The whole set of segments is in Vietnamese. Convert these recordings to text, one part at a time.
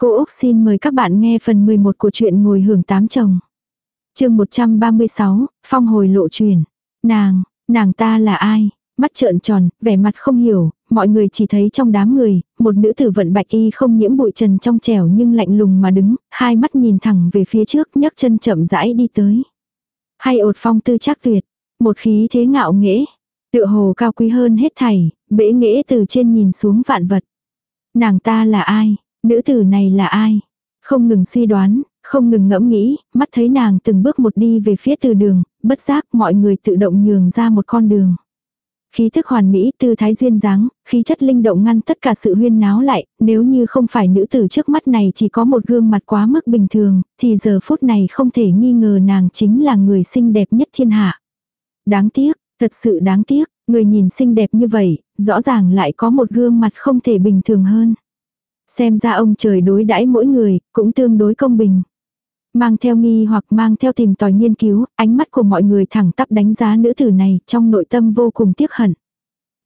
Cô Úc xin mời các bạn nghe phần 11 của truyện ngồi hưởng tám chồng. chương 136, phong hồi lộ truyền. Nàng, nàng ta là ai? Mắt trợn tròn, vẻ mặt không hiểu, mọi người chỉ thấy trong đám người, một nữ tử vận bạch y không nhiễm bụi trần trong trẻo nhưng lạnh lùng mà đứng, hai mắt nhìn thẳng về phía trước nhấc chân chậm rãi đi tới. Hay ột phong tư chắc tuyệt, một khí thế ngạo nghễ, tựa hồ cao quý hơn hết thảy, bể nghễ từ trên nhìn xuống vạn vật. Nàng ta là ai? Nữ tử này là ai? Không ngừng suy đoán, không ngừng ngẫm nghĩ, mắt thấy nàng từng bước một đi về phía từ đường, bất giác mọi người tự động nhường ra một con đường. Khí thức hoàn mỹ tư thái duyên dáng, khí chất linh động ngăn tất cả sự huyên náo lại, nếu như không phải nữ tử trước mắt này chỉ có một gương mặt quá mức bình thường, thì giờ phút này không thể nghi ngờ nàng chính là người xinh đẹp nhất thiên hạ. Đáng tiếc, thật sự đáng tiếc, người nhìn xinh đẹp như vậy, rõ ràng lại có một gương mặt không thể bình thường hơn. Xem ra ông trời đối đãi mỗi người, cũng tương đối công bình. Mang theo nghi hoặc mang theo tìm tòi nghiên cứu, ánh mắt của mọi người thẳng tắp đánh giá nữ tử này trong nội tâm vô cùng tiếc hận.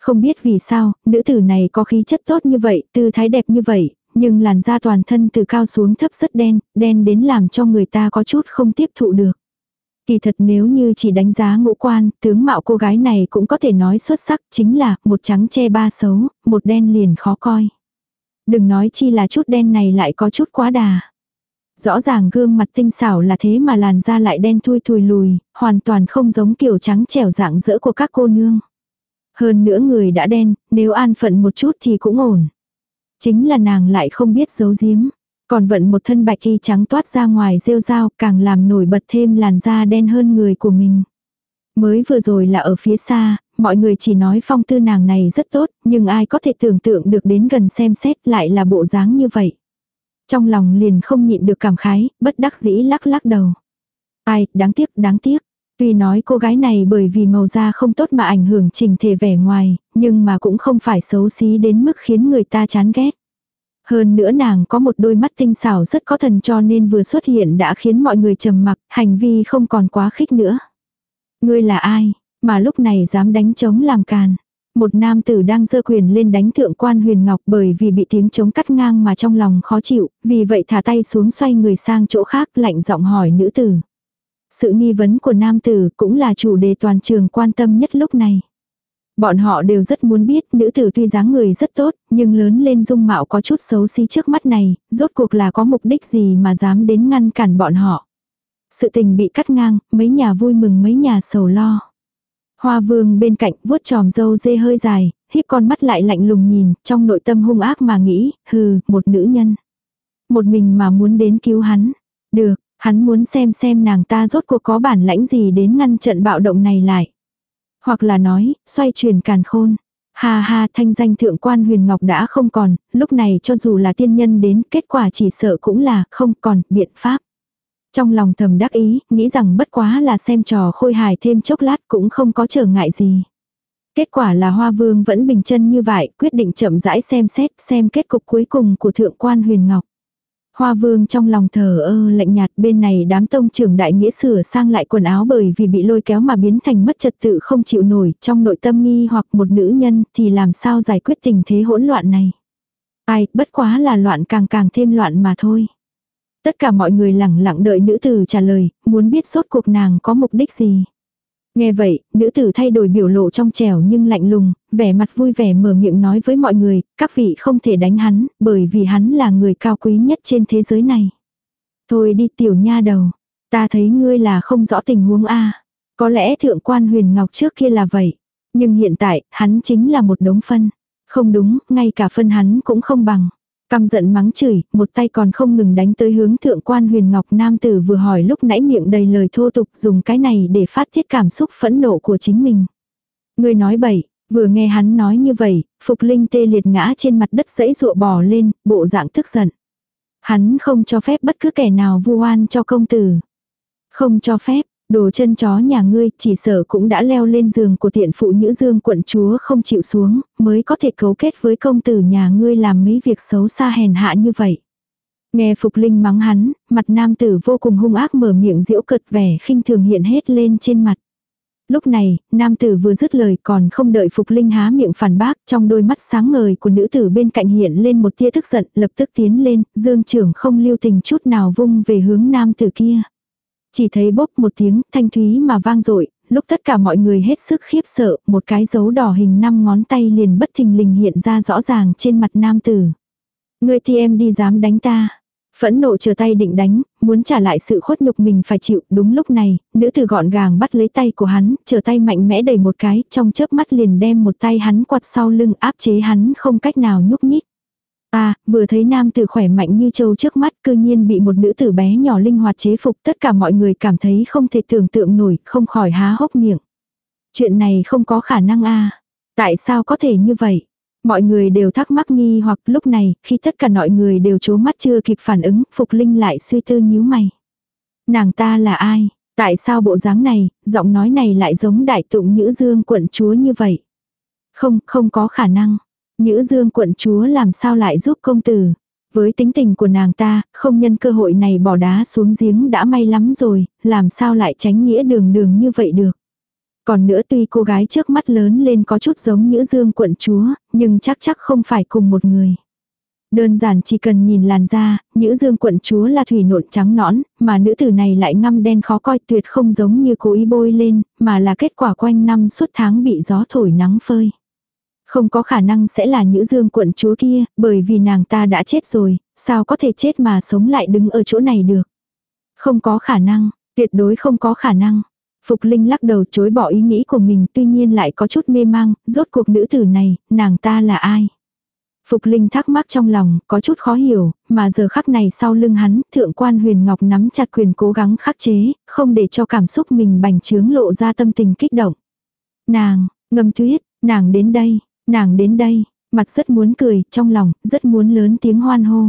Không biết vì sao, nữ tử này có khí chất tốt như vậy, tư thái đẹp như vậy, nhưng làn da toàn thân từ cao xuống thấp rất đen, đen đến làm cho người ta có chút không tiếp thụ được. Kỳ thật nếu như chỉ đánh giá ngũ quan, tướng mạo cô gái này cũng có thể nói xuất sắc chính là một trắng che ba xấu, một đen liền khó coi. Đừng nói chi là chút đen này lại có chút quá đà. Rõ ràng gương mặt tinh xảo là thế mà làn da lại đen thui thùi lùi, hoàn toàn không giống kiểu trắng trẻo dạng dỡ của các cô nương. Hơn nữa người đã đen, nếu an phận một chút thì cũng ổn. Chính là nàng lại không biết giấu giếm. Còn vận một thân bạch y trắng toát ra ngoài rêu rao càng làm nổi bật thêm làn da đen hơn người của mình. Mới vừa rồi là ở phía xa, mọi người chỉ nói phong tư nàng này rất tốt, nhưng ai có thể tưởng tượng được đến gần xem xét lại là bộ dáng như vậy. Trong lòng liền không nhịn được cảm khái, bất đắc dĩ lắc lắc đầu. Ai, đáng tiếc, đáng tiếc. Tuy nói cô gái này bởi vì màu da không tốt mà ảnh hưởng trình thể vẻ ngoài, nhưng mà cũng không phải xấu xí đến mức khiến người ta chán ghét. Hơn nữa nàng có một đôi mắt tinh xảo rất có thần cho nên vừa xuất hiện đã khiến mọi người trầm mặc, hành vi không còn quá khích nữa. Ngươi là ai, mà lúc này dám đánh chống làm càn. Một nam tử đang dơ quyền lên đánh thượng quan huyền ngọc bởi vì bị tiếng chống cắt ngang mà trong lòng khó chịu, vì vậy thả tay xuống xoay người sang chỗ khác lạnh giọng hỏi nữ tử. Sự nghi vấn của nam tử cũng là chủ đề toàn trường quan tâm nhất lúc này. Bọn họ đều rất muốn biết nữ tử tuy dáng người rất tốt, nhưng lớn lên dung mạo có chút xấu xí trước mắt này, rốt cuộc là có mục đích gì mà dám đến ngăn cản bọn họ. Sự tình bị cắt ngang, mấy nhà vui mừng mấy nhà sầu lo. Hoa vương bên cạnh vuốt tròm dâu dê hơi dài, híp con mắt lại lạnh lùng nhìn, trong nội tâm hung ác mà nghĩ, hừ, một nữ nhân. Một mình mà muốn đến cứu hắn. Được, hắn muốn xem xem nàng ta rốt cuộc có bản lãnh gì đến ngăn trận bạo động này lại. Hoặc là nói, xoay chuyển càn khôn. Ha ha thanh danh thượng quan huyền ngọc đã không còn, lúc này cho dù là tiên nhân đến, kết quả chỉ sợ cũng là không còn biện pháp. Trong lòng thầm đắc ý, nghĩ rằng bất quá là xem trò khôi hài thêm chốc lát cũng không có trở ngại gì. Kết quả là Hoa Vương vẫn bình chân như vậy, quyết định chậm rãi xem xét xem kết cục cuối cùng của Thượng quan Huyền Ngọc. Hoa Vương trong lòng thờ ơ lạnh nhạt bên này đám tông trưởng đại nghĩa sửa sang lại quần áo bởi vì bị lôi kéo mà biến thành mất trật tự không chịu nổi trong nội tâm nghi hoặc một nữ nhân thì làm sao giải quyết tình thế hỗn loạn này. Ai, bất quá là loạn càng càng thêm loạn mà thôi. Tất cả mọi người lẳng lặng đợi nữ tử trả lời, muốn biết sốt cuộc nàng có mục đích gì. Nghe vậy, nữ tử thay đổi biểu lộ trong trẻo nhưng lạnh lùng, vẻ mặt vui vẻ mở miệng nói với mọi người, các vị không thể đánh hắn, bởi vì hắn là người cao quý nhất trên thế giới này. Thôi đi tiểu nha đầu, ta thấy ngươi là không rõ tình huống a Có lẽ thượng quan huyền ngọc trước kia là vậy, nhưng hiện tại, hắn chính là một đống phân. Không đúng, ngay cả phân hắn cũng không bằng. Căm giận mắng chửi, một tay còn không ngừng đánh tới hướng thượng quan huyền ngọc nam tử vừa hỏi lúc nãy miệng đầy lời thô tục dùng cái này để phát tiết cảm xúc phẫn nộ của chính mình. Người nói bậy, vừa nghe hắn nói như vậy, Phục Linh tê liệt ngã trên mặt đất dãy rụa bò lên, bộ dạng tức giận. Hắn không cho phép bất cứ kẻ nào vu oan cho công tử. Không cho phép, Đồ chân chó nhà ngươi chỉ sợ cũng đã leo lên giường của tiện phụ nữ dương quận chúa không chịu xuống, mới có thể cấu kết với công tử nhà ngươi làm mấy việc xấu xa hèn hạ như vậy. Nghe Phục Linh mắng hắn, mặt nam tử vô cùng hung ác mở miệng diễu cợt vẻ khinh thường hiện hết lên trên mặt. Lúc này, nam tử vừa dứt lời còn không đợi Phục Linh há miệng phản bác, trong đôi mắt sáng ngời của nữ tử bên cạnh hiện lên một tia tức giận, lập tức tiến lên, dương trưởng không lưu tình chút nào vung về hướng nam tử kia. Chỉ thấy bốc một tiếng thanh thúy mà vang dội lúc tất cả mọi người hết sức khiếp sợ, một cái dấu đỏ hình năm ngón tay liền bất thình lình hiện ra rõ ràng trên mặt nam tử. Người thì em đi dám đánh ta. Phẫn nộ chờ tay định đánh, muốn trả lại sự khuất nhục mình phải chịu, đúng lúc này, nữ tử gọn gàng bắt lấy tay của hắn, chờ tay mạnh mẽ đẩy một cái, trong chớp mắt liền đem một tay hắn quạt sau lưng áp chế hắn không cách nào nhúc nhích. À, vừa thấy nam tử khỏe mạnh như châu trước mắt cư nhiên bị một nữ tử bé nhỏ linh hoạt chế phục tất cả mọi người cảm thấy không thể tưởng tượng nổi, không khỏi há hốc miệng. Chuyện này không có khả năng a Tại sao có thể như vậy? Mọi người đều thắc mắc nghi hoặc lúc này, khi tất cả mọi người đều chố mắt chưa kịp phản ứng, Phục Linh lại suy tư nhíu mày. Nàng ta là ai? Tại sao bộ dáng này, giọng nói này lại giống đại tụng Nhữ Dương quận chúa như vậy? Không, không có khả năng. Nhữ Dương quận chúa làm sao lại giúp công tử? Với tính tình của nàng ta, không nhân cơ hội này bỏ đá xuống giếng đã may lắm rồi, làm sao lại tránh nghĩa đường đường như vậy được? Còn nữa tuy cô gái trước mắt lớn lên có chút giống Nhữ Dương quận chúa, nhưng chắc chắc không phải cùng một người. Đơn giản chỉ cần nhìn làn da, Nhữ Dương quận chúa là thủy nộn trắng nõn, mà nữ tử này lại ngăm đen khó coi tuyệt không giống như cố ý bôi lên, mà là kết quả quanh năm suốt tháng bị gió thổi nắng phơi. Không có khả năng sẽ là Nhữ Dương quận chúa kia, bởi vì nàng ta đã chết rồi, sao có thể chết mà sống lại đứng ở chỗ này được. Không có khả năng, tuyệt đối không có khả năng. Phục Linh lắc đầu chối bỏ ý nghĩ của mình tuy nhiên lại có chút mê mang, rốt cuộc nữ tử này, nàng ta là ai? Phục Linh thắc mắc trong lòng, có chút khó hiểu, mà giờ khắc này sau lưng hắn, thượng quan huyền ngọc nắm chặt quyền cố gắng khắc chế, không để cho cảm xúc mình bành trướng lộ ra tâm tình kích động. Nàng, ngâm tuyết, nàng đến đây, nàng đến đây, mặt rất muốn cười, trong lòng, rất muốn lớn tiếng hoan hô.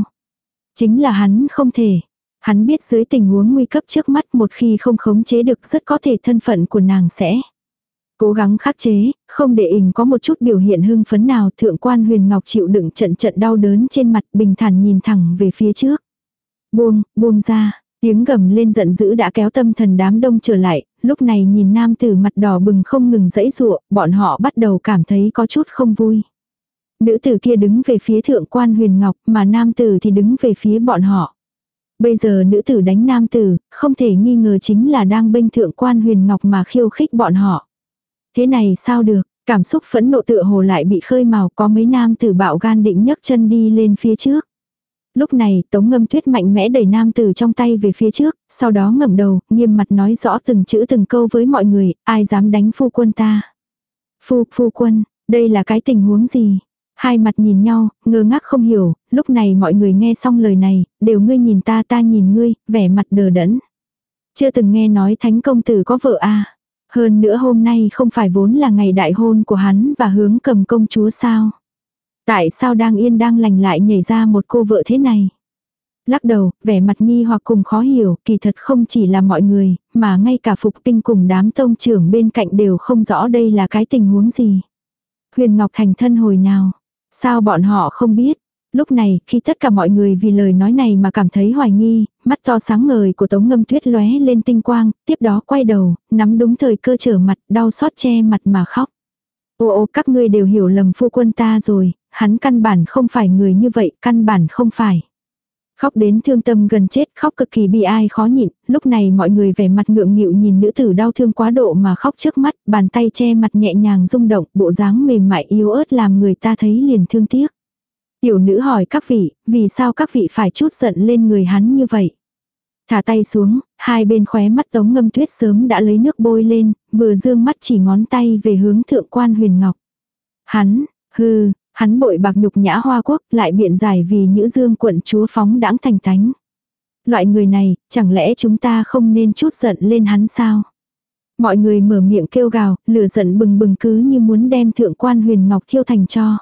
Chính là hắn không thể, Hắn biết dưới tình huống nguy cấp trước mắt một khi không khống chế được rất có thể thân phận của nàng sẽ. Cố gắng khắc chế, không để ình có một chút biểu hiện hưng phấn nào thượng quan huyền ngọc chịu đựng trận trận đau đớn trên mặt bình thản nhìn thẳng về phía trước. Buông, buông ra, tiếng gầm lên giận dữ đã kéo tâm thần đám đông trở lại, lúc này nhìn nam tử mặt đỏ bừng không ngừng dẫy dụa, bọn họ bắt đầu cảm thấy có chút không vui. Nữ tử kia đứng về phía thượng quan huyền ngọc mà nam tử thì đứng về phía bọn họ. Bây giờ nữ tử đánh nam tử, không thể nghi ngờ chính là đang bênh thượng quan huyền ngọc mà khiêu khích bọn họ. Thế này sao được, cảm xúc phẫn nộ tựa hồ lại bị khơi màu có mấy nam tử bạo gan định nhấc chân đi lên phía trước. Lúc này tống ngâm tuyết mạnh mẽ đẩy nam tử trong tay về phía trước, sau đó ngẩng đầu, nghiêm mặt nói rõ từng chữ từng câu với mọi người, ai dám đánh phu quân ta. Phu, phu quân, đây là cái tình huống gì? Hai mặt nhìn nhau, ngơ ngác không hiểu, lúc này mọi người nghe xong lời này, đều ngươi nhìn ta ta nhìn ngươi, vẻ mặt đờ đẫn. Chưa từng nghe nói thánh công tử có vợ à. Hơn nữa hôm nay không phải vốn là ngày đại hôn của hắn và hướng cầm công chúa sao. Tại sao đang yên đang lành lại nhảy ra một cô vợ thế này? Lắc đầu, vẻ mặt nghi hoặc cùng khó hiểu, kỳ thật không chỉ là mọi người, mà ngay cả phục tinh cùng đám tông trưởng bên cạnh đều không rõ đây là cái tình huống gì. Huyền Ngọc thành thân hồi nào? Sao bọn họ không biết? Lúc này, khi tất cả mọi người vì lời nói này mà cảm thấy hoài nghi, mắt to sáng ngời của Tống Ngâm Tuyết lóe lên tinh quang, tiếp đó quay đầu, nắm đúng thời cơ trở mặt, đau xót che mặt mà khóc. Ô ô các ngươi đều hiểu lầm phu quân ta rồi, hắn căn bản không phải người như vậy, căn bản không phải. Khóc đến thương tâm gần chết, khóc cực kỳ bi ai khó nhịn, lúc này mọi người vẻ mặt ngượng nghịu nhìn nữ tử đau thương quá độ mà khóc trước mắt, bàn tay che mặt nhẹ nhàng rung động, bộ dáng mềm mại yếu ớt làm người ta thấy liền thương tiếc. Tiểu nữ hỏi các vị, vì sao các vị phải chút giận lên người hắn như vậy? Thả tay xuống, hai bên khóe mắt tống ngâm tuyết sớm đã lấy nước bôi lên, vừa dương mắt chỉ ngón tay về hướng thượng quan huyền ngọc. Hắn, hư, Hắn bội bạc nhục nhã hoa quốc lại biện giải vì nữ dương quận chúa phóng đãng thành tánh. Loại người này, chẳng lẽ chúng ta không nên chút giận lên hắn sao? Mọi người mở miệng kêu gào, lửa giận bừng bừng cứ như muốn đem thượng quan huyền ngọc thiêu thành cho.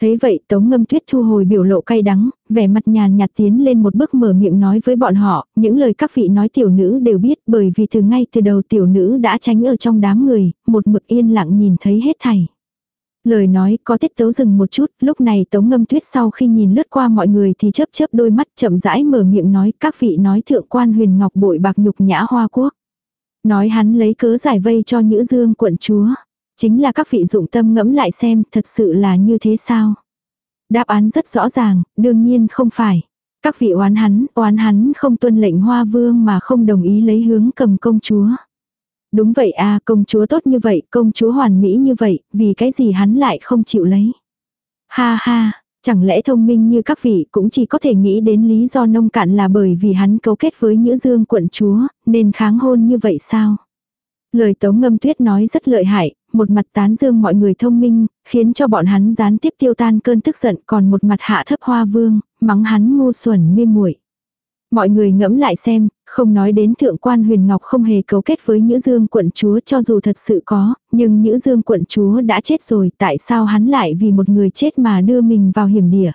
Thấy vậy tống ngâm tuyết thu hồi biểu lộ cay đắng, vẻ mặt nhàn nhạt tiến lên một bước mở miệng nói với bọn họ, những lời các vị nói tiểu nữ đều biết bởi vì từ ngay từ đầu tiểu nữ đã tránh ở trong đám người, một mực yên lặng nhìn thấy hết thảy. Lời nói có tiết tấu dừng một chút, lúc này tống ngâm tuyết sau khi nhìn lướt qua mọi người thì chớp chớp đôi mắt chậm rãi mở miệng nói các vị nói thượng quan huyền ngọc bội bạc nhục nhã hoa quốc. Nói hắn lấy cớ giải vây cho Nhữ Dương quận chúa. Chính là các vị dụng tâm ngẫm lại xem thật sự là như thế sao. Đáp án rất rõ ràng, đương nhiên không phải. Các vị oán hắn, oán hắn không tuân lệnh hoa vương mà không đồng ý lấy hướng cầm công chúa. Đúng vậy à, công chúa tốt như vậy, công chúa hoàn mỹ như vậy, vì cái gì hắn lại không chịu lấy. Ha ha, chẳng lẽ thông minh như các vị cũng chỉ có thể nghĩ đến lý do nông cạn là bởi vì hắn cấu kết với Nhữ Dương quận chúa, nên kháng hôn như vậy sao? Lời Tống Ngâm Tuyết nói rất lợi hại, một mặt tán dương mọi người thông minh, khiến cho bọn hắn gián tiếp tiêu tan cơn tức giận, còn một mặt hạ thấp Hoa Vương, mắng hắn ngu xuẩn mê muội. Mọi người ngẫm lại xem, không nói đến thượng quan huyền ngọc không hề cấu kết với Nhữ Dương quận chúa cho dù thật sự có, nhưng Nhữ Dương quận chúa đã chết rồi tại sao hắn lại vì một người chết mà đưa mình vào hiểm địa.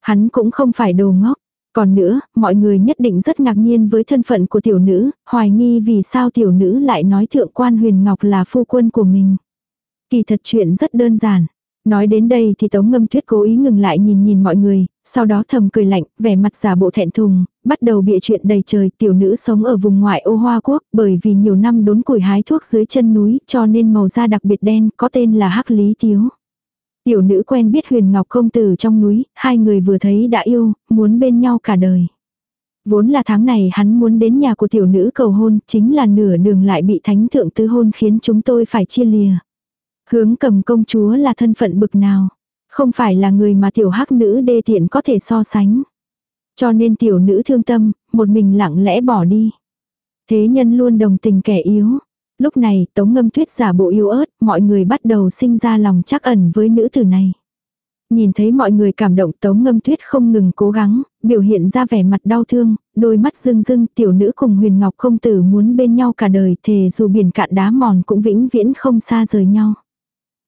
Hắn cũng không phải đồ ngốc. Còn nữa, mọi người nhất định rất ngạc nhiên với thân phận của tiểu nữ, hoài nghi vì sao tiểu nữ lại nói thượng quan huyền ngọc là phu quân của mình. Kỳ thật chuyện rất đơn giản. Nói đến đây thì Tống Ngâm Tuyết cố ý ngừng lại nhìn nhìn mọi người, sau đó thầm cười lạnh, vẻ mặt giả bộ thẹn thùng, bắt đầu bịa chuyện đầy trời tiểu nữ sống ở vùng ngoại ô Hoa Quốc bởi vì nhiều năm đốn củi hái thuốc dưới chân núi cho nên màu da đặc biệt đen có tên là Hắc Lý Tiếu. Tiểu nữ quen biết huyền ngọc công tử trong núi, hai người vừa thấy đã yêu, muốn bên nhau cả đời. Vốn là tháng này hắn muốn đến nhà của tiểu nữ cầu hôn, chính là nửa đường lại bị thánh thượng tứ hôn khiến chúng tôi phải chia lìa. Hướng cầm công chúa là thân phận bực nào. Không phải là người mà tiểu hắc nữ đê tiện có thể so sánh. Cho nên tiểu nữ thương tâm, một mình lặng lẽ bỏ đi. Thế nhân luôn đồng tình kẻ yếu. Lúc này tống ngâm tuyết giả bộ yếu ớt, mọi người bắt đầu sinh ra lòng chắc ẩn với nữ tử này. Nhìn thấy mọi người cảm động tống ngâm tuyết không ngừng cố gắng, biểu hiện ra vẻ mặt đau thương, đôi mắt rưng rưng tiểu nữ cùng huyền ngọc không tử muốn bên nhau cả đời thề dù biển cạn đá mòn cũng vĩnh viễn không xa rời nhau.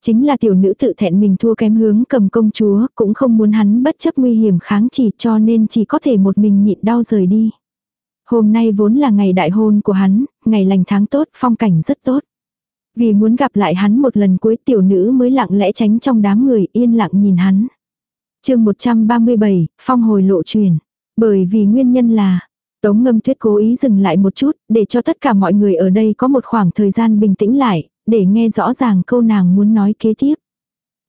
Chính là tiểu nữ tự thẹn mình thua kém hướng cầm công chúa, cũng không muốn hắn bất chấp nguy hiểm kháng chỉ cho nên chỉ có thể một mình nhịn đau rời đi. Hôm nay vốn là ngày đại hôn của hắn, ngày lành tháng tốt, phong cảnh rất tốt. Vì muốn gặp lại hắn một lần cuối tiểu nữ mới lặng lẽ tránh trong đám người yên lặng nhìn hắn. chương 137, phong hồi lộ truyền. Bởi vì nguyên nhân là, Tống ngâm tuyết cố ý dừng lại một chút, để cho tất cả mọi người ở đây có một khoảng thời gian bình tĩnh lại, để nghe rõ ràng câu nàng muốn nói kế tiếp.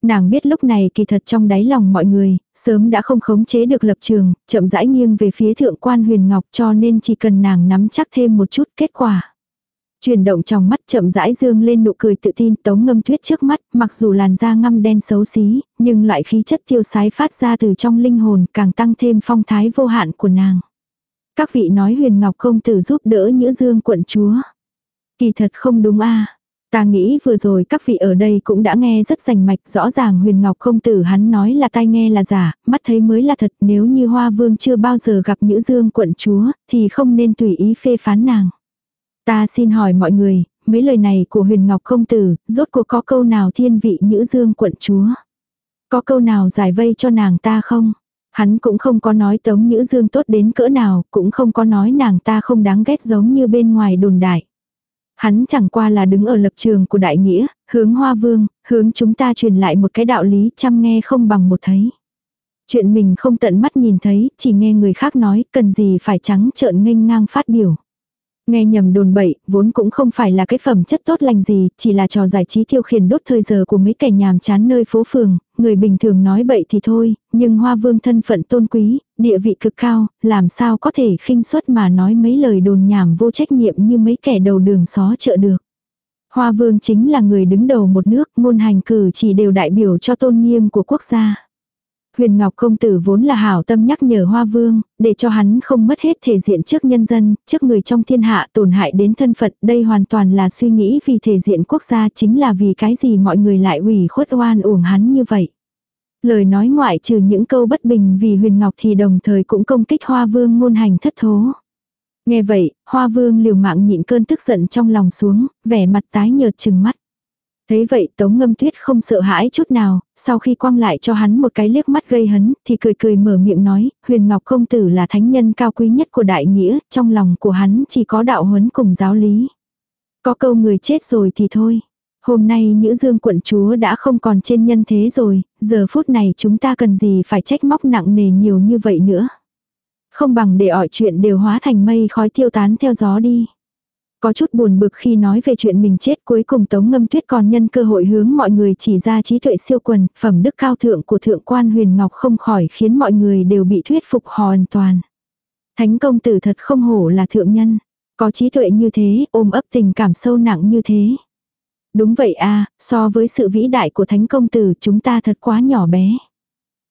Nàng biết lúc này kỳ thật trong đáy lòng mọi người, sớm đã không khống chế được lập trường, chậm rãi nghiêng về phía thượng quan huyền ngọc cho nên chỉ cần nàng nắm chắc thêm một chút kết quả. Chuyển động trong mắt chậm rãi dương lên nụ cười tự tin tống ngâm tuyết trước mắt, mặc dù làn da ngăm đen xấu xí, nhưng loại khí chất tiêu sái phát ra từ trong linh hồn càng tăng thêm phong thái vô hạn của nàng. Các vị nói huyền ngọc công tử giúp đỡ nhữ dương quận chúa. Kỳ thật không đúng a Ta nghĩ vừa rồi các vị ở đây cũng đã nghe rất rành mạch rõ ràng huyền ngọc không tử hắn nói là tai nghe là giả, mắt thấy mới là thật nếu như hoa vương chưa bao giờ gặp nữ dương quận chúa thì không nên tùy ý phê phán nàng. Ta xin hỏi mọi người, mấy lời này của huyền ngọc không tử, rốt cuộc có câu nào thiên vị nữ dương quận chúa? Có câu nào giải vây cho nàng ta không? Hắn cũng không có nói tống nữ dương tốt đến cỡ nào, cũng không có nói nàng ta không đáng ghét giống như bên ngoài đồn đại. Hắn chẳng qua là đứng ở lập trường của đại nghĩa, hướng hoa vương, hướng chúng ta truyền lại một cái đạo lý chăm nghe không bằng một thấy. Chuyện mình không tận mắt nhìn thấy, chỉ nghe người khác nói, cần gì phải trắng trợn nghênh ngang phát biểu. Nghe nhầm đồn bậy, vốn cũng không phải là cái phẩm chất tốt lành gì, chỉ là trò giải trí tiêu khiển đốt thời giờ của mấy kẻ nhàm chán nơi phố phường, người bình thường nói bậy thì thôi, nhưng hoa vương thân phận tôn quý, địa vị cực cao, làm sao có thể khinh suất mà nói mấy lời đồn nhảm vô trách nhiệm như mấy kẻ đầu đường xó chợ được. Hoa vương chính là người đứng đầu một nước, ngôn hành cử chỉ đều đại biểu cho tôn nghiêm của quốc gia. Huyền Ngọc công tử vốn là hảo tâm nhắc nhở Hoa Vương, để cho hắn không mất hết thể diện trước nhân dân, trước người trong thiên hạ tổn hại đến thân phận, đây hoàn toàn là suy nghĩ vì thể diện quốc gia chính là vì cái gì mọi người lại ủy khuất oan uổng hắn như vậy. Lời nói ngoại trừ những câu bất bình vì Huyền Ngọc thì đồng thời cũng công kích Hoa Vương ngôn hành thất thố. Nghe vậy, Hoa Vương liều mạng nhịn cơn tức giận trong lòng xuống, vẻ mặt tái nhợt chừng mắt. Thấy vậy Tống Ngâm Tuyết không sợ hãi chút nào, sau khi quăng lại cho hắn một cái liếc mắt gây hấn, thì cười cười mở miệng nói, huyền ngọc công tử là thánh nhân cao quý nhất của đại nghĩa, trong lòng của hắn chỉ có đạo huấn cùng giáo lý. Có câu người chết rồi thì thôi. Hôm nay Nhữ Dương quận chúa đã không còn trên nhân thế rồi, giờ phút này chúng ta cần gì phải trách móc nặng nề nhiều như vậy nữa. Không bằng để ỏi chuyện đều hóa thành mây khói tiêu tán theo gió đi. Có chút buồn bực khi nói về chuyện mình chết cuối cùng Tống Ngâm Tuyết còn nhân cơ hội hướng mọi người chỉ ra trí tuệ siêu quần, phẩm đức cao thượng của thượng quan huyền ngọc không khỏi khiến mọi người đều bị thuyết phục hoàn toàn. Thánh công tử thật không hổ là thượng nhân, có trí tuệ như thế, ôm ấp tình cảm sâu nặng như thế. Đúng vậy a so với sự vĩ đại của thánh công tử chúng ta thật quá nhỏ bé.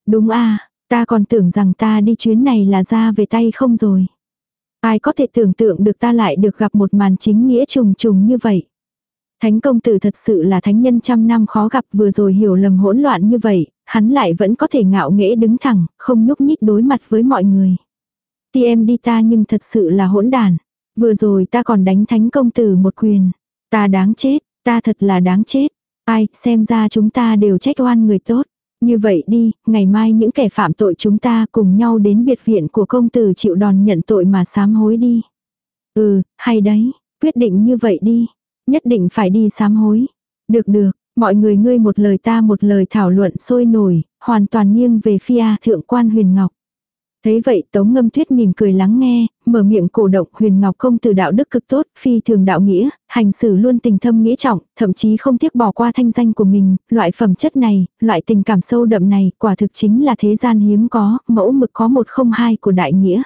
Đúng a ta còn tưởng rằng ta đi chuyến này là ra về tay không rồi. Ai có thể tưởng tượng được ta lại được gặp một màn chính nghĩa trùng trùng như vậy. Thánh công tử thật sự là thánh nhân trăm năm khó gặp vừa rồi hiểu lầm hỗn loạn như vậy, hắn lại vẫn có thể ngạo nghễ đứng thẳng, không nhúc nhích đối mặt với mọi người. Ti em đi ta nhưng thật sự là hỗn đàn. Vừa rồi ta còn đánh thánh công tử một quyền. Ta đáng chết, ta thật là đáng chết. Ai, xem ra chúng ta đều trách oan người tốt. Như vậy đi, ngày mai những kẻ phạm tội chúng ta cùng nhau đến biệt viện của công tử chịu đòn nhận tội mà sám hối đi. Ừ, hay đấy, quyết định như vậy đi. Nhất định phải đi sám hối. Được được, mọi người ngươi một lời ta một lời thảo luận sôi nổi, hoàn toàn nghiêng về phía thượng quan huyền ngọc. Thấy vậy Tống Ngâm Tuyết mỉm cười lắng nghe, mở miệng cổ động huyền ngọc công từ đạo đức cực tốt, phi thường đạo nghĩa, hành xử luôn tình thâm nghĩa trọng, thậm chí không tiếc bỏ qua thanh danh của mình, loại phẩm chất này, loại tình cảm sâu đậm này, quả thực chính là thế gian hiếm có, mẫu mực có một không hai của đại nghĩa.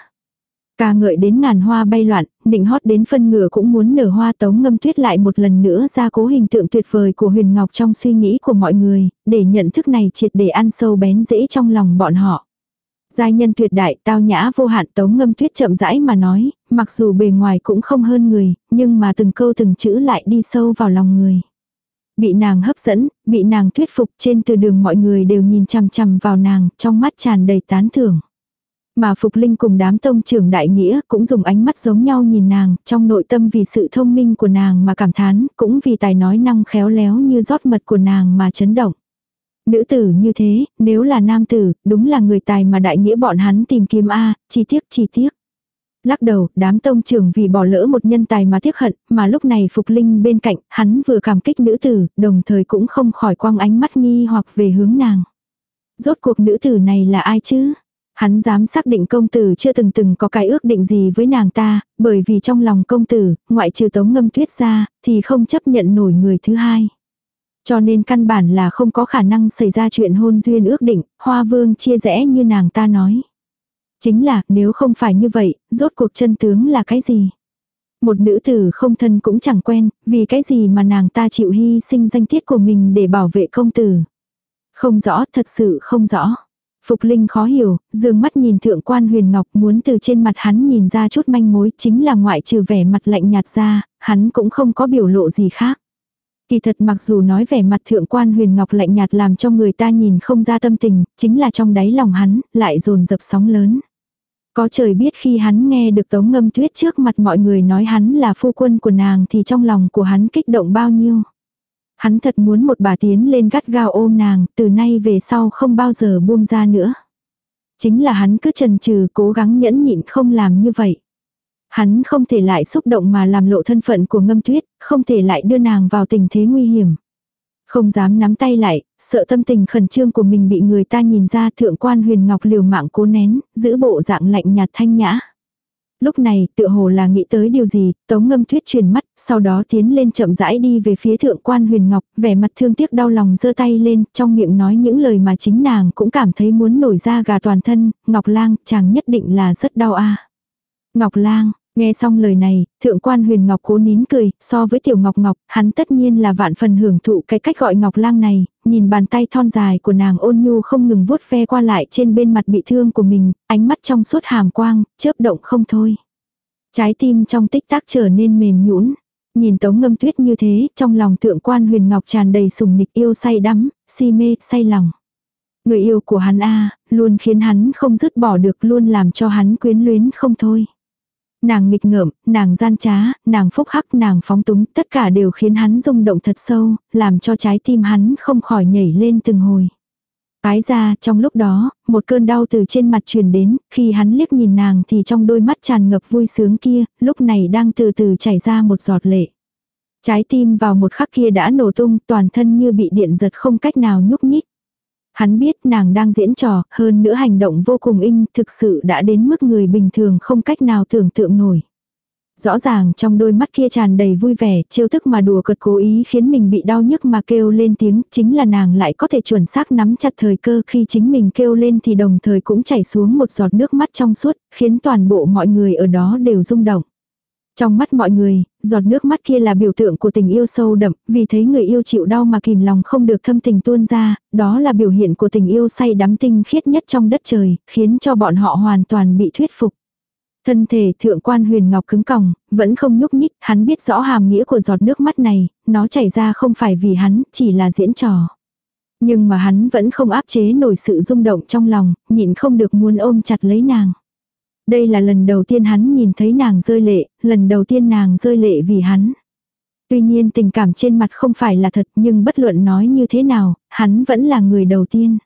Ca ngợi đến ngàn hoa bay loạn, định hót đến phân ngựa cũng muốn nở hoa tống ngâm tuyết lại một lần nữa ra cố hình tượng tuyệt vời của huyền ngọc trong suy nghĩ của mọi người, để nhận thức này triệt để ăn sâu bén dễ trong lòng bọn họ. Giai nhân tuyệt đại tao nhã vô hạn tống ngâm tuyết chậm rãi mà nói, mặc dù bề ngoài cũng không hơn người, nhưng mà từng câu từng chữ lại đi sâu vào lòng người. Bị nàng hấp dẫn, bị nàng thuyết phục trên từ đường mọi người đều nhìn chằm chằm vào nàng, trong mắt tràn đầy tán thưởng. Mà Phục Linh cùng đám tông trưởng đại nghĩa cũng dùng ánh mắt giống nhau nhìn nàng, trong nội tâm vì sự thông minh của nàng mà cảm thán, cũng vì tài nói năng khéo léo như rót mật của nàng mà chấn động. Nữ tử như thế, nếu là nam tử, đúng là người tài mà đại nghĩa bọn hắn tìm kiếm A, chi tiết chi tiết. Lắc đầu, đám tông trưởng vì bỏ lỡ một nhân tài mà tiếc hận, mà lúc này Phục Linh bên cạnh, hắn vừa cảm kích nữ tử, đồng thời cũng không khỏi quang ánh mắt nghi hoặc về hướng nàng. Rốt cuộc nữ tử này là ai chứ? Hắn dám xác định công tử chưa từng từng có cái ước định gì với nàng ta, bởi vì trong lòng công tử, ngoại trừ tống ngâm tuyết ra, thì không chấp nhận nổi người thứ hai. Cho nên căn bản là không có khả năng xảy ra chuyện hôn duyên ước định, hoa vương chia rẽ như nàng ta nói. Chính là, nếu không phải như vậy, rốt cuộc chân tướng là cái gì? Một nữ tử không thân cũng chẳng quen, vì cái gì mà nàng ta chịu hy sinh danh tiết của mình để bảo vệ công tử. Không rõ, thật sự không rõ. Phục Linh khó hiểu, dương mắt nhìn thượng quan huyền ngọc muốn từ trên mặt hắn nhìn ra chút manh mối chính là ngoại trừ vẻ mặt lạnh nhạt ra, hắn cũng không có biểu lộ gì khác. Kỳ thật mặc dù nói vẻ mặt thượng quan huyền ngọc lạnh nhạt làm cho người ta nhìn không ra tâm tình, chính là trong đáy lòng hắn, lại dồn dập sóng lớn. Có trời biết khi hắn nghe được tống ngâm tuyết trước mặt mọi người nói hắn là phu quân của nàng thì trong lòng của hắn kích động bao nhiêu. Hắn thật muốn một bà tiến lên gắt gao ôm nàng, từ nay về sau không bao giờ buông ra nữa. Chính là hắn cứ trần trừ cố gắng nhẫn nhịn không làm như vậy. Hắn không thể lại xúc động mà làm lộ thân phận của ngâm tuyết, không thể lại đưa nàng vào tình thế nguy hiểm. Không dám nắm tay lại, sợ tâm tình khẩn trương của mình bị người ta nhìn ra thượng quan huyền ngọc liều mạng cố nén, giữ bộ dạng lạnh nhạt thanh nhã. Lúc này, tựa hồ là nghĩ tới điều gì, tống ngâm tuyết truyền mắt, sau đó tiến lên chậm rãi đi về phía thượng quan huyền ngọc, vẻ mặt thương tiếc đau lòng giơ tay lên, trong miệng nói những lời mà chính nàng cũng cảm thấy muốn nổi ra gà toàn thân, ngọc lang, chàng nhất định là rất đau a Ngọc lang, Nghe xong lời này, thượng quan huyền ngọc cố nín cười, so với tiểu ngọc ngọc, hắn tất nhiên là vạn phần hưởng thụ cái cách gọi ngọc lang này, nhìn bàn tay thon dài của nàng ôn nhu không ngừng vuốt ve qua lại trên bên mặt bị thương của mình, ánh mắt trong suốt hàm quang, chớp động không thôi. Trái tim trong tích tắc trở nên mềm nhũn. Nhìn tống ngâm tuyết như thế, trong lòng thượng quan huyền ngọc tràn đầy sùng nịch yêu say đắm, si mê, say lòng. Người yêu của hắn a luôn khiến hắn không dứt bỏ được luôn làm cho hắn quyến luyến không thôi. Nàng nghịch ngợm, nàng gian trá, nàng phúc hắc, nàng phóng túng, tất cả đều khiến hắn rung động thật sâu, làm cho trái tim hắn không khỏi nhảy lên từng hồi. Cái ra, trong lúc đó, một cơn đau từ trên mặt truyền đến, khi hắn liếc nhìn nàng thì trong đôi mắt tràn ngập vui sướng kia, lúc này đang từ từ chảy ra một giọt lệ. Trái tim vào một khắc kia đã nổ tung, toàn thân như bị điện giật không cách nào nhúc nhích. Hắn biết nàng đang diễn trò, hơn nữa hành động vô cùng in, thực sự đã đến mức người bình thường không cách nào tưởng tượng nổi. Rõ ràng trong đôi mắt kia tràn đầy vui vẻ, trêu thức mà đùa cợt cố ý khiến mình bị đau nhức mà kêu lên tiếng, chính là nàng lại có thể chuẩn xác nắm chặt thời cơ khi chính mình kêu lên thì đồng thời cũng chảy xuống một giọt nước mắt trong suốt, khiến toàn bộ mọi người ở đó đều rung động. Trong mắt mọi người, giọt nước mắt kia là biểu tượng của tình yêu sâu đậm, vì thấy người yêu chịu đau mà kìm lòng không được thâm tình tuôn ra, đó là biểu hiện của tình yêu say đắm tinh khiết nhất trong đất trời, khiến cho bọn họ hoàn toàn bị thuyết phục. Thân thể thượng quan huyền ngọc cứng còng, vẫn không nhúc nhích, hắn biết rõ hàm nghĩa của giọt nước mắt này, nó chảy ra không phải vì hắn, chỉ là diễn trò. Nhưng mà hắn vẫn không áp chế nổi sự rung động trong lòng, nhịn không được muốn ôm chặt lấy nàng. Đây là lần đầu tiên hắn nhìn thấy nàng rơi lệ, lần đầu tiên nàng rơi lệ vì hắn. Tuy nhiên tình cảm trên mặt không phải là thật nhưng bất luận nói như thế nào, hắn vẫn là người đầu tiên.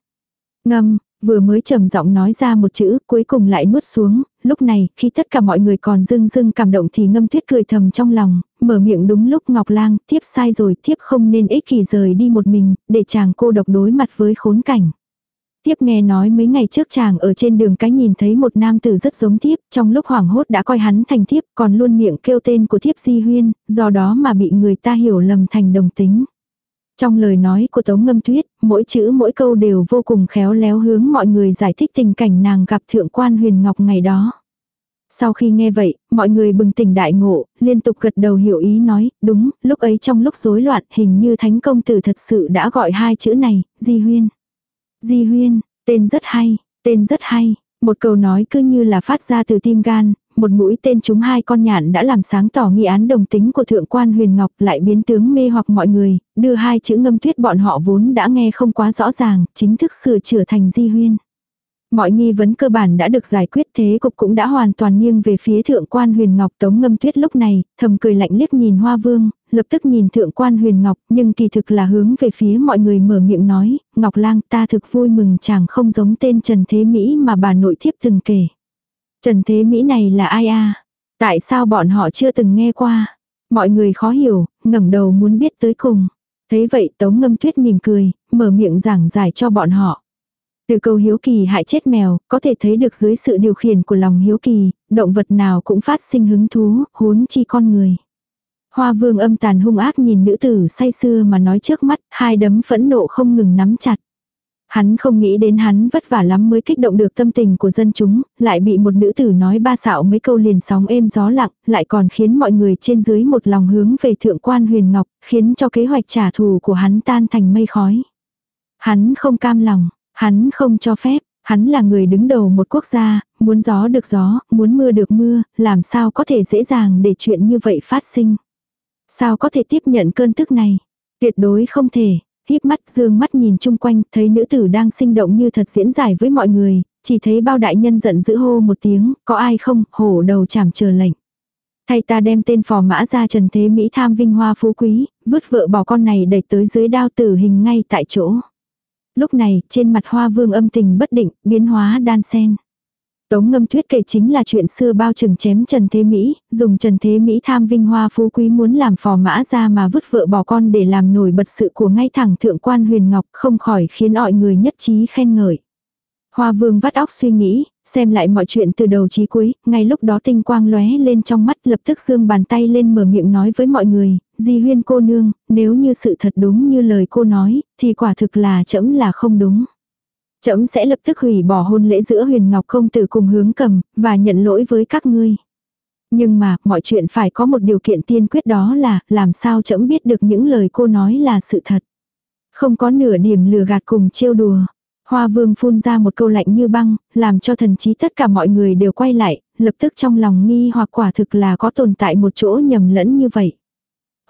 Ngâm, vừa mới trầm giọng nói ra một chữ cuối cùng lại nuốt xuống, lúc này khi tất cả mọi người còn dưng dưng cảm động thì ngâm tuyết cười thầm trong lòng, mở miệng đúng lúc Ngọc Lang thiếp sai rồi thiếp không nên ích kỷ rời đi một mình, để chàng cô độc đối mặt với khốn cảnh. Tiếp nghe nói mấy ngày trước chàng ở trên đường cái nhìn thấy một nam tử rất giống thiếp, trong lúc hoảng hốt đã coi hắn thành thiếp, còn luôn miệng kêu tên của thiếp di huyên, do đó mà bị người ta hiểu lầm thành đồng tính. Trong lời nói của Tống Ngâm Tuyết, mỗi chữ mỗi câu đều vô cùng khéo léo hướng mọi người giải thích tình cảnh nàng gặp thượng quan huyền ngọc ngày đó. Sau khi nghe vậy, mọi người bừng tỉnh đại ngộ, liên tục gật đầu hiểu ý nói, đúng, lúc ấy trong lúc rối loạn hình như thánh công tử thật sự đã gọi hai chữ này, di huyên. Di huyên, tên rất hay, tên rất hay. Một câu nói cứ như là phát ra từ tim gan, một mũi tên chúng hai con nhạn đã làm sáng tỏ nghi án đồng tính của thượng quan huyền ngọc lại biến tướng mê hoặc mọi người, đưa hai chữ ngâm tuyết bọn họ vốn đã nghe không quá rõ ràng, chính thức sửa chữa thành di huyên. Mọi nghi vấn cơ bản đã được giải quyết thế cục cũng đã hoàn toàn nghiêng về phía thượng quan huyền ngọc tống ngâm tuyết lúc này, thầm cười lạnh liếc nhìn hoa vương, lập tức nhìn thượng quan huyền ngọc nhưng kỳ thực là hướng về phía mọi người mở miệng nói, ngọc lang ta thực vui mừng chàng không giống tên Trần Thế Mỹ mà bà nội thiếp từng kể. Trần Thế Mỹ này là ai a Tại sao bọn họ chưa từng nghe qua? Mọi người khó hiểu, ngẩng đầu muốn biết tới cùng. Thế vậy Tống Ngâm Tuyết mỉm cười, mở miệng giảng giải cho bọn họ. Từ câu hiếu kỳ hại chết mèo, có thể thấy được dưới sự điều khiển của lòng hiếu kỳ, động vật nào cũng phát sinh hứng thú, huống chi con người. Hoa vương âm tàn hung ác nhìn nữ tử say sưa mà nói trước mắt, hai đấm phẫn nộ không ngừng nắm chặt. Hắn không nghĩ đến hắn vất vả lắm mới kích động được tâm tình của dân chúng, lại bị một nữ tử nói ba xạo mấy câu liền sóng êm gió lặng, lại còn khiến mọi người trên dưới một lòng hướng về thượng quan huyền ngọc, khiến cho kế hoạch trả thù của hắn tan thành mây khói. Hắn không cam lòng, hắn không cho phép, hắn là người đứng đầu một quốc gia, muốn gió được gió, muốn mưa được mưa, làm sao có thể dễ dàng để chuyện như vậy phát sinh. Sao có thể tiếp nhận cơn tức này? Tuyệt đối không thể, híp mắt dương mắt nhìn chung quanh, thấy nữ tử đang sinh động như thật diễn giải với mọi người, chỉ thấy bao đại nhân giận dữ hô một tiếng, có ai không, hổ đầu chảm chờ lệnh. Thay ta đem tên phò mã ra trần thế Mỹ tham vinh hoa phú quý, vứt vợ bỏ con này đẩy tới dưới đao tử hình ngay tại chỗ. Lúc này, trên mặt hoa vương âm tình bất định, biến hóa đan sen. Tống ngâm tuyết kể chính là chuyện xưa bao trừng chém Trần Thế Mỹ, dùng Trần Thế Mỹ tham vinh hoa phú quý muốn làm phò mã ra mà vứt vợ bỏ con để làm nổi bật sự của ngay thẳng thượng quan huyền ngọc không khỏi khiến mọi người nhất trí khen ngợi. Hoa vương vắt óc suy nghĩ, xem lại mọi chuyện từ đầu chí cuối, ngay lúc đó tinh quang lóe lên trong mắt lập tức dương bàn tay lên mở miệng nói với mọi người, di huyên cô nương, nếu như sự thật đúng như lời cô nói, thì quả thực là chẫm là không đúng. Chấm sẽ lập tức hủy bỏ hôn lễ giữa huyền ngọc công tử cùng hướng cầm, và nhận lỗi với các ngươi. Nhưng mà, mọi chuyện phải có một điều kiện tiên quyết đó là, làm sao chấm biết được những lời cô nói là sự thật. Không có nửa điểm lừa gạt cùng trêu đùa. Hoa vương phun ra một câu lạnh như băng, làm cho thần trí tất cả mọi người đều quay lại, lập tức trong lòng nghi hoặc quả thực là có tồn tại một chỗ nhầm lẫn như vậy.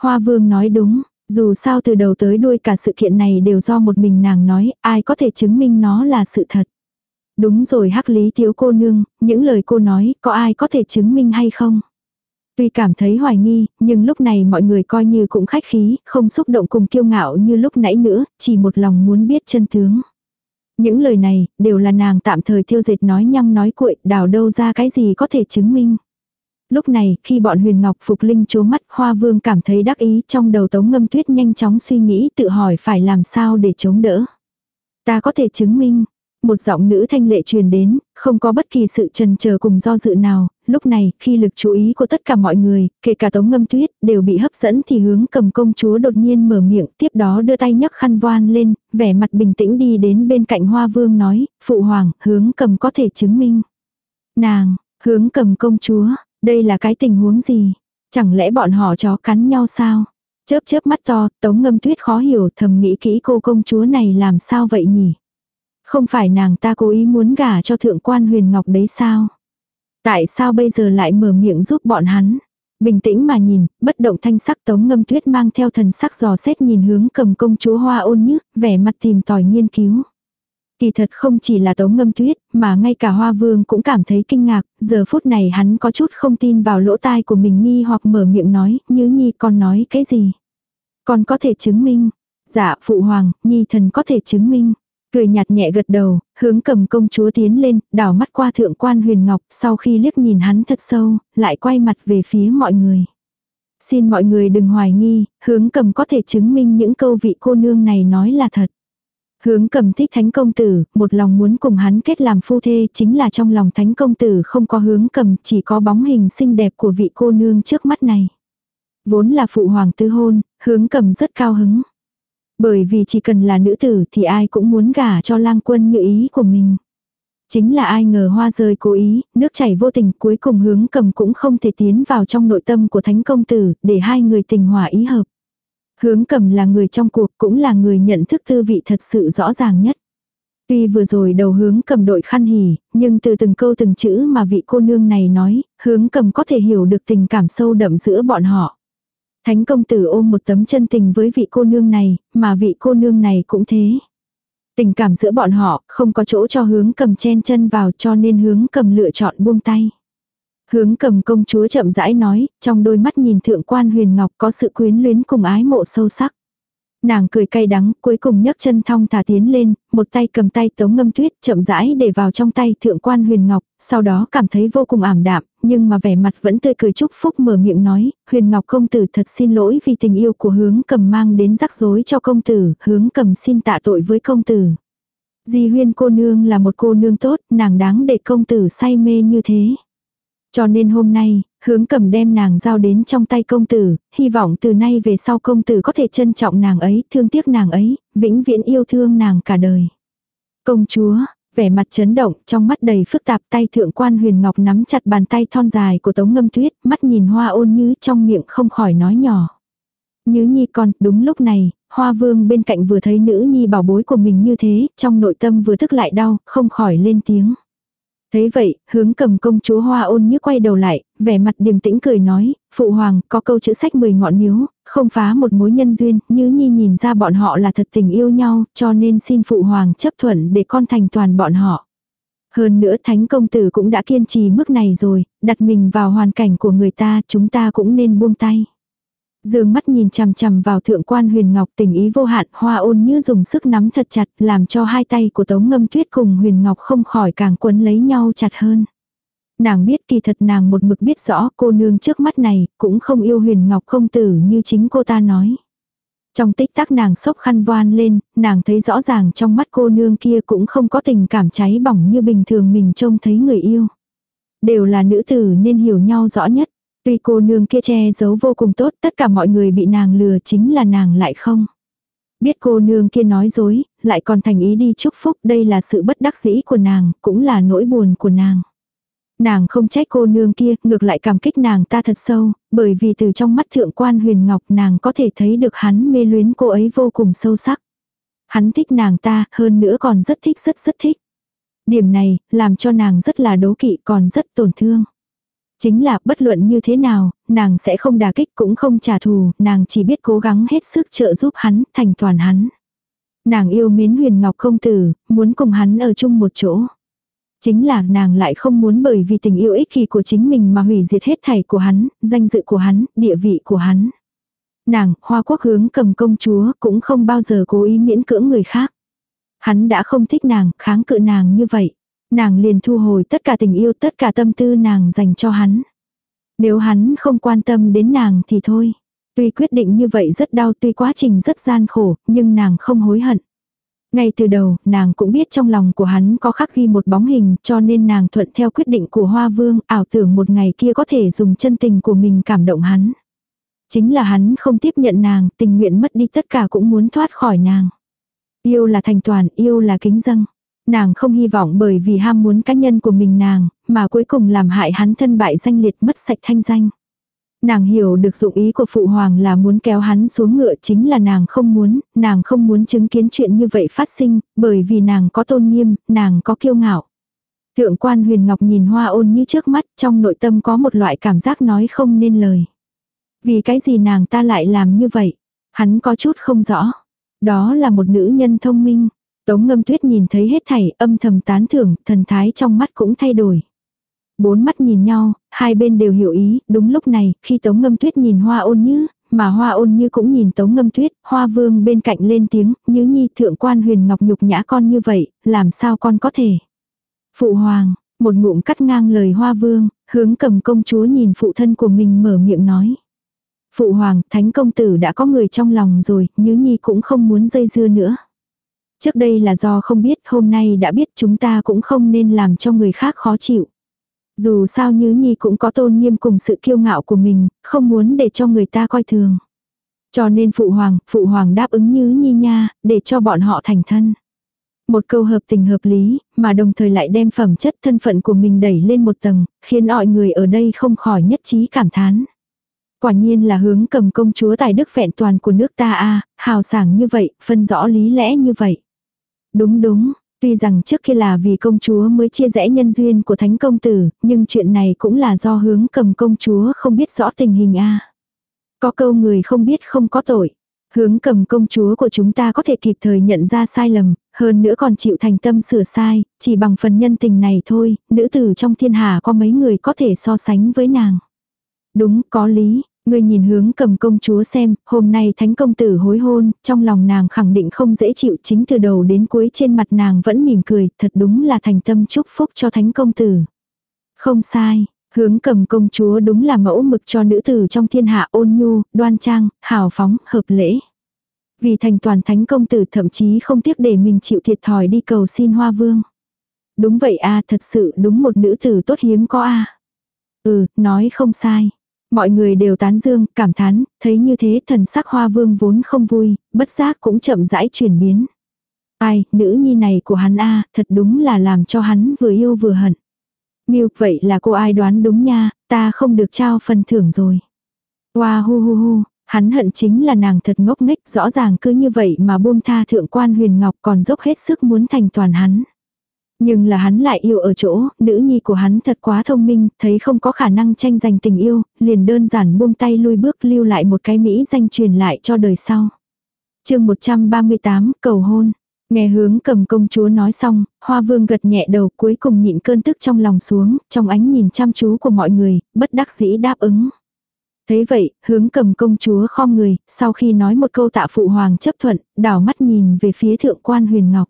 Hoa vương nói đúng, dù sao từ đầu tới đuôi cả sự kiện này đều do một mình nàng nói, ai có thể chứng minh nó là sự thật. Đúng rồi hắc lý thiếu cô nương, những lời cô nói, có ai có thể chứng minh hay không? Tuy cảm thấy hoài nghi, nhưng lúc này mọi người coi như cũng khách khí, không xúc động cùng kiêu ngạo như lúc nãy nữa, chỉ một lòng muốn biết chân tướng. Những lời này, đều là nàng tạm thời thiêu dệt nói nhăng nói cuội, đào đâu ra cái gì có thể chứng minh. Lúc này, khi bọn huyền ngọc phục linh chố mắt, hoa vương cảm thấy đắc ý trong đầu tống ngâm tuyết nhanh chóng suy nghĩ tự hỏi phải làm sao để chống đỡ. Ta có thể chứng minh, Một giọng nữ thanh lệ truyền đến, không có bất kỳ sự trần chờ cùng do dự nào, lúc này, khi lực chú ý của tất cả mọi người, kể cả tống ngâm tuyết, đều bị hấp dẫn thì hướng cầm công chúa đột nhiên mở miệng, tiếp đó đưa tay nhấc khăn voan lên, vẻ mặt bình tĩnh đi đến bên cạnh hoa vương nói, phụ hoàng, hướng cầm có thể chứng minh. Nàng, hướng cầm công chúa, đây là cái tình huống gì? Chẳng lẽ bọn họ chó cắn nhau sao? Chớp chớp mắt to, tống ngâm tuyết khó hiểu thầm nghĩ kỹ cô công chúa này làm sao vậy nhỉ? Không phải nàng ta cố ý muốn gả cho thượng quan huyền ngọc đấy sao? Tại sao bây giờ lại mở miệng giúp bọn hắn? Bình tĩnh mà nhìn, bất động thanh sắc tống ngâm tuyết mang theo thần sắc giò xét nhìn hướng cầm công chúa hoa ôn nhức, vẻ mặt tìm tòi nghiên cứu. Kỳ thật không chỉ là tống ngâm tuyết, mà ngay cả hoa vương cũng cảm thấy kinh ngạc, giờ phút này hắn có chút không tin vào lỗ tai của mình nghi hoặc mở miệng nói, như nhi con nói cái gì. Con có thể chứng minh. Dạ, phụ hoàng, nhi thần có thể chứng minh. Cười nhạt nhẹ gật đầu, hướng cầm công chúa tiến lên, đảo mắt qua thượng quan huyền ngọc, sau khi liếc nhìn hắn thật sâu, lại quay mặt về phía mọi người. Xin mọi người đừng hoài nghi, hướng cầm có thể chứng minh những câu vị cô nương này nói là thật. Hướng cầm thích thánh công tử, một lòng muốn cùng hắn kết làm phu thê chính là trong lòng thánh công tử không có hướng cầm, chỉ có bóng hình xinh đẹp của vị cô nương trước mắt này. Vốn là phụ hoàng tư hôn, hướng cầm rất cao hứng. Bởi vì chỉ cần là nữ tử thì ai cũng muốn gả cho lang quân như ý của mình. Chính là ai ngờ hoa rơi cố ý, nước chảy vô tình cuối cùng hướng cầm cũng không thể tiến vào trong nội tâm của thánh công tử, để hai người tình hòa ý hợp. Hướng cầm là người trong cuộc cũng là người nhận thức tư vị thật sự rõ ràng nhất. Tuy vừa rồi đầu hướng cầm đội khăn hỉ, nhưng từ từng câu từng chữ mà vị cô nương này nói, hướng cầm có thể hiểu được tình cảm sâu đậm giữa bọn họ. Thánh công tử ôm một tấm chân tình với vị cô nương này, mà vị cô nương này cũng thế. Tình cảm giữa bọn họ không có chỗ cho hướng cầm chen chân vào cho nên hướng cầm lựa chọn buông tay. Hướng cầm công chúa chậm rãi nói, trong đôi mắt nhìn thượng quan huyền ngọc có sự quyến luyến cùng ái mộ sâu sắc. Nàng cười cay đắng, cuối cùng nhấc chân thong thả tiến lên, một tay cầm tay tống ngâm tuyết chậm rãi để vào trong tay thượng quan huyền ngọc, sau đó cảm thấy vô cùng ảm đạm, nhưng mà vẻ mặt vẫn tươi cười chúc phúc mở miệng nói, huyền ngọc công tử thật xin lỗi vì tình yêu của hướng cầm mang đến rắc rối cho công tử, hướng cầm xin tạ tội với công tử. Di huyên cô nương là một cô nương tốt, nàng đáng để công tử say mê như thế. Cho nên hôm nay, hướng cầm đem nàng giao đến trong tay công tử, hy vọng từ nay về sau công tử có thể trân trọng nàng ấy, thương tiếc nàng ấy, vĩnh viễn yêu thương nàng cả đời. Công chúa, vẻ mặt chấn động, trong mắt đầy phức tạp tay thượng quan huyền ngọc nắm chặt bàn tay thon dài của tống ngâm tuyết, mắt nhìn hoa ôn như trong miệng không khỏi nói nhỏ. Như nhi con, đúng lúc này, hoa vương bên cạnh vừa thấy nữ nhi bảo bối của mình như thế, trong nội tâm vừa thức lại đau, không khỏi lên tiếng. Thế vậy, hướng cầm công chúa hoa ôn như quay đầu lại, vẻ mặt điềm tĩnh cười nói, phụ hoàng, có câu chữ sách mười ngọn miếu, không phá một mối nhân duyên, như nhi nhìn ra bọn họ là thật tình yêu nhau, cho nên xin phụ hoàng chấp thuận để con thành toàn bọn họ. Hơn nữa thánh công tử cũng đã kiên trì mức này rồi, đặt mình vào hoàn cảnh của người ta, chúng ta cũng nên buông tay. Dương mắt nhìn chằm chằm vào thượng quan huyền ngọc tình ý vô hạn hoa ôn như dùng sức nắm thật chặt làm cho hai tay của tống ngâm tuyết cùng huyền ngọc không khỏi càng quấn lấy nhau chặt hơn. Nàng biết kỳ thật nàng một mực biết rõ cô nương trước mắt này cũng không yêu huyền ngọc không tử như chính cô ta nói. Trong tích tắc nàng sốc khăn voan lên, nàng thấy rõ ràng trong mắt cô nương kia cũng không có tình cảm cháy bỏng như bình thường mình trông thấy người yêu. Đều là nữ tử nên hiểu nhau rõ nhất. Tuy cô nương kia che giấu vô cùng tốt, tất cả mọi người bị nàng lừa chính là nàng lại không. Biết cô nương kia nói dối, lại còn thành ý đi chúc phúc, đây là sự bất đắc dĩ của nàng, cũng là nỗi buồn của nàng. Nàng không trách cô nương kia, ngược lại cảm kích nàng ta thật sâu, bởi vì từ trong mắt thượng quan huyền ngọc nàng có thể thấy được hắn mê luyến cô ấy vô cùng sâu sắc. Hắn thích nàng ta, hơn nữa còn rất thích rất rất thích. Điểm này, làm cho nàng rất là đố kỵ còn rất tổn thương. Chính là bất luận như thế nào, nàng sẽ không đả kích cũng không trả thù, nàng chỉ biết cố gắng hết sức trợ giúp hắn, thành toàn hắn. Nàng yêu mến huyền ngọc công tử, muốn cùng hắn ở chung một chỗ. Chính là nàng lại không muốn bởi vì tình yêu ích kỷ của chính mình mà hủy diệt hết thảy của hắn, danh dự của hắn, địa vị của hắn. Nàng, hoa quốc hướng cầm công chúa, cũng không bao giờ cố ý miễn cưỡng người khác. Hắn đã không thích nàng, kháng cự nàng như vậy. Nàng liền thu hồi tất cả tình yêu tất cả tâm tư nàng dành cho hắn. Nếu hắn không quan tâm đến nàng thì thôi. Tuy quyết định như vậy rất đau tuy quá trình rất gian khổ, nhưng nàng không hối hận. Ngay từ đầu, nàng cũng biết trong lòng của hắn có khắc ghi một bóng hình, cho nên nàng thuận theo quyết định của Hoa Vương, ảo tưởng một ngày kia có thể dùng chân tình của mình cảm động hắn. Chính là hắn không tiếp nhận nàng, tình nguyện mất đi tất cả cũng muốn thoát khỏi nàng. Yêu là thành toàn, yêu là kính dâng. Nàng không hy vọng bởi vì ham muốn cá nhân của mình nàng, mà cuối cùng làm hại hắn thân bại danh liệt mất sạch thanh danh. Nàng hiểu được dụng ý của phụ hoàng là muốn kéo hắn xuống ngựa chính là nàng không muốn, nàng không muốn chứng kiến chuyện như vậy phát sinh, bởi vì nàng có tôn nghiêm, nàng có kiêu ngạo. Thượng quan huyền ngọc nhìn hoa ôn như trước mắt, trong nội tâm có một loại cảm giác nói không nên lời. Vì cái gì nàng ta lại làm như vậy? Hắn có chút không rõ. Đó là một nữ nhân thông minh. Tống ngâm tuyết nhìn thấy hết thảy âm thầm tán thưởng, thần thái trong mắt cũng thay đổi. Bốn mắt nhìn nhau, hai bên đều hiểu ý, đúng lúc này, khi Tống Ngâm Tuyết nhìn Hoa Ôn Như, mà Hoa Ôn Như cũng nhìn Tống Ngâm Tuyết, Hoa Vương bên cạnh lên tiếng, Như Nhi thượng quan huyền ngọc nhục nhã con như vậy, làm sao con có thể. Phụ Hoàng, một ngụm cắt ngang lời Hoa Vương, hướng cầm công chúa nhìn phụ thân của mình mở miệng nói. Phụ Hoàng, Thánh Công Tử đã có người trong lòng rồi, Như Nhi cũng không muốn dây dưa nữa. Trước đây là do không biết, hôm nay đã biết chúng ta cũng không nên làm cho người khác khó chịu. Dù sao Nhứ Nhi cũng có tôn nghiêm cùng sự kiêu ngạo của mình, không muốn để cho người ta coi thường. Cho nên Phụ Hoàng, Phụ Hoàng đáp ứng Nhứ Nhi nha, để cho bọn họ thành thân. Một câu hợp tình hợp lý, mà đồng thời lại đem phẩm chất thân phận của mình đẩy lên một tầng, khiến mọi người ở đây không khỏi nhất trí cảm thán. Quả nhiên là hướng cầm công chúa tài đức vẹn toàn của nước ta a hào sảng như vậy, phân rõ lý lẽ như vậy. Đúng đúng, Tuy rằng trước kia là vì công chúa mới chia rẽ nhân duyên của thánh công tử, nhưng chuyện này cũng là do hướng cầm công chúa không biết rõ tình hình a. Có câu người không biết không có tội. Hướng cầm công chúa của chúng ta có thể kịp thời nhận ra sai lầm, hơn nữa còn chịu thành tâm sửa sai, chỉ bằng phần nhân tình này thôi, nữ tử trong thiên hạ có mấy người có thể so sánh với nàng. Đúng, có lý, Người nhìn hướng cầm công chúa xem, hôm nay thánh công tử hối hôn, trong lòng nàng khẳng định không dễ chịu chính từ đầu đến cuối trên mặt nàng vẫn mỉm cười, thật đúng là thành tâm chúc phúc cho thánh công tử. Không sai, hướng cầm công chúa đúng là mẫu mực cho nữ tử trong thiên hạ ôn nhu, đoan trang, hào phóng, hợp lễ. Vì thành toàn thánh công tử thậm chí không tiếc để mình chịu thiệt thòi đi cầu xin hoa vương. Đúng vậy a thật sự đúng một nữ tử tốt hiếm có a Ừ, nói không sai. Mọi người đều tán dương, cảm thán, thấy như thế thần sắc hoa vương vốn không vui, bất giác cũng chậm rãi chuyển biến. Ai, nữ nhi này của hắn a thật đúng là làm cho hắn vừa yêu vừa hận. Miu, vậy là cô ai đoán đúng nha, ta không được trao phần thưởng rồi. Hoa hu hu hu, hắn hận chính là nàng thật ngốc nghếch rõ ràng cứ như vậy mà buông tha thượng quan huyền ngọc còn dốc hết sức muốn thành toàn hắn. Nhưng là hắn lại yêu ở chỗ, nữ nhi của hắn thật quá thông minh, thấy không có khả năng tranh giành tình yêu, liền đơn giản buông tay lui bước lưu lại một cái Mỹ danh truyền lại cho đời sau. chương 138, cầu hôn. Nghe hướng cầm công chúa nói xong, hoa vương gật nhẹ đầu cuối cùng nhịn cơn tức trong lòng xuống, trong ánh nhìn chăm chú của mọi người, bất đắc dĩ đáp ứng. Thế vậy, hướng cầm công chúa khom người, sau khi nói một câu tạ phụ hoàng chấp thuận, đảo mắt nhìn về phía thượng quan huyền ngọc.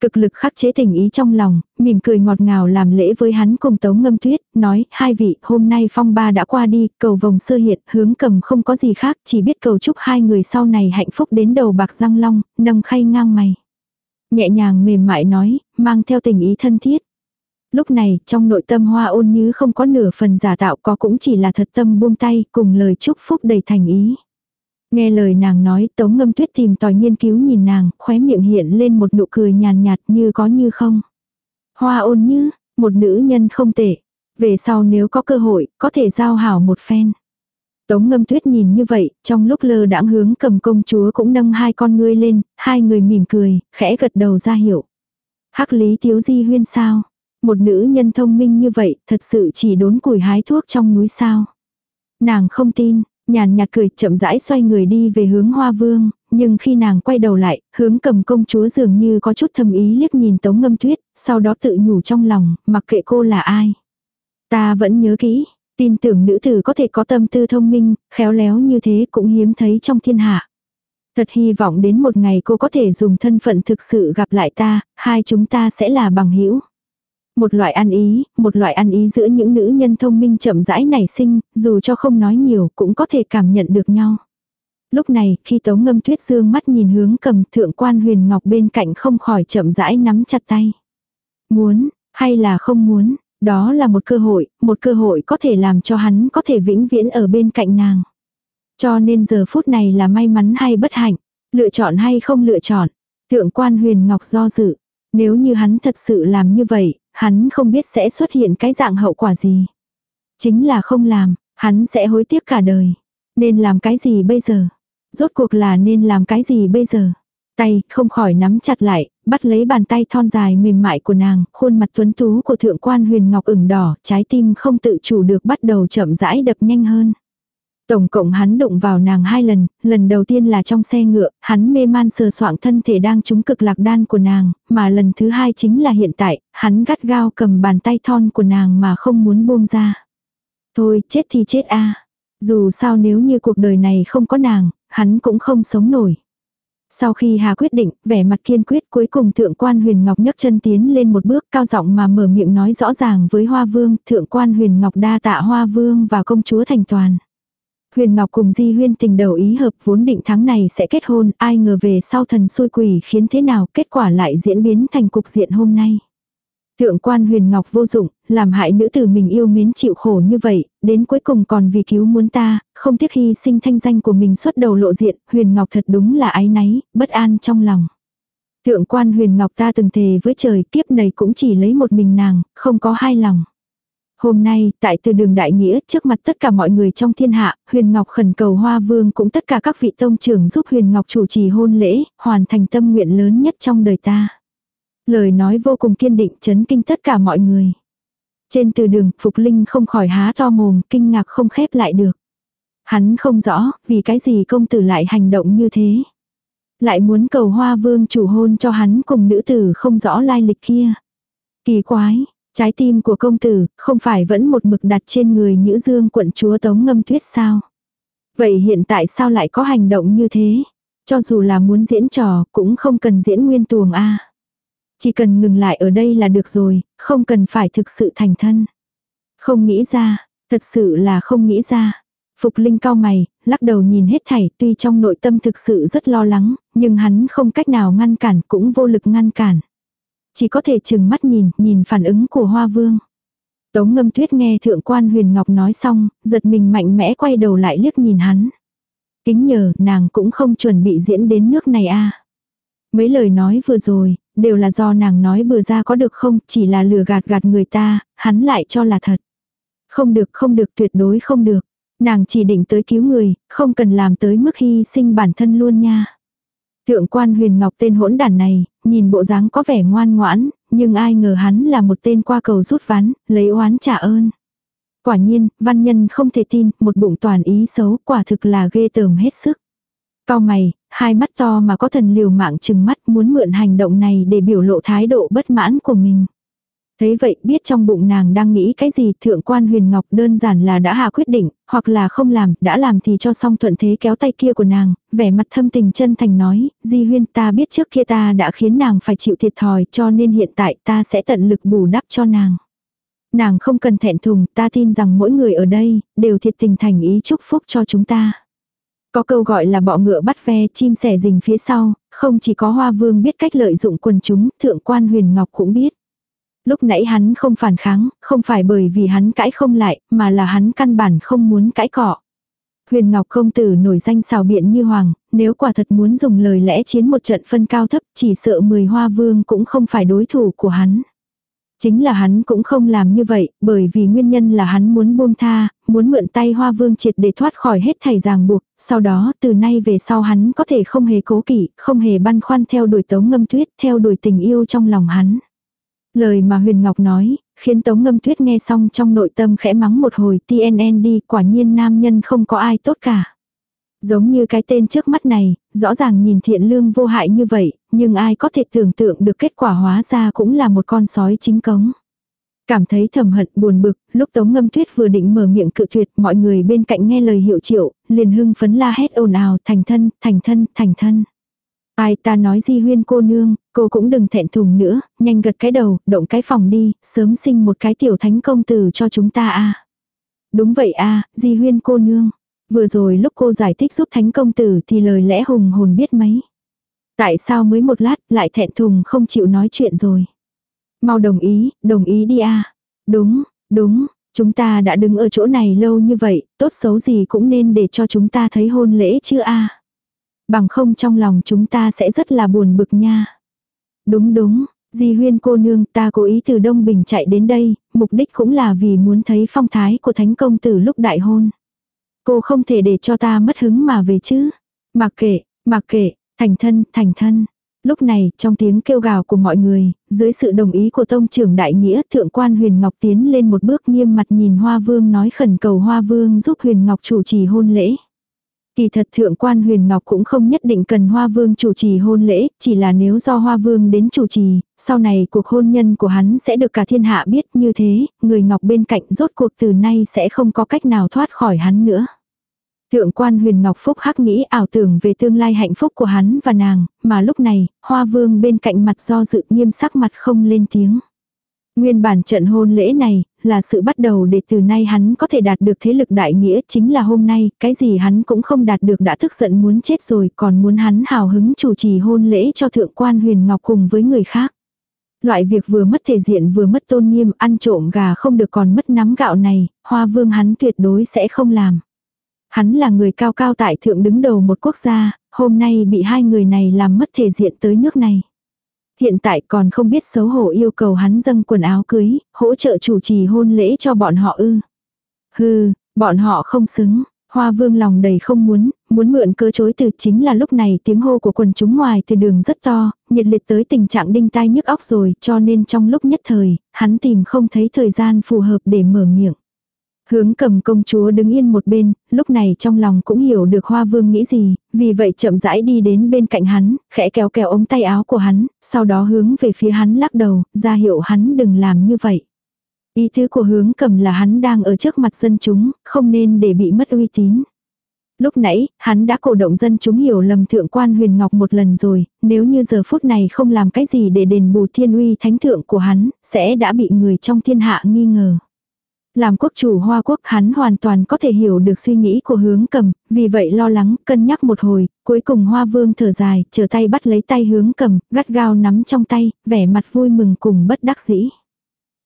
Cực lực khắc chế tình ý trong lòng, mỉm cười ngọt ngào làm lễ với hắn cùng tống ngâm tuyết, nói, hai vị, hôm nay phong ba đã qua đi, cầu vòng sơ hiện, hướng cầm không có gì khác, chỉ biết cầu chúc hai người sau này hạnh phúc đến đầu bạc răng long, nâng khay ngang mày. Nhẹ nhàng mềm mại nói, mang theo tình ý thân thiết. Lúc này, trong nội tâm hoa ôn như không có nửa phần giả tạo có cũng chỉ là thật tâm buông tay cùng lời chúc phúc đầy thành ý. Nghe lời nàng nói tống ngâm tuyết tìm tòi nghiên cứu nhìn nàng, khóe miệng hiện lên một nụ cười nhàn nhạt như có như không. Hoa ôn như, một nữ nhân không tệ. Về sau nếu có cơ hội, có thể giao hảo một phen. Tống ngâm tuyết nhìn như vậy, trong lúc lơ đãng hướng cầm công chúa cũng nâng hai con ngươi lên, hai người mỉm cười, khẽ gật đầu ra hiệu. Hắc lý tiếu di huyên sao? Một nữ nhân thông minh như vậy, thật sự chỉ đốn củi hái thuốc trong núi sao? Nàng không tin, Nhàn nhạt cười chậm rãi xoay người đi về hướng hoa vương, nhưng khi nàng quay đầu lại, hướng cầm công chúa dường như có chút thầm ý liếc nhìn tống ngâm tuyết, sau đó tự nhủ trong lòng, mặc kệ cô là ai. Ta vẫn nhớ kỹ, tin tưởng nữ tử có thể có tâm tư thông minh, khéo léo như thế cũng hiếm thấy trong thiên hạ. Thật hy vọng đến một ngày cô có thể dùng thân phận thực sự gặp lại ta, hai chúng ta sẽ là bằng hữu một loại ăn ý, một loại ăn ý giữa những nữ nhân thông minh chậm rãi nảy sinh, dù cho không nói nhiều cũng có thể cảm nhận được nhau. Lúc này, khi Tống Ngâm Tuyết dương mắt nhìn hướng cầm thượng quan huyền ngọc bên cạnh không khỏi chậm rãi nắm chặt tay. Muốn, hay là không muốn, đó là một cơ hội, một cơ hội có thể làm cho hắn có thể vĩnh viễn ở bên cạnh nàng. Cho nên giờ phút này là may mắn hay bất hạnh, lựa chọn hay không lựa chọn. Thượng quan huyền ngọc do dự, nếu như hắn thật sự làm như vậy, hắn không biết sẽ xuất hiện cái dạng hậu quả gì. Chính là không làm, hắn sẽ hối tiếc cả đời. Nên làm cái gì bây giờ? Rốt cuộc là nên làm cái gì bây giờ? Tay không khỏi nắm chặt lại, bắt lấy bàn tay thon dài mềm mại của nàng, khuôn mặt tuấn tú của thượng quan huyền ngọc ửng đỏ, trái tim không tự chủ được bắt đầu chậm rãi đập nhanh hơn. Tổng cộng hắn đụng vào nàng hai lần, lần đầu tiên là trong xe ngựa, hắn mê man sờ soạng thân thể đang trúng cực lạc đan của nàng, mà lần thứ hai chính là hiện tại, hắn gắt gao cầm bàn tay thon của nàng mà không muốn buông ra. Thôi, chết thì chết a Dù sao nếu như cuộc đời này không có nàng, hắn cũng không sống nổi. Sau khi Hà quyết định, vẻ mặt kiên quyết cuối cùng thượng quan huyền ngọc nhấc chân tiến lên một bước cao giọng mà mở miệng nói rõ ràng với hoa vương, thượng quan huyền ngọc đa tạ hoa vương và công chúa thành toàn. Huyền Ngọc cùng Di Huyên tình đầu ý hợp vốn định tháng này sẽ kết hôn, ai ngờ về sau thần xui quỷ khiến thế nào, kết quả lại diễn biến thành cục diện hôm nay. Thượng quan huyền ngọc vô dụng, làm hại nữ tử mình yêu mến chịu khổ như vậy, đến cuối cùng còn vì cứu muốn ta, không tiếc hy sinh thanh danh của mình xuất đầu lộ diện, huyền ngọc thật đúng là ái náy, bất an trong lòng. Thượng quan huyền ngọc ta từng thề với trời kiếp này cũng chỉ lấy một mình nàng, không có hai lòng. Hôm nay, tại từ đường đại nghĩa, trước mặt tất cả mọi người trong thiên hạ, Huyền Ngọc khẩn cầu Hoa Vương cũng tất cả các vị tông trưởng giúp Huyền Ngọc chủ trì hôn lễ, hoàn thành tâm nguyện lớn nhất trong đời ta. Lời nói vô cùng kiên định chấn kinh tất cả mọi người. Trên từ đường, Phục Linh không khỏi há to mồm, kinh ngạc không khép lại được. Hắn không rõ, vì cái gì công tử lại hành động như thế. Lại muốn cầu hoa vương chủ hôn cho hắn cùng nữ tử không rõ lai lịch kia. Kỳ quái, trái tim của công tử, không phải vẫn một mực đặt trên người nữ dương quận chúa tống ngâm tuyết sao. Vậy hiện tại sao lại có hành động như thế? Cho dù là muốn diễn trò, cũng không cần diễn nguyên tuồng a chỉ cần ngừng lại ở đây là được rồi, không cần phải thực sự thành thân. Không nghĩ ra, thật sự là không nghĩ ra. Phục Linh cao mày, lắc đầu nhìn hết thảy, tuy trong nội tâm thực sự rất lo lắng, nhưng hắn không cách nào ngăn cản, cũng vô lực ngăn cản. Chỉ có thể chừng mắt nhìn, nhìn phản ứng của Hoa Vương. Tống ngâm tuyết nghe thượng quan huyền ngọc nói xong, giật mình mạnh mẽ quay đầu lại liếc nhìn hắn. Kính nhờ, nàng cũng không chuẩn bị diễn đến nước này a à. Mấy lời nói vừa rồi, đều là do nàng nói bừa ra có được không, chỉ là lừa gạt gạt người ta, hắn lại cho là thật. Không được không được tuyệt đối không được. Nàng chỉ định tới cứu người, không cần làm tới mức hy sinh bản thân luôn nha. Thượng quan huyền ngọc tên hỗn đản này, nhìn bộ dáng có vẻ ngoan ngoãn, nhưng ai ngờ hắn là một tên qua cầu rút ván, lấy oán trả ơn. Quả nhiên, văn nhân không thể tin, một bụng toàn ý xấu, quả thực là ghê tởm hết sức. Cao mày, hai mắt to mà có thần liều mạng chừng mắt muốn mượn hành động này để biểu lộ thái độ bất mãn của mình. Thấy vậy biết trong bụng nàng đang nghĩ cái gì thượng quan huyền ngọc đơn giản là đã hạ quyết định, hoặc là không làm, đã làm thì cho xong thuận thế kéo tay kia của nàng, vẻ mặt thâm tình chân thành nói, di huyên ta biết trước kia ta đã khiến nàng phải chịu thiệt thòi cho nên hiện tại ta sẽ tận lực bù đắp cho nàng. Nàng không cần thẹn thùng, ta tin rằng mỗi người ở đây, đều thiệt tình thành ý chúc phúc cho chúng ta. Có câu gọi là bọ ngựa bắt ve chim sẻ rình phía sau, không chỉ có hoa vương biết cách lợi dụng quần chúng, thượng quan huyền ngọc cũng biết. Lúc nãy hắn không phản kháng, không phải bởi vì hắn cãi không lại, mà là hắn căn bản không muốn cãi cọ. Huyền Ngọc công tử nổi danh xào biện như hoàng, nếu quả thật muốn dùng lời lẽ chiến một trận phân cao thấp, chỉ sợ mười hoa vương cũng không phải đối thủ của hắn. Chính là hắn cũng không làm như vậy, bởi vì nguyên nhân là hắn muốn buông tha, muốn mượn tay hoa vương triệt để thoát khỏi hết thầy ràng buộc, sau đó từ nay về sau hắn có thể không hề cố kỵ, không hề băn khoăn theo đuổi tống ngâm tuyết, theo đuổi tình yêu trong lòng hắn. Lời mà Huyền Ngọc nói, khiến Tống Ngâm Tuyết nghe xong trong nội tâm khẽ mắng một hồi TNN đi quả nhiên nam nhân không có ai tốt cả. Giống như cái tên trước mắt này, rõ ràng nhìn thiện lương vô hại như vậy, nhưng ai có thể tưởng tượng được kết quả hóa ra cũng là một con sói chính cống. Cảm thấy thầm hận buồn bực, lúc Tống Ngâm Tuyết vừa định mở miệng cự tuyệt, mọi người bên cạnh nghe lời hiệu triệu, liền hưng phấn la hét ồn ào, thành thân, thành thân, thành thân. Ai ta nói di huyên cô nương, cô cũng đừng thẹn thùng nữa, nhanh gật cái đầu, động cái phòng đi, sớm sinh một cái tiểu thánh công tử cho chúng ta a Đúng vậy a di huyên cô nương. Vừa rồi lúc cô giải thích giúp thánh công tử thì lời lẽ hùng hồn biết mấy. Tại sao mới một lát lại thẹn thùng không chịu nói chuyện rồi. Mau đồng ý, đồng ý đi a Đúng, đúng, chúng ta đã đứng ở chỗ này lâu như vậy, tốt xấu gì cũng nên để cho chúng ta thấy hôn lễ chưa a Bằng không trong lòng chúng ta sẽ rất là buồn bực nha. Đúng đúng, Di huyên cô nương ta cố ý từ Đông Bình chạy đến đây, mục đích cũng là vì muốn thấy phong thái của thánh công tử lúc đại hôn. Cô không thể để cho ta mất hứng mà về chứ. Mặc kệ, mặc kệ, thành thân, thành thân. Lúc này, trong tiếng kêu gào của mọi người, dưới sự đồng ý của tông trưởng đại nghĩa, thượng quan huyền ngọc tiến lên một bước nghiêm mặt nhìn hoa vương nói khẩn cầu hoa vương giúp huyền ngọc chủ trì hôn lễ. Kỳ thật thượng quan huyền ngọc cũng không nhất định cần hoa vương chủ trì hôn lễ, chỉ là nếu do hoa vương đến chủ trì, sau này cuộc hôn nhân của hắn sẽ được cả thiên hạ biết như thế, người ngọc bên cạnh rốt cuộc từ nay sẽ không có cách nào thoát khỏi hắn nữa. Thượng quan huyền ngọc phúc hắc nghĩ ảo tưởng về tương lai hạnh phúc của hắn và nàng, mà lúc này, hoa vương bên cạnh mặt do dự nghiêm sắc mặt không lên tiếng. Nguyên bản trận hôn lễ này, là sự bắt đầu để từ nay hắn có thể đạt được thế lực đại nghĩa chính là hôm nay, cái gì hắn cũng không đạt được đã thức giận muốn chết rồi còn muốn hắn hào hứng chủ trì hôn lễ cho thượng quan huyền ngọc cùng với người khác. Loại việc vừa mất thể diện vừa mất tôn nghiêm ăn trộm gà không được còn mất nắm gạo này, hoa vương hắn tuyệt đối sẽ không làm. Hắn là người cao cao tại thượng đứng đầu một quốc gia, hôm nay bị hai người này làm mất thể diện tới nước này. Hiện tại còn không biết xấu hổ yêu cầu hắn dâng quần áo cưới, hỗ trợ chủ trì hôn lễ cho bọn họ ư. Hừ, bọn họ không xứng. Hoa vương lòng đầy không muốn, muốn mượn cơ chối từ chính là lúc này tiếng hô của quần chúng ngoài từ đường rất to, nhiệt liệt tới tình trạng đinh tai nhức óc rồi cho nên trong lúc nhất thời, hắn tìm không thấy thời gian phù hợp để mở miệng. Hướng cầm công chúa đứng yên một bên, lúc này trong lòng cũng hiểu được hoa vương nghĩ gì, vì vậy chậm rãi đi đến bên cạnh hắn, khẽ kéo kéo ống tay áo của hắn, sau đó hướng về phía hắn lắc đầu, ra hiệu hắn đừng làm như vậy. Ý thứ của hướng cầm là hắn đang ở trước mặt dân chúng, không nên để bị mất uy tín. Lúc nãy, hắn đã cổ động dân chúng hiểu lầm thượng quan huyền ngọc một lần rồi, nếu như giờ phút này không làm cái gì để đền bù thiên uy thánh thượng của hắn, sẽ đã bị người trong thiên hạ nghi ngờ. Làm quốc chủ Hoa Quốc hắn hoàn toàn có thể hiểu được suy nghĩ của hướng cầm, vì vậy lo lắng, cân nhắc một hồi, cuối cùng Hoa Vương thở dài, trở tay bắt lấy tay hướng cầm, gắt gao nắm trong tay, vẻ mặt vui mừng cùng bất đắc dĩ.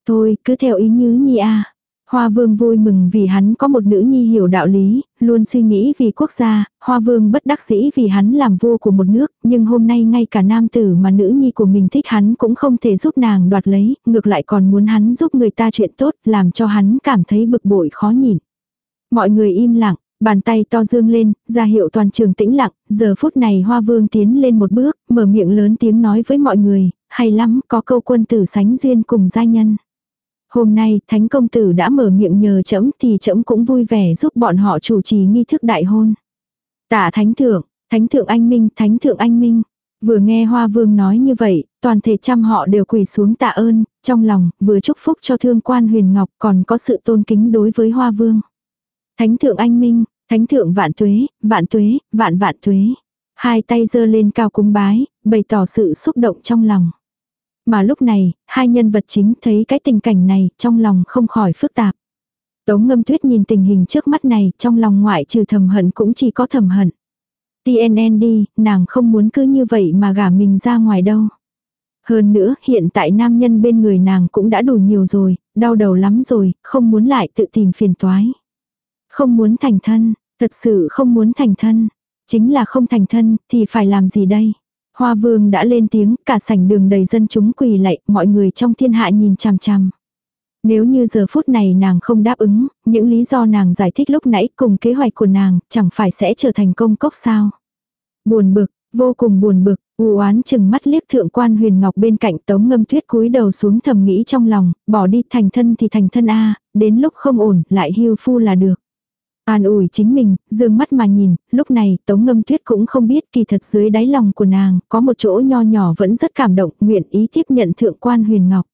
Thôi, cứ theo ý nhứ nhi a Hoa vương vui mừng vì hắn có một nữ nhi hiểu đạo lý, luôn suy nghĩ vì quốc gia, hoa vương bất đắc dĩ vì hắn làm vua của một nước, nhưng hôm nay ngay cả nam tử mà nữ nhi của mình thích hắn cũng không thể giúp nàng đoạt lấy, ngược lại còn muốn hắn giúp người ta chuyện tốt, làm cho hắn cảm thấy bực bội khó nhìn. Mọi người im lặng, bàn tay to dương lên, ra hiệu toàn trường tĩnh lặng, giờ phút này hoa vương tiến lên một bước, mở miệng lớn tiếng nói với mọi người, hay lắm, có câu quân tử sánh duyên cùng gia nhân. Hôm nay, thánh công tử đã mở miệng nhờ trẫm thì trẫm cũng vui vẻ giúp bọn họ chủ trì nghi thức đại hôn. Tạ thánh thượng, thánh thượng anh minh, thánh thượng anh minh. Vừa nghe hoa vương nói như vậy, toàn thể trăm họ đều quỳ xuống tạ ơn, trong lòng, vừa chúc phúc cho thương quan huyền ngọc còn có sự tôn kính đối với hoa vương. Thánh thượng anh minh, thánh thượng vạn tuế, vạn tuế, vạn vạn tuế. Hai tay giơ lên cao cúng bái, bày tỏ sự xúc động trong lòng. Mà lúc này, hai nhân vật chính thấy cái tình cảnh này, trong lòng không khỏi phức tạp. Tống ngâm tuyết nhìn tình hình trước mắt này, trong lòng ngoại trừ thầm hận cũng chỉ có thầm hận. TNN đi, nàng không muốn cứ như vậy mà gả mình ra ngoài đâu. Hơn nữa, hiện tại nam nhân bên người nàng cũng đã đủ nhiều rồi, đau đầu lắm rồi, không muốn lại tự tìm phiền toái. Không muốn thành thân, thật sự không muốn thành thân. Chính là không thành thân, thì phải làm gì đây? Hoa vương đã lên tiếng, cả sảnh đường đầy dân chúng quỳ lạy, mọi người trong thiên hạ nhìn chằm chằm. Nếu như giờ phút này nàng không đáp ứng, những lý do nàng giải thích lúc nãy cùng kế hoạch của nàng, chẳng phải sẽ trở thành công cốc sao. Buồn bực, vô cùng buồn bực, u oán chừng mắt liếc thượng quan huyền ngọc bên cạnh tống ngâm tuyết cúi đầu xuống thầm nghĩ trong lòng, bỏ đi thành thân thì thành thân a đến lúc không ổn, lại hưu phu là được. An ủi chính mình, dương mắt mà nhìn, lúc này Tống Ngâm Tuyết cũng không biết kỳ thật dưới đáy lòng của nàng, có một chỗ nho nhỏ vẫn rất cảm động, nguyện ý tiếp nhận thượng quan huyền ngọc.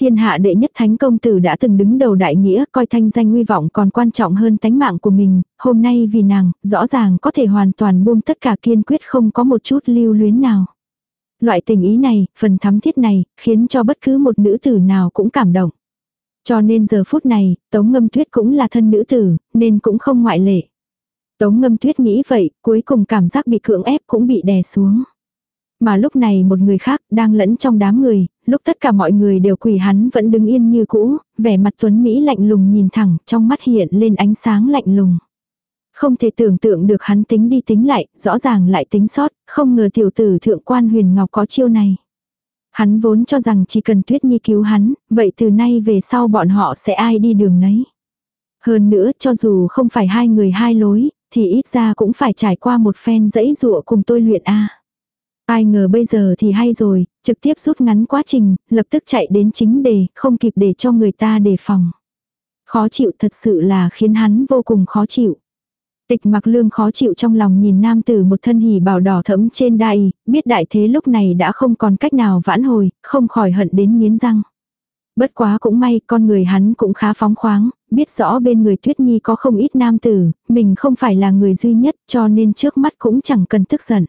Thiên hạ đệ nhất thánh công tử đã từng đứng đầu đại nghĩa, coi thanh danh uy vọng còn quan trọng hơn tánh mạng của mình, hôm nay vì nàng, rõ ràng có thể hoàn toàn buông tất cả kiên quyết không có một chút lưu luyến nào. Loại tình ý này, phần thắm thiết này, khiến cho bất cứ một nữ tử nào cũng cảm động. Cho nên giờ phút này, Tống Ngâm Tuyết cũng là thân nữ tử, nên cũng không ngoại lệ. Tống ngâm tuyết nghĩ vậy, cuối cùng cảm giác bị cưỡng ép cũng bị đè xuống. Mà lúc này một người khác đang lẫn trong đám người, lúc tất cả mọi người đều quỳ hắn vẫn đứng yên như cũ, vẻ mặt tuấn Mỹ lạnh lùng nhìn thẳng, trong mắt hiện lên ánh sáng lạnh lùng. Không thể tưởng tượng được hắn tính đi tính lại, rõ ràng lại tính sót, không ngờ tiểu tử thượng quan huyền ngọc có chiêu này. Hắn vốn cho rằng chỉ cần Tuyết Nhi cứu hắn, vậy từ nay về sau bọn họ sẽ ai đi đường nấy. Hơn nữa cho dù không phải hai người hai lối, thì ít ra cũng phải trải qua một phen dẫy dụa cùng tôi luyện A. Ai ngờ bây giờ thì hay rồi, trực tiếp rút ngắn quá trình, lập tức chạy đến chính đề, không kịp để cho người ta đề phòng. Khó chịu thật sự là khiến hắn vô cùng khó chịu. Tịch mặc lương khó chịu trong lòng nhìn nam tử một thân hỉ bảo đỏ thẫm trên đai biết đại thế lúc này đã không còn cách nào vãn hồi, không khỏi hận đến nghiến răng. Bất quá cũng may con người hắn cũng khá phóng khoáng, biết rõ bên người Tuyết Nhi có không ít nam tử, mình không phải là người duy nhất cho nên trước mắt cũng chẳng cần tức giận.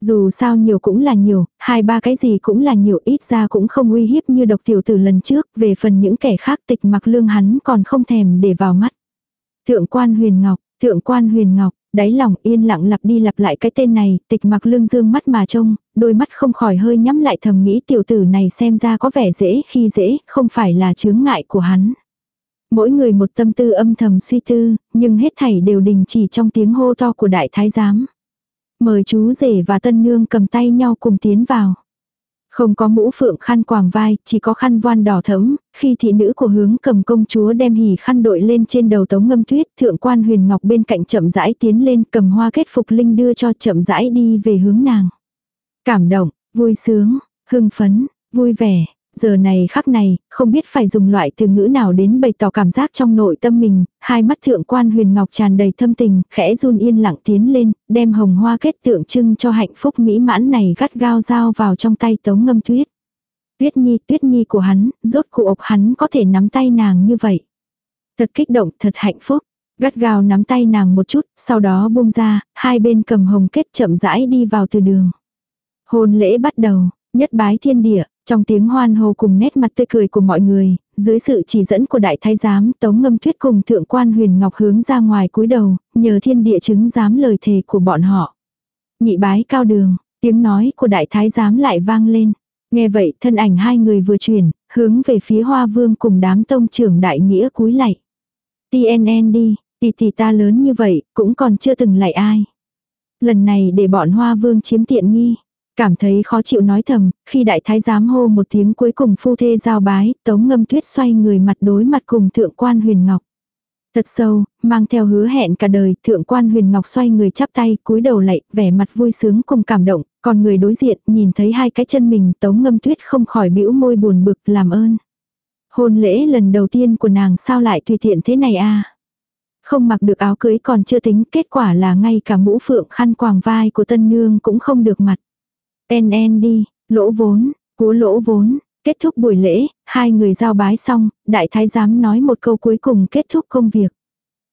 Dù sao nhiều cũng là nhiều, hai ba cái gì cũng là nhiều ít ra cũng không uy hiếp như độc tiểu tử lần trước, về phần những kẻ khác tịch mặc lương hắn còn không thèm để vào mắt. Thượng quan huyền ngọc, thượng quan huyền ngọc, đáy lòng yên lặng lặp đi lặp lại cái tên này, tịch mặc lương dương mắt mà trông, đôi mắt không khỏi hơi nhắm lại thầm nghĩ tiểu tử này xem ra có vẻ dễ khi dễ, không phải là chướng ngại của hắn. Mỗi người một tâm tư âm thầm suy tư, nhưng hết thảy đều đình chỉ trong tiếng hô to của đại thái giám. Mời chú rể và tân nương cầm tay nhau cùng tiến vào. Không có mũ phượng khăn quàng vai, chỉ có khăn voan đỏ thẫm, khi thị nữ của hướng cầm công chúa đem hỉ khăn đội lên trên đầu tống ngâm tuyết, thượng quan huyền ngọc bên cạnh chậm rãi tiến lên cầm hoa kết phục linh đưa cho chậm rãi đi về hướng nàng. Cảm động, vui sướng, hưng phấn, vui vẻ, Giờ này khắc này, không biết phải dùng loại từ ngữ nào đến bày tỏ cảm giác trong nội tâm mình, hai mắt thượng quan huyền ngọc tràn đầy thâm tình, khẽ run yên lặng tiến lên, đem hồng hoa kết tượng trưng cho hạnh phúc mỹ mãn này gắt gao dao vào trong tay tống ngâm tuyết. Tuyết nhi, tuyết nhi của hắn, rốt cuộc hắn có thể nắm tay nàng như vậy. Thật kích động, thật hạnh phúc. Gắt gao nắm tay nàng một chút, sau đó buông ra, hai bên cầm hồng kết chậm rãi đi vào từ đường. Hôn lễ bắt đầu, nhất bái thiên địa, trong tiếng hoan hô cùng nét mặt tươi cười của mọi người, dưới sự chỉ dẫn của đại thái giám, Tống Ngâm Tuyết cùng thượng quan Huyền Ngọc hướng ra ngoài cúi đầu, nhờ thiên địa chứng giám lời thề của bọn họ. Nhị bái cao đường, tiếng nói của đại thái giám lại vang lên. Nghe vậy, thân ảnh hai người vừa chuyển, hướng về phía Hoa Vương cùng đám tông trưởng đại nghĩa cúi lạy. TNN đi, tỷ tỷ ta lớn như vậy, cũng còn chưa từng lạy ai. Lần này để bọn Hoa Vương chiếm tiện nghi. Cảm thấy khó chịu nói thầm, khi đại thái giám hô một tiếng cuối cùng phu thê giao bái, tống ngâm tuyết xoay người mặt đối mặt cùng thượng quan huyền ngọc. Thật sâu, mang theo hứa hẹn cả đời, thượng quan huyền ngọc xoay người chắp tay, cúi đầu lạy, vẻ mặt vui sướng cùng cảm động, còn người đối diện, nhìn thấy hai cái chân mình, tống ngâm tuyết không khỏi bĩu môi buồn bực, làm ơn. Hôn lễ lần đầu tiên của nàng sao lại tùy tiện thế này a Không mặc được áo cưới còn chưa tính, kết quả là ngay cả mũ phượng khăn quàng vai của tân nương cũng không được mặt. En đi, lỗ vốn, cố lỗ vốn. Kết thúc buổi lễ, hai người giao bái xong, đại thái giám nói một câu cuối cùng kết thúc công việc.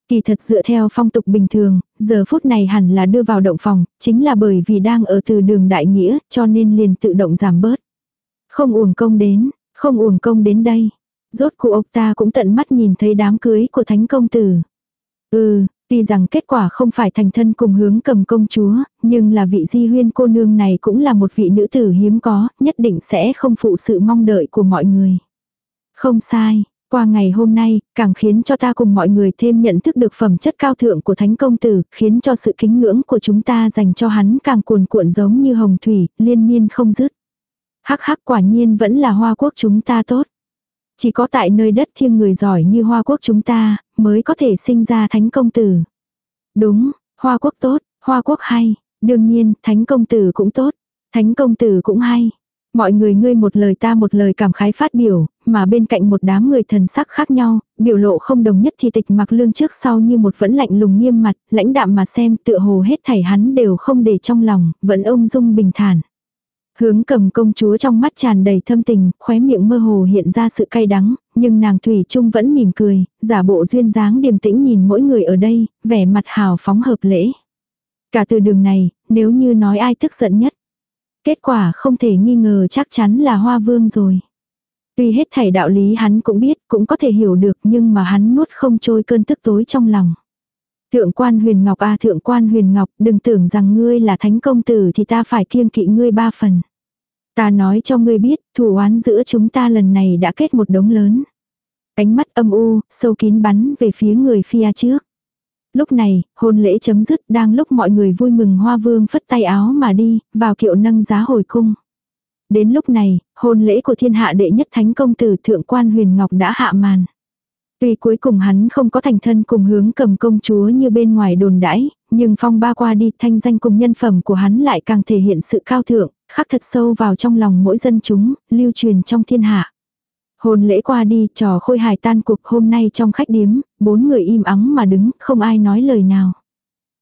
Kỳ thật dựa theo phong tục bình thường, giờ phút này hẳn là đưa vào động phòng, chính là bởi vì đang ở từ đường đại nghĩa, cho nên liền tự động giảm bớt. Không uổng công đến, không uổng công đến đây. Rốt cuộc ốc ta cũng tận mắt nhìn thấy đám cưới của thánh công tử. Ừ, Tuy rằng kết quả không phải thành thân cùng hướng cầm công chúa, nhưng là vị di huyên cô nương này cũng là một vị nữ tử hiếm có, nhất định sẽ không phụ sự mong đợi của mọi người. Không sai, qua ngày hôm nay, càng khiến cho ta cùng mọi người thêm nhận thức được phẩm chất cao thượng của thánh công tử, khiến cho sự kính ngưỡng của chúng ta dành cho hắn càng cuồn cuộn giống như hồng thủy, liên miên không dứt. Hắc hắc quả nhiên vẫn là hoa quốc chúng ta tốt. Chỉ có tại nơi đất thiêng người giỏi như Hoa Quốc chúng ta, mới có thể sinh ra thánh công tử. Đúng, Hoa Quốc tốt, Hoa Quốc hay, đương nhiên, thánh công tử cũng tốt, thánh công tử cũng hay. Mọi người ngươi một lời ta một lời cảm khái phát biểu, mà bên cạnh một đám người thần sắc khác nhau, biểu lộ không đồng nhất thì tịch mặc lương trước sau như một vẫn lạnh lùng nghiêm mặt, lãnh đạm mà xem tựa hồ hết thảy hắn đều không để trong lòng, vẫn ông dung bình thản. Hướng cầm công chúa trong mắt tràn đầy thâm tình, khóe miệng mơ hồ hiện ra sự cay đắng, nhưng nàng Thủy Trung vẫn mỉm cười, giả bộ duyên dáng điềm tĩnh nhìn mỗi người ở đây, vẻ mặt hào phóng hợp lễ. Cả từ đường này, nếu như nói ai tức giận nhất. Kết quả không thể nghi ngờ chắc chắn là hoa vương rồi. Tuy hết thảy đạo lý hắn cũng biết, cũng có thể hiểu được nhưng mà hắn nuốt không trôi cơn tức tối trong lòng. Thượng quan huyền ngọc a thượng quan huyền ngọc, đừng tưởng rằng ngươi là thánh công tử thì ta phải kiêng kỵ ngươi ba phần. Ta nói cho ngươi biết, thủ oán giữa chúng ta lần này đã kết một đống lớn. Ánh mắt âm u, sâu kín bắn về phía người phía trước. Lúc này, hôn lễ chấm dứt đang lúc mọi người vui mừng hoa vương phất tay áo mà đi, vào kiệu nâng giá hồi cung. Đến lúc này, hôn lễ của thiên hạ đệ nhất thánh công tử thượng quan huyền ngọc đã hạ màn. Tuy cuối cùng hắn không có thành thân cùng hướng cầm công chúa như bên ngoài đồn đãi, nhưng phong ba qua đi thanh danh cùng nhân phẩm của hắn lại càng thể hiện sự cao thượng, khắc thật sâu vào trong lòng mỗi dân chúng, lưu truyền trong thiên hạ. Hôn lễ qua đi, trò khôi hài tan cuộc hôm nay trong khách điếm, bốn người im ắng mà đứng, không ai nói lời nào.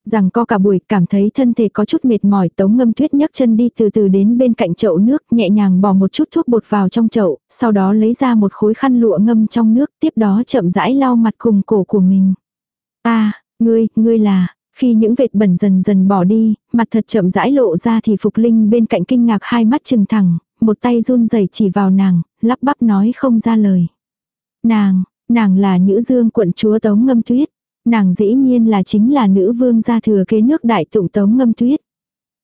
Rằng co cả buổi cảm thấy thân thể có chút mệt mỏi tống ngâm tuyết nhấc chân đi từ từ đến bên cạnh chậu nước nhẹ nhàng bỏ một chút thuốc bột vào trong chậu, sau đó lấy ra một khối khăn lụa ngâm trong nước tiếp đó chậm rãi lau mặt cùng cổ của mình. ta ngươi, ngươi là, khi những vệt bẩn dần dần bỏ đi, mặt thật chậm rãi lộ ra thì Phục Linh bên cạnh kinh ngạc hai mắt trừng thẳng, một tay run rẩy chỉ vào nàng, lắp bắp nói không ra lời. Nàng, nàng là nữ dương quận chúa tống ngâm tuyết. Nàng dĩ nhiên là chính là nữ vương gia thừa kế nước đại tụng tống ngâm tuyết.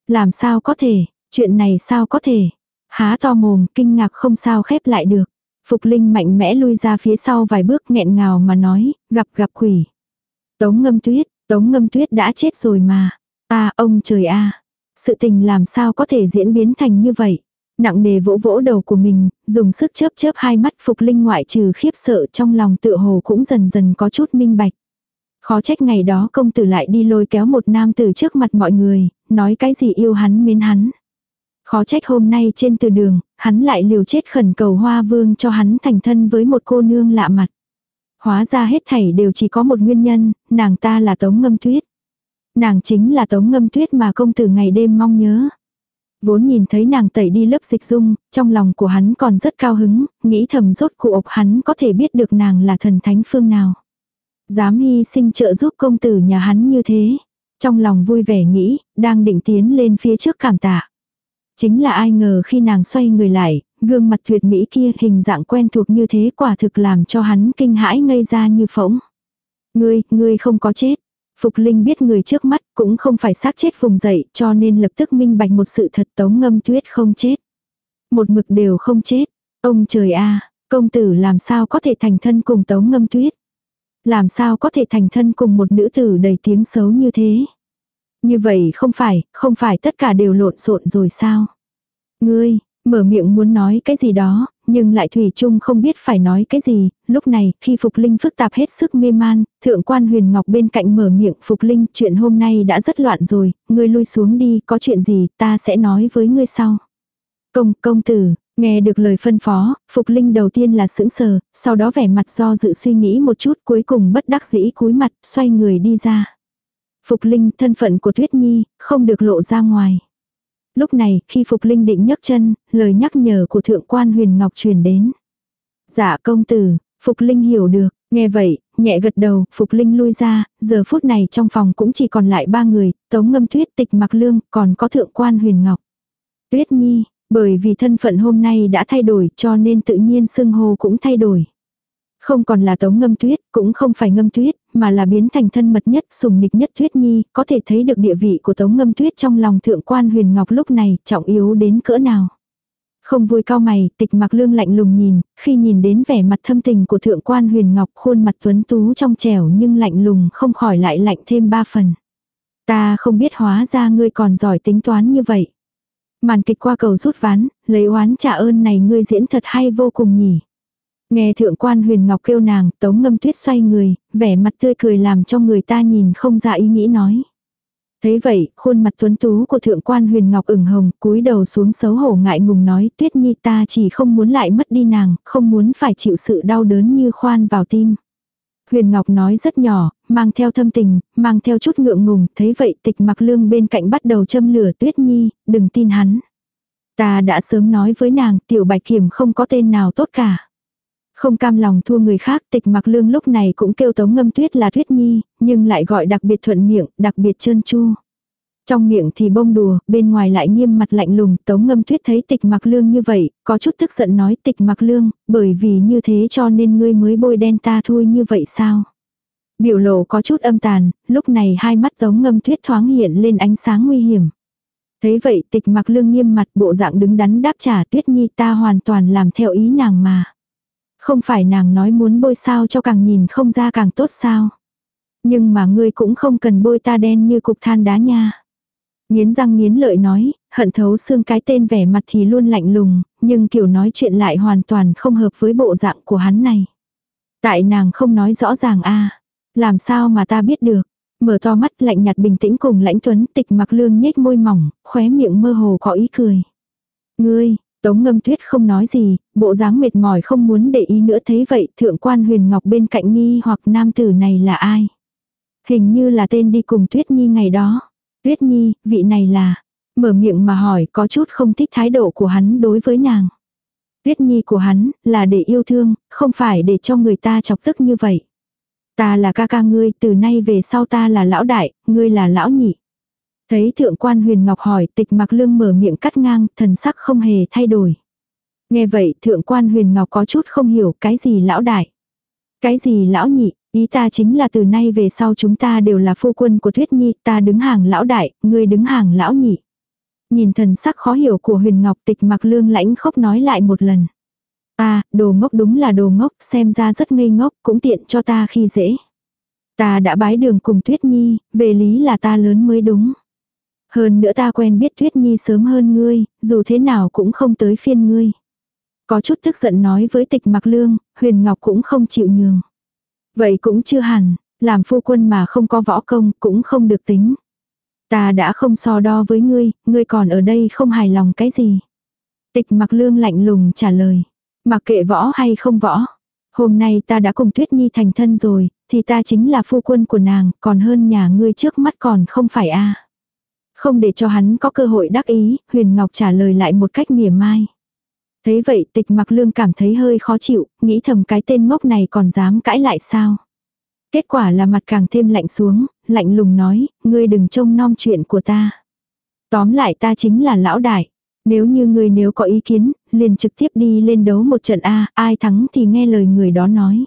Làm sao có thể, chuyện này sao có thể. Há to mồm, kinh ngạc không sao khép lại được. Phục Linh mạnh mẽ lui ra phía sau vài bước nghẹn ngào mà nói, gặp gặp quỷ. Tống ngâm tuyết, tống ngâm tuyết đã chết rồi mà. ta ông trời a Sự tình làm sao có thể diễn biến thành như vậy. Nặng nề vỗ vỗ đầu của mình, dùng sức chớp chớp hai mắt Phục Linh ngoại trừ khiếp sợ trong lòng tựa hồ cũng dần dần có chút minh bạch. Khó trách ngày đó công tử lại đi lôi kéo một nam tử trước mặt mọi người, nói cái gì yêu hắn mến hắn. Khó trách hôm nay trên từ đường, hắn lại liều chết khẩn cầu hoa vương cho hắn thành thân với một cô nương lạ mặt. Hóa ra hết thảy đều chỉ có một nguyên nhân, nàng ta là tống ngâm tuyết. Nàng chính là tống ngâm tuyết mà công tử ngày đêm mong nhớ. Vốn nhìn thấy nàng tẩy đi lớp dịch dung, trong lòng của hắn còn rất cao hứng, nghĩ thầm rốt cuộc hắn có thể biết được nàng là thần thánh phương nào. Dám hy sinh trợ giúp công tử nhà hắn như thế. Trong lòng vui vẻ nghĩ, đang định tiến lên phía trước cảm tạ. Chính là ai ngờ khi nàng xoay người lại, gương mặt tuyệt mỹ kia hình dạng quen thuộc như thế quả thực làm cho hắn kinh hãi ngây ra như phỗng. Ngươi, ngươi không có chết. Phục Linh biết người trước mắt cũng không phải xác chết vùng dậy cho nên lập tức minh bạch một sự thật tống ngâm tuyết không chết. Một mực đều không chết. Ông trời a công tử làm sao có thể thành thân cùng tống ngâm tuyết. Làm sao có thể thành thân cùng một nữ tử đầy tiếng xấu như thế. Như vậy không phải, không phải tất cả đều lộn xộn rồi sao. Ngươi, mở miệng muốn nói cái gì đó, nhưng lại Thủy chung không biết phải nói cái gì, lúc này, khi Phục Linh phức tạp hết sức mê man, thượng quan huyền ngọc bên cạnh mở miệng Phục Linh, chuyện hôm nay đã rất loạn rồi, ngươi lui xuống đi, có chuyện gì, ta sẽ nói với ngươi sau. Công, công tử, nghe được lời phân phó, Phục Linh đầu tiên là sững sờ, sau đó vẻ mặt do dự suy nghĩ một chút cuối cùng bất đắc dĩ cúi mặt, xoay người đi ra. Phục Linh, thân phận của Tuyết Nhi, không được lộ ra ngoài. Lúc này, khi Phục Linh định nhấc chân, lời nhắc nhở của thượng quan huyền ngọc truyền đến. Dạ công tử, Phục Linh hiểu được, nghe vậy, nhẹ gật đầu, Phục Linh lui ra, giờ phút này trong phòng cũng chỉ còn lại ba người, Tống Ngâm Tuyết tịch mặc lương, còn có thượng quan huyền ngọc. Tuyết Nhi, bởi vì thân phận hôm nay đã thay đổi cho nên tự nhiên xưng hô cũng thay đổi. Không còn là tống ngâm tuyết, cũng không phải ngâm tuyết, mà là biến thành thân mật nhất, sùng nịch nhất tuyết nhi, có thể thấy được địa vị của tống ngâm tuyết trong lòng thượng quan huyền ngọc lúc này, trọng yếu đến cỡ nào. Không vui cao mày, tịch mặc lương lạnh lùng nhìn, khi nhìn đến vẻ mặt thâm tình của thượng quan huyền ngọc khuôn mặt tuấn tú trong trẻo nhưng lạnh lùng không khỏi lại lạnh thêm ba phần. Ta không biết hóa ra ngươi còn giỏi tính toán như vậy. Màn kịch qua cầu rút ván, lấy oán trả ơn này ngươi diễn thật hay vô cùng nhỉ. Nghe thượng quan huyền ngọc kêu nàng, tống ngâm tuyết xoay người, vẻ mặt tươi cười làm cho người ta nhìn không ra ý nghĩ nói. Thế vậy, khuôn mặt tuấn tú của thượng quan huyền ngọc ửng hồng, cúi đầu xuống xấu hổ ngại ngùng nói, tuyết nhi ta chỉ không muốn lại mất đi nàng, không muốn phải chịu sự đau đớn như khoan vào tim. Huyền Ngọc nói rất nhỏ, mang theo thâm tình, mang theo chút ngượng ngùng, thấy vậy tịch mặc lương bên cạnh bắt đầu châm lửa tuyết nhi, đừng tin hắn. Ta đã sớm nói với nàng, tiểu bạch kiểm không có tên nào tốt cả. Không cam lòng thua người khác, tịch mặc lương lúc này cũng kêu tống ngâm tuyết là tuyết nhi, nhưng lại gọi đặc biệt thuận miệng, đặc biệt trơn chu. Trong miệng thì bông đùa, bên ngoài lại nghiêm mặt lạnh lùng, tống ngâm tuyết thấy tịch mặc lương như vậy, có chút tức giận nói tịch mặc lương, bởi vì như thế cho nên ngươi mới bôi đen ta thui như vậy sao. Biểu lộ có chút âm tàn, lúc này hai mắt tống ngâm tuyết thoáng hiện lên ánh sáng nguy hiểm. Thấy vậy tịch mặc lương nghiêm mặt bộ dạng đứng đắn đáp trả tuyết nhi ta hoàn toàn làm theo ý nàng mà. Không phải nàng nói muốn bôi sao cho càng nhìn không ra càng tốt sao. Nhưng mà ngươi cũng không cần bôi ta đen như cục than đá nha. Nghiến răng nghiến lợi nói, hận thấu xương cái tên vẻ mặt thì luôn lạnh lùng, nhưng kiểu nói chuyện lại hoàn toàn không hợp với bộ dạng của hắn này. Tại nàng không nói rõ ràng a làm sao mà ta biết được. Mở to mắt lạnh nhạt bình tĩnh cùng lãnh tuấn tịch mặc lương nhếch môi mỏng, khóe miệng mơ hồ có ý cười. Ngươi, Tống ngâm tuyết không nói gì, bộ dáng mệt mỏi không muốn để ý nữa thấy vậy thượng quan huyền ngọc bên cạnh nghi hoặc nam tử này là ai. Hình như là tên đi cùng tuyết nhi ngày đó. Tuyết nhi, vị này là, mở miệng mà hỏi có chút không thích thái độ của hắn đối với nàng. Tuyết nhi của hắn là để yêu thương, không phải để cho người ta chọc tức như vậy. Ta là ca ca ngươi, từ nay về sau ta là lão đại, ngươi là lão nhị. Thấy thượng quan huyền ngọc hỏi tịch mặc lương mở miệng cắt ngang, thần sắc không hề thay đổi. Nghe vậy thượng quan huyền ngọc có chút không hiểu cái gì lão đại. Cái gì lão nhị, ý ta chính là từ nay về sau chúng ta đều là phu quân của Thuyết Nhi, ta đứng hàng lão đại, ngươi đứng hàng lão nhị. Nhìn thần sắc khó hiểu của huyền ngọc tịch mặc lương lãnh khóc nói lại một lần. Ta, đồ ngốc đúng là đồ ngốc, xem ra rất ngây ngốc, cũng tiện cho ta khi dễ. Ta đã bái đường cùng Tuyết Nhi, về lý là ta lớn mới đúng. Hơn nữa ta quen biết Tuyết Nhi sớm hơn ngươi, dù thế nào cũng không tới phiên ngươi. Có chút tức giận nói với tịch mặc lương, huyền ngọc cũng không chịu nhường. Vậy cũng chưa hẳn, làm phu quân mà không có võ công cũng không được tính. Ta đã không so đo với ngươi, ngươi còn ở đây không hài lòng cái gì. Tịch mặc lương lạnh lùng trả lời. Mặc kệ võ hay không võ. Hôm nay ta đã cùng Tuyết Nhi thành thân rồi, thì ta chính là phu quân của nàng, còn hơn nhà ngươi trước mắt còn không phải a Không để cho hắn có cơ hội đắc ý, Huyền Ngọc trả lời lại một cách mỉa mai. Thế vậy tịch mặc lương cảm thấy hơi khó chịu, nghĩ thầm cái tên ngốc này còn dám cãi lại sao. Kết quả là mặt càng thêm lạnh xuống, lạnh lùng nói, ngươi đừng trông nom chuyện của ta. Tóm lại ta chính là lão đại. Nếu như người nếu có ý kiến, liền trực tiếp đi lên đấu một trận A, ai thắng thì nghe lời người đó nói.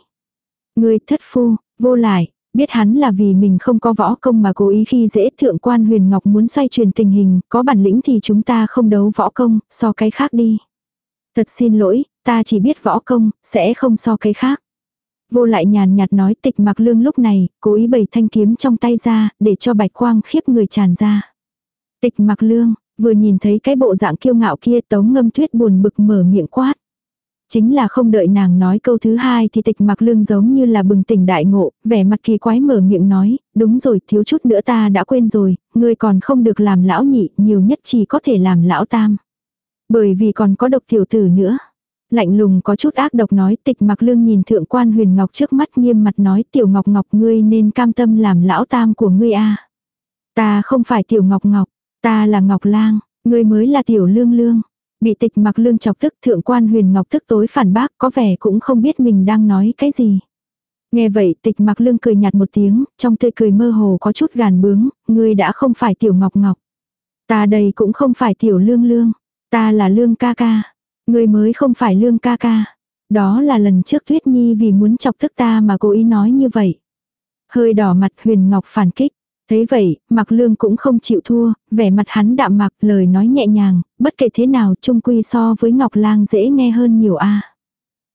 người thất phu, vô lại, biết hắn là vì mình không có võ công mà cố ý khi dễ thượng quan huyền ngọc muốn xoay chuyển tình hình, có bản lĩnh thì chúng ta không đấu võ công, so cái khác đi. Thật xin lỗi, ta chỉ biết võ công, sẽ không so cái khác. Vô lại nhàn nhạt nói tịch mặc lương lúc này, cố ý bày thanh kiếm trong tay ra, để cho bạch quang khiếp người tràn ra. Tịch mặc lương, vừa nhìn thấy cái bộ dạng kiêu ngạo kia tống ngâm tuyết buồn bực mở miệng quát. Chính là không đợi nàng nói câu thứ hai thì tịch mặc lương giống như là bừng tỉnh đại ngộ, vẻ mặt kỳ quái mở miệng nói, đúng rồi thiếu chút nữa ta đã quên rồi, ngươi còn không được làm lão nhị, nhiều nhất chỉ có thể làm lão tam. Bởi vì còn có độc tiểu tử nữa. Lạnh lùng có chút ác độc nói tịch mặc lương nhìn thượng quan huyền ngọc trước mắt nghiêm mặt nói tiểu ngọc ngọc ngươi nên cam tâm làm lão tam của ngươi a Ta không phải tiểu ngọc ngọc, ta là ngọc lang, ngươi mới là tiểu lương lương. Bị tịch mặc lương chọc tức thượng quan huyền ngọc tức tối phản bác có vẻ cũng không biết mình đang nói cái gì. Nghe vậy tịch mặc lương cười nhạt một tiếng, trong tươi cười mơ hồ có chút gàn bướng, ngươi đã không phải tiểu ngọc ngọc. Ta đây cũng không phải tiểu lương lương. Ta là lương ca ca. Người mới không phải lương ca ca. Đó là lần trước Tuyết Nhi vì muốn chọc tức ta mà cố ý nói như vậy. Hơi đỏ mặt huyền ngọc phản kích. Thế vậy, mặc lương cũng không chịu thua, vẻ mặt hắn đạm mạc, lời nói nhẹ nhàng, bất kể thế nào trung quy so với Ngọc Lang dễ nghe hơn nhiều a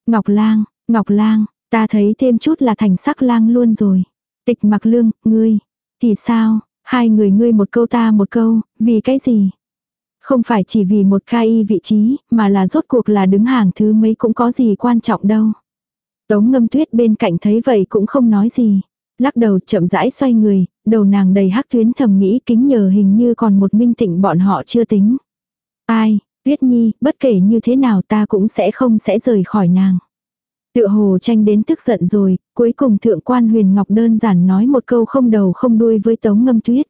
Ngọc Lang, Ngọc Lang, ta thấy thêm chút là thành sắc lang luôn rồi. Tịch mặc lương, ngươi, thì sao, hai người ngươi một câu ta một câu, vì cái gì? Không phải chỉ vì một ca y vị trí, mà là rốt cuộc là đứng hàng thứ mấy cũng có gì quan trọng đâu. Tống ngâm tuyết bên cạnh thấy vậy cũng không nói gì. Lắc đầu chậm rãi xoay người, đầu nàng đầy hắc tuyến thầm nghĩ kính nhờ hình như còn một minh tịnh bọn họ chưa tính. Ai, tuyết nhi, bất kể như thế nào ta cũng sẽ không sẽ rời khỏi nàng. Tựa hồ tranh đến tức giận rồi, cuối cùng thượng quan huyền ngọc đơn giản nói một câu không đầu không đuôi với tống ngâm tuyết.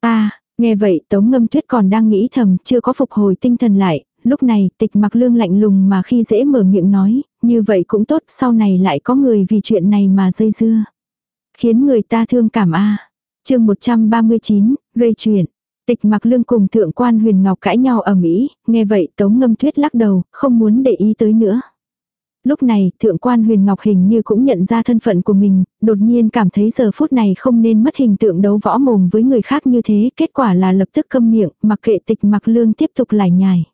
Ta, Nghe vậy Tống Ngâm Tuyết còn đang nghĩ thầm, chưa có phục hồi tinh thần lại, lúc này tịch mặc lương lạnh lùng mà khi dễ mở miệng nói, như vậy cũng tốt, sau này lại có người vì chuyện này mà dây dưa. Khiến người ta thương cảm a à chương 139, gây chuyện. Tịch mặc lương cùng thượng quan huyền ngọc cãi nhau ở Mỹ, nghe vậy Tống Ngâm Tuyết lắc đầu, không muốn để ý tới nữa. Lúc này, thượng quan huyền ngọc hình như cũng nhận ra thân phận của mình, đột nhiên cảm thấy giờ phút này không nên mất hình tượng đấu võ mồm với người khác như thế, kết quả là lập tức câm miệng, mặc kệ tịch mặc lương tiếp tục lải nhải.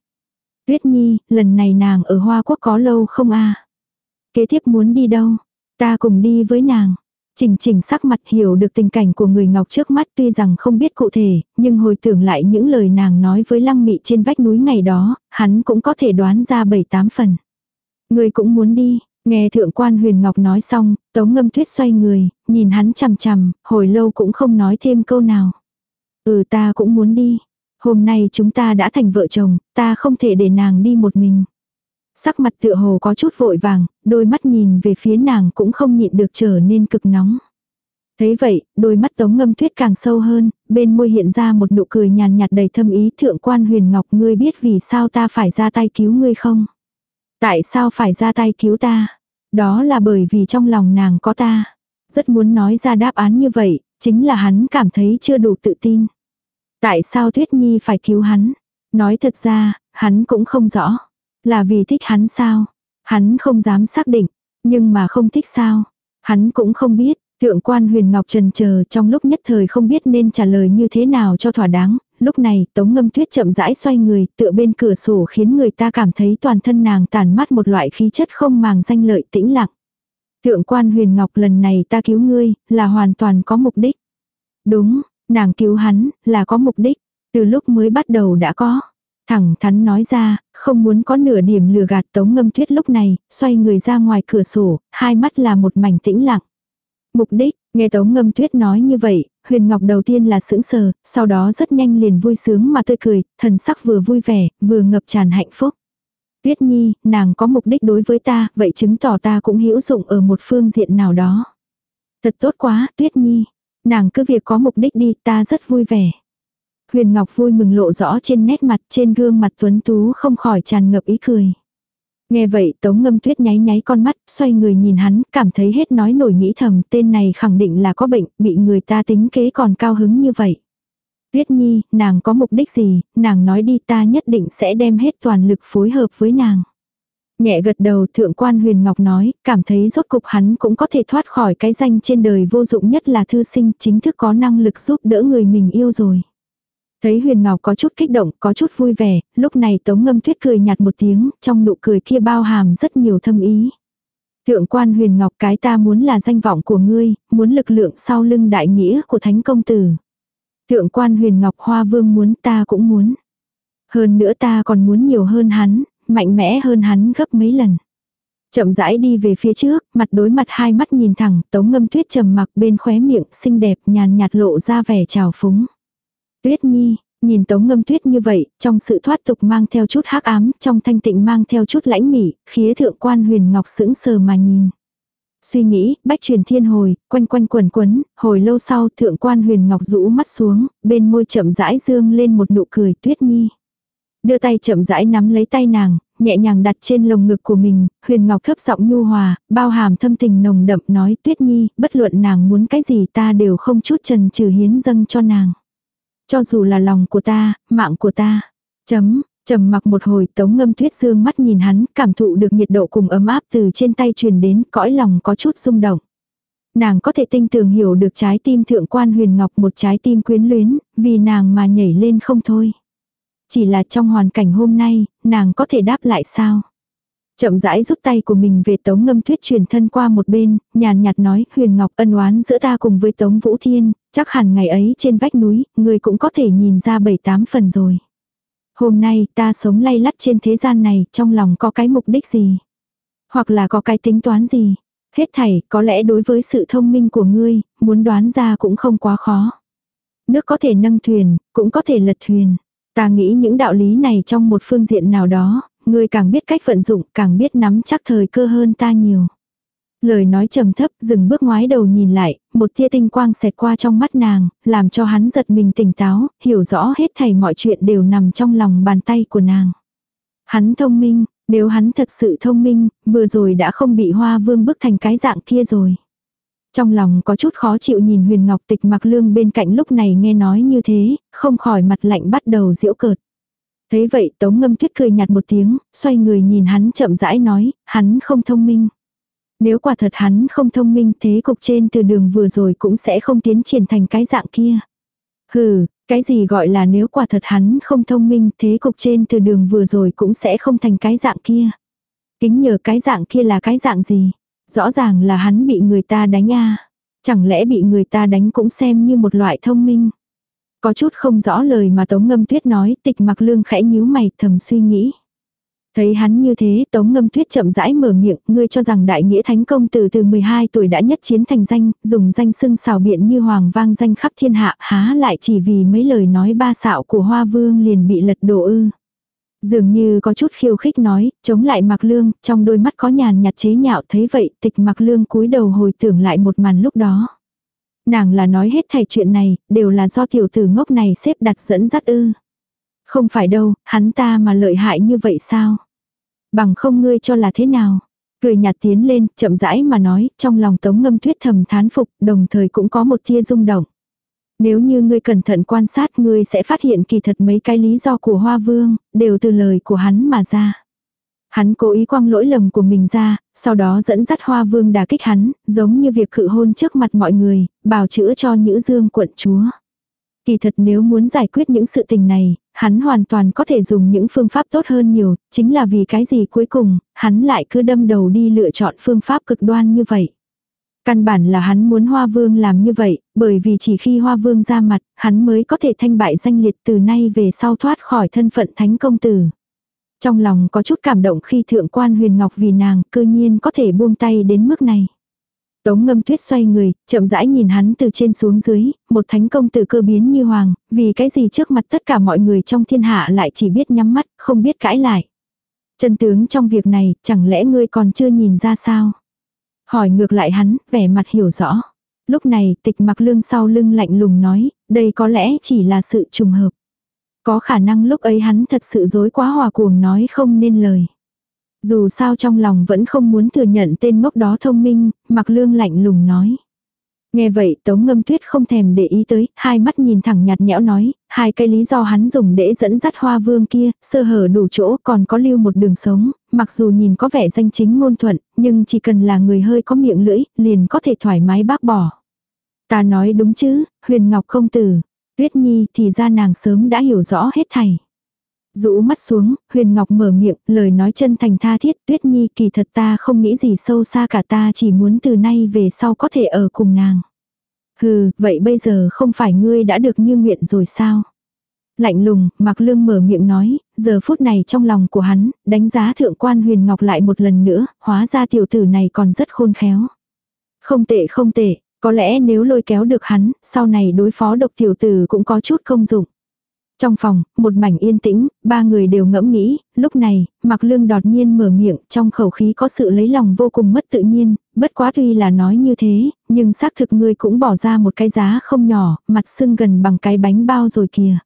Tuyết Nhi, lần này nàng ở Hoa Quốc có lâu không a Kế tiếp muốn đi đâu? Ta cùng đi với nàng. Trình trình sắc mặt hiểu được tình cảnh của người ngọc trước mắt tuy rằng không biết cụ thể, nhưng hồi tưởng lại những lời nàng nói với lăng mị trên vách núi ngày đó, hắn cũng có thể đoán ra bảy tám phần. Người cũng muốn đi, nghe thượng quan huyền ngọc nói xong, tống ngâm tuyết xoay người, nhìn hắn chằm chằm, hồi lâu cũng không nói thêm câu nào. Ừ ta cũng muốn đi. Hôm nay chúng ta đã thành vợ chồng, ta không thể để nàng đi một mình. Sắc mặt tựa hồ có chút vội vàng, đôi mắt nhìn về phía nàng cũng không nhịn được trở nên cực nóng. Thấy vậy, đôi mắt tống ngâm tuyết càng sâu hơn, bên môi hiện ra một nụ cười nhàn nhạt đầy thâm ý thượng quan huyền ngọc ngươi biết vì sao ta phải ra tay cứu ngươi không? Tại sao phải ra tay cứu ta? Đó là bởi vì trong lòng nàng có ta. Rất muốn nói ra đáp án như vậy, chính là hắn cảm thấy chưa đủ tự tin. Tại sao Tuyết Nhi phải cứu hắn? Nói thật ra, hắn cũng không rõ. Là vì thích hắn sao? Hắn không dám xác định. Nhưng mà không thích sao? Hắn cũng không biết. Thượng quan huyền ngọc trần chờ trong lúc nhất thời không biết nên trả lời như thế nào cho thỏa đáng. Lúc này tống ngâm tuyết chậm rãi xoay người tựa bên cửa sổ khiến người ta cảm thấy toàn thân nàng tàn mắt một loại khí chất không màng danh lợi tĩnh lặng. Thượng quan huyền ngọc lần này ta cứu ngươi là hoàn toàn có mục đích. Đúng, nàng cứu hắn là có mục đích. Từ lúc mới bắt đầu đã có. Thẳng thắn nói ra, không muốn có nửa điểm lừa gạt tống ngâm tuyết lúc này, xoay người ra ngoài cửa sổ, hai mắt là một mảnh tĩnh lặng. Mục đích, nghe tống ngâm tuyết nói như vậy, huyền ngọc đầu tiên là sững sờ, sau đó rất nhanh liền vui sướng mà tươi cười, thần sắc vừa vui vẻ, vừa ngập tràn hạnh phúc. Tuyết nhi, nàng có mục đích đối với ta, vậy chứng tỏ ta cũng hữu dụng ở một phương diện nào đó. Thật tốt quá, tuyết nhi. Nàng cứ việc có mục đích đi, ta rất vui vẻ. Huyền Ngọc vui mừng lộ rõ trên nét mặt trên gương mặt tuấn tú không khỏi tràn ngập ý cười. Nghe vậy tống ngâm tuyết nháy nháy con mắt, xoay người nhìn hắn, cảm thấy hết nói nổi nghĩ thầm tên này khẳng định là có bệnh, bị người ta tính kế còn cao hứng như vậy. Tuyết nhi, nàng có mục đích gì, nàng nói đi ta nhất định sẽ đem hết toàn lực phối hợp với nàng. Nhẹ gật đầu thượng quan huyền ngọc nói, cảm thấy rốt cục hắn cũng có thể thoát khỏi cái danh trên đời vô dụng nhất là thư sinh chính thức có năng lực giúp đỡ người mình yêu rồi. Thấy huyền ngọc có chút kích động, có chút vui vẻ, lúc này tống ngâm tuyết cười nhạt một tiếng, trong nụ cười kia bao hàm rất nhiều thâm ý. Thượng quan huyền ngọc cái ta muốn là danh vọng của ngươi, muốn lực lượng sau lưng đại nghĩa của thánh công tử. Thượng quan huyền ngọc hoa vương muốn ta cũng muốn. Hơn nữa ta còn muốn nhiều hơn hắn, mạnh mẽ hơn hắn gấp mấy lần. Chậm rãi đi về phía trước, mặt đối mặt hai mắt nhìn thẳng, tống ngâm tuyết trầm mặc bên khóe miệng, xinh đẹp nhàn nhạt lộ ra vẻ trào phúng. Tuyết Nhi, nhìn Tống Ngâm Tuyết như vậy, trong sự thoát tục mang theo chút hắc ám, trong thanh tịnh mang theo chút lãnh mỉ, khía thượng quan huyền ngọc sững sờ mà nhìn. Suy nghĩ, bách truyền thiên hồi, quanh quanh quần quấn, hồi lâu sau thượng quan huyền ngọc rũ mắt xuống, bên môi chậm rãi dương lên một nụ cười tuyết nhi. Đưa tay chậm rãi nắm lấy tay nàng, nhẹ nhàng đặt trên lồng ngực của mình, huyền ngọc thấp giọng nhu hòa, bao hàm thâm tình nồng đậm nói tuyết nhi, bất luận nàng muốn cái gì ta đều không chút trần trừ hiến dâng cho nàng. Cho dù là lòng của ta, mạng của ta. Chấm, trầm mặc một hồi tống ngâm tuyết dương mắt nhìn hắn, cảm thụ được nhiệt độ cùng ấm áp từ trên tay truyền đến, cõi lòng có chút rung động. Nàng có thể tinh tường hiểu được trái tim thượng quan huyền ngọc một trái tim quyến luyến, vì nàng mà nhảy lên không thôi. Chỉ là trong hoàn cảnh hôm nay, nàng có thể đáp lại sao? Chậm rãi rút tay của mình về Tống Ngâm Tuyết truyền thân qua một bên, nhàn nhạt nói, Huyền Ngọc ân oán giữa ta cùng với Tống Vũ Thiên, chắc hẳn ngày ấy trên vách núi, người cũng có thể nhìn ra bảy tám phần rồi. Hôm nay ta sống lay lắt trên thế gian này, trong lòng có cái mục đích gì? Hoặc là có cái tính toán gì? Hết thảy, có lẽ đối với sự thông minh của ngươi, muốn đoán ra cũng không quá khó. Nước có thể nâng thuyền, cũng có thể lật thuyền. Ta nghĩ những đạo lý này trong một phương diện nào đó, Ngươi càng biết cách vận dụng, càng biết nắm chắc thời cơ hơn ta nhiều. Lời nói trầm thấp, dừng bước ngoái đầu nhìn lại, một tia tinh quang xẹt qua trong mắt nàng, làm cho hắn giật mình tỉnh táo, hiểu rõ hết thảy mọi chuyện đều nằm trong lòng bàn tay của nàng. Hắn thông minh, nếu hắn thật sự thông minh, vừa rồi đã không bị hoa vương bức thành cái dạng kia rồi. Trong lòng có chút khó chịu nhìn huyền ngọc tịch mặc lương bên cạnh lúc này nghe nói như thế, không khỏi mặt lạnh bắt đầu diễu cợt. Thấy vậy Tống Ngâm Tuyết cười nhạt một tiếng, xoay người nhìn hắn chậm rãi nói, hắn không thông minh. Nếu quả thật hắn không thông minh thế cục trên từ đường vừa rồi cũng sẽ không tiến triển thành cái dạng kia. Hừ, cái gì gọi là nếu quả thật hắn không thông minh thế cục trên từ đường vừa rồi cũng sẽ không thành cái dạng kia. Kính nhờ cái dạng kia là cái dạng gì? Rõ ràng là hắn bị người ta đánh a Chẳng lẽ bị người ta đánh cũng xem như một loại thông minh? Có chút không rõ lời mà Tống Ngâm Tuyết nói, tịch mặc lương khẽ nhíu mày thầm suy nghĩ. Thấy hắn như thế, Tống Ngâm Tuyết chậm rãi mở miệng, ngươi cho rằng đại nghĩa thánh công từ từ 12 tuổi đã nhất chiến thành danh, dùng danh xưng xào biện như hoàng vang danh khắp thiên hạ, há lại chỉ vì mấy lời nói ba xạo của Hoa Vương liền bị lật đổ ư. Dường như có chút khiêu khích nói, chống lại Mạc Lương, trong đôi mắt có nhàn nhạt chế nhạo thấy vậy, tịch Mạc Lương cúi đầu hồi tưởng lại một màn lúc đó. Nàng là nói hết thảy chuyện này, đều là do tiểu tử ngốc này xếp đặt dẫn dắt ư. Không phải đâu, hắn ta mà lợi hại như vậy sao? Bằng không ngươi cho là thế nào? Cười nhạt tiến lên, chậm rãi mà nói, trong lòng tống ngâm tuyết thầm thán phục, đồng thời cũng có một tia rung động. Nếu như ngươi cẩn thận quan sát ngươi sẽ phát hiện kỳ thật mấy cái lý do của Hoa Vương, đều từ lời của hắn mà ra. Hắn cố ý quăng lỗi lầm của mình ra, sau đó dẫn dắt Hoa Vương đả kích hắn, giống như việc cự hôn trước mặt mọi người, bào chữa cho Nhữ Dương quận chúa. Kỳ thật nếu muốn giải quyết những sự tình này, hắn hoàn toàn có thể dùng những phương pháp tốt hơn nhiều, chính là vì cái gì cuối cùng, hắn lại cứ đâm đầu đi lựa chọn phương pháp cực đoan như vậy. Căn bản là hắn muốn Hoa Vương làm như vậy, bởi vì chỉ khi Hoa Vương ra mặt, hắn mới có thể thanh bại danh liệt từ nay về sau thoát khỏi thân phận thánh công tử. Trong lòng có chút cảm động khi thượng quan huyền ngọc vì nàng cư nhiên có thể buông tay đến mức này. Tống ngâm tuyết xoay người, chậm rãi nhìn hắn từ trên xuống dưới, một thánh công từ cơ biến như hoàng, vì cái gì trước mặt tất cả mọi người trong thiên hạ lại chỉ biết nhắm mắt, không biết cãi lại. Chân tướng trong việc này, chẳng lẽ ngươi còn chưa nhìn ra sao? Hỏi ngược lại hắn, vẻ mặt hiểu rõ. Lúc này tịch mặc lương sau lưng lạnh lùng nói, đây có lẽ chỉ là sự trùng hợp. Có khả năng lúc ấy hắn thật sự dối quá hòa cuồng nói không nên lời. Dù sao trong lòng vẫn không muốn thừa nhận tên ngốc đó thông minh, mặc lương lạnh lùng nói. Nghe vậy tống ngâm tuyết không thèm để ý tới, hai mắt nhìn thẳng nhạt nhẽo nói, hai cái lý do hắn dùng để dẫn dắt hoa vương kia, sơ hở đủ chỗ còn có lưu một đường sống, mặc dù nhìn có vẻ danh chính ngôn thuận, nhưng chỉ cần là người hơi có miệng lưỡi, liền có thể thoải mái bác bỏ. Ta nói đúng chứ, huyền ngọc không tử, tuyết nhi thì ra nàng sớm đã hiểu rõ hết thảy. Rũ mắt xuống, Huyền Ngọc mở miệng, lời nói chân thành tha thiết, Tuyết Nhi kỳ thật ta không nghĩ gì sâu xa cả ta chỉ muốn từ nay về sau có thể ở cùng nàng. Hừ, vậy bây giờ không phải ngươi đã được như nguyện rồi sao? Lạnh lùng, Mạc Lương mở miệng nói, giờ phút này trong lòng của hắn, đánh giá thượng quan Huyền Ngọc lại một lần nữa, hóa ra tiểu tử này còn rất khôn khéo. Không tệ không tệ, có lẽ nếu lôi kéo được hắn, sau này đối phó độc tiểu tử cũng có chút công dụng. Trong phòng, một mảnh yên tĩnh, ba người đều ngẫm nghĩ, lúc này, Mạc Lương đột nhiên mở miệng, trong khẩu khí có sự lấy lòng vô cùng mất tự nhiên, bất quá tuy là nói như thế, nhưng xác thực ngươi cũng bỏ ra một cái giá không nhỏ, mặt sưng gần bằng cái bánh bao rồi kìa.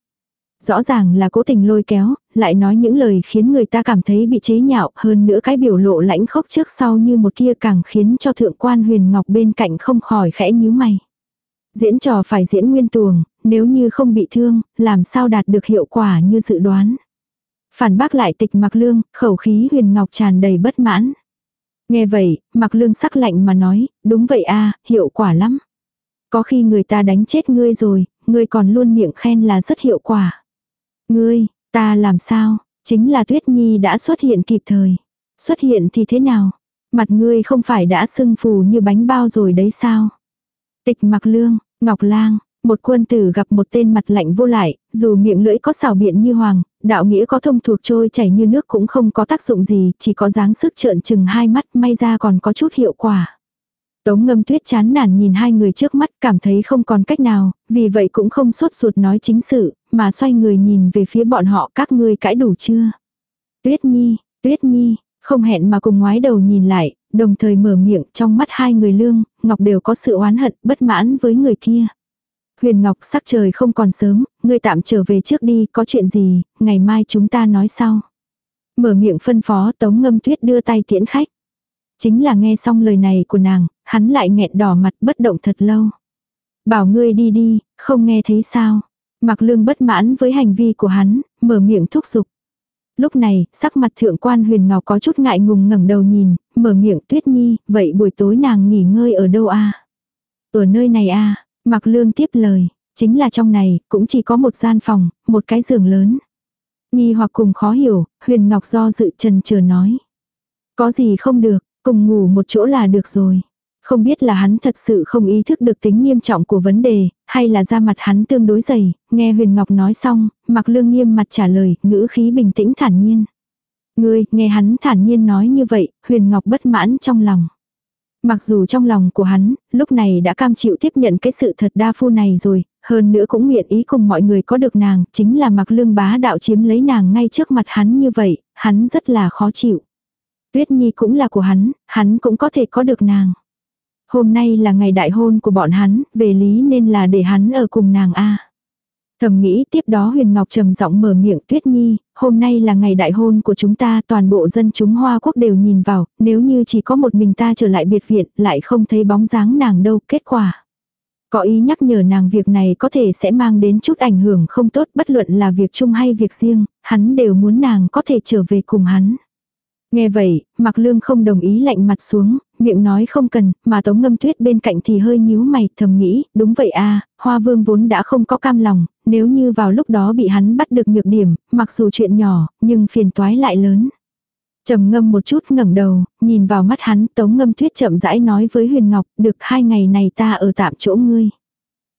Rõ ràng là cố tình lôi kéo, lại nói những lời khiến người ta cảm thấy bị chế nhạo, hơn nữa cái biểu lộ lãnh khốc trước sau như một kia càng khiến cho thượng quan huyền ngọc bên cạnh không khỏi khẽ nhíu mày. Diễn trò phải diễn nguyên tuồng, nếu như không bị thương, làm sao đạt được hiệu quả như dự đoán. Phản bác lại tịch mặc lương, khẩu khí huyền ngọc tràn đầy bất mãn. Nghe vậy, mặc lương sắc lạnh mà nói, đúng vậy a hiệu quả lắm. Có khi người ta đánh chết ngươi rồi, ngươi còn luôn miệng khen là rất hiệu quả. Ngươi, ta làm sao, chính là Tuyết Nhi đã xuất hiện kịp thời. Xuất hiện thì thế nào? Mặt ngươi không phải đã sưng phù như bánh bao rồi đấy sao? Tịch mặc lương, ngọc lang, một quân tử gặp một tên mặt lạnh vô lại, dù miệng lưỡi có xào biện như hoàng, đạo nghĩa có thông thuộc trôi chảy như nước cũng không có tác dụng gì, chỉ có dáng sức trợn chừng hai mắt may ra còn có chút hiệu quả. Tống ngâm tuyết chán nản nhìn hai người trước mắt cảm thấy không còn cách nào, vì vậy cũng không sốt ruột nói chính sự, mà xoay người nhìn về phía bọn họ các ngươi cãi đủ chưa. Tuyết nhi, tuyết nhi, không hẹn mà cùng ngoái đầu nhìn lại, đồng thời mở miệng trong mắt hai người lương, ngọc đều có sự oán hận bất mãn với người kia. Huyền Ngọc sắc trời không còn sớm, ngươi tạm trở về trước đi, có chuyện gì, ngày mai chúng ta nói sau. Mở miệng phân phó tống ngâm tuyết đưa tay tiễn khách. Chính là nghe xong lời này của nàng, hắn lại nghẹn đỏ mặt bất động thật lâu. Bảo ngươi đi đi, không nghe thấy sao. mặc Lương bất mãn với hành vi của hắn, mở miệng thúc giục. Lúc này, sắc mặt thượng quan huyền ngọc có chút ngại ngùng ngẩng đầu nhìn, mở miệng tuyết nhi, vậy buổi tối nàng nghỉ ngơi ở đâu a Ở nơi này a mặc Lương tiếp lời, chính là trong này, cũng chỉ có một gian phòng, một cái giường lớn. Nhi hoặc cùng khó hiểu, huyền ngọc do dự trần chờ nói. Có gì không được, cùng ngủ một chỗ là được rồi. Không biết là hắn thật sự không ý thức được tính nghiêm trọng của vấn đề, hay là da mặt hắn tương đối dày, nghe Huyền Ngọc nói xong, mặc lương nghiêm mặt trả lời, ngữ khí bình tĩnh thản nhiên. Ngươi, nghe hắn thản nhiên nói như vậy, Huyền Ngọc bất mãn trong lòng. Mặc dù trong lòng của hắn, lúc này đã cam chịu tiếp nhận cái sự thật đa phu này rồi, hơn nữa cũng nguyện ý cùng mọi người có được nàng, chính là mặc lương bá đạo chiếm lấy nàng ngay trước mặt hắn như vậy, hắn rất là khó chịu. Tuyết Nhi cũng là của hắn, hắn cũng có thể có được nàng. Hôm nay là ngày đại hôn của bọn hắn, về lý nên là để hắn ở cùng nàng a. Thầm nghĩ tiếp đó Huyền Ngọc trầm giọng mở miệng Tuyết Nhi, hôm nay là ngày đại hôn của chúng ta toàn bộ dân chúng Hoa Quốc đều nhìn vào, nếu như chỉ có một mình ta trở lại biệt viện lại không thấy bóng dáng nàng đâu, kết quả. Có ý nhắc nhở nàng việc này có thể sẽ mang đến chút ảnh hưởng không tốt bất luận là việc chung hay việc riêng, hắn đều muốn nàng có thể trở về cùng hắn. Nghe vậy, Mạc Lương không đồng ý lạnh mặt xuống, miệng nói không cần, mà Tống Ngâm Tuyết bên cạnh thì hơi nhíu mày, thầm nghĩ, đúng vậy a, Hoa Vương vốn đã không có cam lòng, nếu như vào lúc đó bị hắn bắt được nhược điểm, mặc dù chuyện nhỏ, nhưng phiền toái lại lớn. Trầm ngâm một chút ngẩng đầu, nhìn vào mắt hắn, Tống Ngâm Tuyết chậm rãi nói với Huyền Ngọc, được hai ngày này ta ở tạm chỗ ngươi.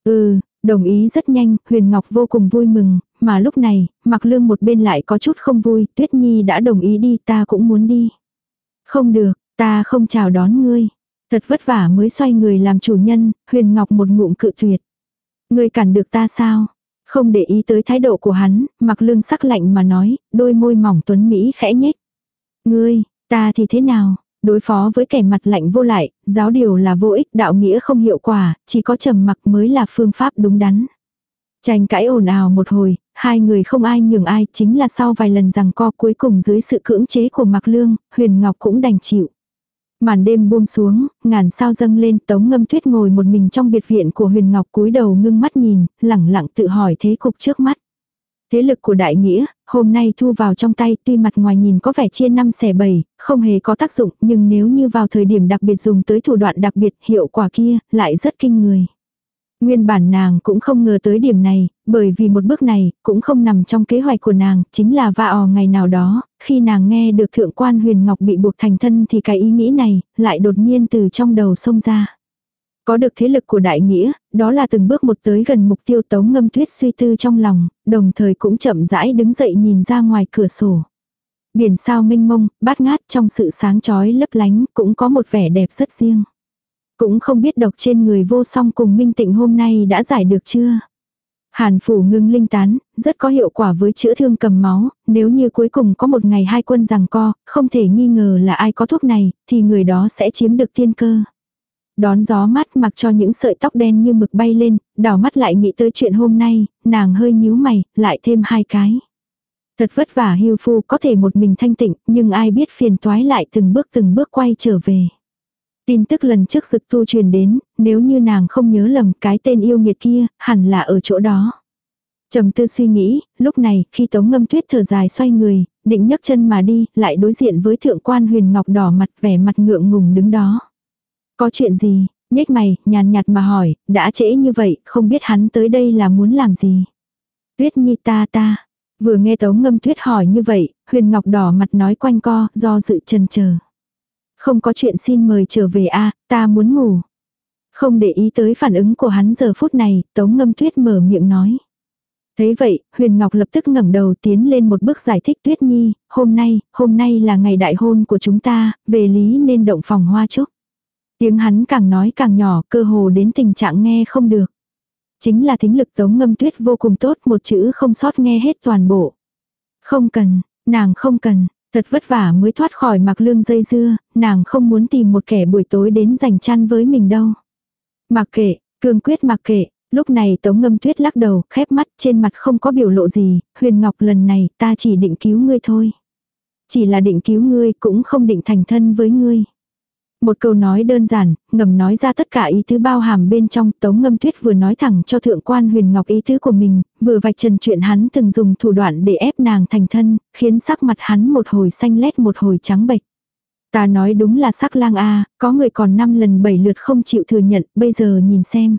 Ừ, Đồng ý rất nhanh, Huyền Ngọc vô cùng vui mừng, mà lúc này, mặc lương một bên lại có chút không vui, Tuyết Nhi đã đồng ý đi, ta cũng muốn đi. Không được, ta không chào đón ngươi. Thật vất vả mới xoay người làm chủ nhân, Huyền Ngọc một ngụm cự tuyệt. Ngươi cản được ta sao? Không để ý tới thái độ của hắn, mặc lương sắc lạnh mà nói, đôi môi mỏng tuấn Mỹ khẽ nhếch. Ngươi, ta thì thế nào? Đối phó với kẻ mặt lạnh vô lại, giáo điều là vô ích, đạo nghĩa không hiệu quả, chỉ có trầm mặc mới là phương pháp đúng đắn. Tranh cãi ồn ào một hồi, hai người không ai nhường ai, chính là sau vài lần rằng co cuối cùng dưới sự cưỡng chế của Mạc Lương, Huyền Ngọc cũng đành chịu. Màn đêm buông xuống, ngàn sao dâng lên, Tống Ngâm Tuyết ngồi một mình trong biệt viện của Huyền Ngọc cúi đầu ngưng mắt nhìn, lẳng lặng tự hỏi thế cục trước mắt. Thế lực của đại nghĩa, hôm nay thu vào trong tay tuy mặt ngoài nhìn có vẻ chia năm xẻ bảy, không hề có tác dụng nhưng nếu như vào thời điểm đặc biệt dùng tới thủ đoạn đặc biệt hiệu quả kia lại rất kinh người. Nguyên bản nàng cũng không ngờ tới điểm này, bởi vì một bước này cũng không nằm trong kế hoạch của nàng, chính là va ò ngày nào đó, khi nàng nghe được thượng quan huyền ngọc bị buộc thành thân thì cái ý nghĩ này lại đột nhiên từ trong đầu xông ra. Có được thế lực của đại nghĩa, đó là từng bước một tới gần mục tiêu tống ngâm tuyết suy tư trong lòng, đồng thời cũng chậm rãi đứng dậy nhìn ra ngoài cửa sổ. Biển sao mênh mông, bát ngát trong sự sáng chói lấp lánh cũng có một vẻ đẹp rất riêng. Cũng không biết độc trên người vô song cùng minh tịnh hôm nay đã giải được chưa. Hàn phủ ngưng linh tán, rất có hiệu quả với chữa thương cầm máu, nếu như cuối cùng có một ngày hai quân rằng co, không thể nghi ngờ là ai có thuốc này, thì người đó sẽ chiếm được tiên cơ. Đón gió mát mặc cho những sợi tóc đen như mực bay lên, đảo mắt lại nghĩ tới chuyện hôm nay, nàng hơi nhíu mày, lại thêm hai cái. Thật vất vả hưu phu có thể một mình thanh tịnh, nhưng ai biết phiền toái lại từng bước từng bước quay trở về. Tin tức lần trước dực tu truyền đến, nếu như nàng không nhớ lầm cái tên yêu nghiệt kia, hẳn là ở chỗ đó. trầm tư suy nghĩ, lúc này, khi tống ngâm tuyết thở dài xoay người, định nhấc chân mà đi, lại đối diện với thượng quan huyền ngọc đỏ mặt vẻ mặt ngượng ngùng đứng đó. Có chuyện gì, nhếch mày, nhàn nhạt mà hỏi, đã trễ như vậy, không biết hắn tới đây là muốn làm gì. Tuyết nhi ta ta, vừa nghe tống ngâm tuyết hỏi như vậy, huyền ngọc đỏ mặt nói quanh co, do dự chần chờ. Không có chuyện xin mời trở về a ta muốn ngủ. Không để ý tới phản ứng của hắn giờ phút này, tống ngâm tuyết mở miệng nói. Thế vậy, Huyền Ngọc lập tức ngẩng đầu tiến lên một bước giải thích Tuyết Nhi, hôm nay, hôm nay là ngày đại hôn của chúng ta, về lý nên động phòng hoa trúc. Tiếng hắn càng nói càng nhỏ, cơ hồ đến tình trạng nghe không được. Chính là thính lực tống ngâm tuyết vô cùng tốt, một chữ không sót nghe hết toàn bộ. Không cần, nàng không cần, thật vất vả mới thoát khỏi mặc lương dây dưa, nàng không muốn tìm một kẻ buổi tối đến giành chăn với mình đâu. Mặc kệ, cương quyết mặc kệ, lúc này tống ngâm tuyết lắc đầu, khép mắt trên mặt không có biểu lộ gì, huyền ngọc lần này ta chỉ định cứu ngươi thôi. Chỉ là định cứu ngươi cũng không định thành thân với ngươi. Một câu nói đơn giản, ngầm nói ra tất cả ý tứ bao hàm bên trong, Tống Ngâm Tuyết vừa nói thẳng cho thượng quan huyền ngọc ý tứ của mình, vừa vạch trần chuyện hắn từng dùng thủ đoạn để ép nàng thành thân, khiến sắc mặt hắn một hồi xanh lét một hồi trắng bệch. Ta nói đúng là sắc lang a, có người còn năm lần bảy lượt không chịu thừa nhận, bây giờ nhìn xem.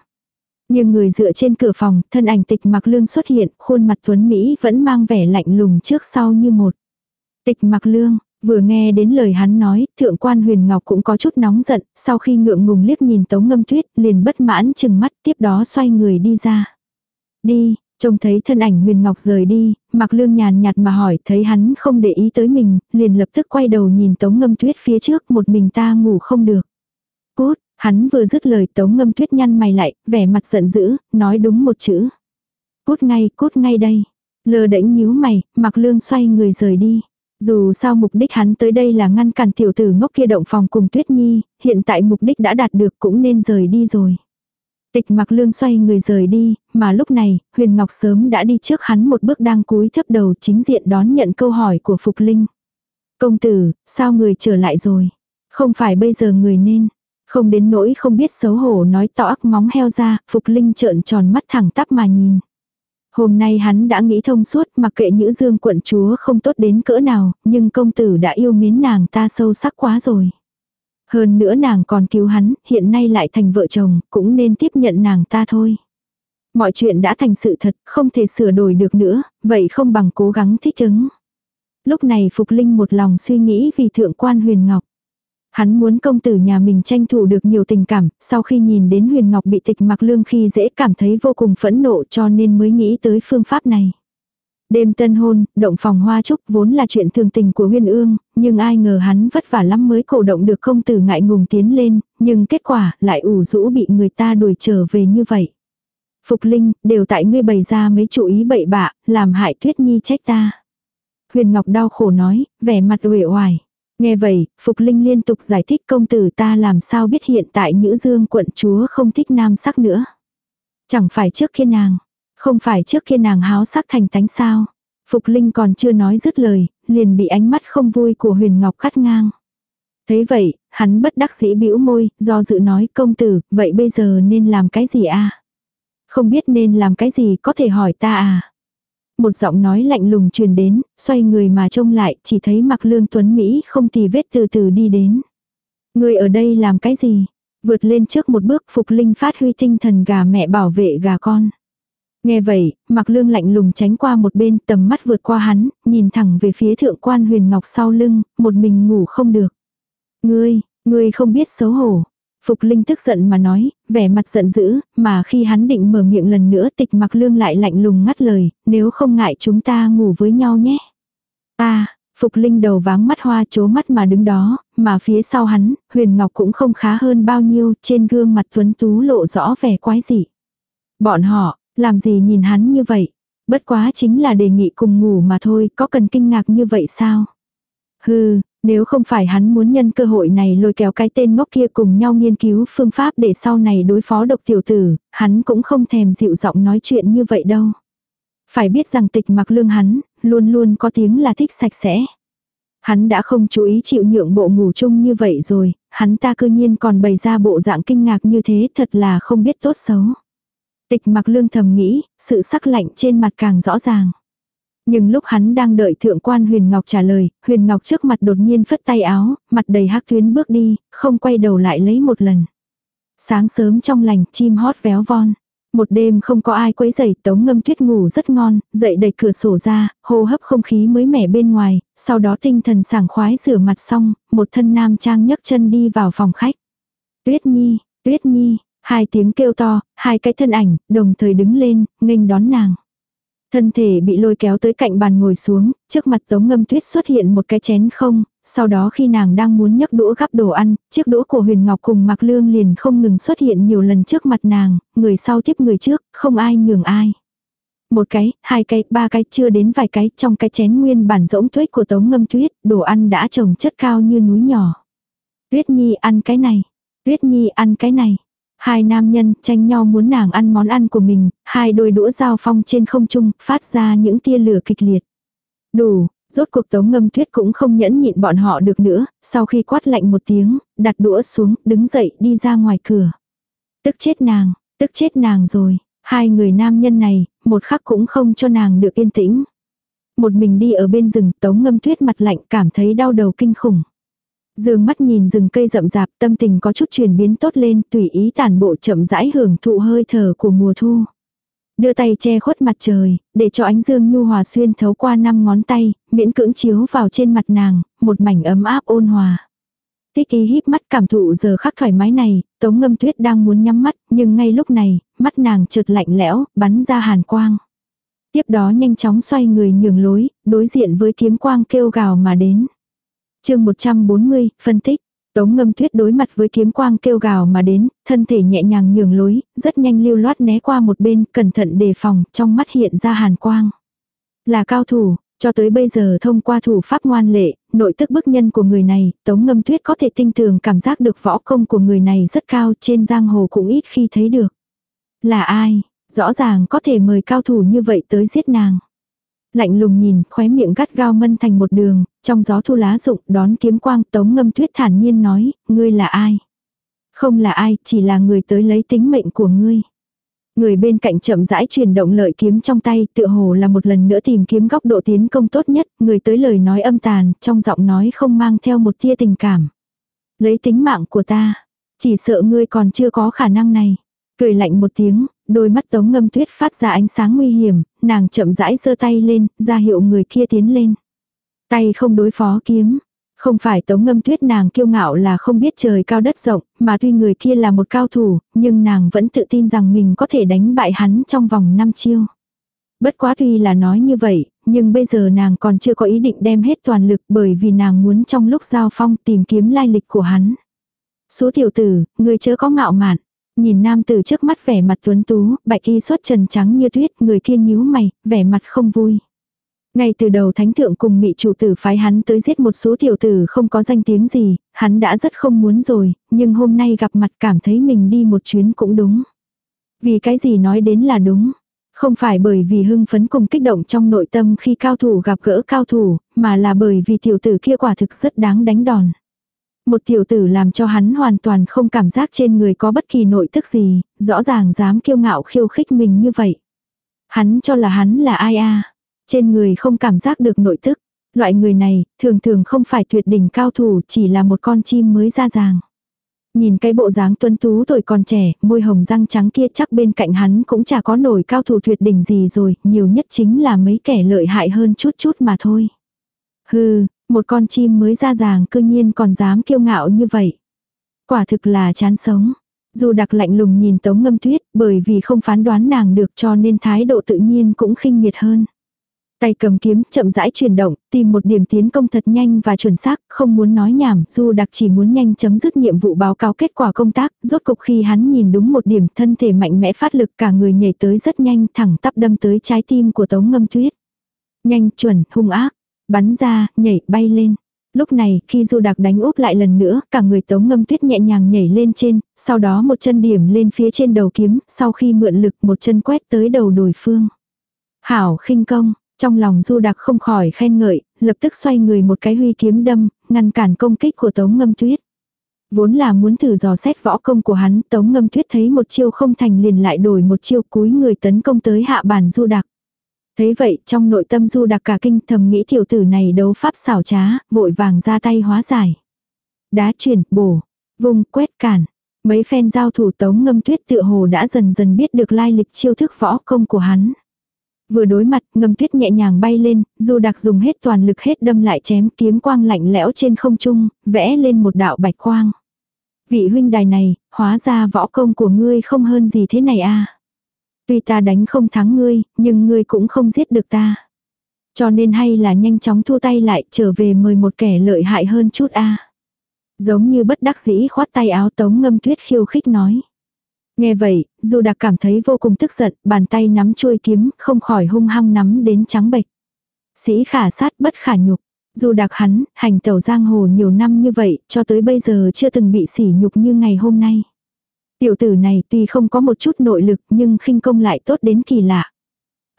Nhưng người dựa trên cửa phòng, thân ảnh tịch mặc lương xuất hiện, khuôn mặt tuấn Mỹ vẫn mang vẻ lạnh lùng trước sau như một. Tịch mặc lương, vừa nghe đến lời hắn nói, thượng quan huyền ngọc cũng có chút nóng giận, sau khi ngượng ngùng liếc nhìn tống ngâm tuyết, liền bất mãn chừng mắt tiếp đó xoay người đi ra. Đi, trông thấy thân ảnh huyền ngọc rời đi, mặc lương nhàn nhạt mà hỏi thấy hắn không để ý tới mình, liền lập tức quay đầu nhìn tống ngâm tuyết phía trước một mình ta ngủ không được. Cút, Hắn vừa dứt lời tống ngâm tuyết nhăn mày lại, vẻ mặt giận dữ, nói đúng một chữ. Cút ngay, cút ngay đây. Lơ đẩy nhíu mày, mặc lương xoay người rời đi. Dù sao mục đích hắn tới đây là ngăn cản tiểu tử ngốc kia động phòng cùng Tuyết Nhi, hiện tại mục đích đã đạt được cũng nên rời đi rồi. Tịch mặc lương xoay người rời đi, mà lúc này, Huyền Ngọc sớm đã đi trước hắn một bước đang cúi thấp đầu chính diện đón nhận câu hỏi của Phục Linh. Công tử, sao người trở lại rồi? Không phải bây giờ người nên, không đến nỗi không biết xấu hổ nói to ắc móng heo ra, Phục Linh trợn tròn mắt thẳng tắp mà nhìn. Hôm nay hắn đã nghĩ thông suốt mặc kệ nữ dương quận chúa không tốt đến cỡ nào, nhưng công tử đã yêu mến nàng ta sâu sắc quá rồi. Hơn nữa nàng còn cứu hắn, hiện nay lại thành vợ chồng, cũng nên tiếp nhận nàng ta thôi. Mọi chuyện đã thành sự thật, không thể sửa đổi được nữa, vậy không bằng cố gắng thích ứng. Lúc này Phục Linh một lòng suy nghĩ vì thượng quan huyền ngọc. Hắn muốn công tử nhà mình tranh thủ được nhiều tình cảm, sau khi nhìn đến Huyền Ngọc bị tịch mặc lương khi dễ cảm thấy vô cùng phẫn nộ cho nên mới nghĩ tới phương pháp này. Đêm tân hôn, động phòng hoa trúc vốn là chuyện thường tình của Huyên Ương, nhưng ai ngờ hắn vất vả lắm mới cổ động được công tử ngại ngùng tiến lên, nhưng kết quả lại ủ rũ bị người ta đuổi trở về như vậy. Phục Linh, đều tại ngươi bày ra mấy chủ ý bậy bạ, làm hại Tuyết Nhi trách ta. Huyền Ngọc đau khổ nói, vẻ mặt uể oải. Nghe vậy, Phục Linh liên tục giải thích công tử ta làm sao biết hiện tại Nhữ Dương quận chúa không thích nam sắc nữa. Chẳng phải trước khi nàng, không phải trước khi nàng háo sắc thành tánh sao. Phục Linh còn chưa nói dứt lời, liền bị ánh mắt không vui của Huyền Ngọc cắt ngang. Thế vậy, hắn bất đắc dĩ bĩu môi, do dự nói công tử, vậy bây giờ nên làm cái gì a? Không biết nên làm cái gì có thể hỏi ta à? Một giọng nói lạnh lùng truyền đến, xoay người mà trông lại, chỉ thấy mặc lương tuấn Mỹ không tì vết từ từ đi đến. Người ở đây làm cái gì? Vượt lên trước một bước Phục Linh phát huy tinh thần gà mẹ bảo vệ gà con. Nghe vậy, mặc lương lạnh lùng tránh qua một bên tầm mắt vượt qua hắn, nhìn thẳng về phía thượng quan huyền ngọc sau lưng, một mình ngủ không được. Ngươi, ngươi không biết xấu hổ, Phục Linh tức giận mà nói, vẻ mặt giận dữ, mà khi hắn định mở miệng lần nữa tịch mặc lương lại lạnh lùng ngắt lời, nếu không ngại chúng ta ngủ với nhau nhé. Ta, Phục Linh đầu váng mắt hoa chố mắt mà đứng đó, mà phía sau hắn, Huyền Ngọc cũng không khá hơn bao nhiêu, trên gương mặt tuấn tú lộ rõ vẻ quái dị. Bọn họ, làm gì nhìn hắn như vậy? Bất quá chính là đề nghị cùng ngủ mà thôi, có cần kinh ngạc như vậy sao? Hừ, nếu không phải hắn muốn nhân cơ hội này lôi kéo cái tên ngốc kia cùng nhau nghiên cứu phương pháp để sau này đối phó độc tiểu tử, hắn cũng không thèm dịu giọng nói chuyện như vậy đâu. Phải biết rằng tịch mặc lương hắn, luôn luôn có tiếng là thích sạch sẽ. Hắn đã không chú ý chịu nhượng bộ ngủ chung như vậy rồi, hắn ta cư nhiên còn bày ra bộ dạng kinh ngạc như thế thật là không biết tốt xấu. Tịch mặc lương thầm nghĩ, sự sắc lạnh trên mặt càng rõ ràng. Nhưng lúc hắn đang đợi thượng quan Huyền Ngọc trả lời, Huyền Ngọc trước mặt đột nhiên phất tay áo, mặt đầy hắc tuyến bước đi, không quay đầu lại lấy một lần. Sáng sớm trong lành, chim hót véo von. Một đêm không có ai quấy rầy, tống ngâm tuyết ngủ rất ngon, dậy đẩy cửa sổ ra, hô hấp không khí mới mẻ bên ngoài, sau đó tinh thần sảng khoái rửa mặt xong, một thân nam trang nhấc chân đi vào phòng khách. Tuyết nhi, tuyết nhi, hai tiếng kêu to, hai cái thân ảnh, đồng thời đứng lên, nghênh đón nàng. Thân thể bị lôi kéo tới cạnh bàn ngồi xuống, trước mặt tống ngâm tuyết xuất hiện một cái chén không, sau đó khi nàng đang muốn nhấc đũa gắp đồ ăn, chiếc đũa của huyền ngọc cùng mặc lương liền không ngừng xuất hiện nhiều lần trước mặt nàng, người sau tiếp người trước, không ai nhường ai. Một cái, hai cái, ba cái, chưa đến vài cái, trong cái chén nguyên bản rỗng tuyết của tống ngâm tuyết, đồ ăn đã trồng chất cao như núi nhỏ. Tuyết nhi ăn cái này, tuyết nhi ăn cái này. Hai nam nhân tranh nhau muốn nàng ăn món ăn của mình, hai đôi đũa dao phong trên không trung, phát ra những tia lửa kịch liệt. Đủ, Rốt cuộc tống ngâm tuyết cũng không nhẫn nhịn bọn họ được nữa, sau khi quát lạnh một tiếng, đặt đũa xuống, đứng dậy đi ra ngoài cửa. Tức chết nàng, tức chết nàng rồi, hai người nam nhân này, một khắc cũng không cho nàng được yên tĩnh. Một mình đi ở bên rừng, tống ngâm tuyết mặt lạnh cảm thấy đau đầu kinh khủng. Dương mắt nhìn rừng cây rậm rạp tâm tình có chút chuyển biến tốt lên tùy ý tản bộ chậm rãi hưởng thụ hơi thở của mùa thu. Đưa tay che khuất mặt trời, để cho ánh dương nhu hòa xuyên thấu qua năm ngón tay, miễn cưỡng chiếu vào trên mặt nàng, một mảnh ấm áp ôn hòa. Tích ký híp mắt cảm thụ giờ khắc thoải mái này, tống ngâm tuyết đang muốn nhắm mắt, nhưng ngay lúc này, mắt nàng trượt lạnh lẽo, bắn ra hàn quang. Tiếp đó nhanh chóng xoay người nhường lối, đối diện với kiếm quang kêu gào mà đến chương 140, phân tích. Tống ngâm tuyết đối mặt với kiếm quang kêu gào mà đến, thân thể nhẹ nhàng nhường lối, rất nhanh lưu loát né qua một bên, cẩn thận đề phòng, trong mắt hiện ra hàn quang. Là cao thủ, cho tới bây giờ thông qua thủ pháp ngoan lệ, nội tức bức nhân của người này, tống ngâm tuyết có thể tinh tường cảm giác được võ công của người này rất cao trên giang hồ cũng ít khi thấy được. Là ai? Rõ ràng có thể mời cao thủ như vậy tới giết nàng. Lạnh lùng nhìn, khóe miệng gắt gao mân thành một đường, trong gió thu lá rụng đón kiếm quang tống ngâm tuyết thản nhiên nói, ngươi là ai? Không là ai, chỉ là người tới lấy tính mệnh của ngươi. Người bên cạnh chậm rãi chuyển động lợi kiếm trong tay, tựa hồ là một lần nữa tìm kiếm góc độ tiến công tốt nhất, người tới lời nói âm tàn, trong giọng nói không mang theo một tia tình cảm. Lấy tính mạng của ta, chỉ sợ ngươi còn chưa có khả năng này. Cười lạnh một tiếng, đôi mắt tống ngâm tuyết phát ra ánh sáng nguy hiểm, nàng chậm rãi giơ tay lên, ra hiệu người kia tiến lên. Tay không đối phó kiếm. Không phải tống ngâm tuyết nàng kiêu ngạo là không biết trời cao đất rộng, mà tuy người kia là một cao thủ, nhưng nàng vẫn tự tin rằng mình có thể đánh bại hắn trong vòng 5 chiêu. Bất quá tuy là nói như vậy, nhưng bây giờ nàng còn chưa có ý định đem hết toàn lực bởi vì nàng muốn trong lúc giao phong tìm kiếm lai lịch của hắn. Số tiểu tử, người chớ có ngạo mạn. Nhìn nam tử trước mắt vẻ mặt tuấn tú, bạch y xuất trần trắng như tuyết, người kia nhíu mày, vẻ mặt không vui. Ngay từ đầu thánh thượng cùng mị chủ tử phái hắn tới giết một số tiểu tử không có danh tiếng gì, hắn đã rất không muốn rồi, nhưng hôm nay gặp mặt cảm thấy mình đi một chuyến cũng đúng. Vì cái gì nói đến là đúng. Không phải bởi vì hưng phấn cùng kích động trong nội tâm khi cao thủ gặp gỡ cao thủ, mà là bởi vì tiểu tử kia quả thực rất đáng đánh đòn. Một tiểu tử làm cho hắn hoàn toàn không cảm giác trên người có bất kỳ nội tức gì, rõ ràng dám kiêu ngạo khiêu khích mình như vậy. Hắn cho là hắn là ai a trên người không cảm giác được nội tức. Loại người này, thường thường không phải tuyệt đỉnh cao thủ chỉ là một con chim mới ra ràng. Nhìn cái bộ dáng tuấn tú tuổi còn trẻ, môi hồng răng trắng kia chắc bên cạnh hắn cũng chả có nổi cao thủ tuyệt đỉnh gì rồi, nhiều nhất chính là mấy kẻ lợi hại hơn chút chút mà thôi. Hừ, một con chim mới ra ràng cư nhiên còn dám kiêu ngạo như vậy. Quả thực là chán sống. Dù đặc lạnh lùng nhìn tống ngâm tuyết bởi vì không phán đoán nàng được cho nên thái độ tự nhiên cũng khinh miệt hơn. Tay cầm kiếm chậm rãi chuyển động, tìm một điểm tiến công thật nhanh và chuẩn xác, không muốn nói nhảm, dù đặc chỉ muốn nhanh chấm dứt nhiệm vụ báo cáo kết quả công tác, rốt cục khi hắn nhìn đúng một điểm thân thể mạnh mẽ phát lực cả người nhảy tới rất nhanh thẳng tắp đâm tới trái tim của tống ngâm tuyết. Nhanh chuẩn, hung ác, bắn ra, nhảy, bay lên. Lúc này, khi du đặc đánh úp lại lần nữa, cả người tống ngâm tuyết nhẹ nhàng nhảy lên trên, sau đó một chân điểm lên phía trên đầu kiếm, sau khi mượn lực một chân quét tới đầu đối phương. Hảo khinh công, trong lòng du đặc không khỏi khen ngợi, lập tức xoay người một cái huy kiếm đâm, ngăn cản công kích của tống ngâm tuyết. Vốn là muốn thử dò xét võ công của hắn, tống ngâm tuyết thấy một chiêu không thành liền lại đổi một chiêu cúi người tấn công tới hạ bàn du đặc. Thế vậy trong nội tâm du đặc cả kinh thầm nghĩ tiểu tử này đấu pháp xảo trá, vội vàng ra tay hóa giải. Đá chuyển, bổ, vùng, quét cản. Mấy phen giao thủ tống ngâm tuyết tựa hồ đã dần dần biết được lai lịch chiêu thức võ công của hắn. Vừa đối mặt, ngâm tuyết nhẹ nhàng bay lên, dù đặc dùng hết toàn lực hết đâm lại chém kiếm quang lạnh lẽo trên không trung, vẽ lên một đạo bạch quang. Vị huynh đài này, hóa ra võ công của ngươi không hơn gì thế này à? Tuy ta đánh không thắng ngươi, nhưng ngươi cũng không giết được ta. Cho nên hay là nhanh chóng thu tay lại trở về mời một kẻ lợi hại hơn chút a Giống như bất đắc dĩ khoát tay áo tống ngâm tuyết khiêu khích nói. Nghe vậy, dù đặc cảm thấy vô cùng tức giận, bàn tay nắm chuôi kiếm, không khỏi hung hăng nắm đến trắng bệch. Sĩ khả sát bất khả nhục. Dù đặc hắn, hành tẩu giang hồ nhiều năm như vậy, cho tới bây giờ chưa từng bị sỉ nhục như ngày hôm nay. Tiểu tử này tuy không có một chút nội lực nhưng khinh công lại tốt đến kỳ lạ.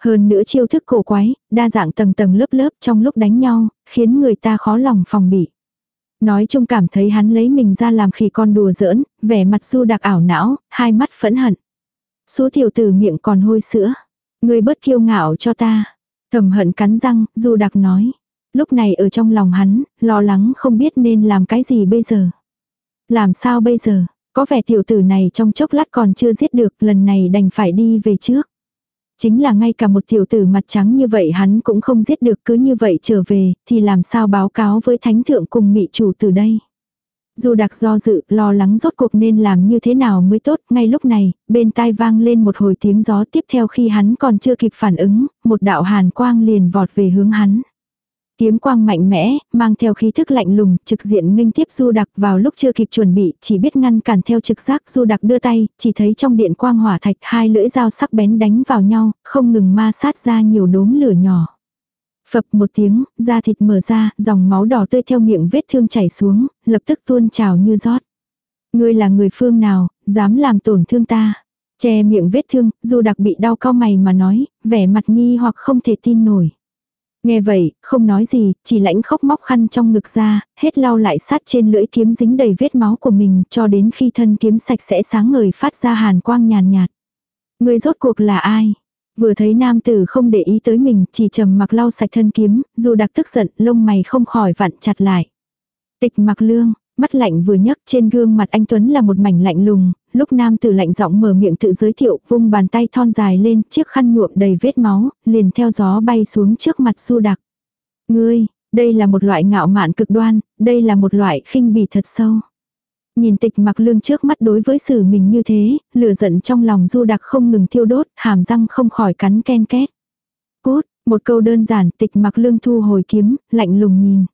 Hơn nữa chiêu thức cổ quái, đa dạng tầng tầng lớp lớp trong lúc đánh nhau, khiến người ta khó lòng phòng bị. Nói chung cảm thấy hắn lấy mình ra làm khi con đùa giỡn, vẻ mặt du đặc ảo não, hai mắt phẫn hận. Số tiểu tử miệng còn hôi sữa. Người bớt kiêu ngạo cho ta. Thầm hận cắn răng, du đặc nói. Lúc này ở trong lòng hắn, lo lắng không biết nên làm cái gì bây giờ. Làm sao bây giờ, có vẻ tiểu tử này trong chốc lát còn chưa giết được, lần này đành phải đi về trước. Chính là ngay cả một tiểu tử mặt trắng như vậy hắn cũng không giết được cứ như vậy trở về, thì làm sao báo cáo với thánh thượng cùng mị chủ từ đây. Dù đặc do dự, lo lắng rốt cuộc nên làm như thế nào mới tốt, ngay lúc này, bên tai vang lên một hồi tiếng gió tiếp theo khi hắn còn chưa kịp phản ứng, một đạo hàn quang liền vọt về hướng hắn. Kiếm quang mạnh mẽ, mang theo khí thức lạnh lùng, trực diện nghênh tiếp du đặc vào lúc chưa kịp chuẩn bị, chỉ biết ngăn cản theo trực giác du đặc đưa tay, chỉ thấy trong điện quang hỏa thạch hai lưỡi dao sắc bén đánh vào nhau, không ngừng ma sát ra nhiều đốm lửa nhỏ. Phập một tiếng, da thịt mở ra, dòng máu đỏ tươi theo miệng vết thương chảy xuống, lập tức tuôn trào như rót. Ngươi là người phương nào, dám làm tổn thương ta. Che miệng vết thương, dù đặc bị đau cao mày mà nói, vẻ mặt nghi hoặc không thể tin nổi. Nghe vậy, không nói gì, chỉ lãnh khóc móc khăn trong ngực ra, hết lau lại sát trên lưỡi kiếm dính đầy vết máu của mình cho đến khi thân kiếm sạch sẽ sáng ngời phát ra hàn quang nhàn nhạt. Người rốt cuộc là ai? Vừa thấy nam tử không để ý tới mình, chỉ trầm mặc lau sạch thân kiếm, dù đặc tức giận, lông mày không khỏi vặn chặt lại. Tịch mặc lương, mắt lạnh vừa nhấc trên gương mặt anh Tuấn là một mảnh lạnh lùng, lúc nam tử lạnh giọng mở miệng tự giới thiệu, vung bàn tay thon dài lên, chiếc khăn nhuộm đầy vết máu, liền theo gió bay xuống trước mặt du đặc. Ngươi, đây là một loại ngạo mạn cực đoan, đây là một loại khinh bỉ thật sâu. Nhìn tịch mặc lương trước mắt đối với xử mình như thế, lửa giận trong lòng du đặc không ngừng thiêu đốt, hàm răng không khỏi cắn ken két. Cút, một câu đơn giản tịch mặc lương thu hồi kiếm, lạnh lùng nhìn.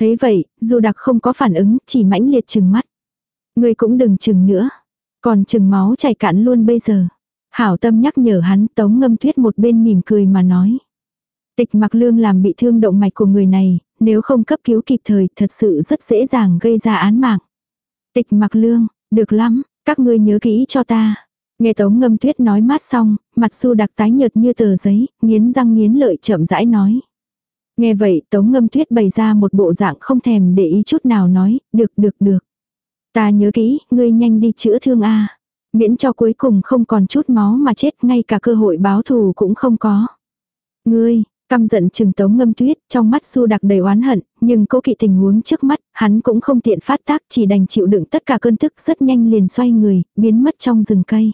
Thế vậy, du đặc không có phản ứng, chỉ mãnh liệt chừng mắt. Người cũng đừng chừng nữa. Còn chừng máu chảy cạn luôn bây giờ. Hảo tâm nhắc nhở hắn tống ngâm tuyết một bên mỉm cười mà nói. Tịch mặc lương làm bị thương động mạch của người này, nếu không cấp cứu kịp thời thật sự rất dễ dàng gây ra án mạng. Tịch mặc lương, được lắm, các ngươi nhớ kỹ cho ta. Nghe tống ngâm tuyết nói mát xong, mặt su đặc tái nhợt như tờ giấy, nghiến răng nghiến lợi chậm rãi nói. Nghe vậy tống ngâm tuyết bày ra một bộ dạng không thèm để ý chút nào nói, được được được. Ta nhớ kỹ, ngươi nhanh đi chữa thương a Miễn cho cuối cùng không còn chút máu mà chết ngay cả cơ hội báo thù cũng không có. Ngươi, căm giận trừng tống ngâm tuyết, trong mắt su đặc đầy oán hận, nhưng cố kỵ tình huống trước mắt, hắn cũng không tiện phát tác chỉ đành chịu đựng tất cả cơn tức rất nhanh liền xoay người, biến mất trong rừng cây.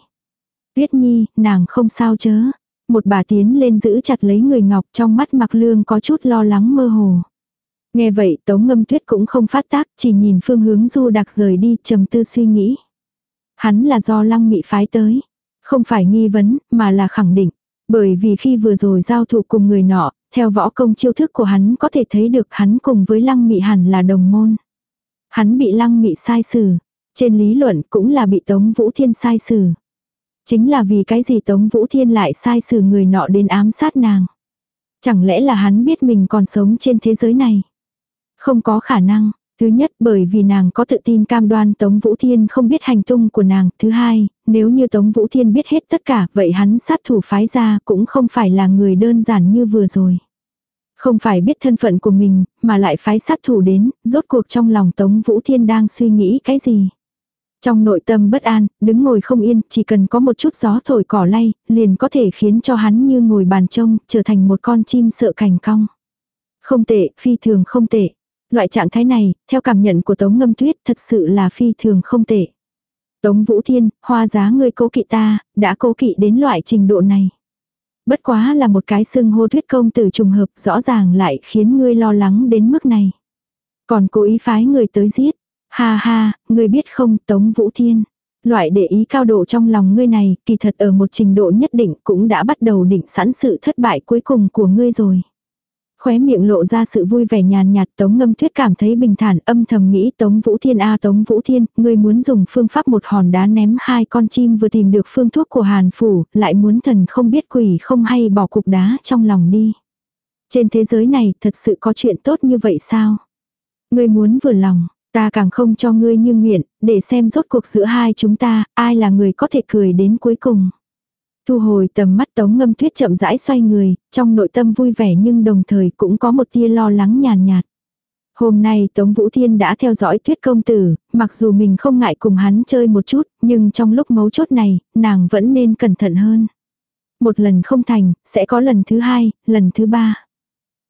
Tuyết nhi, nàng không sao chớ. Một bà tiến lên giữ chặt lấy người ngọc trong mắt mặc lương có chút lo lắng mơ hồ. Nghe vậy tống ngâm tuyết cũng không phát tác, chỉ nhìn phương hướng du đặc rời đi trầm tư suy nghĩ. Hắn là do lăng mị phái tới. Không phải nghi vấn, mà là khẳng định. Bởi vì khi vừa rồi giao thủ cùng người nọ, theo võ công chiêu thức của hắn có thể thấy được hắn cùng với lăng mị hẳn là đồng môn. Hắn bị lăng mị sai xử. Trên lý luận cũng là bị Tống Vũ Thiên sai xử. Chính là vì cái gì Tống Vũ Thiên lại sai xử người nọ đến ám sát nàng. Chẳng lẽ là hắn biết mình còn sống trên thế giới này. Không có khả năng. Thứ nhất bởi vì nàng có tự tin cam đoan Tống Vũ Thiên không biết hành tung của nàng. Thứ hai, nếu như Tống Vũ Thiên biết hết tất cả vậy hắn sát thủ phái ra cũng không phải là người đơn giản như vừa rồi. Không phải biết thân phận của mình mà lại phái sát thủ đến, rốt cuộc trong lòng Tống Vũ Thiên đang suy nghĩ cái gì. Trong nội tâm bất an, đứng ngồi không yên, chỉ cần có một chút gió thổi cỏ lay, liền có thể khiến cho hắn như ngồi bàn trông, trở thành một con chim sợ cành cong. Không tệ, phi thường không tệ. Loại trạng thái này, theo cảm nhận của Tống Ngâm Tuyết thật sự là phi thường không tệ. Tống Vũ Thiên, hoa giá ngươi cố kỵ ta, đã cố kỵ đến loại trình độ này. Bất quá là một cái xưng hô thuyết công từ trùng hợp rõ ràng lại khiến ngươi lo lắng đến mức này. Còn cố ý phái người tới giết. Ha ha, ngươi biết không Tống Vũ Thiên. Loại để ý cao độ trong lòng ngươi này kỳ thật ở một trình độ nhất định cũng đã bắt đầu định sẵn sự thất bại cuối cùng của ngươi rồi. Khóe miệng lộ ra sự vui vẻ nhàn nhạt Tống Ngâm Tuyết cảm thấy bình thản âm thầm nghĩ Tống Vũ Thiên a Tống Vũ Thiên, ngươi muốn dùng phương pháp một hòn đá ném hai con chim vừa tìm được phương thuốc của Hàn Phủ, lại muốn thần không biết quỷ không hay bỏ cục đá trong lòng đi. Trên thế giới này thật sự có chuyện tốt như vậy sao? Ngươi muốn vừa lòng, ta càng không cho ngươi như nguyện, để xem rốt cuộc giữa hai chúng ta, ai là người có thể cười đến cuối cùng. Thu hồi tầm mắt tống ngâm tuyết chậm rãi xoay người, trong nội tâm vui vẻ nhưng đồng thời cũng có một tia lo lắng nhàn nhạt, Hôm nay Tống Vũ Thiên đã theo dõi tuyết công tử, mặc dù mình không ngại cùng hắn chơi một chút, nhưng trong lúc mấu chốt này, nàng vẫn nên cẩn thận hơn. Một lần không thành, sẽ có lần thứ hai, lần thứ ba.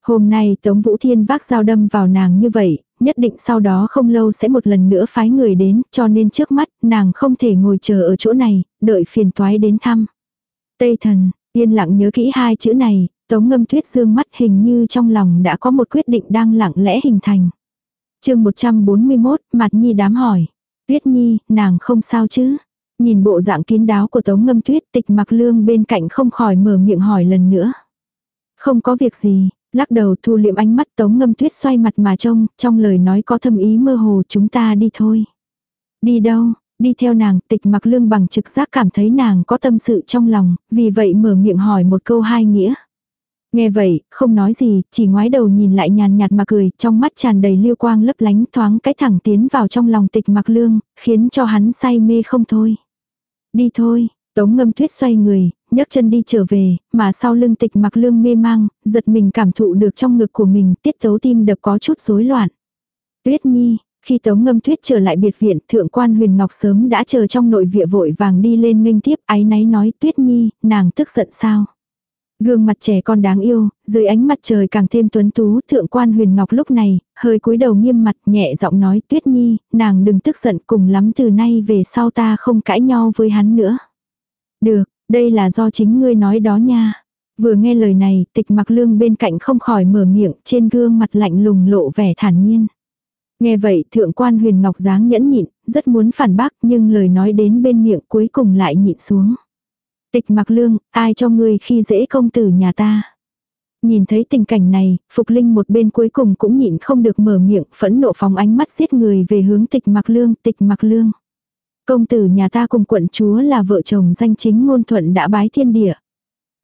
Hôm nay Tống Vũ Thiên vác dao đâm vào nàng như vậy, nhất định sau đó không lâu sẽ một lần nữa phái người đến, cho nên trước mắt, nàng không thể ngồi chờ ở chỗ này, đợi phiền toái đến thăm. Tây thần, yên lặng nhớ kỹ hai chữ này, Tống ngâm tuyết dương mắt hình như trong lòng đã có một quyết định đang lặng lẽ hình thành. chương 141, mặt nhi đám hỏi. Tuyết nhi, nàng không sao chứ? Nhìn bộ dạng kín đáo của tống ngâm tuyết tịch mặc lương bên cạnh không khỏi mở miệng hỏi lần nữa. Không có việc gì, lắc đầu thu liệm ánh mắt tống ngâm tuyết xoay mặt mà trông, trong lời nói có thâm ý mơ hồ chúng ta đi thôi. Đi đâu, đi theo nàng tịch mặc lương bằng trực giác cảm thấy nàng có tâm sự trong lòng, vì vậy mở miệng hỏi một câu hai nghĩa. Nghe vậy, không nói gì, chỉ ngoái đầu nhìn lại nhàn nhạt mà cười, trong mắt tràn đầy lưu quang lấp lánh thoáng cái thẳng tiến vào trong lòng tịch mặc lương, khiến cho hắn say mê không thôi. Đi thôi, tống ngâm tuyết xoay người, nhấc chân đi trở về, mà sau lưng tịch mặc lương mê mang, giật mình cảm thụ được trong ngực của mình, tiết tấu tim đập có chút rối loạn. Tuyết nhi, khi tống ngâm tuyết trở lại biệt viện, thượng quan huyền ngọc sớm đã chờ trong nội viện vội vàng đi lên nghênh tiếp, ái náy nói tuyết nhi, nàng tức giận sao. Gương mặt trẻ con đáng yêu, dưới ánh mặt trời càng thêm tuấn tú, thượng quan huyền ngọc lúc này, hơi cúi đầu nghiêm mặt nhẹ giọng nói tuyết nhi, nàng đừng tức giận cùng lắm từ nay về sau ta không cãi nhau với hắn nữa. Được, đây là do chính ngươi nói đó nha. Vừa nghe lời này, tịch mặc lương bên cạnh không khỏi mở miệng, trên gương mặt lạnh lùng lộ vẻ thản nhiên. Nghe vậy thượng quan huyền ngọc dáng nhẫn nhịn, rất muốn phản bác nhưng lời nói đến bên miệng cuối cùng lại nhịn xuống. Tịch mặc lương, ai cho ngươi khi dễ công tử nhà ta. Nhìn thấy tình cảnh này, Phục Linh một bên cuối cùng cũng nhịn không được mở miệng, phẫn nộ phóng ánh mắt giết người về hướng tịch mặc lương, tịch mặc lương. Công tử nhà ta cùng quận chúa là vợ chồng danh chính ngôn thuận đã bái thiên địa.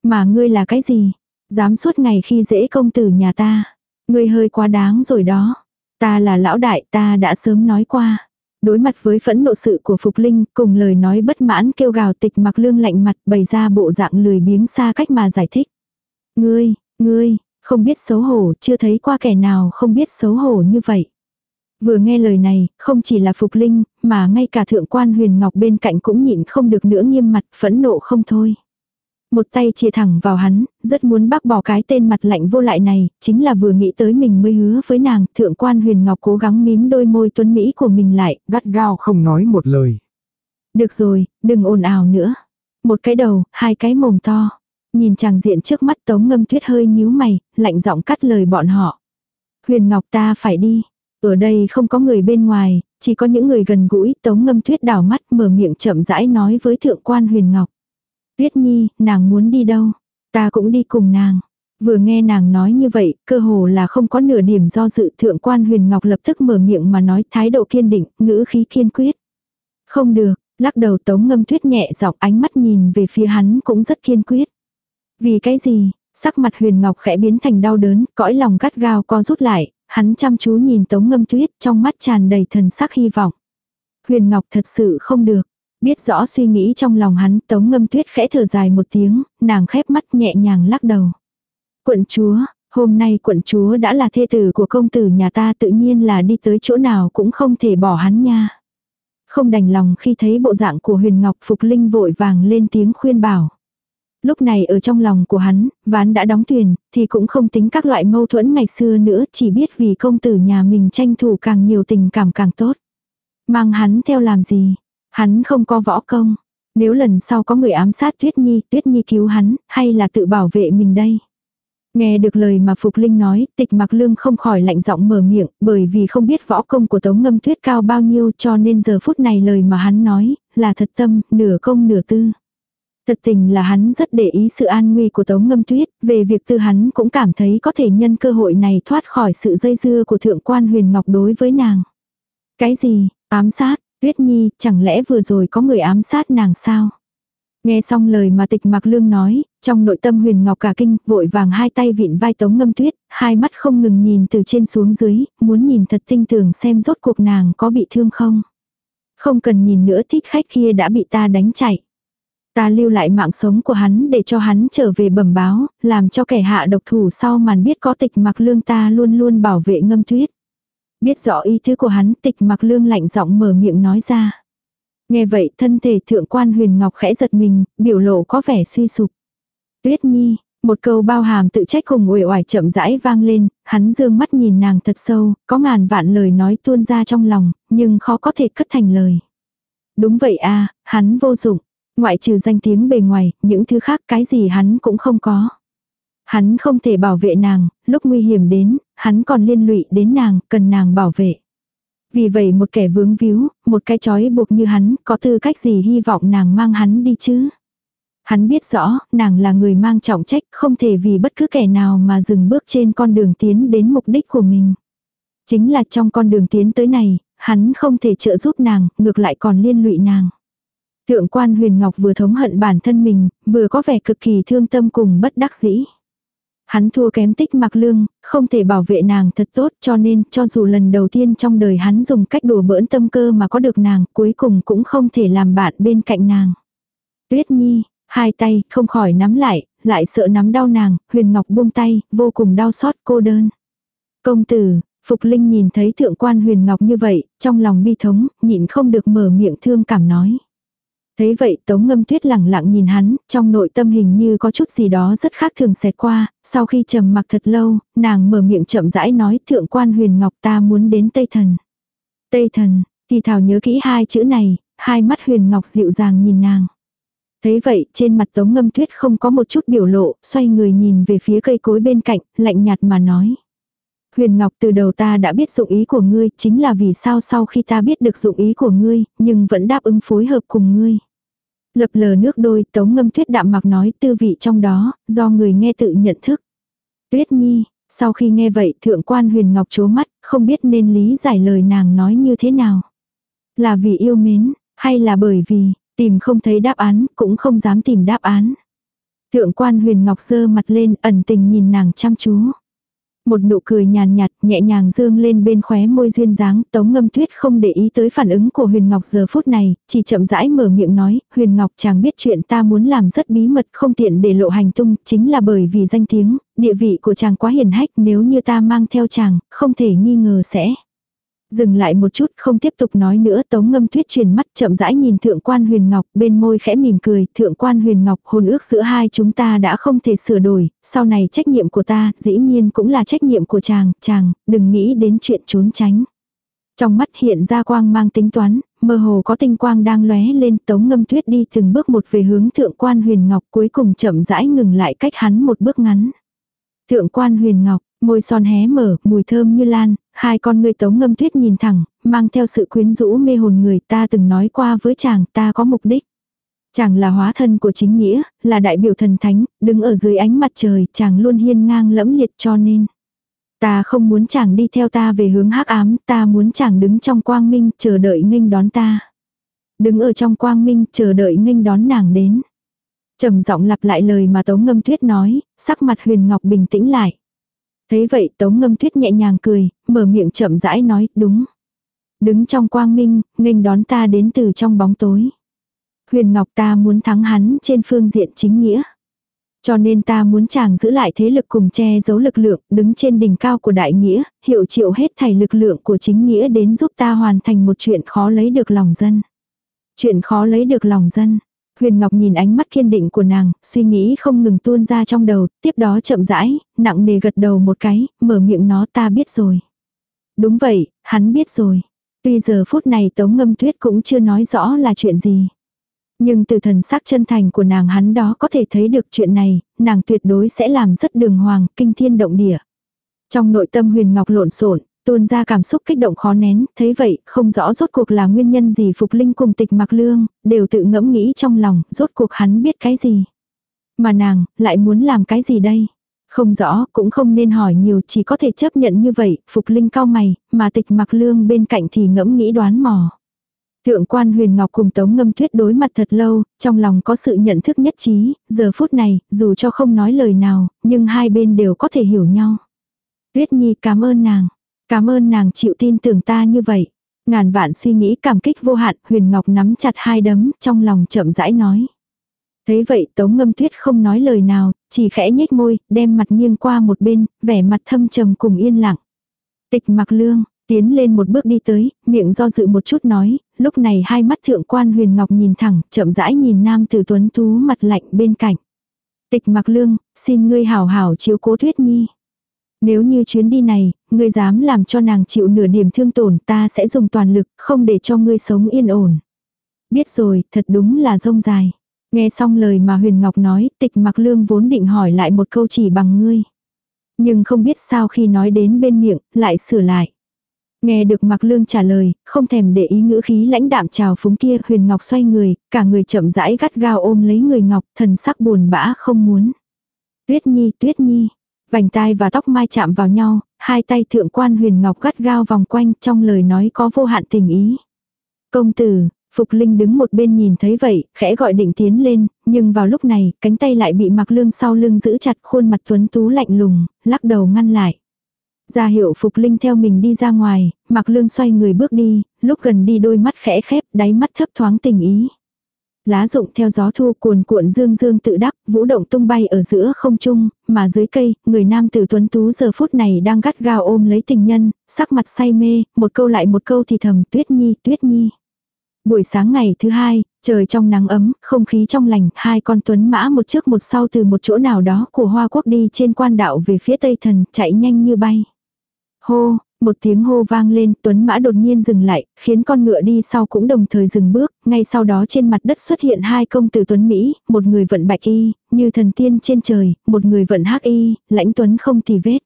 Mà ngươi là cái gì? Dám suốt ngày khi dễ công tử nhà ta. Ngươi hơi quá đáng rồi đó. Ta là lão đại ta đã sớm nói qua. Đối mặt với phẫn nộ sự của Phục Linh, cùng lời nói bất mãn kêu gào tịch mặc lương lạnh mặt bày ra bộ dạng lười biếng xa cách mà giải thích. Ngươi, ngươi, không biết xấu hổ, chưa thấy qua kẻ nào không biết xấu hổ như vậy. Vừa nghe lời này, không chỉ là Phục Linh, mà ngay cả thượng quan huyền ngọc bên cạnh cũng nhịn không được nữa nghiêm mặt phẫn nộ không thôi. Một tay chia thẳng vào hắn, rất muốn bác bỏ cái tên mặt lạnh vô lại này, chính là vừa nghĩ tới mình mới hứa với nàng, thượng quan huyền ngọc cố gắng mím đôi môi tuấn Mỹ của mình lại, gắt gao không nói một lời. Được rồi, đừng ồn ào nữa. Một cái đầu, hai cái mồm to. Nhìn chàng diện trước mắt tống ngâm tuyết hơi nhíu mày, lạnh giọng cắt lời bọn họ. Huyền ngọc ta phải đi. Ở đây không có người bên ngoài, chỉ có những người gần gũi tống ngâm tuyết đảo mắt mở miệng chậm rãi nói với thượng quan huyền ngọc. Tuyết Nhi, nàng muốn đi đâu? Ta cũng đi cùng nàng. Vừa nghe nàng nói như vậy, cơ hồ là không có nửa điểm do dự thượng quan huyền ngọc lập tức mở miệng mà nói thái độ kiên định, ngữ khí kiên quyết. Không được, lắc đầu tống ngâm tuyết nhẹ dọc ánh mắt nhìn về phía hắn cũng rất kiên quyết. Vì cái gì, sắc mặt huyền ngọc khẽ biến thành đau đớn, cõi lòng gắt gao co rút lại, hắn chăm chú nhìn tống ngâm tuyết trong mắt tràn đầy thần sắc hy vọng. Huyền ngọc thật sự không được, Biết rõ suy nghĩ trong lòng hắn, tống ngâm tuyết khẽ thở dài một tiếng, nàng khép mắt nhẹ nhàng lắc đầu. Quận chúa, hôm nay quận chúa đã là thê tử của công tử nhà ta tự nhiên là đi tới chỗ nào cũng không thể bỏ hắn nha. Không đành lòng khi thấy bộ dạng của huyền ngọc phục linh vội vàng lên tiếng khuyên bảo. Lúc này ở trong lòng của hắn, ván đã đóng thuyền, thì cũng không tính các loại mâu thuẫn ngày xưa nữa, chỉ biết vì công tử nhà mình tranh thủ càng nhiều tình cảm càng tốt. Mang hắn theo làm gì, Hắn không có võ công. Nếu lần sau có người ám sát Tuyết Nhi, Tuyết Nhi cứu hắn, hay là tự bảo vệ mình đây? Nghe được lời mà Phục Linh nói, tịch mặc lương không khỏi lạnh giọng mở miệng, bởi vì không biết võ công của Tống Ngâm Tuyết cao bao nhiêu cho nên giờ phút này lời mà hắn nói, là thật tâm, nửa công nửa tư. Thật tình là hắn rất để ý sự an nguy của Tống Ngâm Tuyết, về việc tư hắn cũng cảm thấy có thể nhân cơ hội này thoát khỏi sự dây dưa của Thượng quan Huyền Ngọc đối với nàng. Cái gì, ám sát, Tuyết Nhi, chẳng lẽ vừa rồi có người ám sát nàng sao? Nghe xong lời mà tịch mặc lương nói, trong nội tâm huyền ngọc cả kinh, vội vàng hai tay vịn vai tống ngâm tuyết, hai mắt không ngừng nhìn từ trên xuống dưới, muốn nhìn thật tinh tường xem rốt cuộc nàng có bị thương không. Không cần nhìn nữa thích khách kia đã bị ta đánh chạy. Ta lưu lại mạng sống của hắn để cho hắn trở về bẩm báo, làm cho kẻ hạ độc thủ sau màn biết có tịch mặc lương ta luôn luôn bảo vệ ngâm tuyết. Biết rõ ý thứ của hắn tịch mặc lương lạnh giọng mở miệng nói ra. Nghe vậy thân thể thượng quan huyền ngọc khẽ giật mình, biểu lộ có vẻ suy sụp. Tuyết nhi, một câu bao hàm tự trách cùng uể oải chậm rãi vang lên, hắn dương mắt nhìn nàng thật sâu, có ngàn vạn lời nói tuôn ra trong lòng, nhưng khó có thể cất thành lời. Đúng vậy a hắn vô dụng, ngoại trừ danh tiếng bề ngoài, những thứ khác cái gì hắn cũng không có. Hắn không thể bảo vệ nàng, lúc nguy hiểm đến, hắn còn liên lụy đến nàng, cần nàng bảo vệ. Vì vậy một kẻ vướng víu, một cái chói buộc như hắn, có tư cách gì hy vọng nàng mang hắn đi chứ? Hắn biết rõ, nàng là người mang trọng trách, không thể vì bất cứ kẻ nào mà dừng bước trên con đường tiến đến mục đích của mình. Chính là trong con đường tiến tới này, hắn không thể trợ giúp nàng, ngược lại còn liên lụy nàng. Thượng quan huyền ngọc vừa thống hận bản thân mình, vừa có vẻ cực kỳ thương tâm cùng bất đắc dĩ. Hắn thua kém tích mặc lương, không thể bảo vệ nàng thật tốt cho nên cho dù lần đầu tiên trong đời hắn dùng cách đùa bỡn tâm cơ mà có được nàng cuối cùng cũng không thể làm bạn bên cạnh nàng. Tuyết Nhi, hai tay không khỏi nắm lại, lại sợ nắm đau nàng, huyền ngọc buông tay, vô cùng đau xót cô đơn. Công tử, Phục Linh nhìn thấy thượng quan huyền ngọc như vậy, trong lòng bi thống, nhịn không được mở miệng thương cảm nói. Thấy vậy Tống Ngâm Tuyết lẳng lặng nhìn hắn, trong nội tâm hình như có chút gì đó rất khác thường xẹt qua, sau khi trầm mặc thật lâu, nàng mở miệng chậm rãi nói thượng quan huyền ngọc ta muốn đến Tây Thần. Tây Thần, thì thảo nhớ kỹ hai chữ này, hai mắt huyền ngọc dịu dàng nhìn nàng. Thấy vậy, trên mặt Tống Ngâm Tuyết không có một chút biểu lộ, xoay người nhìn về phía cây cối bên cạnh, lạnh nhạt mà nói. Huyền Ngọc từ đầu ta đã biết dụng ý của ngươi, chính là vì sao sau khi ta biết được dụng ý của ngươi, nhưng vẫn đáp ứng phối hợp cùng ngươi. Lập lờ nước đôi, tống ngâm tuyết đạm mặc nói tư vị trong đó, do người nghe tự nhận thức. Tuyết Nhi, sau khi nghe vậy thượng quan huyền ngọc chố mắt, không biết nên lý giải lời nàng nói như thế nào. Là vì yêu mến, hay là bởi vì, tìm không thấy đáp án, cũng không dám tìm đáp án. Thượng quan huyền ngọc dơ mặt lên ẩn tình nhìn nàng chăm chú. Một nụ cười nhàn nhạt, nhẹ nhàng dương lên bên khóe môi duyên dáng, tống ngâm tuyết không để ý tới phản ứng của Huyền Ngọc giờ phút này, chỉ chậm rãi mở miệng nói, Huyền Ngọc chàng biết chuyện ta muốn làm rất bí mật không tiện để lộ hành tung, chính là bởi vì danh tiếng, địa vị của chàng quá hiền hách nếu như ta mang theo chàng, không thể nghi ngờ sẽ. Dừng lại một chút không tiếp tục nói nữa tống ngâm tuyết truyền mắt chậm rãi nhìn thượng quan huyền ngọc bên môi khẽ mỉm cười thượng quan huyền ngọc hôn ước giữa hai chúng ta đã không thể sửa đổi sau này trách nhiệm của ta dĩ nhiên cũng là trách nhiệm của chàng chàng đừng nghĩ đến chuyện trốn tránh. Trong mắt hiện ra quang mang tính toán mơ hồ có tinh quang đang lóe lên tống ngâm tuyết đi từng bước một về hướng thượng quan huyền ngọc cuối cùng chậm rãi ngừng lại cách hắn một bước ngắn. Thượng quan huyền ngọc Môi son hé mở, mùi thơm như lan, hai con người tống ngâm tuyết nhìn thẳng, mang theo sự quyến rũ mê hồn người ta từng nói qua với chàng ta có mục đích. Chàng là hóa thân của chính nghĩa, là đại biểu thần thánh, đứng ở dưới ánh mặt trời, chàng luôn hiên ngang lẫm liệt cho nên. Ta không muốn chàng đi theo ta về hướng hắc ám, ta muốn chàng đứng trong quang minh, chờ đợi nghênh đón ta. Đứng ở trong quang minh, chờ đợi nghênh đón nàng đến. trầm giọng lặp lại lời mà Tống Ngâm Tuyết nói, sắc mặt Huyền Ngọc bình tĩnh lại. Thấy vậy Tống Ngâm Tuyết nhẹ nhàng cười, mở miệng chậm rãi nói, đúng. Đứng trong quang minh, nghênh đón ta đến từ trong bóng tối. Huyền Ngọc ta muốn thắng hắn trên phương diện chính nghĩa. Cho nên ta muốn chàng giữ lại thế lực cùng che giấu lực lượng, đứng trên đỉnh cao của đại nghĩa, hiệu triệu hết thảy lực lượng của chính nghĩa đến giúp ta hoàn thành một chuyện khó lấy được lòng dân. Chuyện khó lấy được lòng dân. Huyền Ngọc nhìn ánh mắt kiên định của nàng, suy nghĩ không ngừng tuôn ra trong đầu, tiếp đó chậm rãi, nặng nề gật đầu một cái, mở miệng nó ta biết rồi. Đúng vậy, hắn biết rồi. Tuy giờ phút này Tống Ngâm Tuyết cũng chưa nói rõ là chuyện gì. Nhưng từ thần sắc chân thành của nàng hắn đó có thể thấy được chuyện này, nàng tuyệt đối sẽ làm rất đường hoàng, kinh thiên động địa. Trong nội tâm huyền ngọc lộn xộn tuôn ra cảm xúc kích động khó nén, thấy vậy, không rõ rốt cuộc là nguyên nhân gì Phục Linh cùng tịch mặc lương, đều tự ngẫm nghĩ trong lòng, rốt cuộc hắn biết cái gì. Mà nàng, lại muốn làm cái gì đây? Không rõ, cũng không nên hỏi nhiều, chỉ có thể chấp nhận như vậy, Phục Linh cao mày, mà tịch mặc lương bên cạnh thì ngẫm nghĩ đoán mò. Thượng quan huyền ngọc cùng tống ngâm tuyết đối mặt thật lâu, trong lòng có sự nhận thức nhất trí, giờ phút này, dù cho không nói lời nào, nhưng hai bên đều có thể hiểu nhau. Tuyết Nhi cảm ơn nàng. Cảm ơn nàng chịu tin tưởng ta như vậy. Ngàn vạn suy nghĩ cảm kích vô hạn, Huyền Ngọc nắm chặt hai đấm, trong lòng chậm rãi nói. Thấy vậy Tống Ngâm Tuyết không nói lời nào, chỉ khẽ nhếch môi, đem mặt nghiêng qua một bên, vẻ mặt thâm trầm cùng yên lặng. Tịch mặc lương, tiến lên một bước đi tới, miệng do dự một chút nói, lúc này hai mắt thượng quan huyền ngọc nhìn thẳng, chậm rãi nhìn nam tử tuấn tú mặt lạnh bên cạnh. Tịch mặc lương, xin ngươi hảo hảo chiếu cố Tuyết Nhi. Nếu như chuyến đi này, ngươi dám làm cho nàng chịu nửa điểm thương tổn ta sẽ dùng toàn lực, không để cho ngươi sống yên ổn. Biết rồi, thật đúng là rông dài. Nghe xong lời mà Huyền Ngọc nói, tịch mặc lương vốn định hỏi lại một câu chỉ bằng ngươi. Nhưng không biết sao khi nói đến bên miệng, lại sửa lại. Nghe được mặc lương trả lời, không thèm để ý ngữ khí lãnh đạm trào phúng kia, Huyền Ngọc xoay người, cả người chậm rãi gắt gao ôm lấy người Ngọc, thần sắc buồn bã không muốn. Tuyết Nhi, Tuyết Nhi, vành tai và tóc mai chạm vào nhau, hai tay thượng quan Huyền Ngọc gắt gao vòng quanh trong lời nói có vô hạn tình ý. Công tử, Phục Linh đứng một bên nhìn thấy vậy, khẽ gọi định tiến lên, nhưng vào lúc này, cánh tay lại bị mặc lương sau lưng giữ chặt khuôn mặt tuấn tú lạnh lùng, lắc đầu ngăn lại. Ra hiệu Phục Linh theo mình đi ra ngoài, mặc lương xoay người bước đi, lúc gần đi đôi mắt khẽ khép, đáy mắt thấp thoáng tình ý. Lá rụng theo gió thu cuồn cuộn dương dương tự đắc, vũ động tung bay ở giữa không trung, mà dưới cây, người nam tử tuấn tú giờ phút này đang gắt gao ôm lấy tình nhân, sắc mặt say mê, một câu lại một câu thì thầm tuyết nhi, tuyết nhi. Buổi sáng ngày thứ hai, trời trong nắng ấm, không khí trong lành, hai con tuấn mã một trước một sau từ một chỗ nào đó của Hoa Quốc đi trên quan đạo về phía Tây Thần, chạy nhanh như bay. Hô, một tiếng hô vang lên, tuấn mã đột nhiên dừng lại, khiến con ngựa đi sau cũng đồng thời dừng bước, ngay sau đó trên mặt đất xuất hiện hai công tử tuấn Mỹ, một người vận bạch y, như thần tiên trên trời, một người vận hắc y, lãnh tuấn không tì vết.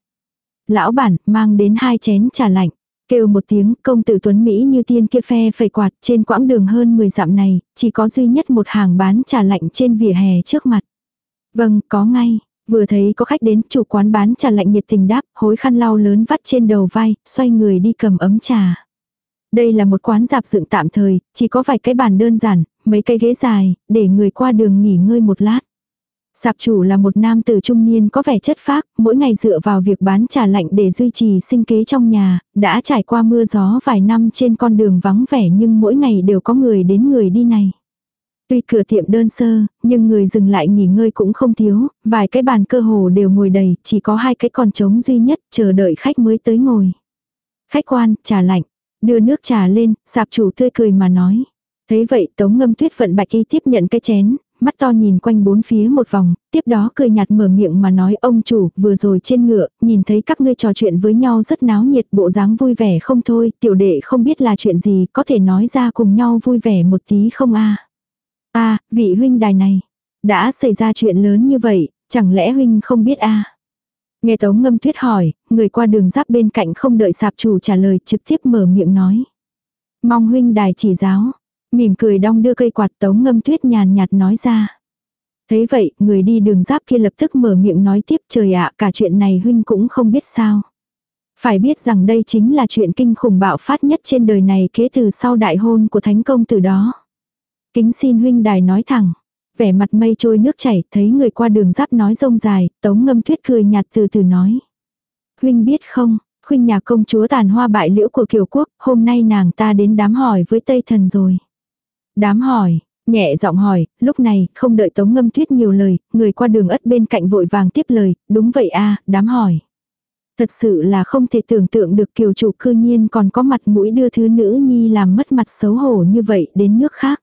Lão bản, mang đến hai chén trà lạnh. Kêu một tiếng, công tử tuấn Mỹ như tiên kia phe phẩy quạt trên quãng đường hơn 10 dặm này, chỉ có duy nhất một hàng bán trà lạnh trên vỉa hè trước mặt. Vâng, có ngay. Vừa thấy có khách đến, chủ quán bán trà lạnh nhiệt tình đáp, hối khăn lau lớn vắt trên đầu vai, xoay người đi cầm ấm trà. Đây là một quán dạp dựng tạm thời, chỉ có vài cái bàn đơn giản, mấy cây ghế dài, để người qua đường nghỉ ngơi một lát. Sạp chủ là một nam tử trung niên có vẻ chất phác, mỗi ngày dựa vào việc bán trà lạnh để duy trì sinh kế trong nhà, đã trải qua mưa gió vài năm trên con đường vắng vẻ nhưng mỗi ngày đều có người đến người đi này. Tuy cửa tiệm đơn sơ, nhưng người dừng lại nghỉ ngơi cũng không thiếu, vài cái bàn cơ hồ đều ngồi đầy, chỉ có hai cái còn trống duy nhất, chờ đợi khách mới tới ngồi. Khách quan, trà lạnh, đưa nước trà lên, sạp chủ tươi cười mà nói. Thấy vậy tống ngâm tuyết vận bạch y tiếp nhận cái chén, mắt to nhìn quanh bốn phía một vòng, tiếp đó cười nhạt mở miệng mà nói ông chủ, vừa rồi trên ngựa, nhìn thấy các ngươi trò chuyện với nhau rất náo nhiệt, bộ dáng vui vẻ không thôi, tiểu đệ không biết là chuyện gì, có thể nói ra cùng nhau vui vẻ một tí không a a vị huynh đài này, đã xảy ra chuyện lớn như vậy, chẳng lẽ huynh không biết a Nghe Tống Ngâm Tuyết hỏi, người qua đường giáp bên cạnh không đợi sạp chủ trả lời trực tiếp mở miệng nói. Mong huynh đài chỉ giáo, Mỉm cười đong đưa cây quạt tống ngâm tuyết nhàn nhạt nói ra. thế vậy, người đi đường giáp kia lập tức mở miệng nói tiếp trời ạ cả chuyện này huynh cũng không biết sao. Phải biết rằng đây chính là chuyện kinh khủng bạo phát nhất trên đời này kế từ sau đại hôn của thánh công từ đó. Kính xin huynh đài nói thẳng. Vẻ mặt mây trôi nước chảy, thấy người qua đường giáp nói rông dài, tống ngâm tuyết cười nhạt từ từ nói. Huynh biết không, huynh nhà công chúa tàn hoa bại liễu của kiều quốc, hôm nay nàng ta đến đám hỏi với Tây Thần rồi. Đám hỏi, nhẹ giọng hỏi, lúc này, không đợi Tống Ngâm Tuyết nhiều lời, người qua đường ất bên cạnh vội vàng tiếp lời, đúng vậy a đám hỏi. Thật sự là không thể tưởng tượng được kiều chủ cư nhiên còn có mặt mũi đưa thứ nữ nhi làm mất mặt xấu hổ như vậy đến nước khác.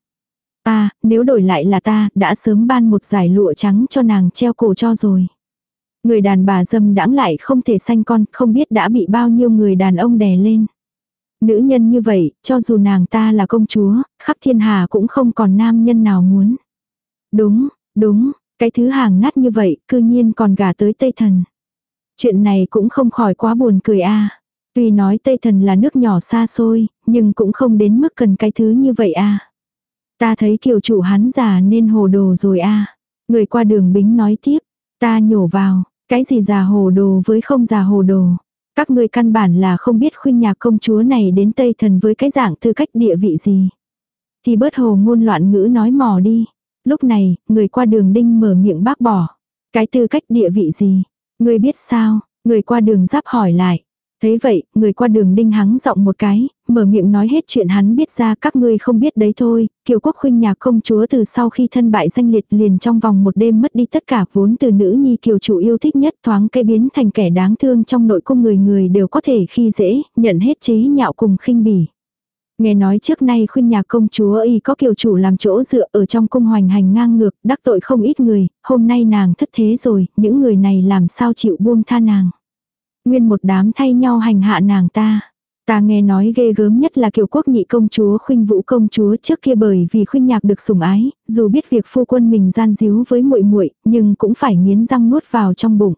Ta, nếu đổi lại là ta, đã sớm ban một giải lụa trắng cho nàng treo cổ cho rồi. Người đàn bà dâm đãng lại không thể sanh con, không biết đã bị bao nhiêu người đàn ông đè lên. Nữ nhân như vậy, cho dù nàng ta là công chúa, khắp thiên hà cũng không còn nam nhân nào muốn. Đúng, đúng, cái thứ hàng nát như vậy, cư nhiên còn gả tới Tây Thần. Chuyện này cũng không khỏi quá buồn cười a. Tuy nói Tây Thần là nước nhỏ xa xôi, nhưng cũng không đến mức cần cái thứ như vậy a. Ta thấy kiều chủ hắn già nên hồ đồ rồi a. Người qua đường bính nói tiếp, ta nhổ vào, cái gì già hồ đồ với không già hồ đồ. Các ngươi căn bản là không biết khuynh nhạc công chúa này đến Tây Thần với cái dạng tư cách địa vị gì. Thì bớt hồ ngôn loạn ngữ nói mò đi. Lúc này, người qua đường đinh mở miệng bác bỏ. Cái tư cách địa vị gì? người biết sao? Người qua đường giáp hỏi lại. Thấy vậy, người qua đường đinh hắng giọng một cái, mở miệng nói hết chuyện hắn biết ra các ngươi không biết đấy thôi, kiều quốc khuynh nhà công chúa từ sau khi thân bại danh liệt liền trong vòng một đêm mất đi tất cả vốn từ nữ nhi kiều chủ yêu thích nhất thoáng cây biến thành kẻ đáng thương trong nội cung người người đều có thể khi dễ, nhận hết chế nhạo cùng khinh bỉ. Nghe nói trước nay khuyên nhà công chúa y có kiều chủ làm chỗ dựa ở trong cung hoành hành ngang ngược, đắc tội không ít người, hôm nay nàng thất thế rồi, những người này làm sao chịu buông tha nàng. Nguyên một đám thay nhau hành hạ nàng ta. Ta nghe nói ghê gớm nhất là kiều quốc nhị công chúa khuynh vũ công chúa trước kia bởi vì khuynh nhạc được sủng ái, dù biết việc phu quân mình gian díu với muội muội nhưng cũng phải nghiến răng nuốt vào trong bụng.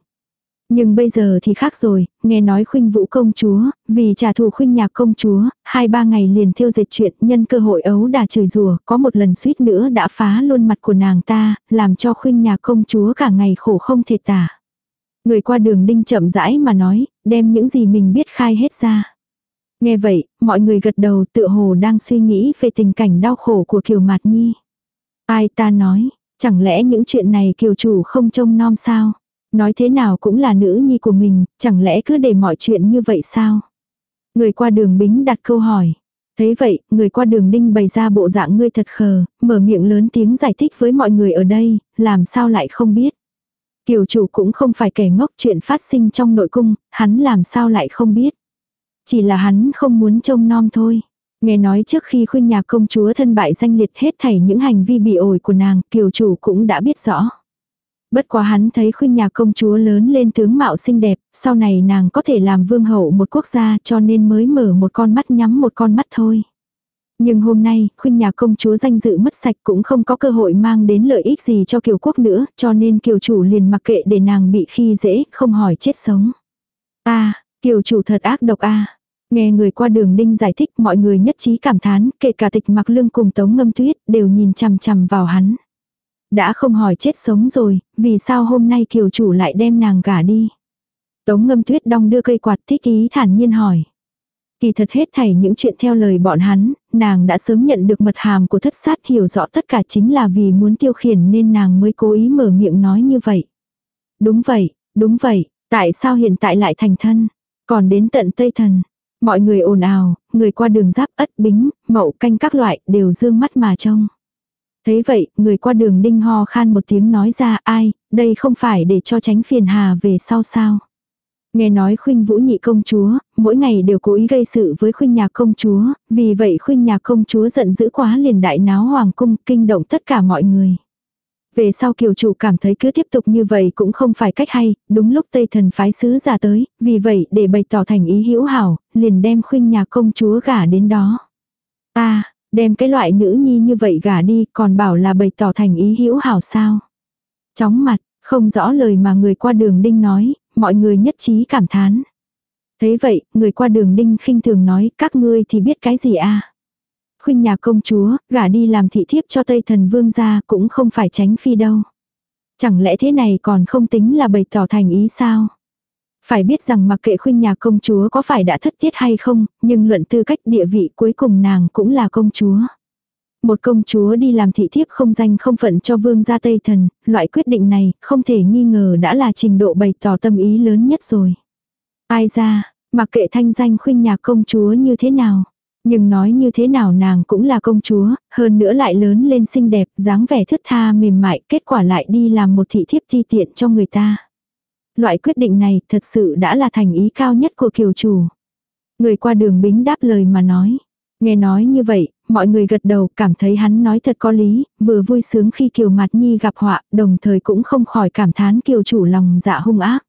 Nhưng bây giờ thì khác rồi, nghe nói khuynh vũ công chúa, vì trả thù khuynh nhạc công chúa, hai ba ngày liền thiêu dệt chuyện nhân cơ hội ấu đà chửi rùa, có một lần suýt nữa đã phá luôn mặt của nàng ta, làm cho khuynh nhạc công chúa cả ngày khổ không thể tả. Người qua đường đinh chậm rãi mà nói, đem những gì mình biết khai hết ra. Nghe vậy, mọi người gật đầu tựa hồ đang suy nghĩ về tình cảnh đau khổ của Kiều Mạt Nhi. Ai ta nói, chẳng lẽ những chuyện này Kiều chủ không trông nom sao? Nói thế nào cũng là nữ nhi của mình, chẳng lẽ cứ để mọi chuyện như vậy sao? Người qua đường bính đặt câu hỏi. Thế vậy, người qua đường đinh bày ra bộ dạng ngươi thật khờ, mở miệng lớn tiếng giải thích với mọi người ở đây, làm sao lại không biết. Kiều chủ cũng không phải kẻ ngốc chuyện phát sinh trong nội cung, hắn làm sao lại không biết. Chỉ là hắn không muốn trông nom thôi. Nghe nói trước khi khuyên nhà công chúa thân bại danh liệt hết thảy những hành vi bị ổi của nàng, kiều chủ cũng đã biết rõ. Bất quá hắn thấy khuyên nhà công chúa lớn lên tướng mạo xinh đẹp, sau này nàng có thể làm vương hậu một quốc gia cho nên mới mở một con mắt nhắm một con mắt thôi. Nhưng hôm nay, khuyên nhà công chúa danh dự mất sạch cũng không có cơ hội mang đến lợi ích gì cho kiều quốc nữa, cho nên kiều chủ liền mặc kệ để nàng bị khi dễ, không hỏi chết sống. a kiều chủ thật ác độc a Nghe người qua đường đinh giải thích mọi người nhất trí cảm thán, kể cả tịch mặc lương cùng tống ngâm tuyết, đều nhìn chằm chằm vào hắn. Đã không hỏi chết sống rồi, vì sao hôm nay kiều chủ lại đem nàng gả đi. Tống ngâm tuyết đong đưa cây quạt thích ý thản nhiên hỏi. Kỳ thật hết thảy những chuyện theo lời bọn hắn, nàng đã sớm nhận được mật hàm của thất sát hiểu rõ tất cả chính là vì muốn tiêu khiển nên nàng mới cố ý mở miệng nói như vậy. Đúng vậy, đúng vậy, tại sao hiện tại lại thành thân, còn đến tận Tây Thần. Mọi người ồn ào, người qua đường giáp ất bính, mậu canh các loại đều dương mắt mà trông. Thế vậy, người qua đường đinh ho khan một tiếng nói ra ai, đây không phải để cho tránh phiền hà về sau sao. Nghe nói khuynh vũ nhị công chúa, mỗi ngày đều cố ý gây sự với khuynh nhà công chúa, vì vậy khuynh nhà công chúa giận dữ quá liền đại náo hoàng cung kinh động tất cả mọi người. Về sau kiều chủ cảm thấy cứ tiếp tục như vậy cũng không phải cách hay, đúng lúc Tây thần phái sứ giả tới, vì vậy để bày tỏ thành ý hữu hảo, liền đem khuynh nhà công chúa gả đến đó. ta đem cái loại nữ nhi như vậy gả đi còn bảo là bày tỏ thành ý hữu hảo sao. Chóng mặt, không rõ lời mà người qua đường đinh nói, mọi người nhất trí cảm thán. Thế vậy, người qua đường đinh khinh thường nói, các ngươi thì biết cái gì à? Khuynh nhà công chúa, gả đi làm thị thiếp cho Tây thần vương gia cũng không phải tránh phi đâu. Chẳng lẽ thế này còn không tính là bày tỏ thành ý sao? Phải biết rằng mặc kệ khuynh nhà công chúa có phải đã thất tiết hay không, nhưng luận tư cách địa vị cuối cùng nàng cũng là công chúa. Một công chúa đi làm thị thiếp không danh không phận cho vương gia Tây Thần, loại quyết định này không thể nghi ngờ đã là trình độ bày tỏ tâm ý lớn nhất rồi. Ai ra, mặc kệ thanh danh khuynh nhà công chúa như thế nào. Nhưng nói như thế nào nàng cũng là công chúa, hơn nữa lại lớn lên xinh đẹp, dáng vẻ thướt tha mềm mại, kết quả lại đi làm một thị thiếp thi tiện cho người ta. Loại quyết định này thật sự đã là thành ý cao nhất của kiều chủ. Người qua đường bính đáp lời mà nói. Nghe nói như vậy, mọi người gật đầu cảm thấy hắn nói thật có lý, vừa vui sướng khi Kiều Mạt Nhi gặp họa, đồng thời cũng không khỏi cảm thán Kiều chủ lòng dạ hung ác.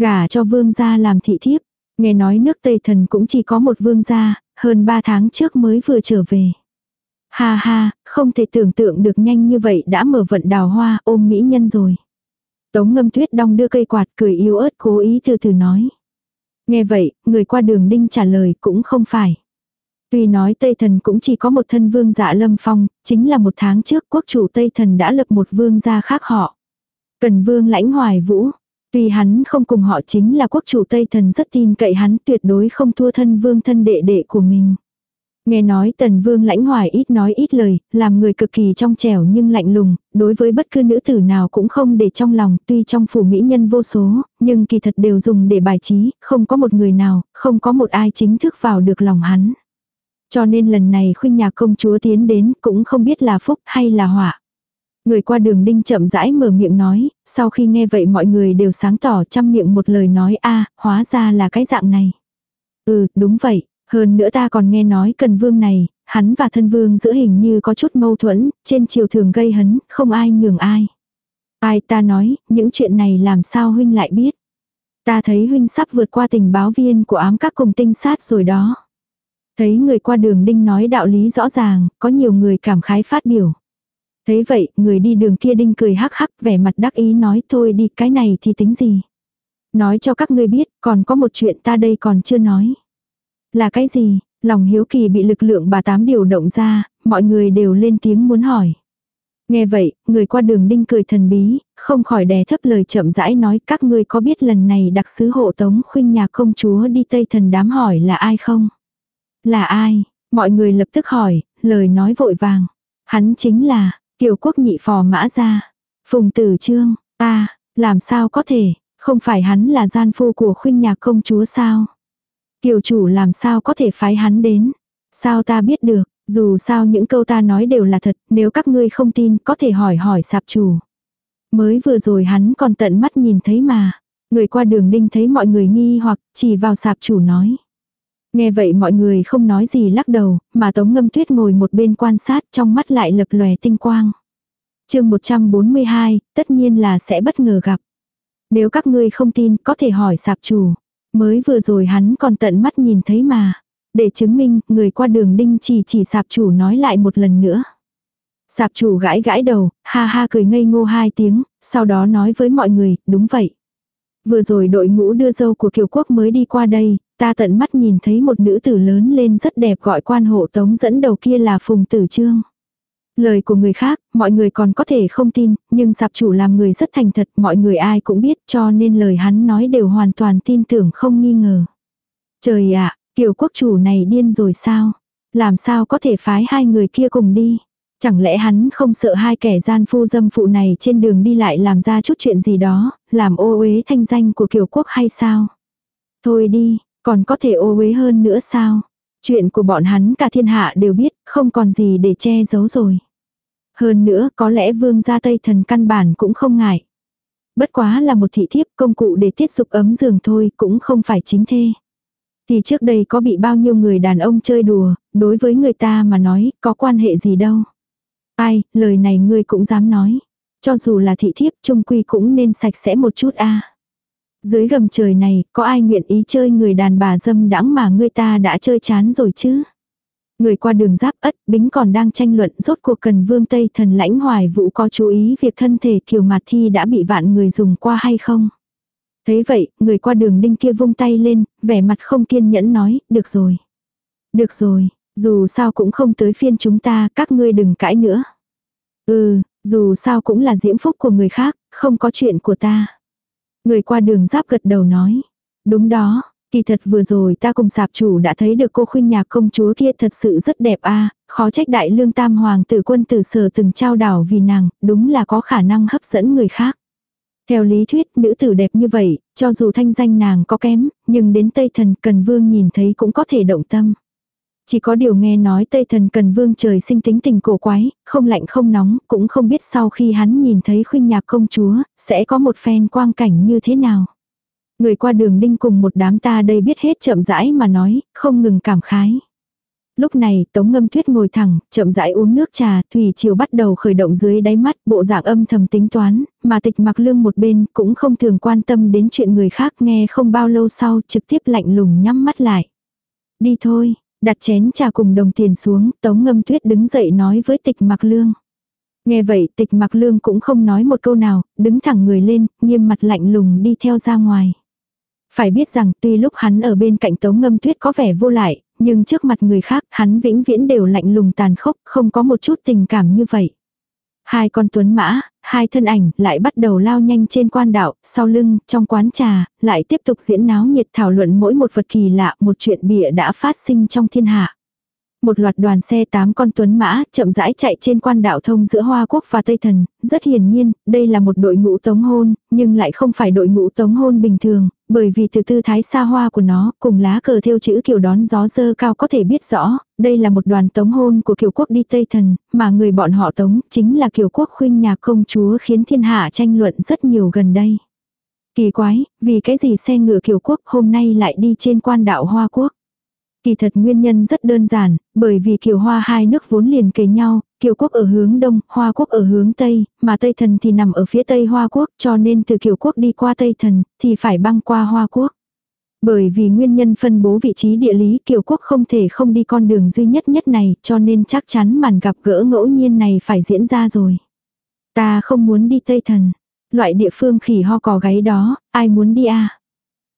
Gả cho vương gia làm thị thiếp, nghe nói nước Tây Thần cũng chỉ có một vương gia, hơn ba tháng trước mới vừa trở về. Ha ha, không thể tưởng tượng được nhanh như vậy đã mở vận đào hoa ôm mỹ nhân rồi. Tống ngâm tuyết đong đưa cây quạt cười yếu ớt cố ý từ từ nói. Nghe vậy, người qua đường đinh trả lời cũng không phải. Tuy nói Tây Thần cũng chỉ có một thân vương dạ lâm phong, chính là một tháng trước quốc chủ Tây Thần đã lập một vương gia khác họ. Cần vương lãnh hoài vũ. Tuy hắn không cùng họ chính là quốc chủ Tây Thần rất tin cậy hắn tuyệt đối không thua thân vương thân đệ đệ của mình. Nghe nói tần vương lãnh hoài ít nói ít lời, làm người cực kỳ trong trẻo nhưng lạnh lùng, đối với bất cứ nữ tử nào cũng không để trong lòng, tuy trong phủ mỹ nhân vô số, nhưng kỳ thật đều dùng để bài trí, không có một người nào, không có một ai chính thức vào được lòng hắn. Cho nên lần này khuyên nhà công chúa tiến đến cũng không biết là phúc hay là họa. Người qua đường đinh chậm rãi mở miệng nói, sau khi nghe vậy mọi người đều sáng tỏ chăm miệng một lời nói a hóa ra là cái dạng này. Ừ, đúng vậy, hơn nữa ta còn nghe nói cần vương này, hắn và thân vương giữa hình như có chút mâu thuẫn, trên chiều thường gây hấn, không ai nhường ai. Ai ta nói, những chuyện này làm sao huynh lại biết. Ta thấy huynh sắp vượt qua tình báo viên của ám các cùng tinh sát rồi đó. Thấy người qua đường đinh nói đạo lý rõ ràng, có nhiều người cảm khái phát biểu. Thấy vậy, người đi đường kia đinh cười hắc hắc vẻ mặt đắc ý nói thôi đi cái này thì tính gì. Nói cho các ngươi biết, còn có một chuyện ta đây còn chưa nói. Là cái gì? Lòng hiếu kỳ bị lực lượng bà tám điều động ra, mọi người đều lên tiếng muốn hỏi. Nghe vậy, người qua đường đinh cười thần bí, không khỏi đè thấp lời chậm rãi nói các ngươi có biết lần này đặc sứ hộ tống khuynh nhà công chúa đi Tây thần đám hỏi là ai không? Là ai? Mọi người lập tức hỏi, lời nói vội vàng. Hắn chính là, kiều quốc nhị phò mã ra, Phùng tử trương, ta, làm sao có thể, không phải hắn là gian phu của khuynh nhà công chúa sao? Kiều chủ làm sao có thể phái hắn đến? Sao ta biết được, dù sao những câu ta nói đều là thật, nếu các ngươi không tin có thể hỏi hỏi sạp chủ. Mới vừa rồi hắn còn tận mắt nhìn thấy mà. Người qua đường đinh thấy mọi người nghi hoặc chỉ vào sạp chủ nói. Nghe vậy mọi người không nói gì lắc đầu, mà Tống Ngâm Tuyết ngồi một bên quan sát trong mắt lại lập lòe tinh quang. chương 142, tất nhiên là sẽ bất ngờ gặp. Nếu các ngươi không tin có thể hỏi sạp chủ. Mới vừa rồi hắn còn tận mắt nhìn thấy mà. Để chứng minh, người qua đường đinh chỉ chỉ sạp chủ nói lại một lần nữa. Sạp chủ gãi gãi đầu, ha ha cười ngây ngô hai tiếng, sau đó nói với mọi người, đúng vậy. Vừa rồi đội ngũ đưa dâu của kiều quốc mới đi qua đây, ta tận mắt nhìn thấy một nữ tử lớn lên rất đẹp gọi quan hộ tống dẫn đầu kia là Phùng Tử Trương. Lời của người khác, mọi người còn có thể không tin, nhưng sạp chủ làm người rất thành thật, mọi người ai cũng biết cho nên lời hắn nói đều hoàn toàn tin tưởng không nghi ngờ. Trời ạ, Kiều quốc chủ này điên rồi sao? Làm sao có thể phái hai người kia cùng đi? Chẳng lẽ hắn không sợ hai kẻ gian phu dâm phụ này trên đường đi lại làm ra chút chuyện gì đó, làm ô uế thanh danh của kiều quốc hay sao? Thôi đi, còn có thể ô uế hơn nữa sao? Chuyện của bọn hắn cả thiên hạ đều biết, không còn gì để che giấu rồi. Hơn nữa, có lẽ vương gia Tây thần căn bản cũng không ngại. Bất quá là một thị thiếp công cụ để tiết dục ấm giường thôi, cũng không phải chính thê. Thì trước đây có bị bao nhiêu người đàn ông chơi đùa, đối với người ta mà nói, có quan hệ gì đâu. Ai, lời này ngươi cũng dám nói. Cho dù là thị thiếp, trung quy cũng nên sạch sẽ một chút a. Dưới gầm trời này, có ai nguyện ý chơi người đàn bà dâm đãng mà người ta đã chơi chán rồi chứ? Người qua đường giáp ất, bính còn đang tranh luận rốt cuộc cần vương Tây thần lãnh hoài vũ có chú ý việc thân thể kiều mạt thi đã bị vạn người dùng qua hay không? Thấy vậy, người qua đường đinh kia vung tay lên, vẻ mặt không kiên nhẫn nói, được rồi. Được rồi, dù sao cũng không tới phiên chúng ta, các ngươi đừng cãi nữa. Ừ, dù sao cũng là diễm phúc của người khác, không có chuyện của ta. Người qua đường giáp gật đầu nói. Đúng đó, kỳ thật vừa rồi ta cùng sạp chủ đã thấy được cô khuynh nhạc công chúa kia thật sự rất đẹp a khó trách đại lương tam hoàng tử quân tử sở từng trao đảo vì nàng, đúng là có khả năng hấp dẫn người khác. Theo lý thuyết, nữ tử đẹp như vậy, cho dù thanh danh nàng có kém, nhưng đến Tây Thần Cần Vương nhìn thấy cũng có thể động tâm. Chỉ có điều nghe nói Tây Thần Cần Vương trời sinh tính tình cổ quái, không lạnh không nóng, cũng không biết sau khi hắn nhìn thấy khuynh nhạc công chúa, sẽ có một phen quang cảnh như thế nào. Người qua đường đinh cùng một đám ta đây biết hết chậm rãi mà nói, không ngừng cảm khái. Lúc này, Tống Ngâm Tuyết ngồi thẳng, chậm rãi uống nước trà, thủy chiều bắt đầu khởi động dưới đáy mắt, bộ dạng âm thầm tính toán, mà tịch mặc lương một bên cũng không thường quan tâm đến chuyện người khác nghe không bao lâu sau trực tiếp lạnh lùng nhắm mắt lại. Đi thôi, đặt chén trà cùng đồng tiền xuống, Tống Ngâm Tuyết đứng dậy nói với tịch mặc lương. Nghe vậy tịch mặc lương cũng không nói một câu nào, đứng thẳng người lên, nghiêm mặt lạnh lùng đi theo ra ngoài. Phải biết rằng tuy lúc hắn ở bên cạnh tống ngâm tuyết có vẻ vô lại, nhưng trước mặt người khác hắn vĩnh viễn đều lạnh lùng tàn khốc, không có một chút tình cảm như vậy. Hai con tuấn mã, hai thân ảnh lại bắt đầu lao nhanh trên quan đạo, sau lưng, trong quán trà, lại tiếp tục diễn náo nhiệt thảo luận mỗi một vật kỳ lạ, một chuyện bịa đã phát sinh trong thiên hạ. Một loạt đoàn xe tám con tuấn mã chậm rãi chạy trên quan đạo thông giữa Hoa Quốc và Tây Thần, rất hiển nhiên, đây là một đội ngũ tống hôn, nhưng lại không phải đội ngũ tống hôn bình thường, bởi vì từ tư thái xa hoa của nó, cùng lá cờ theo chữ kiểu đón gió dơ cao có thể biết rõ, đây là một đoàn tống hôn của kiều quốc đi Tây Thần, mà người bọn họ tống chính là kiều quốc khuynh nhà công chúa khiến thiên hạ tranh luận rất nhiều gần đây. Kỳ quái, vì cái gì xe ngựa kiều quốc hôm nay lại đi trên quan đạo Hoa Quốc? Kỳ thật nguyên nhân rất đơn giản, bởi vì kiều hoa hai nước vốn liền kề nhau, kiều quốc ở hướng đông, hoa quốc ở hướng tây, mà tây thần thì nằm ở phía tây hoa quốc cho nên từ kiều quốc đi qua tây thần thì phải băng qua hoa quốc. Bởi vì nguyên nhân phân bố vị trí địa lý kiều quốc không thể không đi con đường duy nhất nhất này cho nên chắc chắn màn gặp gỡ ngẫu nhiên này phải diễn ra rồi. Ta không muốn đi tây thần. Loại địa phương khỉ ho cò gáy đó, ai muốn đi à?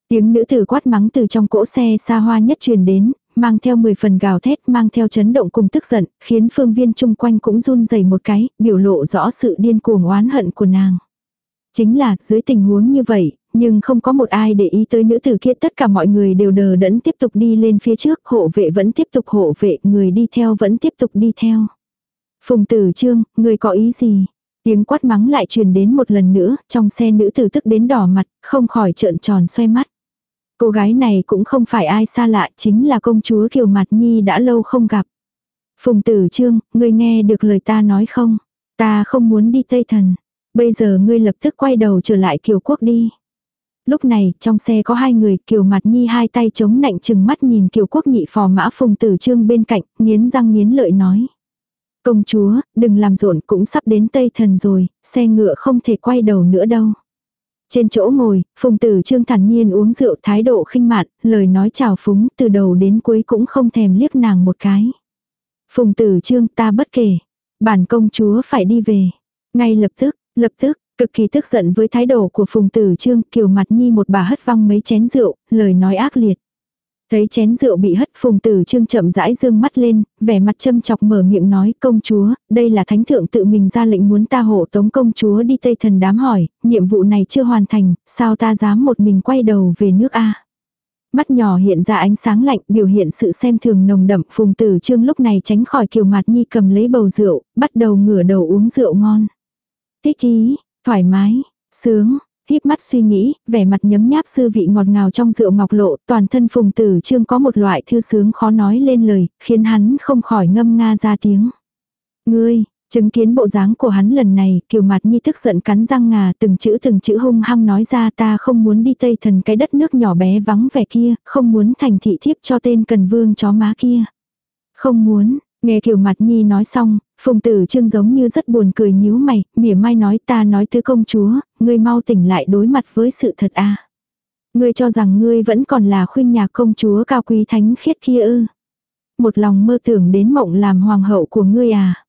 Tiếng nữ tử quát mắng từ trong cỗ xe xa hoa nhất truyền đến, mang theo 10 phần gào thét, mang theo chấn động cùng tức giận, khiến phương viên chung quanh cũng run rẩy một cái, biểu lộ rõ sự điên cuồng oán hận của nàng. Chính là, dưới tình huống như vậy, nhưng không có một ai để ý tới nữ tử kia tất cả mọi người đều đờ đẫn tiếp tục đi lên phía trước, hộ vệ vẫn tiếp tục hộ vệ, người đi theo vẫn tiếp tục đi theo. Phùng tử trương, người có ý gì? Tiếng quát mắng lại truyền đến một lần nữa, trong xe nữ tử tức đến đỏ mặt, không khỏi trợn tròn xoay mắt. Cô gái này cũng không phải ai xa lạ, chính là công chúa Kiều Mạt Nhi đã lâu không gặp. Phùng tử trương, ngươi nghe được lời ta nói không? Ta không muốn đi Tây Thần. Bây giờ ngươi lập tức quay đầu trở lại Kiều Quốc đi. Lúc này, trong xe có hai người, Kiều Mạt Nhi hai tay chống nạnh chừng mắt nhìn Kiều Quốc nhị phò mã Phùng Tử Trương bên cạnh, nghiến răng nghiến lợi nói. Công chúa, đừng làm rộn cũng sắp đến Tây Thần rồi, xe ngựa không thể quay đầu nữa đâu. Trên chỗ ngồi, phùng tử trương thản nhiên uống rượu thái độ khinh mạn, lời nói chào phúng từ đầu đến cuối cũng không thèm liếc nàng một cái. Phùng tử trương ta bất kể. Bản công chúa phải đi về. Ngay lập tức, lập tức, cực kỳ tức giận với thái độ của phùng tử trương kiều mặt nhi một bà hất văng mấy chén rượu, lời nói ác liệt. Thấy chén rượu bị hất phùng tử trương chậm rãi dương mắt lên, vẻ mặt châm chọc mở miệng nói công chúa, đây là thánh thượng tự mình ra lệnh muốn ta hộ tống công chúa đi Tây Thần đám hỏi, nhiệm vụ này chưa hoàn thành, sao ta dám một mình quay đầu về nước A. Mắt nhỏ hiện ra ánh sáng lạnh biểu hiện sự xem thường nồng đậm phùng tử trương lúc này tránh khỏi kiều mạt nhi cầm lấy bầu rượu, bắt đầu ngửa đầu uống rượu ngon. Thích ý, thoải mái, sướng, híp mắt suy nghĩ, vẻ mặt nhấm nháp sư vị ngọt ngào trong rượu ngọc lộ, toàn thân phùng tử trương có một loại thư sướng khó nói lên lời, khiến hắn không khỏi ngâm nga ra tiếng. Ngươi, chứng kiến bộ dáng của hắn lần này, kiều mặt nhi tức giận cắn răng ngà từng chữ từng chữ hung hăng nói ra ta không muốn đi tây thần cái đất nước nhỏ bé vắng vẻ kia, không muốn thành thị thiếp cho tên cần vương chó má kia. Không muốn, Nghe Kiều Mặt Nhi nói xong, Phùng Tử Trương giống như rất buồn cười nhíu mày, mỉa mai nói ta nói tứ công chúa, ngươi mau tỉnh lại đối mặt với sự thật a. Ngươi cho rằng ngươi vẫn còn là khuynh nhà công chúa cao quý thánh khiết kia ư? Một lòng mơ tưởng đến mộng làm hoàng hậu của ngươi à?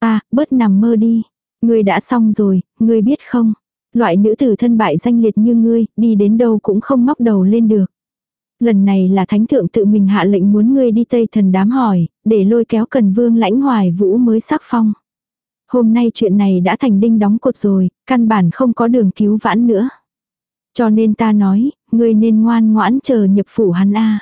Ta, bớt nằm mơ đi. Ngươi đã xong rồi, ngươi biết không? Loại nữ tử thân bại danh liệt như ngươi, đi đến đâu cũng không ngóc đầu lên được. Lần này là thánh thượng tự mình hạ lệnh muốn ngươi đi Tây thần đám hỏi, để lôi kéo cần vương lãnh hoài vũ mới sắc phong. Hôm nay chuyện này đã thành đinh đóng cột rồi, căn bản không có đường cứu vãn nữa. Cho nên ta nói, ngươi nên ngoan ngoãn chờ nhập phủ hắn a.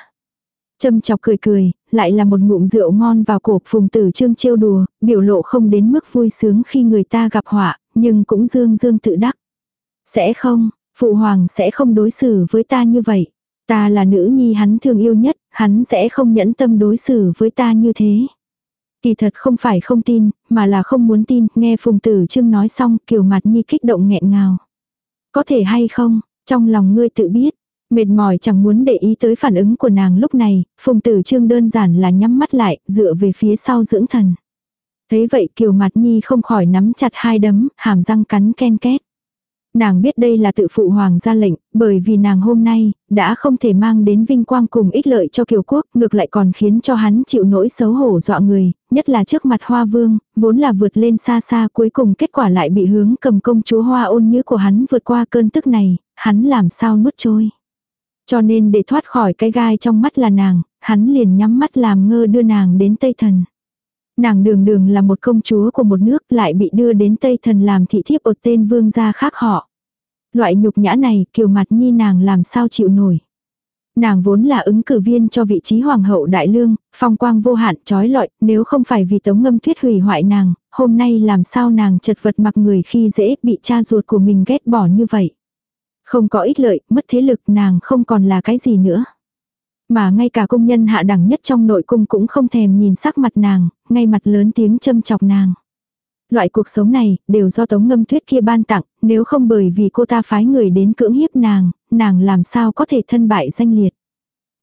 Châm chọc cười cười, lại là một ngụm rượu ngon vào cổ phùng tử trương trêu đùa, biểu lộ không đến mức vui sướng khi người ta gặp họa, nhưng cũng dương dương tự đắc. Sẽ không, phụ hoàng sẽ không đối xử với ta như vậy. Ta là nữ nhi hắn thương yêu nhất, hắn sẽ không nhẫn tâm đối xử với ta như thế. Kỳ thật không phải không tin, mà là không muốn tin, nghe Phùng Tử Trương nói xong, kiều mặt nhi kích động nghẹn ngào. Có thể hay không, trong lòng ngươi tự biết, mệt mỏi chẳng muốn để ý tới phản ứng của nàng lúc này, Phùng Tử Trương đơn giản là nhắm mắt lại, dựa về phía sau dưỡng thần. Thấy vậy Kiều Mạt Nhi không khỏi nắm chặt hai đấm, hàm răng cắn ken két. Nàng biết đây là tự phụ hoàng ra lệnh, bởi vì nàng hôm nay, đã không thể mang đến vinh quang cùng ích lợi cho kiều quốc, ngược lại còn khiến cho hắn chịu nỗi xấu hổ dọa người, nhất là trước mặt hoa vương, vốn là vượt lên xa xa cuối cùng kết quả lại bị hướng cầm công chúa hoa ôn như của hắn vượt qua cơn tức này, hắn làm sao nuốt trôi. Cho nên để thoát khỏi cái gai trong mắt là nàng, hắn liền nhắm mắt làm ngơ đưa nàng đến Tây Thần. Nàng đường đường là một công chúa của một nước lại bị đưa đến Tây Thần làm thị thiếp ột tên vương gia khác họ. Loại nhục nhã này kiều mặt nhi nàng làm sao chịu nổi. Nàng vốn là ứng cử viên cho vị trí hoàng hậu đại lương, phong quang vô hạn trói lọi, nếu không phải vì tống ngâm tuyết hủy hoại nàng, hôm nay làm sao nàng chật vật mặc người khi dễ bị cha ruột của mình ghét bỏ như vậy. Không có ích lợi, mất thế lực nàng không còn là cái gì nữa. Mà ngay cả công nhân hạ đẳng nhất trong nội cung cũng không thèm nhìn sắc mặt nàng, ngay mặt lớn tiếng châm chọc nàng. Loại cuộc sống này, đều do tống ngâm tuyết kia ban tặng, nếu không bởi vì cô ta phái người đến cưỡng hiếp nàng, nàng làm sao có thể thân bại danh liệt.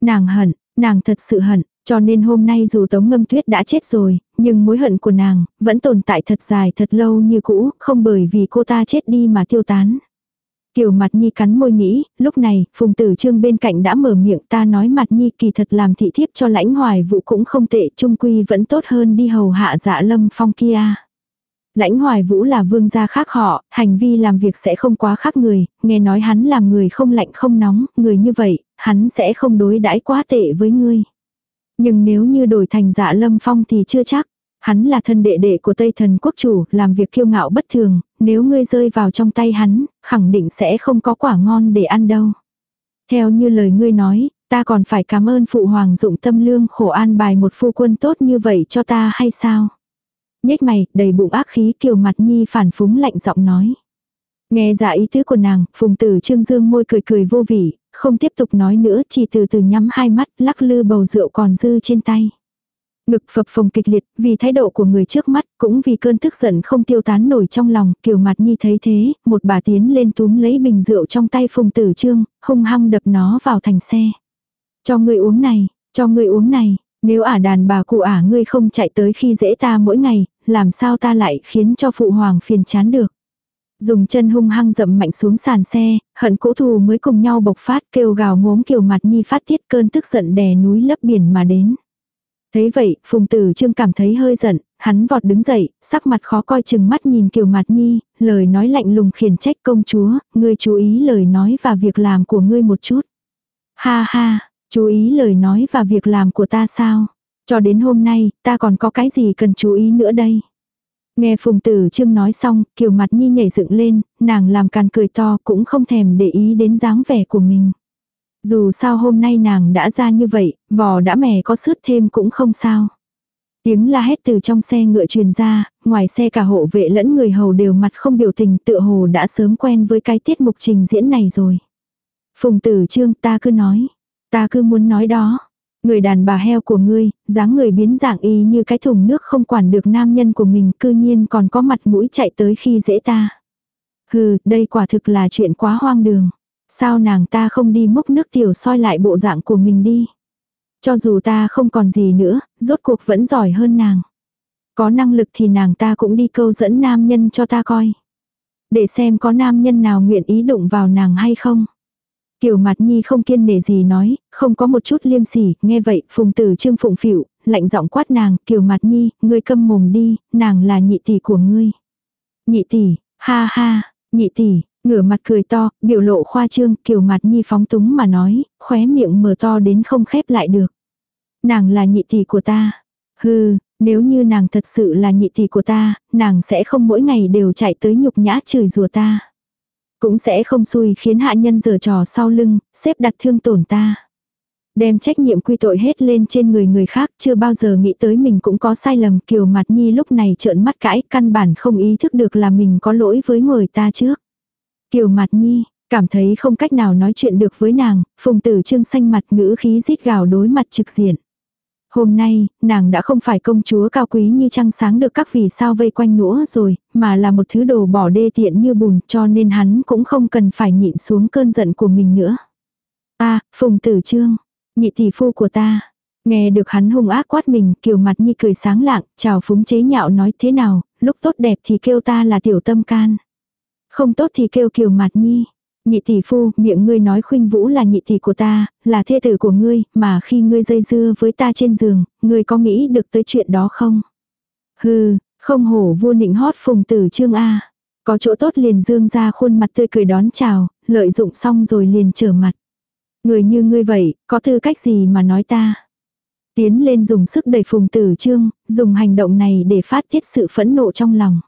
Nàng hận, nàng thật sự hận, cho nên hôm nay dù tống ngâm tuyết đã chết rồi, nhưng mối hận của nàng, vẫn tồn tại thật dài thật lâu như cũ, không bởi vì cô ta chết đi mà tiêu tán. Kiều mặt nhi cắn môi nghĩ, lúc này, phùng tử trương bên cạnh đã mở miệng ta nói mặt nhi kỳ thật làm thị thiếp cho lãnh hoài vụ cũng không tệ, trung quy vẫn tốt hơn đi hầu hạ dạ lâm phong kia. Lãnh hoài vũ là vương gia khác họ, hành vi làm việc sẽ không quá khác người, nghe nói hắn làm người không lạnh không nóng, người như vậy, hắn sẽ không đối đãi quá tệ với ngươi. Nhưng nếu như đổi thành dạ lâm phong thì chưa chắc. Hắn là thân đệ đệ của Tây thần quốc chủ, làm việc kiêu ngạo bất thường, nếu ngươi rơi vào trong tay hắn, khẳng định sẽ không có quả ngon để ăn đâu. Theo như lời ngươi nói, ta còn phải cảm ơn phụ hoàng dụng tâm lương khổ an bài một phu quân tốt như vậy cho ta hay sao? nhếch mày, đầy bụng ác khí kiều mặt nhi phản phúng lạnh giọng nói. Nghe ra ý tứ của nàng, phùng tử trương dương môi cười cười vô vị, không tiếp tục nói nữa chỉ từ từ nhắm hai mắt lắc lư bầu rượu còn dư trên tay. Ngực phập phồng kịch liệt, vì thái độ của người trước mắt, cũng vì cơn tức giận không tiêu tán nổi trong lòng, kiều mặt nhi thấy thế, một bà tiến lên túm lấy bình rượu trong tay phùng tử trương, hung hăng đập nó vào thành xe. Cho người uống này, cho người uống này, nếu ả đàn bà cụ ả ngươi không chạy tới khi dễ ta mỗi ngày, làm sao ta lại khiến cho phụ hoàng phiền chán được. Dùng chân hung hăng dậm mạnh xuống sàn xe, hận cỗ thù mới cùng nhau bộc phát kêu gào ngốm kiều mặt nhi phát tiết cơn tức giận đè núi lấp biển mà đến. Thấy vậy, phùng tử trương cảm thấy hơi giận, hắn vọt đứng dậy, sắc mặt khó coi chừng mắt nhìn kiều mặt nhi, lời nói lạnh lùng khiển trách công chúa, ngươi chú ý lời nói và việc làm của ngươi một chút. Ha ha, chú ý lời nói và việc làm của ta sao? Cho đến hôm nay, ta còn có cái gì cần chú ý nữa đây? Nghe Phùng Tử Trương nói xong, kiều mặt nhi nhảy dựng lên, nàng làm càn cười to cũng không thèm để ý đến dáng vẻ của mình. Dù sao hôm nay nàng đã ra như vậy, vò đã mè có sướt thêm cũng không sao. Tiếng la hét từ trong xe ngựa truyền ra, ngoài xe cả hộ vệ lẫn người hầu đều mặt không biểu tình tựa hồ đã sớm quen với cái tiết mục trình diễn này rồi. Phùng tử trương ta cứ nói, ta cứ muốn nói đó. Người đàn bà heo của ngươi, dáng người biến dạng y như cái thùng nước không quản được nam nhân của mình cư nhiên còn có mặt mũi chạy tới khi dễ ta. Hừ, đây quả thực là chuyện quá hoang đường. Sao nàng ta không đi múc nước tiểu soi lại bộ dạng của mình đi. Cho dù ta không còn gì nữa, rốt cuộc vẫn giỏi hơn nàng. Có năng lực thì nàng ta cũng đi câu dẫn nam nhân cho ta coi. Để xem có nam nhân nào nguyện ý đụng vào nàng hay không. Kiều mặt nhi không kiên nể gì nói, không có một chút liêm sỉ, nghe vậy, phùng tử trương phụng phịu, lạnh giọng quát nàng, kiều mặt nhi, ngươi câm mồm đi, nàng là nhị tỷ của ngươi. Nhị tỷ, ha ha, nhị tỷ, ngửa mặt cười to, biểu lộ khoa trương, kiểu mặt nhi phóng túng mà nói, khóe miệng mở to đến không khép lại được. Nàng là nhị tỷ của ta. Hừ, nếu như nàng thật sự là nhị tỷ của ta, nàng sẽ không mỗi ngày đều chạy tới nhục nhã chửi rủa ta. Cũng sẽ không xui khiến hạ nhân giở trò sau lưng, xếp đặt thương tổn ta. Đem trách nhiệm quy tội hết lên trên người người khác chưa bao giờ nghĩ tới mình cũng có sai lầm kiều mặt nhi lúc này trợn mắt cãi căn bản không ý thức được là mình có lỗi với người ta trước. Kiều mặt nhi, cảm thấy không cách nào nói chuyện được với nàng, phùng tử trương xanh mặt ngữ khí rít gào đối mặt trực diện. Hôm nay, nàng đã không phải công chúa cao quý như trăng sáng được các vì sao vây quanh nũa rồi, mà là một thứ đồ bỏ đê tiện như bùn cho nên hắn cũng không cần phải nhịn xuống cơn giận của mình nữa. Ta, phùng tử trương, nhị tỷ phu của ta. Nghe được hắn hung ác quát mình, kiều mặt nhi cười sáng lạng, chào phúng chế nhạo nói thế nào, lúc tốt đẹp thì kêu ta là tiểu tâm can. Không tốt thì kêu kiều mặt nhi. Nhị tỷ phu, miệng ngươi nói khuynh vũ là nhị tỷ của ta, là thê tử của ngươi, mà khi ngươi dây dưa với ta trên giường, ngươi có nghĩ được tới chuyện đó không? Hừ, không hổ vua nịnh hót phùng tử trương A. Có chỗ tốt liền dương ra khuôn mặt tươi cười đón chào, lợi dụng xong rồi liền trở mặt. Người như ngươi vậy, có tư cách gì mà nói ta? Tiến lên dùng sức đẩy phùng tử trương, dùng hành động này để phát tiết sự phẫn nộ trong lòng.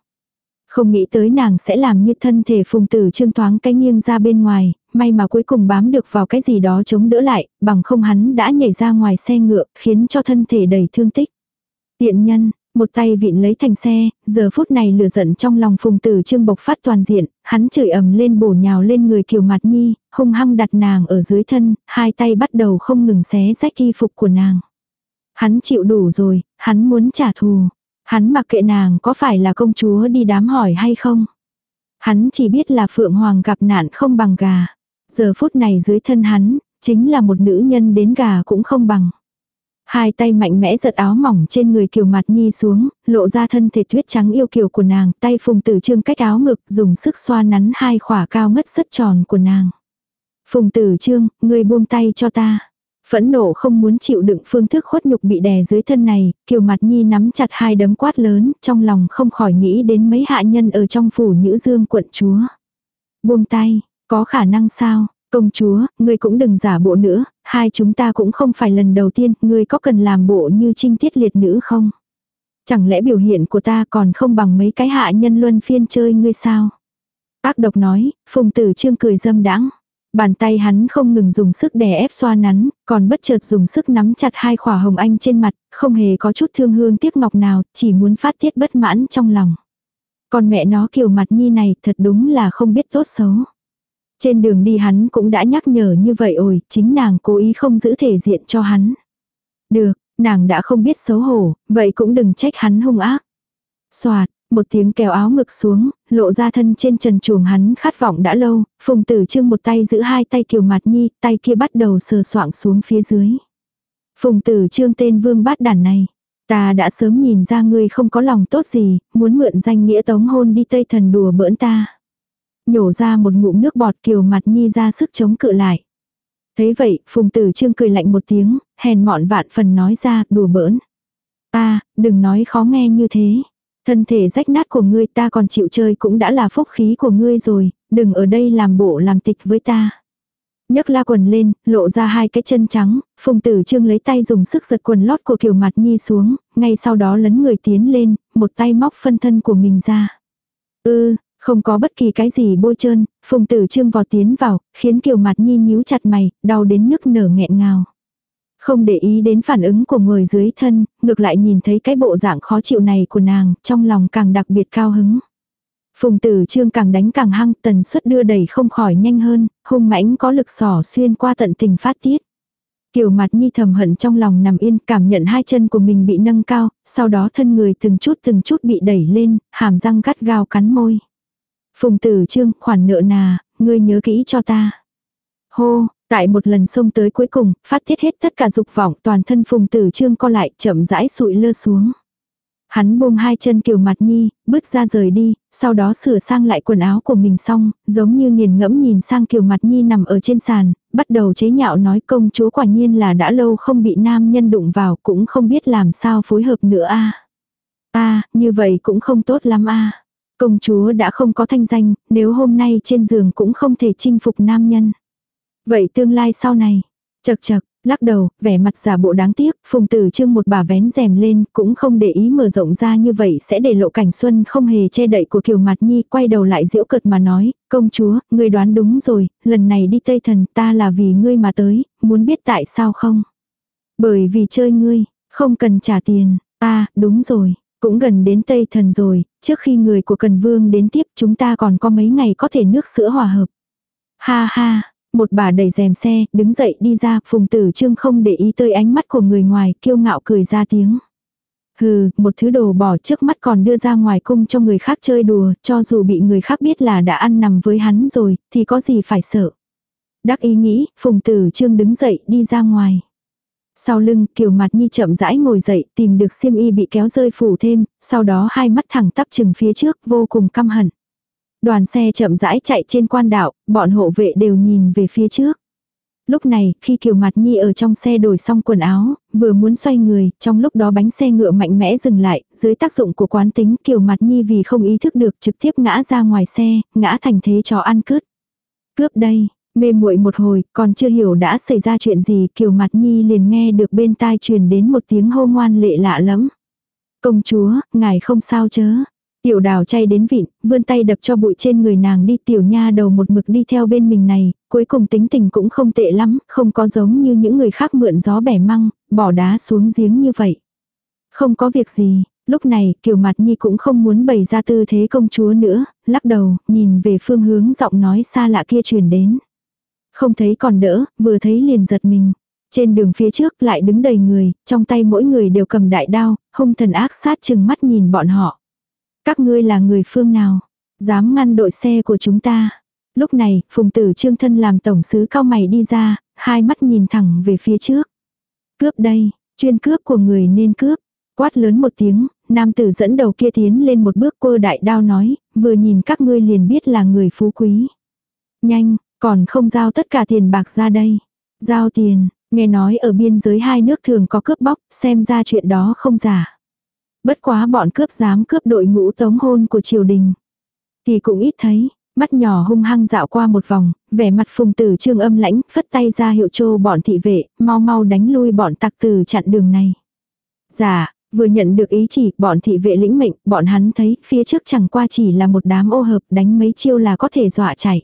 Không nghĩ tới nàng sẽ làm như thân thể phùng tử trương thoáng cái nghiêng ra bên ngoài, may mà cuối cùng bám được vào cái gì đó chống đỡ lại, bằng không hắn đã nhảy ra ngoài xe ngựa, khiến cho thân thể đầy thương tích. Tiện nhân, một tay vịn lấy thành xe, giờ phút này lửa giận trong lòng phùng tử trương bộc phát toàn diện, hắn chửi ầm lên bổ nhào lên người kiều mặt nhi, hung hăng đặt nàng ở dưới thân, hai tay bắt đầu không ngừng xé rách y phục của nàng. Hắn chịu đủ rồi, hắn muốn trả thù. Hắn mặc kệ nàng có phải là công chúa đi đám hỏi hay không. Hắn chỉ biết là Phượng Hoàng gặp nạn không bằng gà. Giờ phút này dưới thân hắn, chính là một nữ nhân đến gà cũng không bằng. Hai tay mạnh mẽ giật áo mỏng trên người kiều mặt nhi xuống, lộ ra thân thể tuyết trắng yêu kiều của nàng, tay phùng tử trương cách áo ngực, dùng sức xoa nắn hai khỏa cao ngất rất tròn của nàng. Phùng tử trương, người buông tay cho ta. Phẫn nộ không muốn chịu đựng phương thức khuất nhục bị đè dưới thân này, kiều mặt nhi nắm chặt hai đấm quát lớn, trong lòng không khỏi nghĩ đến mấy hạ nhân ở trong phủ nhữ dương quận chúa. Buông tay, có khả năng sao? Công chúa, ngươi cũng đừng giả bộ nữa, hai chúng ta cũng không phải lần đầu tiên, ngươi có cần làm bộ như trinh tiết liệt nữ không? Chẳng lẽ biểu hiện của ta còn không bằng mấy cái hạ nhân luân phiên chơi ngươi sao? Ác độc nói, phùng tử trương cười dâm đãng Bàn tay hắn không ngừng dùng sức đè ép xoa nắn, còn bất chợt dùng sức nắm chặt hai khỏa hồng anh trên mặt, không hề có chút thương hương tiếc ngọc nào, chỉ muốn phát tiết bất mãn trong lòng. Còn mẹ nó kiều mặt nhi này thật đúng là không biết tốt xấu. Trên đường đi hắn cũng đã nhắc nhở như vậy ôi, chính nàng cố ý không giữ thể diện cho hắn. Được, nàng đã không biết xấu hổ, vậy cũng đừng trách hắn hung ác. Xoạt, một tiếng kéo áo ngực xuống, lộ ra thân trên trần chuồng hắn khát vọng đã lâu, phùng tử trương một tay giữ hai tay kiều mặt nhi, tay kia bắt đầu sờ soạng xuống phía dưới. Phùng tử trương tên vương bát đàn này. Ta đã sớm nhìn ra ngươi không có lòng tốt gì, muốn mượn danh nghĩa tống hôn đi tây thần đùa bỡn ta. Nhổ ra một ngụm nước bọt kiều mặt nhi ra sức chống cự lại. Thấy vậy, phùng tử trương cười lạnh một tiếng, hèn mọn vạn phần nói ra, đùa bỡn. Ta, đừng nói khó nghe như thế. Thân thể rách nát của ngươi ta còn chịu chơi cũng đã là phúc khí của ngươi rồi, đừng ở đây làm bộ làm tịch với ta. nhấc la quần lên, lộ ra hai cái chân trắng, phùng tử trương lấy tay dùng sức giật quần lót của kiều mặt nhi xuống, ngay sau đó lấn người tiến lên, một tay móc phân thân của mình ra. Ư, không có bất kỳ cái gì bôi trơn, phùng tử trương vò tiến vào, khiến kiều mặt nhi nhíu chặt mày, đau đến nức nở nghẹn ngào. Không để ý đến phản ứng của người dưới thân, ngược lại nhìn thấy cái bộ dạng khó chịu này của nàng, trong lòng càng đặc biệt cao hứng. Phùng tử trương càng đánh càng hăng, tần suất đưa đẩy không khỏi nhanh hơn, hung mãnh có lực sỏ xuyên qua tận tình phát tiết. Kiều mặt nhi thầm hận trong lòng nằm yên, cảm nhận hai chân của mình bị nâng cao, sau đó thân người từng chút từng chút bị đẩy lên, hàm răng gắt gao cắn môi. Phùng tử trương, khoản nợ nà, ngươi nhớ kỹ cho ta. Hô, Tại một lần xông tới cuối cùng, phát tiết hết tất cả dục vọng toàn thân phùng tử trương co lại chậm rãi sụi lơ xuống. Hắn buông hai chân kiều mặt nhi, bước ra rời đi, sau đó sửa sang lại quần áo của mình xong, giống như nghiền ngẫm nhìn sang kiều mặt nhi nằm ở trên sàn, bắt đầu chế nhạo nói công chúa quả nhiên là đã lâu không bị nam nhân đụng vào cũng không biết làm sao phối hợp nữa a a như vậy cũng không tốt lắm a Công chúa đã không có thanh danh, nếu hôm nay trên giường cũng không thể chinh phục nam nhân. Vậy tương lai sau này, chật chật, lắc đầu, vẻ mặt giả bộ đáng tiếc, phùng tử trương một bà vén rèm lên, cũng không để ý mở rộng ra như vậy sẽ để lộ cảnh xuân không hề che đậy của kiều mặt nhi, quay đầu lại diễu cợt mà nói, công chúa, ngươi đoán đúng rồi, lần này đi Tây Thần ta là vì ngươi mà tới, muốn biết tại sao không? Bởi vì chơi ngươi, không cần trả tiền, ta, đúng rồi. Cũng gần đến Tây Thần rồi, trước khi người của Cần Vương đến tiếp chúng ta còn có mấy ngày có thể nước sữa hòa hợp. Ha ha, một bà đẩy rèm xe, đứng dậy đi ra, phùng tử trương không để ý tới ánh mắt của người ngoài, kiêu ngạo cười ra tiếng. Hừ, một thứ đồ bỏ trước mắt còn đưa ra ngoài cung cho người khác chơi đùa, cho dù bị người khác biết là đã ăn nằm với hắn rồi, thì có gì phải sợ. Đắc ý nghĩ, phùng tử trương đứng dậy đi ra ngoài. Sau lưng, kiều mặt nhi chậm rãi ngồi dậy, tìm được xiêm y bị kéo rơi phủ thêm, sau đó hai mắt thẳng tắp chừng phía trước, vô cùng căm hận. Đoàn xe chậm rãi chạy trên quan đạo, bọn hộ vệ đều nhìn về phía trước. Lúc này, khi Kiều Mặt Nhi ở trong xe đổi xong quần áo, vừa muốn xoay người, trong lúc đó bánh xe ngựa mạnh mẽ dừng lại, dưới tác dụng của quán tính Kiều Mặt Nhi vì không ý thức được trực tiếp ngã ra ngoài xe, ngã thành thế chó ăn cướp. Cướp đây, mê muội một hồi, còn chưa hiểu đã xảy ra chuyện gì, Kiều Mặt Nhi liền nghe được bên tai truyền đến một tiếng hô ngoan lệ lạ lắm. Công chúa, ngài không sao chớ. Tiểu đào chay đến vịn, vươn tay đập cho bụi trên người nàng đi tiểu nha đầu một mực đi theo bên mình này, cuối cùng tính tình cũng không tệ lắm, không có giống như những người khác mượn gió bẻ măng, bỏ đá xuống giếng như vậy. Không có việc gì, lúc này kiều mặt nhi cũng không muốn bày ra tư thế công chúa nữa, lắc đầu, nhìn về phương hướng giọng nói xa lạ kia truyền đến. Không thấy còn đỡ, vừa thấy liền giật mình. Trên đường phía trước lại đứng đầy người, trong tay mỗi người đều cầm đại đao, hung thần ác sát chừng mắt nhìn bọn họ. Các ngươi là người phương nào? Dám ngăn đội xe của chúng ta. Lúc này, phùng tử trương thân làm tổng sứ cao mày đi ra, hai mắt nhìn thẳng về phía trước. Cướp đây, chuyên cướp của người nên cướp. Quát lớn một tiếng, nam tử dẫn đầu kia tiến lên một bước cô đại đao nói, vừa nhìn các ngươi liền biết là người phú quý. Nhanh, còn không giao tất cả tiền bạc ra đây. Giao tiền, nghe nói ở biên giới hai nước thường có cướp bóc, xem ra chuyện đó không giả. Bất quá bọn cướp dám cướp đội ngũ tống hôn của triều đình. Thì cũng ít thấy, mắt nhỏ hung hăng dạo qua một vòng, vẻ mặt phùng tử trương âm lãnh, phất tay ra hiệu trô bọn thị vệ, mau mau đánh lui bọn tặc tử chặn đường này. Dạ, vừa nhận được ý chỉ, bọn thị vệ lĩnh mệnh, bọn hắn thấy phía trước chẳng qua chỉ là một đám ô hợp đánh mấy chiêu là có thể dọa chạy.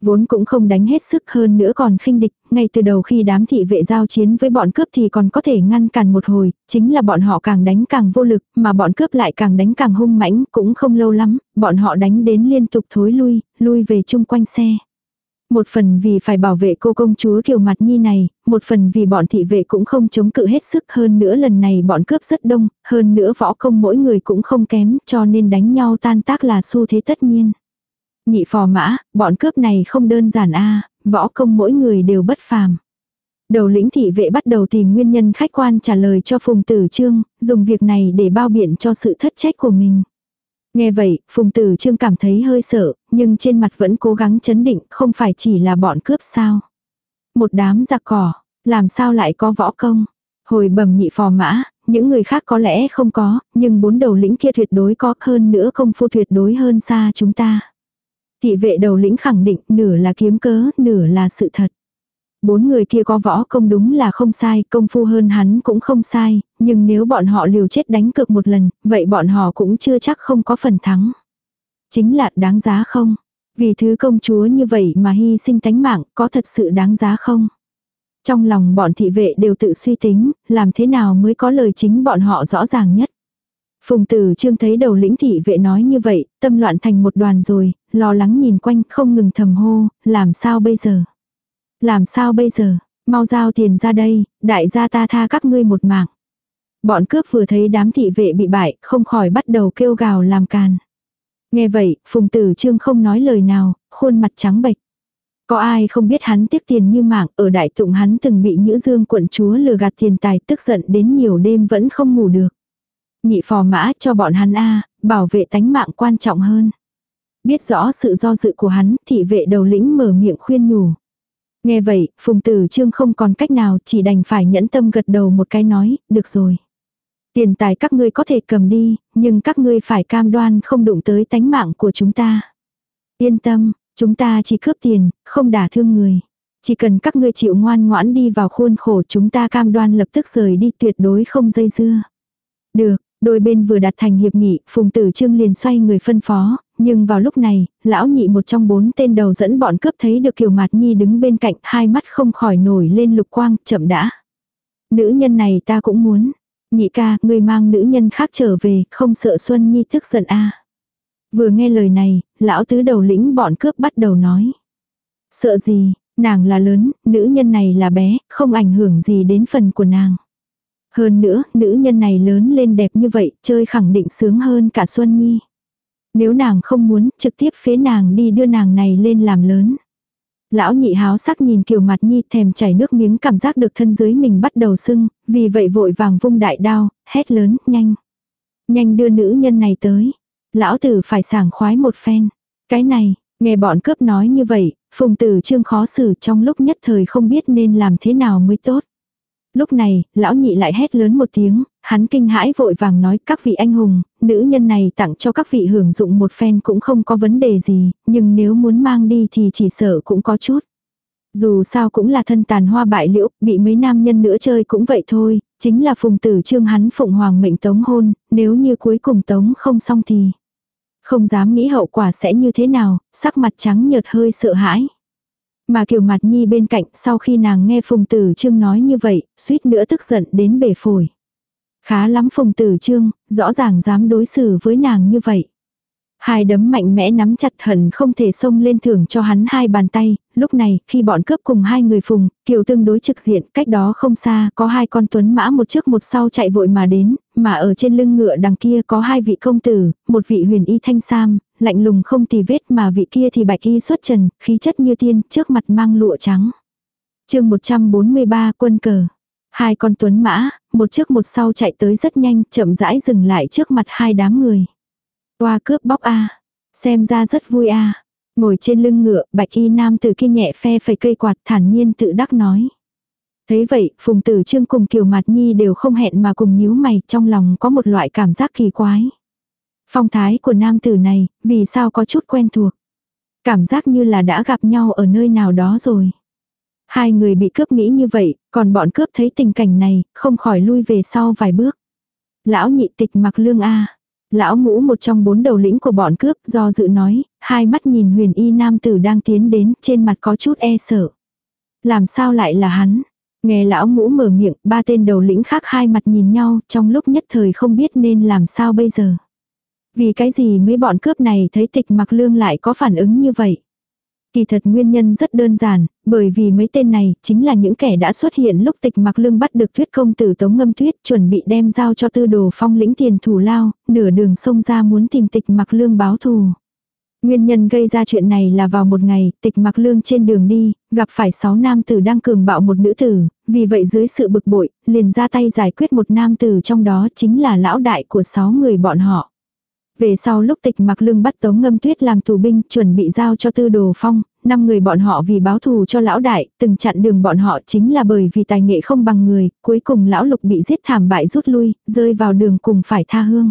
Vốn cũng không đánh hết sức hơn nữa còn khinh địch, ngay từ đầu khi đám thị vệ giao chiến với bọn cướp thì còn có thể ngăn cản một hồi, chính là bọn họ càng đánh càng vô lực, mà bọn cướp lại càng đánh càng hung mãnh, cũng không lâu lắm, bọn họ đánh đến liên tục thối lui, lui về chung quanh xe. Một phần vì phải bảo vệ cô công chúa kiều mặt nhi này, một phần vì bọn thị vệ cũng không chống cự hết sức hơn nữa lần này bọn cướp rất đông, hơn nữa võ công mỗi người cũng không kém cho nên đánh nhau tan tác là xu thế tất nhiên. Nhị phò mã, bọn cướp này không đơn giản a võ công mỗi người đều bất phàm. Đầu lĩnh thị vệ bắt đầu tìm nguyên nhân khách quan trả lời cho Phùng Tử Trương, dùng việc này để bao biện cho sự thất trách của mình. Nghe vậy, Phùng Tử Trương cảm thấy hơi sợ, nhưng trên mặt vẫn cố gắng chấn định, không phải chỉ là bọn cướp sao. Một đám giặc cỏ, làm sao lại có võ công. Hồi bẩm nhị phò mã, những người khác có lẽ không có, nhưng bốn đầu lĩnh kia tuyệt đối có hơn nữa công phu tuyệt đối hơn xa chúng ta. Thị vệ đầu lĩnh khẳng định nửa là kiếm cớ, nửa là sự thật. Bốn người kia có võ công đúng là không sai, công phu hơn hắn cũng không sai, nhưng nếu bọn họ liều chết đánh cược một lần, vậy bọn họ cũng chưa chắc không có phần thắng. Chính là đáng giá không? Vì thứ công chúa như vậy mà hy sinh tánh mạng có thật sự đáng giá không? Trong lòng bọn thị vệ đều tự suy tính, làm thế nào mới có lời chính bọn họ rõ ràng nhất. Phùng tử trương thấy đầu lĩnh thị vệ nói như vậy, tâm loạn thành một đoàn rồi, lo lắng nhìn quanh không ngừng thầm hô, làm sao bây giờ? Làm sao bây giờ? Mau giao tiền ra đây, đại gia ta tha các ngươi một mạng. Bọn cướp vừa thấy đám thị vệ bị bại, không khỏi bắt đầu kêu gào làm càn. Nghe vậy, phùng tử trương không nói lời nào, khuôn mặt trắng bệch. Có ai không biết hắn tiếc tiền như mạng, ở đại tụng hắn từng bị Nhữ Dương quận chúa lừa gạt tiền tài tức giận đến nhiều đêm vẫn không ngủ được. Nhị phò mã cho bọn hắn a bảo vệ tánh mạng quan trọng hơn. Biết rõ sự do dự của hắn, thị vệ đầu lĩnh mở miệng khuyên nhủ. Nghe vậy, phùng tử trương không còn cách nào chỉ đành phải nhẫn tâm gật đầu một cái nói, được rồi. Tiền tài các ngươi có thể cầm đi, nhưng các ngươi phải cam đoan không đụng tới tánh mạng của chúng ta. Yên tâm, chúng ta chỉ cướp tiền, không đả thương người. Chỉ cần các ngươi chịu ngoan ngoãn đi vào khuôn khổ chúng ta cam đoan lập tức rời đi tuyệt đối không dây dưa. Được, Đôi bên vừa đặt thành hiệp nghị, Phùng Tử Trương liền xoay người phân phó, nhưng vào lúc này, lão nhị một trong bốn tên đầu dẫn bọn cướp thấy được Kiều Mạt Nhi đứng bên cạnh, hai mắt không khỏi nổi lên lục quang, chậm đã. Nữ nhân này ta cũng muốn. Nhị ca, người mang nữ nhân khác trở về, không sợ Xuân Nhi tức giận a Vừa nghe lời này, lão tứ đầu lĩnh bọn cướp bắt đầu nói. Sợ gì, nàng là lớn, nữ nhân này là bé, không ảnh hưởng gì đến phần của nàng. Hơn nữa, nữ nhân này lớn lên đẹp như vậy, chơi khẳng định sướng hơn cả Xuân Nhi. Nếu nàng không muốn, trực tiếp phế nàng đi đưa nàng này lên làm lớn. Lão nhị háo sắc nhìn kiểu mặt nhi thèm chảy nước miếng cảm giác được thân dưới mình bắt đầu sưng, vì vậy vội vàng vung đại đao, hét lớn, nhanh. Nhanh đưa nữ nhân này tới. Lão tử phải sảng khoái một phen. Cái này, nghe bọn cướp nói như vậy, phùng tử trương khó xử trong lúc nhất thời không biết nên làm thế nào mới tốt. Lúc này, lão nhị lại hét lớn một tiếng, hắn kinh hãi vội vàng nói các vị anh hùng, nữ nhân này tặng cho các vị hưởng dụng một phen cũng không có vấn đề gì, nhưng nếu muốn mang đi thì chỉ sợ cũng có chút. Dù sao cũng là thân tàn hoa bại liễu, bị mấy nam nhân nữa chơi cũng vậy thôi, chính là phùng tử trương hắn phụng hoàng mệnh tống hôn, nếu như cuối cùng tống không xong thì. Không dám nghĩ hậu quả sẽ như thế nào, sắc mặt trắng nhợt hơi sợ hãi. Mà Kiều Mặt Nhi bên cạnh sau khi nàng nghe Phùng Tử Trương nói như vậy, suýt nữa tức giận đến bể phổi. Khá lắm Phùng Tử Trương, rõ ràng dám đối xử với nàng như vậy. Hai đấm mạnh mẽ nắm chặt hận không thể xông lên thưởng cho hắn hai bàn tay, lúc này khi bọn cướp cùng hai người phùng, kiều tương đối trực diện, cách đó không xa, có hai con tuấn mã một trước một sau chạy vội mà đến, mà ở trên lưng ngựa đằng kia có hai vị công tử, một vị huyền y thanh sam, lạnh lùng không tì vết mà vị kia thì bạch y xuất trần, khí chất như tiên, trước mặt mang lụa trắng. chương 143 quân cờ. Hai con tuấn mã, một trước một sau chạy tới rất nhanh, chậm rãi dừng lại trước mặt hai đám người. toa cướp bóc a Xem ra rất vui a Ngồi trên lưng ngựa, bạch y nam từ kia nhẹ phe phẩy cây quạt thản nhiên tự đắc nói. Thấy vậy, Phùng Tử Trương cùng Kiều Mạt Nhi đều không hẹn mà cùng nhíu mày, trong lòng có một loại cảm giác kỳ quái. Phong thái của nam tử này, vì sao có chút quen thuộc. Cảm giác như là đã gặp nhau ở nơi nào đó rồi. Hai người bị cướp nghĩ như vậy, còn bọn cướp thấy tình cảnh này, không khỏi lui về sau vài bước. Lão nhị tịch mặc lương A. Lão ngũ một trong bốn đầu lĩnh của bọn cướp do dự nói, hai mắt nhìn huyền y nam tử đang tiến đến trên mặt có chút e sợ. Làm sao lại là hắn? Nghe lão ngũ mở miệng, ba tên đầu lĩnh khác hai mặt nhìn nhau, trong lúc nhất thời không biết nên làm sao bây giờ. Vì cái gì mấy bọn cướp này thấy tịch mặc lương lại có phản ứng như vậy? Kỳ thật nguyên nhân rất đơn giản, bởi vì mấy tên này chính là những kẻ đã xuất hiện lúc tịch mặc lương bắt được thuyết công tử tống ngâm tuyết chuẩn bị đem giao cho tư đồ phong lĩnh tiền thủ lao, nửa đường sông ra muốn tìm tịch mặc lương báo thù. Nguyên nhân gây ra chuyện này là vào một ngày, tịch mặc lương trên đường đi, gặp phải sáu nam tử đang cường bạo một nữ tử, vì vậy dưới sự bực bội, liền ra tay giải quyết một nam tử trong đó chính là lão đại của sáu người bọn họ. Về sau lúc tịch mặc lương bắt tống ngâm tuyết làm tù binh chuẩn bị giao cho tư đồ phong, năm người bọn họ vì báo thù cho lão đại, từng chặn đường bọn họ chính là bởi vì tài nghệ không bằng người, cuối cùng lão lục bị giết thảm bại rút lui, rơi vào đường cùng phải tha hương.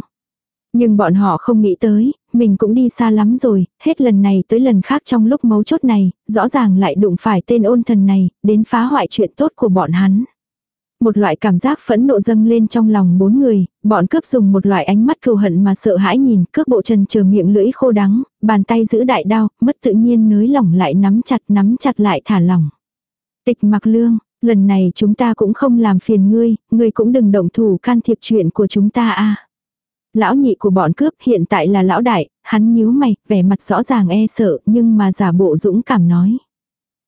Nhưng bọn họ không nghĩ tới, mình cũng đi xa lắm rồi, hết lần này tới lần khác trong lúc mấu chốt này, rõ ràng lại đụng phải tên ôn thần này, đến phá hoại chuyện tốt của bọn hắn. Một loại cảm giác phẫn nộ dâng lên trong lòng bốn người, bọn cướp dùng một loại ánh mắt cừu hận mà sợ hãi nhìn, cướp bộ trần chờ miệng lưỡi khô đắng, bàn tay giữ đại đao, mất tự nhiên nới lỏng lại nắm chặt nắm chặt lại thả lỏng. Tịch mặc lương, lần này chúng ta cũng không làm phiền ngươi, ngươi cũng đừng động thủ can thiệp chuyện của chúng ta a. Lão nhị của bọn cướp hiện tại là lão đại, hắn nhíu mày, vẻ mặt rõ ràng e sợ nhưng mà giả bộ dũng cảm nói.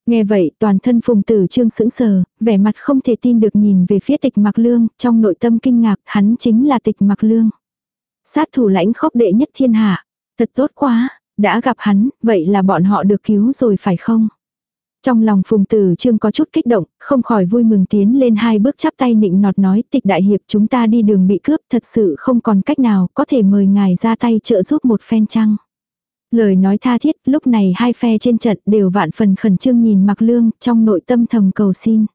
Nghe vậy toàn thân phùng tử trương sững sờ, vẻ mặt không thể tin được nhìn về phía tịch mặc lương, trong nội tâm kinh ngạc, hắn chính là tịch mặc lương. Sát thủ lãnh khốc đệ nhất thiên hạ. Thật tốt quá, đã gặp hắn, vậy là bọn họ được cứu rồi phải không? Trong lòng phùng tử trương có chút kích động, không khỏi vui mừng tiến lên hai bước chắp tay nịnh nọt nói tịch đại hiệp chúng ta đi đường bị cướp thật sự không còn cách nào có thể mời ngài ra tay trợ giúp một phen chăng. Lời nói tha thiết, lúc này hai phe trên trận đều vạn phần khẩn trương nhìn mặc lương, trong nội tâm thầm cầu xin.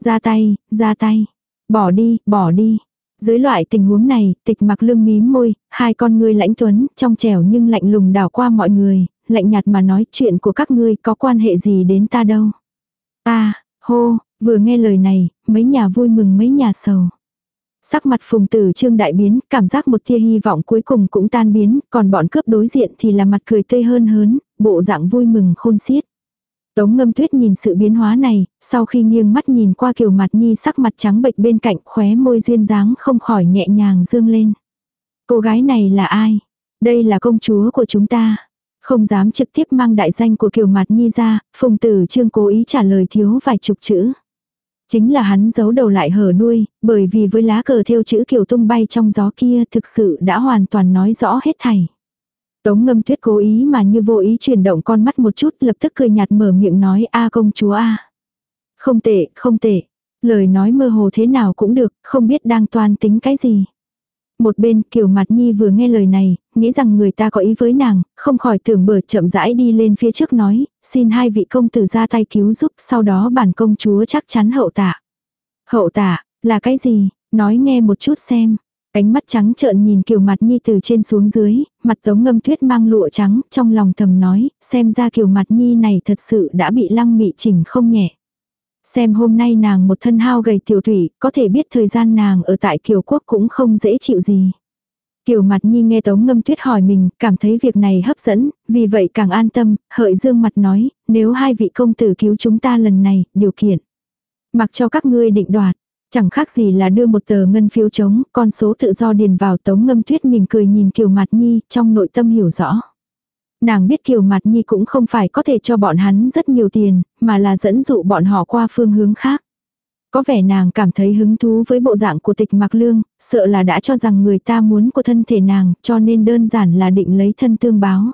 Ra tay, ra tay. Bỏ đi, bỏ đi. Dưới loại tình huống này, tịch mặc lương mím môi, hai con ngươi lãnh tuấn, trong trẻo nhưng lạnh lùng đảo qua mọi người, lạnh nhạt mà nói chuyện của các ngươi có quan hệ gì đến ta đâu. Ta, hô, vừa nghe lời này, mấy nhà vui mừng mấy nhà sầu. Sắc mặt phùng tử trương đại biến, cảm giác một tia hy vọng cuối cùng cũng tan biến, còn bọn cướp đối diện thì là mặt cười tươi hơn hớn, bộ dạng vui mừng khôn xiết. Tống ngâm tuyết nhìn sự biến hóa này, sau khi nghiêng mắt nhìn qua kiều mặt nhi sắc mặt trắng bệch bên cạnh khóe môi duyên dáng không khỏi nhẹ nhàng dương lên. Cô gái này là ai? Đây là công chúa của chúng ta. Không dám trực tiếp mang đại danh của kiều mặt nhi ra, phùng tử trương cố ý trả lời thiếu vài chục chữ. Chính là hắn giấu đầu lại hở đuôi, bởi vì với lá cờ theo chữ kiều tung bay trong gió kia thực sự đã hoàn toàn nói rõ hết thảy. Tống ngâm tuyết cố ý mà như vô ý chuyển động con mắt một chút lập tức cười nhạt mở miệng nói a công chúa a Không tệ, không tệ. Lời nói mơ hồ thế nào cũng được, không biết đang toan tính cái gì. Một bên Kiều Mặt Nhi vừa nghe lời này, nghĩ rằng người ta có ý với nàng, không khỏi tưởng bờ chậm rãi đi lên phía trước nói, xin hai vị công tử ra tay cứu giúp, sau đó bản công chúa chắc chắn hậu tạ. Hậu tạ, là cái gì? Nói nghe một chút xem. Cánh mắt trắng trợn nhìn Kiều Mặt Nhi từ trên xuống dưới, mặt tống ngâm tuyết mang lụa trắng, trong lòng thầm nói, xem ra Kiều Mặt Nhi này thật sự đã bị lăng mị chỉnh không nhẹ. Xem hôm nay nàng một thân hao gầy tiểu thủy, có thể biết thời gian nàng ở tại kiều quốc cũng không dễ chịu gì. Kiều mặt nhi nghe Tống Ngâm Tuyết hỏi mình, cảm thấy việc này hấp dẫn, vì vậy càng an tâm, hợi dương mặt nói, nếu hai vị công tử cứu chúng ta lần này, điều kiện. Mặc cho các ngươi định đoạt, chẳng khác gì là đưa một tờ ngân phiếu trống, con số tự do điền vào Tống Ngâm Tuyết mỉm cười nhìn Kiều mặt nhi, trong nội tâm hiểu rõ. Nàng biết Kiều mặt nhi cũng không phải có thể cho bọn hắn rất nhiều tiền, mà là dẫn dụ bọn họ qua phương hướng khác. Có vẻ nàng cảm thấy hứng thú với bộ dạng của tịch mặc lương, sợ là đã cho rằng người ta muốn của thân thể nàng, cho nên đơn giản là định lấy thân tương báo.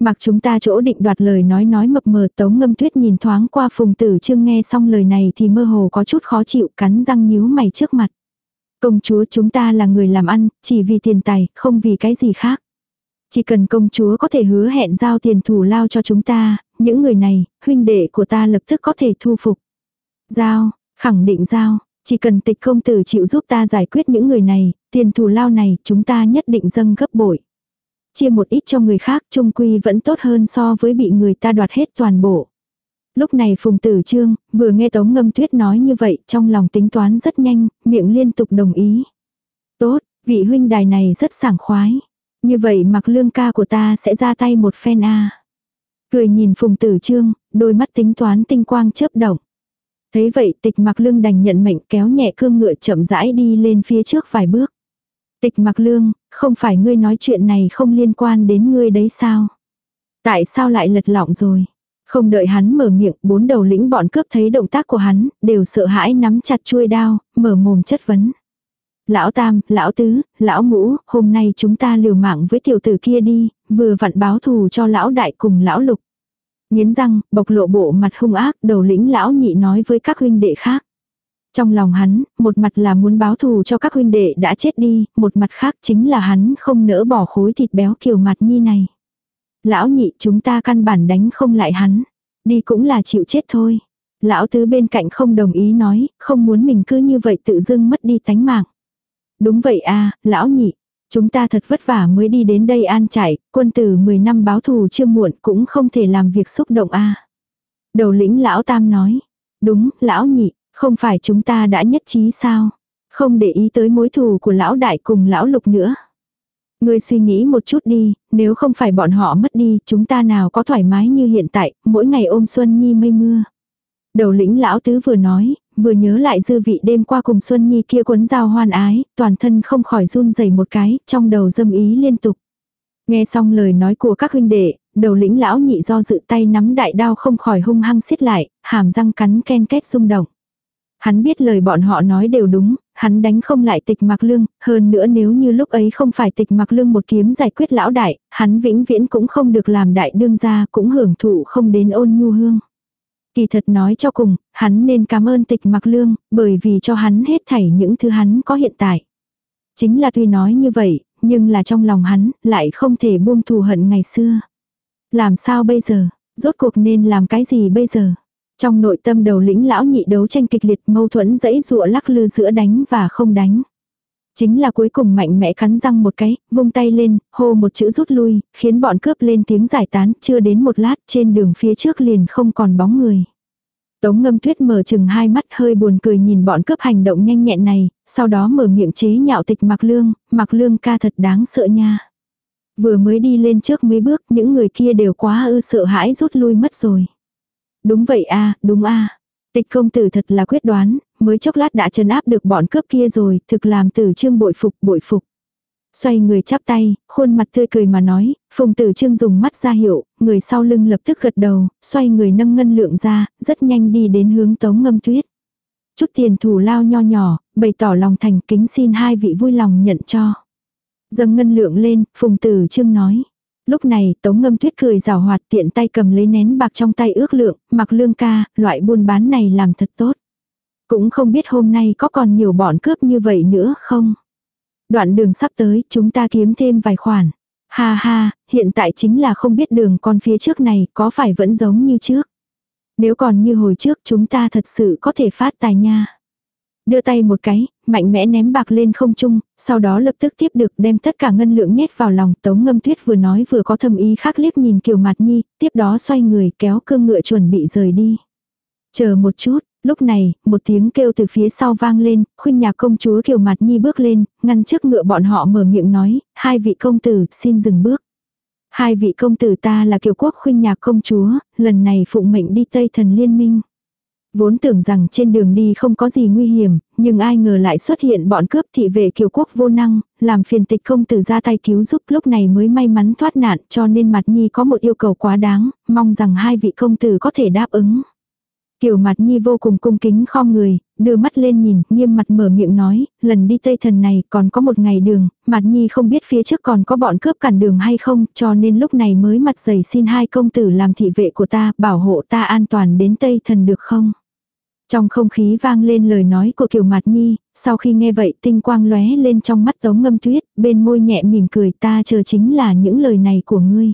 Mặc chúng ta chỗ định đoạt lời nói nói mập mờ tống ngâm tuyết nhìn thoáng qua phùng tử trương nghe xong lời này thì mơ hồ có chút khó chịu cắn răng nhíu mày trước mặt. Công chúa chúng ta là người làm ăn, chỉ vì tiền tài, không vì cái gì khác. Chỉ cần công chúa có thể hứa hẹn giao tiền thủ lao cho chúng ta, những người này, huynh đệ của ta lập tức có thể thu phục. Giao, Khẳng định giao, chỉ cần tịch công tử chịu giúp ta giải quyết những người này, tiền thù lao này chúng ta nhất định dâng gấp bội. Chia một ít cho người khác trung quy vẫn tốt hơn so với bị người ta đoạt hết toàn bộ. Lúc này Phùng Tử Trương, vừa nghe Tống Ngâm Tuyết nói như vậy, trong lòng tính toán rất nhanh, miệng liên tục đồng ý. Tốt, vị huynh đài này rất sảng khoái. Như vậy mặc lương ca của ta sẽ ra tay một phen a Cười nhìn Phùng Tử Trương, đôi mắt tính toán tinh quang chớp động. Thế vậy tịch mặc lương đành nhận mệnh kéo nhẹ cương ngựa chậm rãi đi lên phía trước vài bước. Tịch mặc lương, không phải ngươi nói chuyện này không liên quan đến ngươi đấy sao? Tại sao lại lật lọng rồi? Không đợi hắn mở miệng, bốn đầu lĩnh bọn cướp thấy động tác của hắn, đều sợ hãi nắm chặt chuôi đao, mở mồm chất vấn. Lão Tam, Lão Tứ, Lão Ngũ, hôm nay chúng ta liều mạng với tiểu tử kia đi, vừa vặn báo thù cho Lão Đại cùng Lão Lục. Nghiến răng, bộc lộ bộ mặt hung ác, đầu lĩnh lão nhị nói với các huynh đệ khác. Trong lòng hắn, một mặt là muốn báo thù cho các huynh đệ đã chết đi, một mặt khác chính là hắn không nỡ bỏ khối thịt béo kiều mặt nhi này. Lão nhị chúng ta căn bản đánh không lại hắn. Đi cũng là chịu chết thôi. Lão tứ bên cạnh không đồng ý nói, không muốn mình cứ như vậy tự dưng mất đi tánh mạng. Đúng vậy a lão nhị, Chúng ta thật vất vả mới đi đến đây an trải, quân tử 10 năm báo thù chưa muộn cũng không thể làm việc xúc động a. Đầu lĩnh lão tam nói, đúng, lão nhị, không phải chúng ta đã nhất trí sao? Không để ý tới mối thù của lão đại cùng lão lục nữa. Ngươi suy nghĩ một chút đi, nếu không phải bọn họ mất đi, chúng ta nào có thoải mái như hiện tại, mỗi ngày ôm xuân nhi mây mưa. Đầu lĩnh lão tứ vừa nói, vừa nhớ lại dư vị đêm qua cùng Xuân Nhi kia cuốn dao hoan ái, toàn thân không khỏi run rẩy một cái, trong đầu dâm ý liên tục. Nghe xong lời nói của các huynh đệ, đầu lĩnh lão nhị do dự tay nắm đại đao không khỏi hung hăng xiết lại, hàm răng cắn ken két rung động. Hắn biết lời bọn họ nói đều đúng, hắn đánh không lại tịch mặc lương, hơn nữa nếu như lúc ấy không phải tịch mặc lương một kiếm giải quyết lão đại, hắn vĩnh viễn cũng không được làm đại đương gia cũng hưởng thụ không đến ôn nhu hương. Kỳ thật nói cho cùng, hắn nên cảm ơn tịch mặc lương, bởi vì cho hắn hết thảy những thứ hắn có hiện tại. Chính là tuy nói như vậy, nhưng là trong lòng hắn, lại không thể buông thù hận ngày xưa. Làm sao bây giờ? Rốt cuộc nên làm cái gì bây giờ? Trong nội tâm đầu lĩnh lão nhị đấu tranh kịch liệt mâu thuẫn dãy dụa lắc lư giữa đánh và không đánh. Chính là cuối cùng mạnh mẽ cắn răng một cái, vung tay lên, hô một chữ rút lui, khiến bọn cướp lên tiếng giải tán, chưa đến một lát trên đường phía trước liền không còn bóng người. Tống ngâm tuyết mở chừng hai mắt hơi buồn cười nhìn bọn cướp hành động nhanh nhẹn này, sau đó mở miệng chế nhạo tịch mặc lương, mặc lương ca thật đáng sợ nha. Vừa mới đi lên trước mấy bước những người kia đều quá ư sợ hãi rút lui mất rồi. Đúng vậy a đúng a Tịch công tử thật là quyết đoán, mới chốc lát đã chấn áp được bọn cướp kia rồi, thực làm tử trương bội phục bội phục. Xoay người chắp tay, khuôn mặt tươi cười mà nói, phùng tử trương dùng mắt ra hiệu, người sau lưng lập tức gật đầu, xoay người nâng ngân lượng ra, rất nhanh đi đến hướng tống ngâm tuyết. Chút tiền thủ lao nho nhỏ, bày tỏ lòng thành kính xin hai vị vui lòng nhận cho. Dâng ngân lượng lên, phùng tử trương nói. Lúc này tống ngâm tuyết cười rào hoạt tiện tay cầm lấy nén bạc trong tay ước lượng, mặc lương ca, loại buôn bán này làm thật tốt. Cũng không biết hôm nay có còn nhiều bọn cướp như vậy nữa không? Đoạn đường sắp tới, chúng ta kiếm thêm vài khoản. Ha ha, hiện tại chính là không biết đường con phía trước này có phải vẫn giống như trước. Nếu còn như hồi trước chúng ta thật sự có thể phát tài nha. Đưa tay một cái, mạnh mẽ ném bạc lên không trung, sau đó lập tức tiếp được đem tất cả ngân lượng nhét vào lòng tống ngâm tuyết vừa nói vừa có thầm ý khác liếc nhìn kiều mặt nhi, tiếp đó xoay người kéo cương ngựa chuẩn bị rời đi. Chờ một chút, Lúc này, một tiếng kêu từ phía sau vang lên, khuynh nhạc công chúa kiều mặt nhi bước lên, ngăn trước ngựa bọn họ mở miệng nói, hai vị công tử, xin dừng bước. Hai vị công tử ta là kiều quốc khuynh nhạc công chúa, lần này phụng mệnh đi Tây thần liên minh. Vốn tưởng rằng trên đường đi không có gì nguy hiểm, nhưng ai ngờ lại xuất hiện bọn cướp thị vệ kiều quốc vô năng, làm phiền tịch công tử ra tay cứu giúp lúc này mới may mắn thoát nạn cho nên mặt nhi có một yêu cầu quá đáng, mong rằng hai vị công tử có thể đáp ứng. Kiều mặt nhi vô cùng cung kính khom người, đưa mắt lên nhìn, nghiêm mặt mở miệng nói, lần đi Tây Thần này còn có một ngày đường, mặt nhi không biết phía trước còn có bọn cướp cản đường hay không, cho nên lúc này mới mặt dày xin hai công tử làm thị vệ của ta, bảo hộ ta an toàn đến Tây Thần được không? Trong không khí vang lên lời nói của Kiều Mạt Nhi, sau khi nghe vậy tinh quang lóe lên trong mắt Tống Ngâm Tuyết, bên môi nhẹ mỉm cười ta chờ chính là những lời này của ngươi.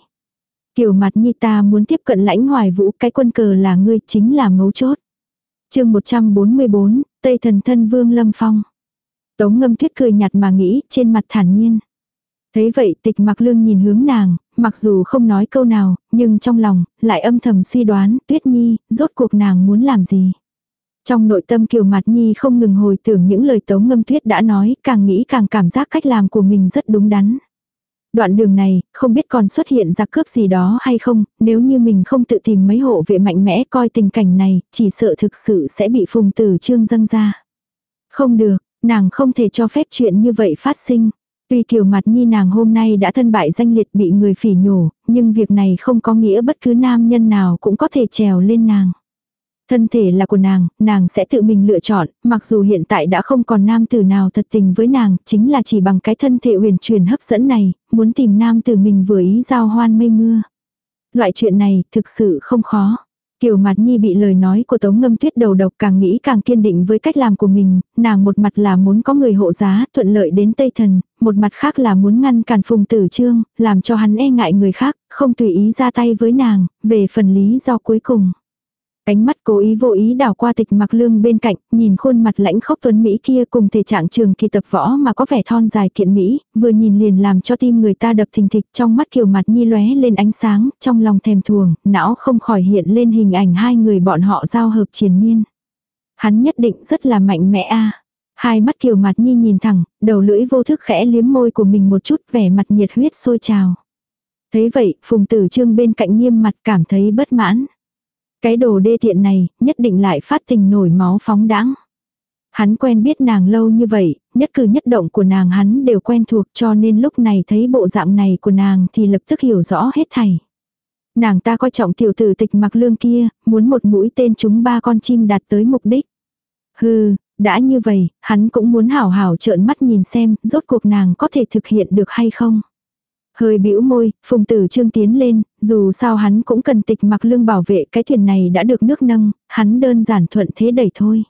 Kiều mặt Nhi ta muốn tiếp cận lãnh hoài vũ, cái quân cờ là ngươi chính là mấu chốt. chương 144, Tây Thần Thân Vương Lâm Phong. Tống Ngâm Tuyết cười nhạt mà nghĩ, trên mặt thản nhiên. Thấy vậy tịch mặc lương nhìn hướng nàng, mặc dù không nói câu nào, nhưng trong lòng, lại âm thầm suy đoán, Tuyết Nhi, rốt cuộc nàng muốn làm gì. Trong nội tâm Kiều mặt Nhi không ngừng hồi tưởng những lời Tống Ngâm Tuyết đã nói, càng nghĩ càng cảm giác cách làm của mình rất đúng đắn. Đoạn đường này, không biết còn xuất hiện giặc cướp gì đó hay không, nếu như mình không tự tìm mấy hộ vệ mạnh mẽ coi tình cảnh này, chỉ sợ thực sự sẽ bị phùng tử trương dâng ra. Không được, nàng không thể cho phép chuyện như vậy phát sinh. Tuy kiều mặt nhi nàng hôm nay đã thân bại danh liệt bị người phỉ nhổ, nhưng việc này không có nghĩa bất cứ nam nhân nào cũng có thể trèo lên nàng. Thân thể là của nàng, nàng sẽ tự mình lựa chọn, mặc dù hiện tại đã không còn nam tử nào thật tình với nàng, chính là chỉ bằng cái thân thể huyền truyền hấp dẫn này, muốn tìm nam tử mình vừa ý giao hoan mây mưa. Loại chuyện này thực sự không khó. Kiều Mạt Nhi bị lời nói của Tống Ngâm Tuyết đầu độc càng nghĩ càng kiên định với cách làm của mình, nàng một mặt là muốn có người hộ giá, thuận lợi đến Tây Thần, một mặt khác là muốn ngăn cản Phùng Tử Trương, làm cho hắn e ngại người khác, không tùy ý ra tay với nàng, về phần lý do cuối cùng. Ánh mắt cố ý vô ý đảo qua tịch mặc lương bên cạnh, nhìn khuôn mặt lãnh khốc tuấn Mỹ kia cùng thể trạng trường kỳ tập võ mà có vẻ thon dài kiện Mỹ, vừa nhìn liền làm cho tim người ta đập thình thịch trong mắt kiều mặt nhi lóe lên ánh sáng, trong lòng thèm thuồng, não không khỏi hiện lên hình ảnh hai người bọn họ giao hợp triền miên. Hắn nhất định rất là mạnh mẽ a Hai mắt kiều mặt nhi nhìn thẳng, đầu lưỡi vô thức khẽ liếm môi của mình một chút vẻ mặt nhiệt huyết sôi trào. Thế vậy, phùng tử trương bên cạnh nghiêm mặt cảm thấy bất mãn. Cái đồ đê tiện này, nhất định lại phát tình nổi máu phóng đãng. Hắn quen biết nàng lâu như vậy, nhất cử nhất động của nàng hắn đều quen thuộc cho nên lúc này thấy bộ dạng này của nàng thì lập tức hiểu rõ hết thảy. Nàng ta coi trọng tiểu tử tịch mặc lương kia, muốn một mũi tên chúng ba con chim đạt tới mục đích. Hừ, đã như vậy, hắn cũng muốn hảo hảo trợn mắt nhìn xem, rốt cuộc nàng có thể thực hiện được hay không. Hơi bĩu môi, phùng tử trương tiến lên, dù sao hắn cũng cần tịch mặc lương bảo vệ cái thuyền này đã được nước nâng, hắn đơn giản thuận thế đẩy thôi.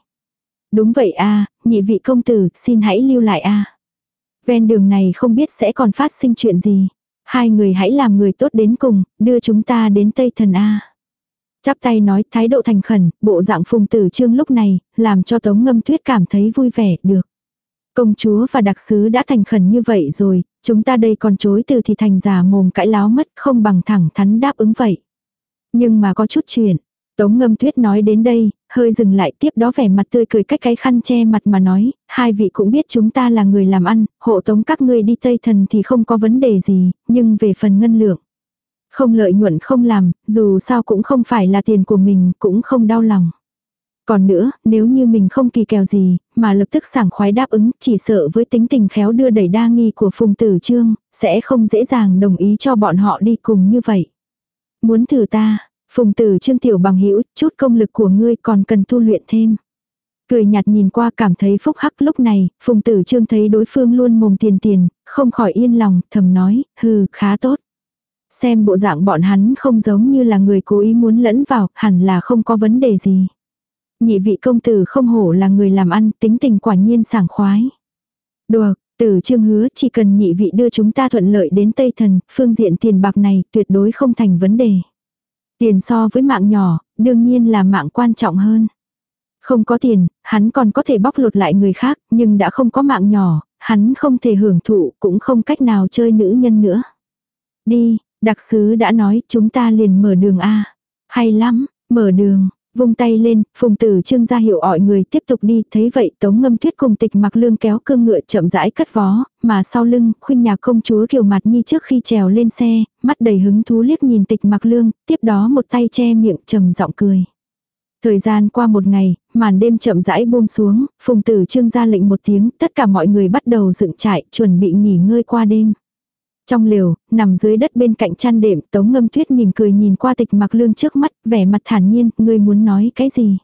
Đúng vậy a nhị vị công tử, xin hãy lưu lại a Ven đường này không biết sẽ còn phát sinh chuyện gì. Hai người hãy làm người tốt đến cùng, đưa chúng ta đến Tây Thần A. Chắp tay nói thái độ thành khẩn, bộ dạng phùng tử trương lúc này, làm cho tống ngâm tuyết cảm thấy vui vẻ, được. Công chúa và đặc sứ đã thành khẩn như vậy rồi, chúng ta đây còn chối từ thì thành giả mồm cãi láo mất không bằng thẳng thắn đáp ứng vậy. Nhưng mà có chút chuyện. Tống ngâm tuyết nói đến đây, hơi dừng lại tiếp đó vẻ mặt tươi cười cách cái khăn che mặt mà nói, hai vị cũng biết chúng ta là người làm ăn, hộ tống các ngươi đi Tây Thần thì không có vấn đề gì, nhưng về phần ngân lượng. Không lợi nhuận không làm, dù sao cũng không phải là tiền của mình, cũng không đau lòng. Còn nữa, nếu như mình không kỳ kèo gì, mà lập tức sảng khoái đáp ứng, chỉ sợ với tính tình khéo đưa đẩy đa nghi của Phùng Tử Trương, sẽ không dễ dàng đồng ý cho bọn họ đi cùng như vậy. Muốn thử ta, Phùng Tử Trương tiểu bằng hữu chút công lực của ngươi còn cần tu luyện thêm. Cười nhạt nhìn qua cảm thấy phúc hắc lúc này, Phùng Tử Trương thấy đối phương luôn mồm tiền tiền, không khỏi yên lòng, thầm nói, hừ, khá tốt. Xem bộ dạng bọn hắn không giống như là người cố ý muốn lẫn vào, hẳn là không có vấn đề gì. Nhị vị công tử không hổ là người làm ăn, tính tình quả nhiên sảng khoái. đùa tử trương hứa chỉ cần nhị vị đưa chúng ta thuận lợi đến Tây Thần, phương diện tiền bạc này tuyệt đối không thành vấn đề. Tiền so với mạng nhỏ, đương nhiên là mạng quan trọng hơn. Không có tiền, hắn còn có thể bóc lột lại người khác, nhưng đã không có mạng nhỏ, hắn không thể hưởng thụ, cũng không cách nào chơi nữ nhân nữa. Đi, đặc sứ đã nói chúng ta liền mở đường A. Hay lắm, mở đường, Vung tay lên, phùng tử trương ra hiệu ỏi người tiếp tục đi, thấy vậy tống ngâm tuyết cùng tịch mặc lương kéo cương ngựa chậm rãi cất vó, mà sau lưng, khuynh nhà công chúa kiều mặt nhi trước khi trèo lên xe, mắt đầy hứng thú liếc nhìn tịch mặc lương, tiếp đó một tay che miệng trầm giọng cười. Thời gian qua một ngày, màn đêm chậm rãi buông xuống, phùng tử trương ra lệnh một tiếng, tất cả mọi người bắt đầu dựng trại, chuẩn bị nghỉ ngơi qua đêm. Trong liều, nằm dưới đất bên cạnh chăn đệm, Tống Ngâm Tuyết mỉm cười nhìn qua tịch mặc lương trước mắt, vẻ mặt thản nhiên, ngươi muốn nói cái gì?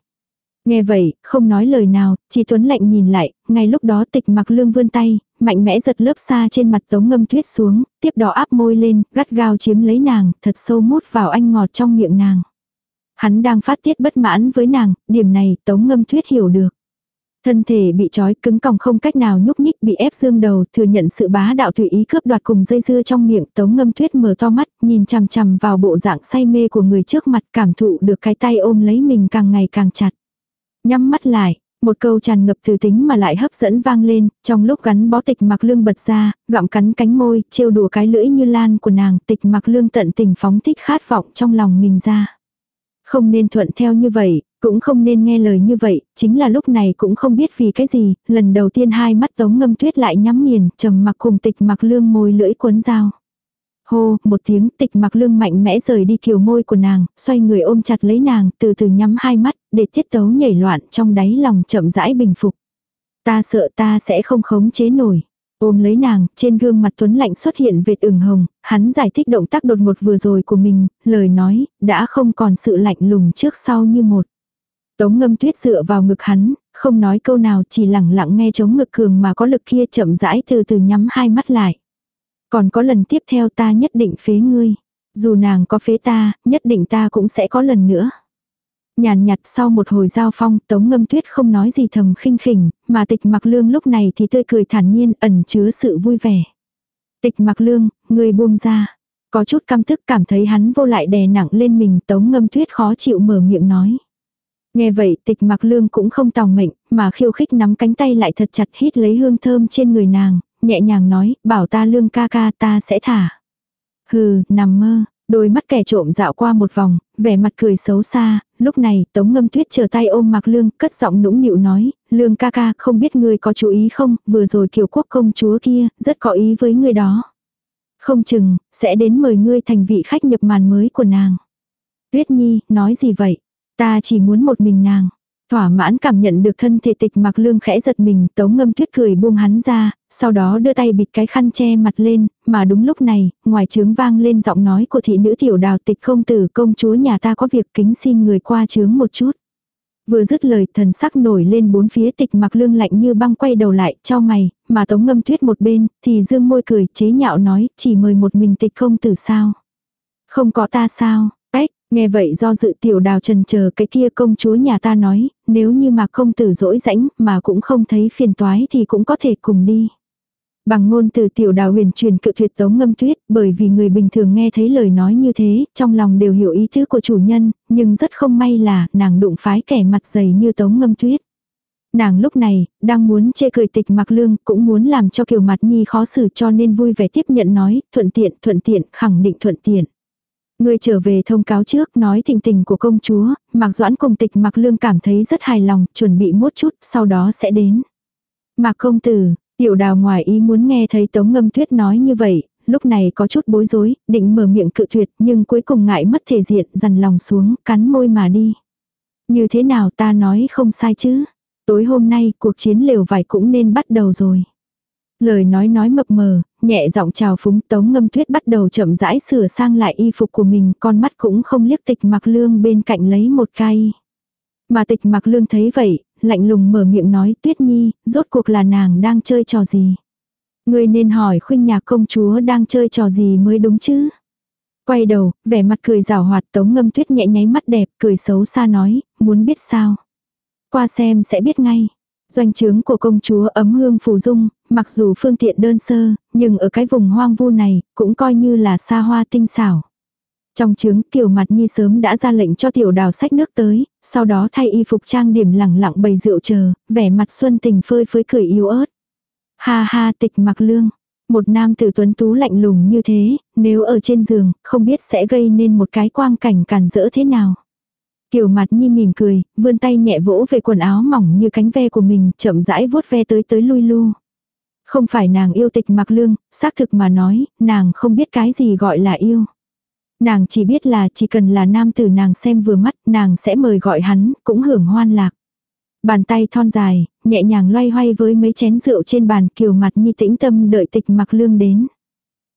Nghe vậy, không nói lời nào, chỉ tuấn lạnh nhìn lại, ngay lúc đó tịch mặc lương vươn tay, mạnh mẽ giật lớp xa trên mặt Tống Ngâm Tuyết xuống, tiếp đó áp môi lên, gắt gao chiếm lấy nàng, thật sâu mút vào anh ngọt trong miệng nàng. Hắn đang phát tiết bất mãn với nàng, điểm này Tống Ngâm Tuyết hiểu được. Thân thể bị trói cứng còng không cách nào nhúc nhích bị ép dương đầu thừa nhận sự bá đạo tùy ý cướp đoạt cùng dây dưa trong miệng tống ngâm tuyết mở to mắt nhìn chằm chằm vào bộ dạng say mê của người trước mặt cảm thụ được cái tay ôm lấy mình càng ngày càng chặt. Nhắm mắt lại, một câu tràn ngập từ tính mà lại hấp dẫn vang lên, trong lúc gắn bó tịch mặc lương bật ra, gặm cắn cánh môi, trêu đùa cái lưỡi như lan của nàng, tịch mặc lương tận tình phóng thích khát vọng trong lòng mình ra. Không nên thuận theo như vậy, cũng không nên nghe lời như vậy, chính là lúc này cũng không biết vì cái gì, lần đầu tiên hai mắt tống ngâm tuyết lại nhắm nghiền, trầm mặc cùng tịch mặc lương môi lưỡi cuốn dao. Hô, một tiếng tịch mặc lương mạnh mẽ rời đi kiều môi của nàng, xoay người ôm chặt lấy nàng, từ từ nhắm hai mắt, để tiết tấu nhảy loạn trong đáy lòng chậm rãi bình phục. Ta sợ ta sẽ không khống chế nổi. Ôm lấy nàng, trên gương mặt Tuấn Lạnh xuất hiện vệt ửng hồng, hắn giải thích động tác đột ngột vừa rồi của mình, lời nói, đã không còn sự lạnh lùng trước sau như một. Tống ngâm tuyết dựa vào ngực hắn, không nói câu nào chỉ lẳng lặng nghe chống ngực cường mà có lực kia chậm rãi từ từ nhắm hai mắt lại. Còn có lần tiếp theo ta nhất định phế ngươi. Dù nàng có phế ta, nhất định ta cũng sẽ có lần nữa. Nhàn nhạt sau một hồi giao phong, Tống Ngâm Tuyết không nói gì thầm khinh khỉnh, mà tịch mặc lương lúc này thì tươi cười thản nhiên ẩn chứa sự vui vẻ. Tịch mặc lương, người buông ra. Có chút căm tức cảm thấy hắn vô lại đè nặng lên mình Tống Ngâm Tuyết khó chịu mở miệng nói. Nghe vậy tịch mặc lương cũng không tòng mệnh, mà khiêu khích nắm cánh tay lại thật chặt hít lấy hương thơm trên người nàng, nhẹ nhàng nói, bảo ta lương ca ca ta sẽ thả. Hừ, nằm mơ, đôi mắt kẻ trộm dạo qua một vòng, vẻ mặt cười xấu xa, lúc này tống ngâm tuyết chờ tay ôm mặc lương, cất giọng nũng nịu nói, lương ca ca không biết ngươi có chú ý không, vừa rồi kiều quốc công chúa kia, rất có ý với ngươi đó. Không chừng, sẽ đến mời ngươi thành vị khách nhập màn mới của nàng. Tuyết nhi, nói gì vậy? Ta chỉ muốn một mình nàng. Thỏa mãn cảm nhận được thân thể tịch mặc lương khẽ giật mình, tống ngâm tuyết cười buông hắn ra, sau đó đưa tay bịt cái khăn che mặt lên, mà đúng lúc này, ngoài trướng vang lên giọng nói của thị nữ tiểu đào tịch không tử công chúa nhà ta có việc kính xin người qua trướng một chút. Vừa dứt lời thần sắc nổi lên bốn phía tịch mặc lương lạnh như băng quay đầu lại, cho mày, mà tống ngâm tuyết một bên, thì dương môi cười chế nhạo nói, chỉ mời một mình tịch không tử sao. Không có ta sao, Nghe vậy do dự tiểu đào trần chờ cái kia công chúa nhà ta nói, nếu như mà không tử dỗi rãnh mà cũng không thấy phiền toái thì cũng có thể cùng đi. Bằng ngôn từ tiểu đào huyền truyền cự tuyệt tống ngâm tuyết, bởi vì người bình thường nghe thấy lời nói như thế, trong lòng đều hiểu ý tứ của chủ nhân, nhưng rất không may là nàng đụng phái kẻ mặt dày như tống ngâm tuyết. Nàng lúc này, đang muốn chê cười tịch mặc lương, cũng muốn làm cho kiều mặt nhi khó xử cho nên vui vẻ tiếp nhận nói, thuận tiện, thuận tiện, khẳng định thuận tiện. Người trở về thông cáo trước nói tình tình của công chúa, Mạc Doãn cùng tịch Mạc Lương cảm thấy rất hài lòng, chuẩn bị một chút, sau đó sẽ đến. Mạc công tử, tiểu đào ngoài ý muốn nghe thấy Tống Ngâm Tuyết nói như vậy, lúc này có chút bối rối, định mở miệng cự tuyệt nhưng cuối cùng ngại mất thể diện, dằn lòng xuống, cắn môi mà đi. Như thế nào ta nói không sai chứ? Tối hôm nay cuộc chiến lều vải cũng nên bắt đầu rồi. Lời nói nói mập mờ, nhẹ giọng chào phúng tống ngâm tuyết bắt đầu chậm rãi sửa sang lại y phục của mình, con mắt cũng không liếc tịch mặc lương bên cạnh lấy một cây. Mà tịch mặc lương thấy vậy, lạnh lùng mở miệng nói tuyết nhi, rốt cuộc là nàng đang chơi trò gì. Người nên hỏi khuynh nhà công chúa đang chơi trò gì mới đúng chứ. Quay đầu, vẻ mặt cười rào hoạt tống ngâm tuyết nhẹ nháy mắt đẹp, cười xấu xa nói, muốn biết sao. Qua xem sẽ biết ngay. Doanh trướng của công chúa ấm hương phù dung, mặc dù phương tiện đơn sơ, nhưng ở cái vùng hoang vu này, cũng coi như là xa hoa tinh xảo. Trong trướng kiều mặt nhi sớm đã ra lệnh cho tiểu đào sách nước tới, sau đó thay y phục trang điểm lẳng lặng bày rượu chờ, vẻ mặt xuân tình phơi phới cười yếu ớt. Ha ha tịch mặc lương. Một nam tử tuấn tú lạnh lùng như thế, nếu ở trên giường, không biết sẽ gây nên một cái quang cảnh càn rỡ thế nào. Kiều mặt nhi mỉm cười, vươn tay nhẹ vỗ về quần áo mỏng như cánh ve của mình, chậm rãi vuốt ve tới tới lui lu. Không phải nàng yêu tịch mặc lương, xác thực mà nói, nàng không biết cái gì gọi là yêu. Nàng chỉ biết là chỉ cần là nam tử nàng xem vừa mắt, nàng sẽ mời gọi hắn, cũng hưởng hoan lạc. Bàn tay thon dài, nhẹ nhàng loay hoay với mấy chén rượu trên bàn kiều mặt nhi tĩnh tâm đợi tịch mặc lương đến.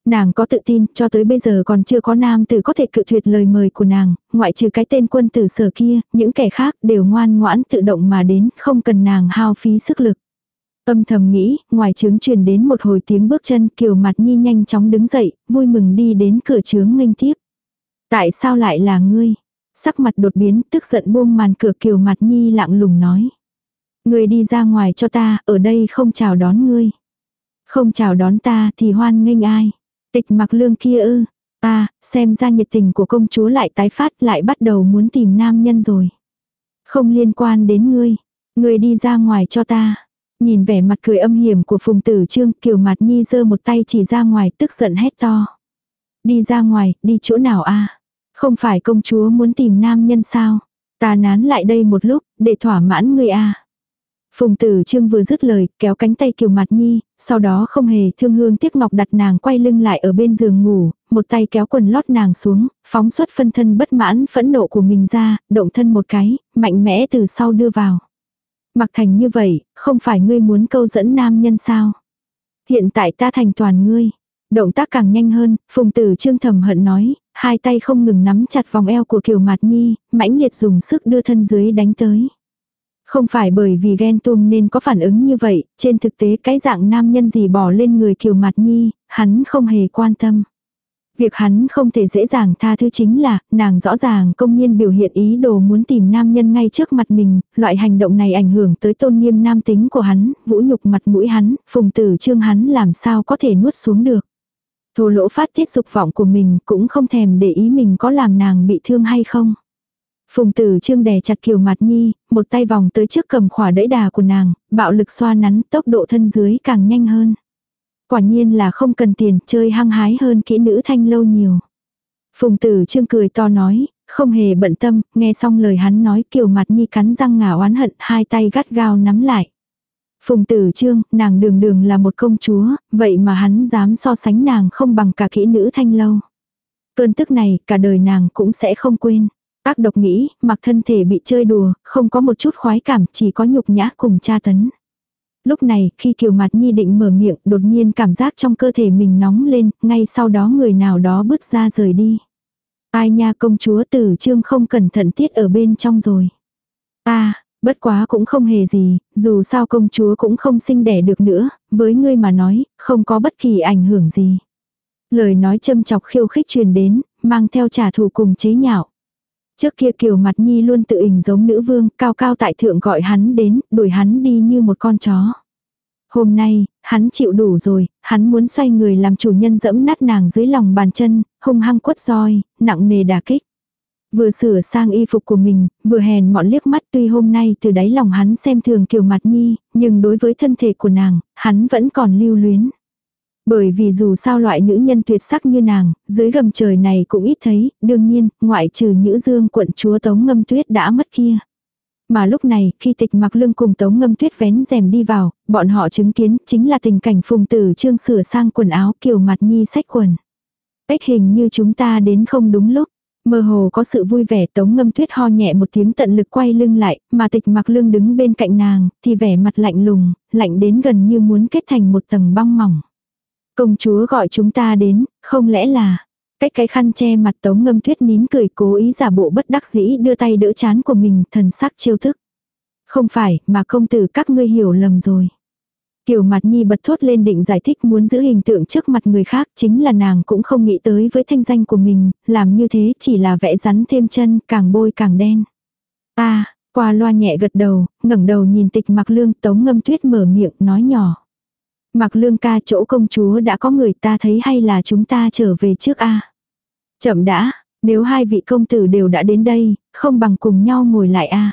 Nàng có tự tin, cho tới bây giờ còn chưa có nam tử có thể cự tuyệt lời mời của nàng, ngoại trừ cái tên quân tử sở kia, những kẻ khác đều ngoan ngoãn tự động mà đến, không cần nàng hao phí sức lực. Âm thầm nghĩ, ngoài trướng truyền đến một hồi tiếng bước chân, kiều mặt nhi nhanh chóng đứng dậy, vui mừng đi đến cửa trướng nghênh tiếp. Tại sao lại là ngươi? Sắc mặt đột biến, tức giận buông màn cửa kiều mặt nhi lặng lùng nói. Ngươi đi ra ngoài cho ta, ở đây không chào đón ngươi. Không chào đón ta thì hoan nghênh ai. Tịch mặc lương kia ư. Ta, xem ra nhiệt tình của công chúa lại tái phát lại bắt đầu muốn tìm nam nhân rồi. Không liên quan đến ngươi. Ngươi đi ra ngoài cho ta. Nhìn vẻ mặt cười âm hiểm của phùng tử trương kiều mặt nhi giơ một tay chỉ ra ngoài tức giận hét to. Đi ra ngoài, đi chỗ nào a Không phải công chúa muốn tìm nam nhân sao? Ta nán lại đây một lúc, để thỏa mãn ngươi a Phùng tử trương vừa dứt lời, kéo cánh tay kiều mặt nhi, sau đó không hề thương hương tiếc ngọc đặt nàng quay lưng lại ở bên giường ngủ, một tay kéo quần lót nàng xuống, phóng xuất phân thân bất mãn phẫn nộ của mình ra, động thân một cái, mạnh mẽ từ sau đưa vào. Mặc thành như vậy, không phải ngươi muốn câu dẫn nam nhân sao? Hiện tại ta thành toàn ngươi. Động tác càng nhanh hơn, phùng tử trương thầm hận nói, hai tay không ngừng nắm chặt vòng eo của kiều mạt nhi, mãnh liệt dùng sức đưa thân dưới đánh tới. Không phải bởi vì ghen tuông nên có phản ứng như vậy, trên thực tế cái dạng nam nhân gì bỏ lên người kiều mặt nhi, hắn không hề quan tâm. Việc hắn không thể dễ dàng tha thứ chính là, nàng rõ ràng công nhiên biểu hiện ý đồ muốn tìm nam nhân ngay trước mặt mình, loại hành động này ảnh hưởng tới tôn nghiêm nam tính của hắn, vũ nhục mặt mũi hắn, phùng tử trương hắn làm sao có thể nuốt xuống được. Thô lỗ phát tiết dục vọng của mình cũng không thèm để ý mình có làm nàng bị thương hay không. Phùng tử trương đè chặt kiều mặt nhi, một tay vòng tới trước cầm khỏa đẫy đà của nàng, bạo lực xoa nắn tốc độ thân dưới càng nhanh hơn. Quả nhiên là không cần tiền, chơi hăng hái hơn kỹ nữ thanh lâu nhiều. Phùng tử trương cười to nói, không hề bận tâm, nghe xong lời hắn nói kiều mặt nhi cắn răng ngả oán hận, hai tay gắt gao nắm lại. Phùng tử trương, nàng đường đường là một công chúa, vậy mà hắn dám so sánh nàng không bằng cả kỹ nữ thanh lâu. Cơn tức này, cả đời nàng cũng sẽ không quên. Ác độc nghĩ, mặc thân thể bị chơi đùa, không có một chút khoái cảm, chỉ có nhục nhã cùng tra tấn. Lúc này, khi Kiều Mạt Nhi định mở miệng, đột nhiên cảm giác trong cơ thể mình nóng lên, ngay sau đó người nào đó bước ra rời đi. Ai nha công chúa tử trương không cẩn thận tiết ở bên trong rồi. Ta, bất quá cũng không hề gì, dù sao công chúa cũng không sinh đẻ được nữa, với ngươi mà nói, không có bất kỳ ảnh hưởng gì. Lời nói châm chọc khiêu khích truyền đến, mang theo trả thù cùng chế nhạo. Trước kia Kiều Mặt Nhi luôn tự hình giống nữ vương, cao cao tại thượng gọi hắn đến, đuổi hắn đi như một con chó. Hôm nay, hắn chịu đủ rồi, hắn muốn xoay người làm chủ nhân dẫm nát nàng dưới lòng bàn chân, hung hăng quất roi, nặng nề đả kích. Vừa sửa sang y phục của mình, vừa hèn mọn liếc mắt tuy hôm nay từ đáy lòng hắn xem thường Kiều Mặt Nhi, nhưng đối với thân thể của nàng, hắn vẫn còn lưu luyến. Bởi vì dù sao loại nữ nhân tuyệt sắc như nàng, dưới gầm trời này cũng ít thấy, đương nhiên, ngoại trừ nữ dương quận chúa tống ngâm tuyết đã mất kia. Mà lúc này, khi tịch mặc lương cùng tống ngâm tuyết vén rèm đi vào, bọn họ chứng kiến chính là tình cảnh phùng tử trương sửa sang quần áo kiều mặt nhi sách quần. Cách hình như chúng ta đến không đúng lúc. Mơ hồ có sự vui vẻ tống ngâm tuyết ho nhẹ một tiếng tận lực quay lưng lại, mà tịch mặc lương đứng bên cạnh nàng, thì vẻ mặt lạnh lùng, lạnh đến gần như muốn kết thành một tầng băng mỏng. Công chúa gọi chúng ta đến, không lẽ là... Cách cái khăn che mặt tống ngâm tuyết nín cười cố ý giả bộ bất đắc dĩ đưa tay đỡ chán của mình thần sắc chiêu thức. Không phải, mà công tử các ngươi hiểu lầm rồi. Kiều mặt nhi bật thốt lên định giải thích muốn giữ hình tượng trước mặt người khác chính là nàng cũng không nghĩ tới với thanh danh của mình, làm như thế chỉ là vẽ rắn thêm chân, càng bôi càng đen. ta qua loa nhẹ gật đầu, ngẩng đầu nhìn tịch mặc lương tống ngâm tuyết mở miệng nói nhỏ. Mặc lương ca chỗ công chúa đã có người ta thấy hay là chúng ta trở về trước a Chậm đã, nếu hai vị công tử đều đã đến đây, không bằng cùng nhau ngồi lại a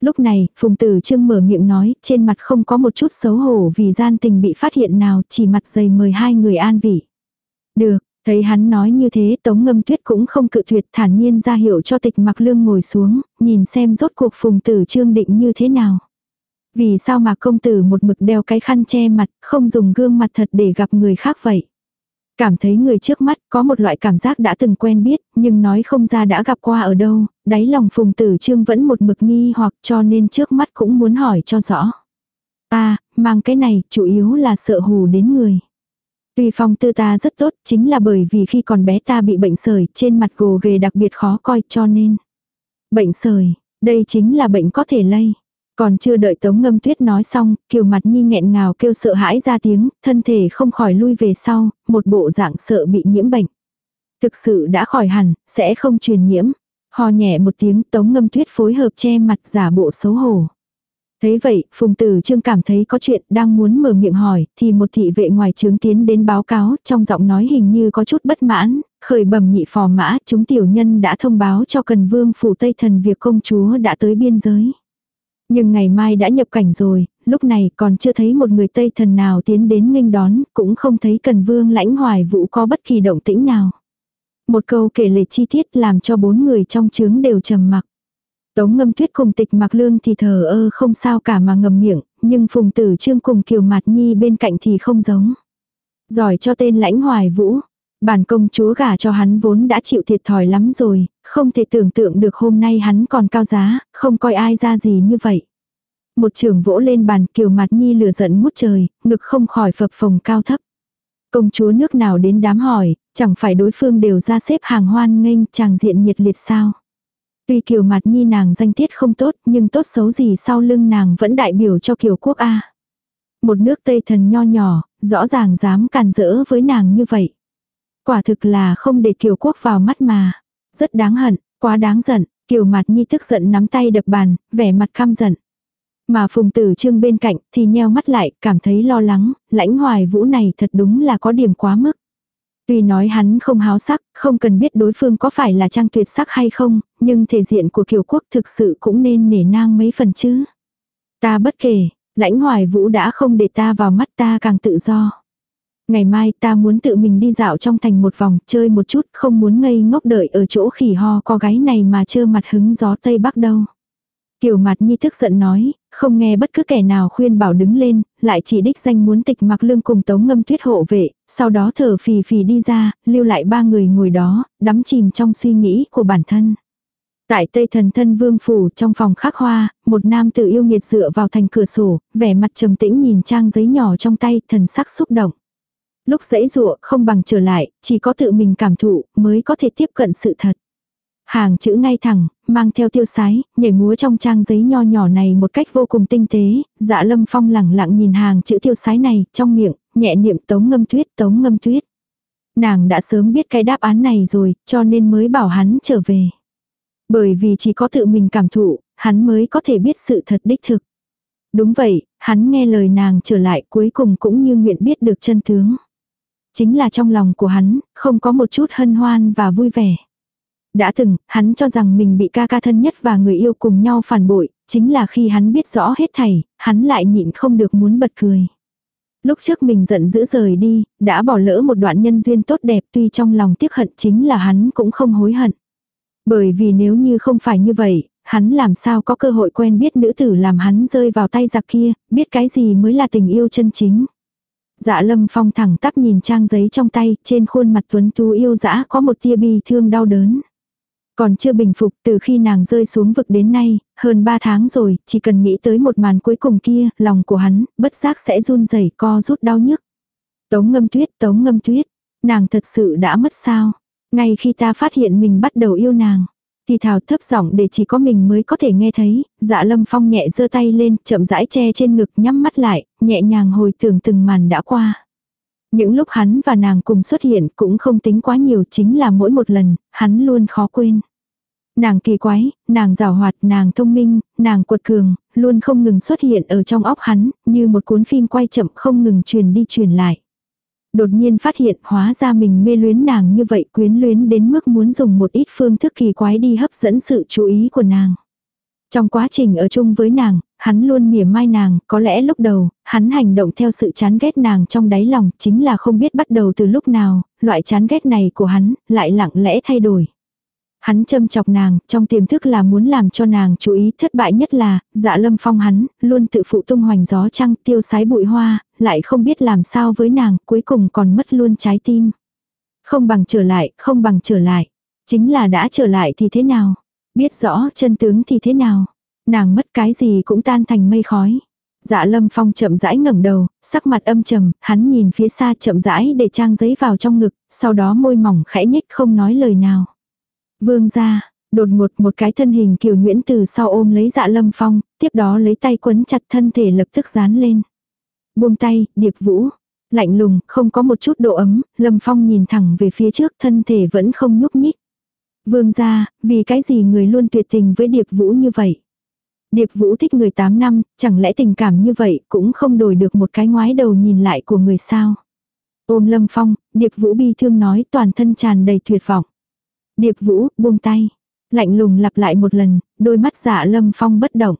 Lúc này, Phùng Tử Trương mở miệng nói, trên mặt không có một chút xấu hổ vì gian tình bị phát hiện nào, chỉ mặt dày mời hai người an vị. Được, Thấy hắn nói như thế Tống Ngâm Tuyết cũng không cự tuyệt thản nhiên ra hiệu cho tịch mặc lương ngồi xuống, nhìn xem rốt cuộc phùng tử trương định như thế nào. Vì sao mà công tử một mực đeo cái khăn che mặt, không dùng gương mặt thật để gặp người khác vậy? Cảm thấy người trước mắt có một loại cảm giác đã từng quen biết, nhưng nói không ra đã gặp qua ở đâu, đáy lòng phùng tử trương vẫn một mực nghi hoặc cho nên trước mắt cũng muốn hỏi cho rõ. Ta, mang cái này, chủ yếu là sợ hù đến người. Tuy phong tư ta rất tốt, chính là bởi vì khi còn bé ta bị bệnh sởi, trên mặt gồ ghề đặc biệt khó coi cho nên. Bệnh sởi, đây chính là bệnh có thể lây. Còn chưa đợi Tống Ngâm Tuyết nói xong, Kiều Mặt Nhi nghẹn ngào kêu sợ hãi ra tiếng, thân thể không khỏi lui về sau, một bộ dạng sợ bị nhiễm bệnh. Thực sự đã khỏi hẳn, sẽ không truyền nhiễm. hò nhẹ một tiếng Tống Ngâm Tuyết phối hợp che mặt giả bộ xấu hổ. Thế vậy, Phùng Tử Trương cảm thấy có chuyện đang muốn mở miệng hỏi, thì một thị vệ ngoài trướng tiến đến báo cáo, trong giọng nói hình như có chút bất mãn, khởi bẩm nhị phò mã, chúng tiểu nhân đã thông báo cho Cần Vương phủ Tây Thần việc công chúa đã tới biên giới. Nhưng ngày mai đã nhập cảnh rồi, lúc này còn chưa thấy một người Tây Thần nào tiến đến nghênh đón, cũng không thấy Cần Vương lãnh hoài vũ có bất kỳ động tĩnh nào. Một câu kể lệ chi tiết làm cho bốn người trong trướng đều trầm mặc. Tống ngâm tuyết cùng tịch mặc lương thì thờ ơ không sao cả mà ngầm miệng, nhưng phùng tử trương cùng kiều mạt nhi bên cạnh thì không giống. Giỏi cho tên lãnh hoài vũ. Bản công chúa gả cho hắn vốn đã chịu thiệt thòi lắm rồi, không thể tưởng tượng được hôm nay hắn còn cao giá, không coi ai ra gì như vậy. Một trường vỗ lên bàn kiều mặt nhi lửa giận mút trời, ngực không khỏi phập phồng cao thấp. Công chúa nước nào đến đám hỏi, chẳng phải đối phương đều ra xếp hàng hoan nghênh chàng diện nhiệt liệt sao. Tuy kiều mặt nhi nàng danh tiết không tốt nhưng tốt xấu gì sau lưng nàng vẫn đại biểu cho kiều quốc A. Một nước Tây thần nho nhỏ, rõ ràng dám càn rỡ với nàng như vậy. Quả thực là không để kiều quốc vào mắt mà. Rất đáng hận, quá đáng giận, kiều Mạt nhi tức giận nắm tay đập bàn, vẻ mặt căm giận. Mà phùng tử trương bên cạnh thì nheo mắt lại, cảm thấy lo lắng, lãnh hoài vũ này thật đúng là có điểm quá mức. Tuy nói hắn không háo sắc, không cần biết đối phương có phải là trang tuyệt sắc hay không, nhưng thể diện của kiều quốc thực sự cũng nên nể nang mấy phần chứ. Ta bất kể, lãnh hoài vũ đã không để ta vào mắt ta càng tự do. Ngày mai ta muốn tự mình đi dạo trong thành một vòng, chơi một chút, không muốn ngây ngốc đợi ở chỗ khỉ ho có gái này mà trơ mặt hứng gió Tây Bắc đâu. Kiều mặt nhi thức giận nói, không nghe bất cứ kẻ nào khuyên bảo đứng lên, lại chỉ đích danh muốn tịch mặc lương cùng tống ngâm tuyết hộ vệ, sau đó thở phì phì đi ra, lưu lại ba người ngồi đó, đắm chìm trong suy nghĩ của bản thân. Tại Tây Thần Thân Vương Phủ trong phòng khắc hoa, một nam tử yêu nghiệt dựa vào thành cửa sổ, vẻ mặt trầm tĩnh nhìn trang giấy nhỏ trong tay, thần sắc xúc động. Lúc dãy dụa không bằng trở lại, chỉ có tự mình cảm thụ mới có thể tiếp cận sự thật. Hàng chữ ngay thẳng, mang theo tiêu sái, nhảy múa trong trang giấy nho nhỏ này một cách vô cùng tinh tế, dạ lâm phong lẳng lặng nhìn hàng chữ tiêu sái này, trong miệng, nhẹ niệm tống ngâm tuyết tống ngâm tuyết. Nàng đã sớm biết cái đáp án này rồi, cho nên mới bảo hắn trở về. Bởi vì chỉ có tự mình cảm thụ, hắn mới có thể biết sự thật đích thực. Đúng vậy, hắn nghe lời nàng trở lại cuối cùng cũng như nguyện biết được chân tướng. Chính là trong lòng của hắn, không có một chút hân hoan và vui vẻ. Đã từng, hắn cho rằng mình bị ca ca thân nhất và người yêu cùng nhau phản bội, chính là khi hắn biết rõ hết thảy, hắn lại nhịn không được muốn bật cười. Lúc trước mình giận dữ rời đi, đã bỏ lỡ một đoạn nhân duyên tốt đẹp tuy trong lòng tiếc hận chính là hắn cũng không hối hận. Bởi vì nếu như không phải như vậy, hắn làm sao có cơ hội quen biết nữ tử làm hắn rơi vào tay giặc kia, biết cái gì mới là tình yêu chân chính. Dạ lâm phong thẳng tắp nhìn trang giấy trong tay, trên khuôn mặt tuấn tú yêu dã có một tia bi thương đau đớn. Còn chưa bình phục từ khi nàng rơi xuống vực đến nay, hơn 3 tháng rồi, chỉ cần nghĩ tới một màn cuối cùng kia, lòng của hắn, bất giác sẽ run rẩy co rút đau nhức. Tống ngâm tuyết, tống ngâm tuyết, nàng thật sự đã mất sao. Ngay khi ta phát hiện mình bắt đầu yêu nàng, thì thào thấp giọng để chỉ có mình mới có thể nghe thấy, dạ lâm phong nhẹ giơ tay lên, chậm rãi che trên ngực nhắm mắt lại, nhẹ nhàng hồi tưởng từng màn đã qua. Những lúc hắn và nàng cùng xuất hiện cũng không tính quá nhiều chính là mỗi một lần, hắn luôn khó quên. Nàng kỳ quái, nàng rào hoạt, nàng thông minh, nàng cuột cường, luôn không ngừng xuất hiện ở trong óc hắn, như một cuốn phim quay chậm không ngừng truyền đi truyền lại. Đột nhiên phát hiện hóa ra mình mê luyến nàng như vậy quyến luyến đến mức muốn dùng một ít phương thức kỳ quái đi hấp dẫn sự chú ý của nàng. Trong quá trình ở chung với nàng, hắn luôn mỉa mai nàng, có lẽ lúc đầu, hắn hành động theo sự chán ghét nàng trong đáy lòng, chính là không biết bắt đầu từ lúc nào, loại chán ghét này của hắn, lại lặng lẽ thay đổi. Hắn châm chọc nàng, trong tiềm thức là muốn làm cho nàng chú ý thất bại nhất là, dạ lâm phong hắn, luôn tự phụ tung hoành gió trăng tiêu sái bụi hoa, lại không biết làm sao với nàng, cuối cùng còn mất luôn trái tim. Không bằng trở lại, không bằng trở lại. Chính là đã trở lại thì thế nào? Biết rõ chân tướng thì thế nào? Nàng mất cái gì cũng tan thành mây khói. Dạ lâm phong chậm rãi ngẩng đầu, sắc mặt âm trầm, hắn nhìn phía xa chậm rãi để trang giấy vào trong ngực, sau đó môi mỏng khẽ nhếch không nói lời nào. Vương ra, đột ngột một cái thân hình kiều nhuyễn từ sau ôm lấy dạ lâm phong, tiếp đó lấy tay quấn chặt thân thể lập tức dán lên. Buông tay, điệp vũ. Lạnh lùng, không có một chút độ ấm, lâm phong nhìn thẳng về phía trước thân thể vẫn không nhúc nhích. Vương ra, vì cái gì người luôn tuyệt tình với điệp vũ như vậy? Điệp Vũ thích người 8 năm, chẳng lẽ tình cảm như vậy cũng không đổi được một cái ngoái đầu nhìn lại của người sao? Ôm Lâm Phong, Điệp Vũ bi thương nói toàn thân tràn đầy tuyệt vọng. Điệp Vũ, buông tay. Lạnh lùng lặp lại một lần, đôi mắt dạ Lâm Phong bất động.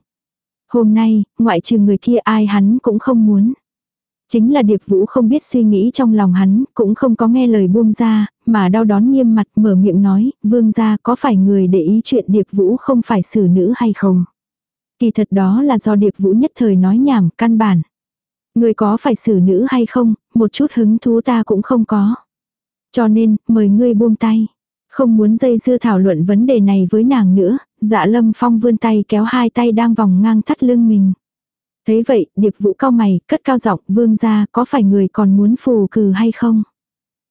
Hôm nay, ngoại trừ người kia ai hắn cũng không muốn. Chính là Điệp Vũ không biết suy nghĩ trong lòng hắn, cũng không có nghe lời buông ra, mà đau đón nghiêm mặt mở miệng nói, vương gia có phải người để ý chuyện Điệp Vũ không phải xử nữ hay không? Kỳ thật đó là do điệp vũ nhất thời nói nhảm, căn bản. Người có phải xử nữ hay không, một chút hứng thú ta cũng không có. Cho nên, mời ngươi buông tay. Không muốn dây dưa thảo luận vấn đề này với nàng nữa, dạ lâm phong vươn tay kéo hai tay đang vòng ngang thắt lưng mình. Thấy vậy, điệp vũ cao mày, cất cao giọng vương ra, có phải người còn muốn phù cừ hay không?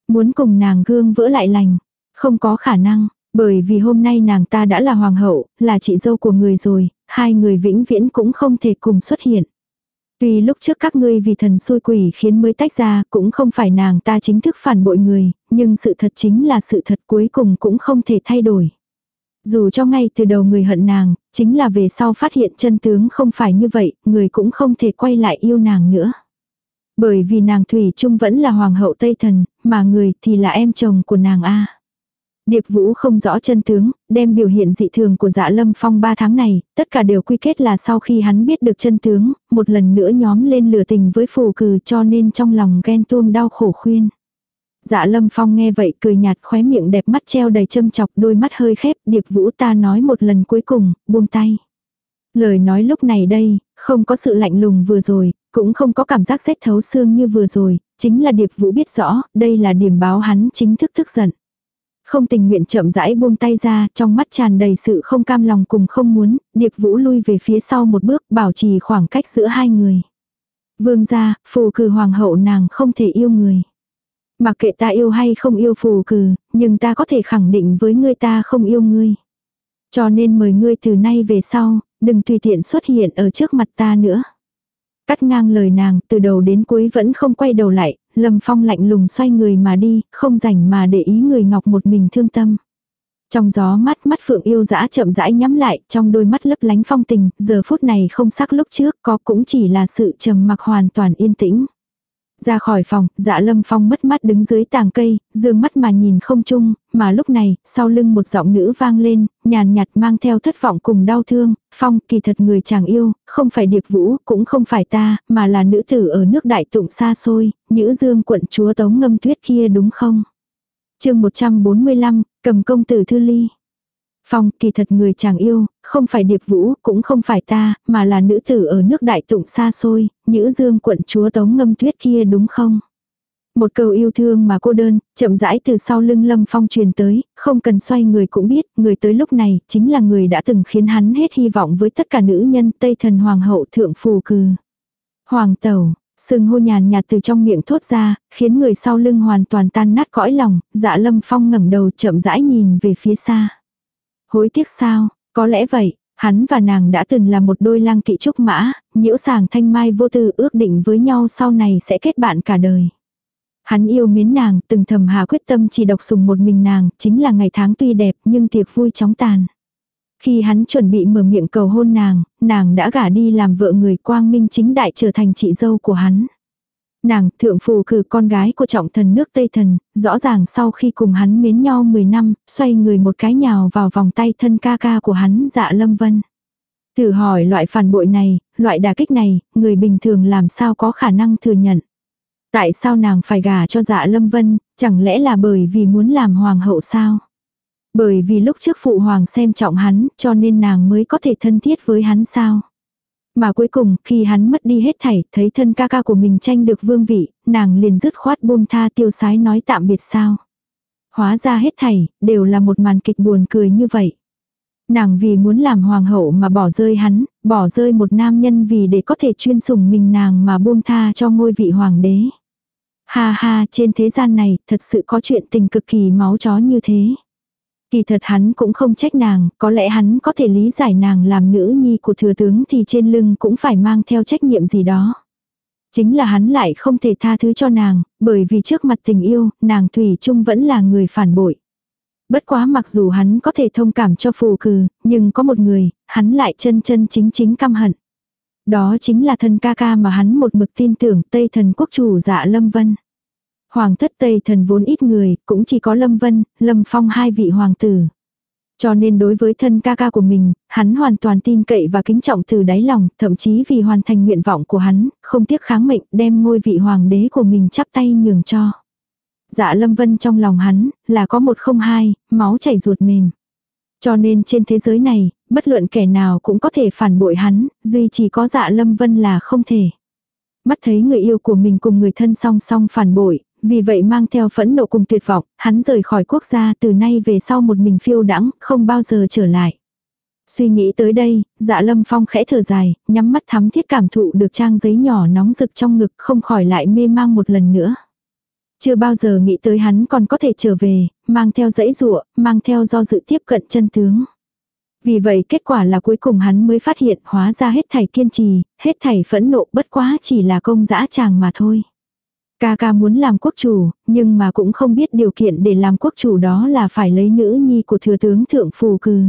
Muốn cùng nàng gương vỡ lại lành, không có khả năng, bởi vì hôm nay nàng ta đã là hoàng hậu, là chị dâu của người rồi, hai người vĩnh viễn cũng không thể cùng xuất hiện. Tuy lúc trước các ngươi vì thần xui quỷ khiến mới tách ra, cũng không phải nàng ta chính thức phản bội người, nhưng sự thật chính là sự thật cuối cùng cũng không thể thay đổi. Dù cho ngay từ đầu người hận nàng, chính là về sau phát hiện chân tướng không phải như vậy, người cũng không thể quay lại yêu nàng nữa. Bởi vì nàng Thủy Trung vẫn là hoàng hậu Tây Thần, mà người thì là em chồng của nàng A. Điệp Vũ không rõ chân tướng, đem biểu hiện dị thường của dạ lâm phong 3 tháng này, tất cả đều quy kết là sau khi hắn biết được chân tướng, một lần nữa nhóm lên lửa tình với phù cử cho nên trong lòng ghen tuông đau khổ khuyên. Dạ lâm phong nghe vậy cười nhạt khóe miệng đẹp mắt treo đầy châm chọc đôi mắt hơi khép điệp vũ ta nói một lần cuối cùng, buông tay. Lời nói lúc này đây, không có sự lạnh lùng vừa rồi, cũng không có cảm giác rét thấu xương như vừa rồi, chính là điệp vũ biết rõ, đây là điểm báo hắn chính thức thức giận. Không tình nguyện chậm rãi buông tay ra, trong mắt tràn đầy sự không cam lòng cùng không muốn, Điệp Vũ lui về phía sau một bước, bảo trì khoảng cách giữa hai người. Vương gia, phù cử hoàng hậu nàng không thể yêu người. Mặc kệ ta yêu hay không yêu phù cừ nhưng ta có thể khẳng định với ngươi ta không yêu ngươi. Cho nên mời ngươi từ nay về sau, đừng tùy tiện xuất hiện ở trước mặt ta nữa. Cắt ngang lời nàng, từ đầu đến cuối vẫn không quay đầu lại, Lâm Phong lạnh lùng xoay người mà đi, không rảnh mà để ý người ngọc một mình thương tâm. Trong gió mắt mắt phượng yêu dã chậm rãi nhắm lại, trong đôi mắt lấp lánh phong tình, giờ phút này không sắc lúc trước có cũng chỉ là sự trầm mặc hoàn toàn yên tĩnh. Ra khỏi phòng, dạ lâm phong mất mắt đứng dưới tàng cây, dương mắt mà nhìn không chung, mà lúc này, sau lưng một giọng nữ vang lên, nhàn nhạt mang theo thất vọng cùng đau thương, phong kỳ thật người chàng yêu, không phải điệp vũ, cũng không phải ta, mà là nữ tử ở nước đại tụng xa xôi, nữ dương quận chúa tống ngâm tuyết kia đúng không? chương 145, cầm công tử thư ly. Phong, kỳ thật người chàng yêu, không phải điệp vũ, cũng không phải ta, mà là nữ tử ở nước đại tụng xa xôi, nữ dương quận chúa tống ngâm tuyết kia đúng không? Một câu yêu thương mà cô đơn, chậm rãi từ sau lưng lâm phong truyền tới, không cần xoay người cũng biết, người tới lúc này, chính là người đã từng khiến hắn hết hy vọng với tất cả nữ nhân Tây thần Hoàng hậu thượng phù cừ. Hoàng tẩu, sừng hô nhàn nhạt từ trong miệng thốt ra, khiến người sau lưng hoàn toàn tan nát cõi lòng, dạ lâm phong ngẩng đầu chậm rãi nhìn về phía xa. Hối tiếc sao, có lẽ vậy, hắn và nàng đã từng là một đôi lang kỵ trúc mã, nhiễu sàng thanh mai vô tư ước định với nhau sau này sẽ kết bạn cả đời. Hắn yêu mến nàng, từng thầm hà quyết tâm chỉ độc sùng một mình nàng, chính là ngày tháng tuy đẹp nhưng tiệc vui chóng tàn. Khi hắn chuẩn bị mở miệng cầu hôn nàng, nàng đã gả đi làm vợ người quang minh chính đại trở thành chị dâu của hắn. Nàng, thượng phù cử con gái của trọng thần nước Tây Thần, rõ ràng sau khi cùng hắn mến nhau 10 năm, xoay người một cái nhào vào vòng tay thân ca ca của hắn dạ lâm vân. Thử hỏi loại phản bội này, loại đả kích này, người bình thường làm sao có khả năng thừa nhận. Tại sao nàng phải gả cho dạ lâm vân, chẳng lẽ là bởi vì muốn làm hoàng hậu sao? Bởi vì lúc trước phụ hoàng xem trọng hắn, cho nên nàng mới có thể thân thiết với hắn sao? Mà cuối cùng, khi hắn mất đi hết thảy, thấy thân ca ca của mình tranh được vương vị, nàng liền dứt khoát buông tha tiêu sái nói tạm biệt sao. Hóa ra hết thảy, đều là một màn kịch buồn cười như vậy. Nàng vì muốn làm hoàng hậu mà bỏ rơi hắn, bỏ rơi một nam nhân vì để có thể chuyên sủng mình nàng mà buông tha cho ngôi vị hoàng đế. Ha ha, trên thế gian này, thật sự có chuyện tình cực kỳ máu chó như thế. Kỳ thật hắn cũng không trách nàng, có lẽ hắn có thể lý giải nàng làm nữ nhi của thừa tướng thì trên lưng cũng phải mang theo trách nhiệm gì đó. Chính là hắn lại không thể tha thứ cho nàng, bởi vì trước mặt tình yêu, nàng Thủy chung vẫn là người phản bội. Bất quá mặc dù hắn có thể thông cảm cho phù cừ, nhưng có một người, hắn lại chân chân chính chính căm hận. Đó chính là thân ca ca mà hắn một mực tin tưởng Tây thần quốc chủ dạ Lâm Vân. Hoàng thất Tây thần vốn ít người, cũng chỉ có Lâm Vân, Lâm Phong hai vị hoàng tử. Cho nên đối với thân ca ca của mình, hắn hoàn toàn tin cậy và kính trọng từ đáy lòng, thậm chí vì hoàn thành nguyện vọng của hắn, không tiếc kháng mệnh đem ngôi vị hoàng đế của mình chắp tay nhường cho. Dạ Lâm Vân trong lòng hắn, là có một không hai, máu chảy ruột mềm. Cho nên trên thế giới này, bất luận kẻ nào cũng có thể phản bội hắn, duy chỉ có dạ Lâm Vân là không thể. Mắt thấy người yêu của mình cùng người thân song song phản bội, vì vậy mang theo phẫn nộ cùng tuyệt vọng, hắn rời khỏi quốc gia từ nay về sau một mình phiêu đãng không bao giờ trở lại. Suy nghĩ tới đây, dạ lâm phong khẽ thở dài, nhắm mắt thắm thiết cảm thụ được trang giấy nhỏ nóng rực trong ngực không khỏi lại mê mang một lần nữa. Chưa bao giờ nghĩ tới hắn còn có thể trở về, mang theo dãy rụa, mang theo do dự tiếp cận chân tướng. Vì vậy kết quả là cuối cùng hắn mới phát hiện hóa ra hết thảy kiên trì, hết thảy phẫn nộ bất quá chỉ là công dã tràng mà thôi. Ca ca muốn làm quốc chủ, nhưng mà cũng không biết điều kiện để làm quốc chủ đó là phải lấy nữ nhi của thừa tướng thượng phù cừ.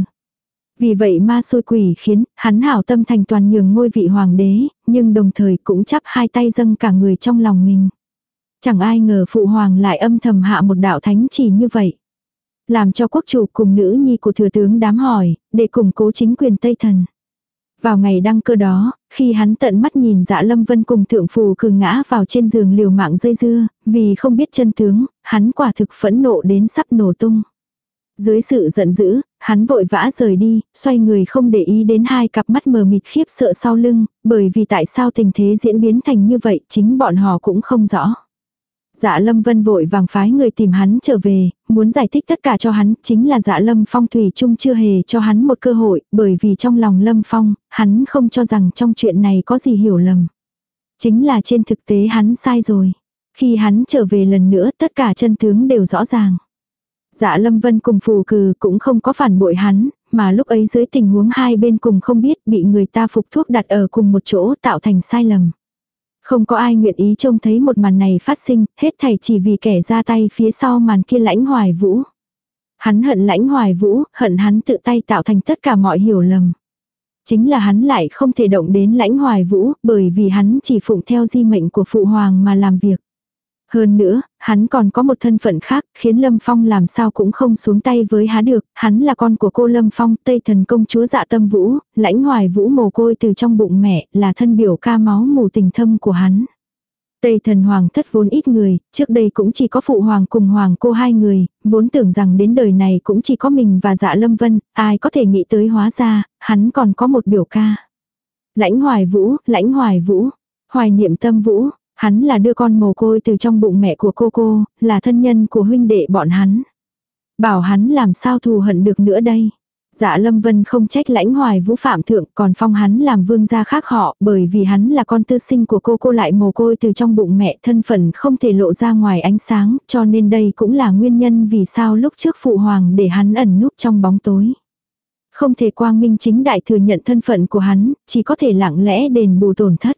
Vì vậy ma xôi quỷ khiến hắn hảo tâm thành toàn nhường ngôi vị hoàng đế, nhưng đồng thời cũng chắp hai tay dâng cả người trong lòng mình. Chẳng ai ngờ phụ hoàng lại âm thầm hạ một đạo thánh chỉ như vậy. Làm cho quốc chủ cùng nữ nhi của thừa tướng đám hỏi, để củng cố chính quyền Tây Thần. Vào ngày đăng cơ đó, khi hắn tận mắt nhìn dạ lâm vân cùng thượng phù cử ngã vào trên giường liều mạng dây dưa, vì không biết chân tướng, hắn quả thực phẫn nộ đến sắp nổ tung. Dưới sự giận dữ, hắn vội vã rời đi, xoay người không để ý đến hai cặp mắt mờ mịt khiếp sợ sau lưng, bởi vì tại sao tình thế diễn biến thành như vậy chính bọn họ cũng không rõ. Dạ Lâm Vân vội vàng phái người tìm hắn trở về, muốn giải thích tất cả cho hắn, chính là dạ Lâm Phong Thủy Trung chưa hề cho hắn một cơ hội, bởi vì trong lòng Lâm Phong, hắn không cho rằng trong chuyện này có gì hiểu lầm. Chính là trên thực tế hắn sai rồi. Khi hắn trở về lần nữa tất cả chân tướng đều rõ ràng. Dạ Lâm Vân cùng phù cừ cũng không có phản bội hắn, mà lúc ấy dưới tình huống hai bên cùng không biết bị người ta phục thuốc đặt ở cùng một chỗ tạo thành sai lầm. Không có ai nguyện ý trông thấy một màn này phát sinh, hết thảy chỉ vì kẻ ra tay phía sau màn kia lãnh hoài vũ. Hắn hận lãnh hoài vũ, hận hắn tự tay tạo thành tất cả mọi hiểu lầm. Chính là hắn lại không thể động đến lãnh hoài vũ, bởi vì hắn chỉ phụng theo di mệnh của phụ hoàng mà làm việc. Hơn nữa, hắn còn có một thân phận khác, khiến Lâm Phong làm sao cũng không xuống tay với há được, hắn là con của cô Lâm Phong, Tây thần công chúa dạ tâm vũ, lãnh hoài vũ mồ côi từ trong bụng mẹ, là thân biểu ca máu mù tình thâm của hắn. Tây thần hoàng thất vốn ít người, trước đây cũng chỉ có phụ hoàng cùng hoàng cô hai người, vốn tưởng rằng đến đời này cũng chỉ có mình và dạ lâm vân, ai có thể nghĩ tới hóa ra, hắn còn có một biểu ca. Lãnh hoài vũ, lãnh hoài vũ, hoài niệm tâm vũ, Hắn là đưa con mồ côi từ trong bụng mẹ của cô cô, là thân nhân của huynh đệ bọn hắn. Bảo hắn làm sao thù hận được nữa đây. Dạ Lâm Vân không trách lãnh hoài vũ phạm thượng còn phong hắn làm vương gia khác họ bởi vì hắn là con tư sinh của cô cô lại mồ côi từ trong bụng mẹ thân phận không thể lộ ra ngoài ánh sáng cho nên đây cũng là nguyên nhân vì sao lúc trước phụ hoàng để hắn ẩn núp trong bóng tối. Không thể quang minh chính đại thừa nhận thân phận của hắn, chỉ có thể lặng lẽ đền bù tổn thất.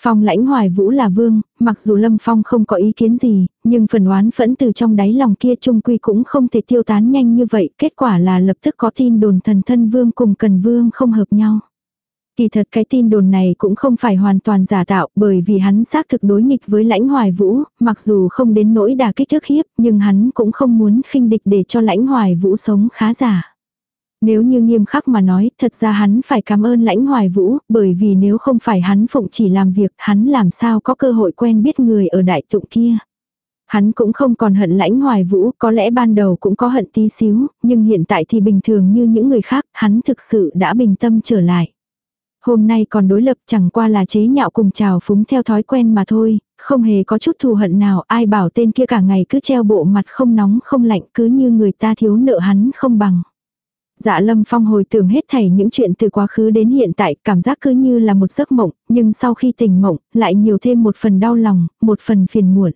Phong lãnh hoài vũ là vương, mặc dù Lâm Phong không có ý kiến gì, nhưng phần oán phẫn từ trong đáy lòng kia trung quy cũng không thể tiêu tán nhanh như vậy, kết quả là lập tức có tin đồn thần thân vương cùng cần vương không hợp nhau. Kỳ thật cái tin đồn này cũng không phải hoàn toàn giả tạo bởi vì hắn xác thực đối nghịch với lãnh hoài vũ, mặc dù không đến nỗi đà kích thức hiếp nhưng hắn cũng không muốn khinh địch để cho lãnh hoài vũ sống khá giả. Nếu như nghiêm khắc mà nói, thật ra hắn phải cảm ơn lãnh hoài vũ, bởi vì nếu không phải hắn phụng chỉ làm việc, hắn làm sao có cơ hội quen biết người ở đại tụng kia. Hắn cũng không còn hận lãnh hoài vũ, có lẽ ban đầu cũng có hận tí xíu, nhưng hiện tại thì bình thường như những người khác, hắn thực sự đã bình tâm trở lại. Hôm nay còn đối lập chẳng qua là chế nhạo cùng chào phúng theo thói quen mà thôi, không hề có chút thù hận nào ai bảo tên kia cả ngày cứ treo bộ mặt không nóng không lạnh cứ như người ta thiếu nợ hắn không bằng. Dạ lâm phong hồi tưởng hết thảy những chuyện từ quá khứ đến hiện tại, cảm giác cứ như là một giấc mộng, nhưng sau khi tỉnh mộng, lại nhiều thêm một phần đau lòng, một phần phiền muộn.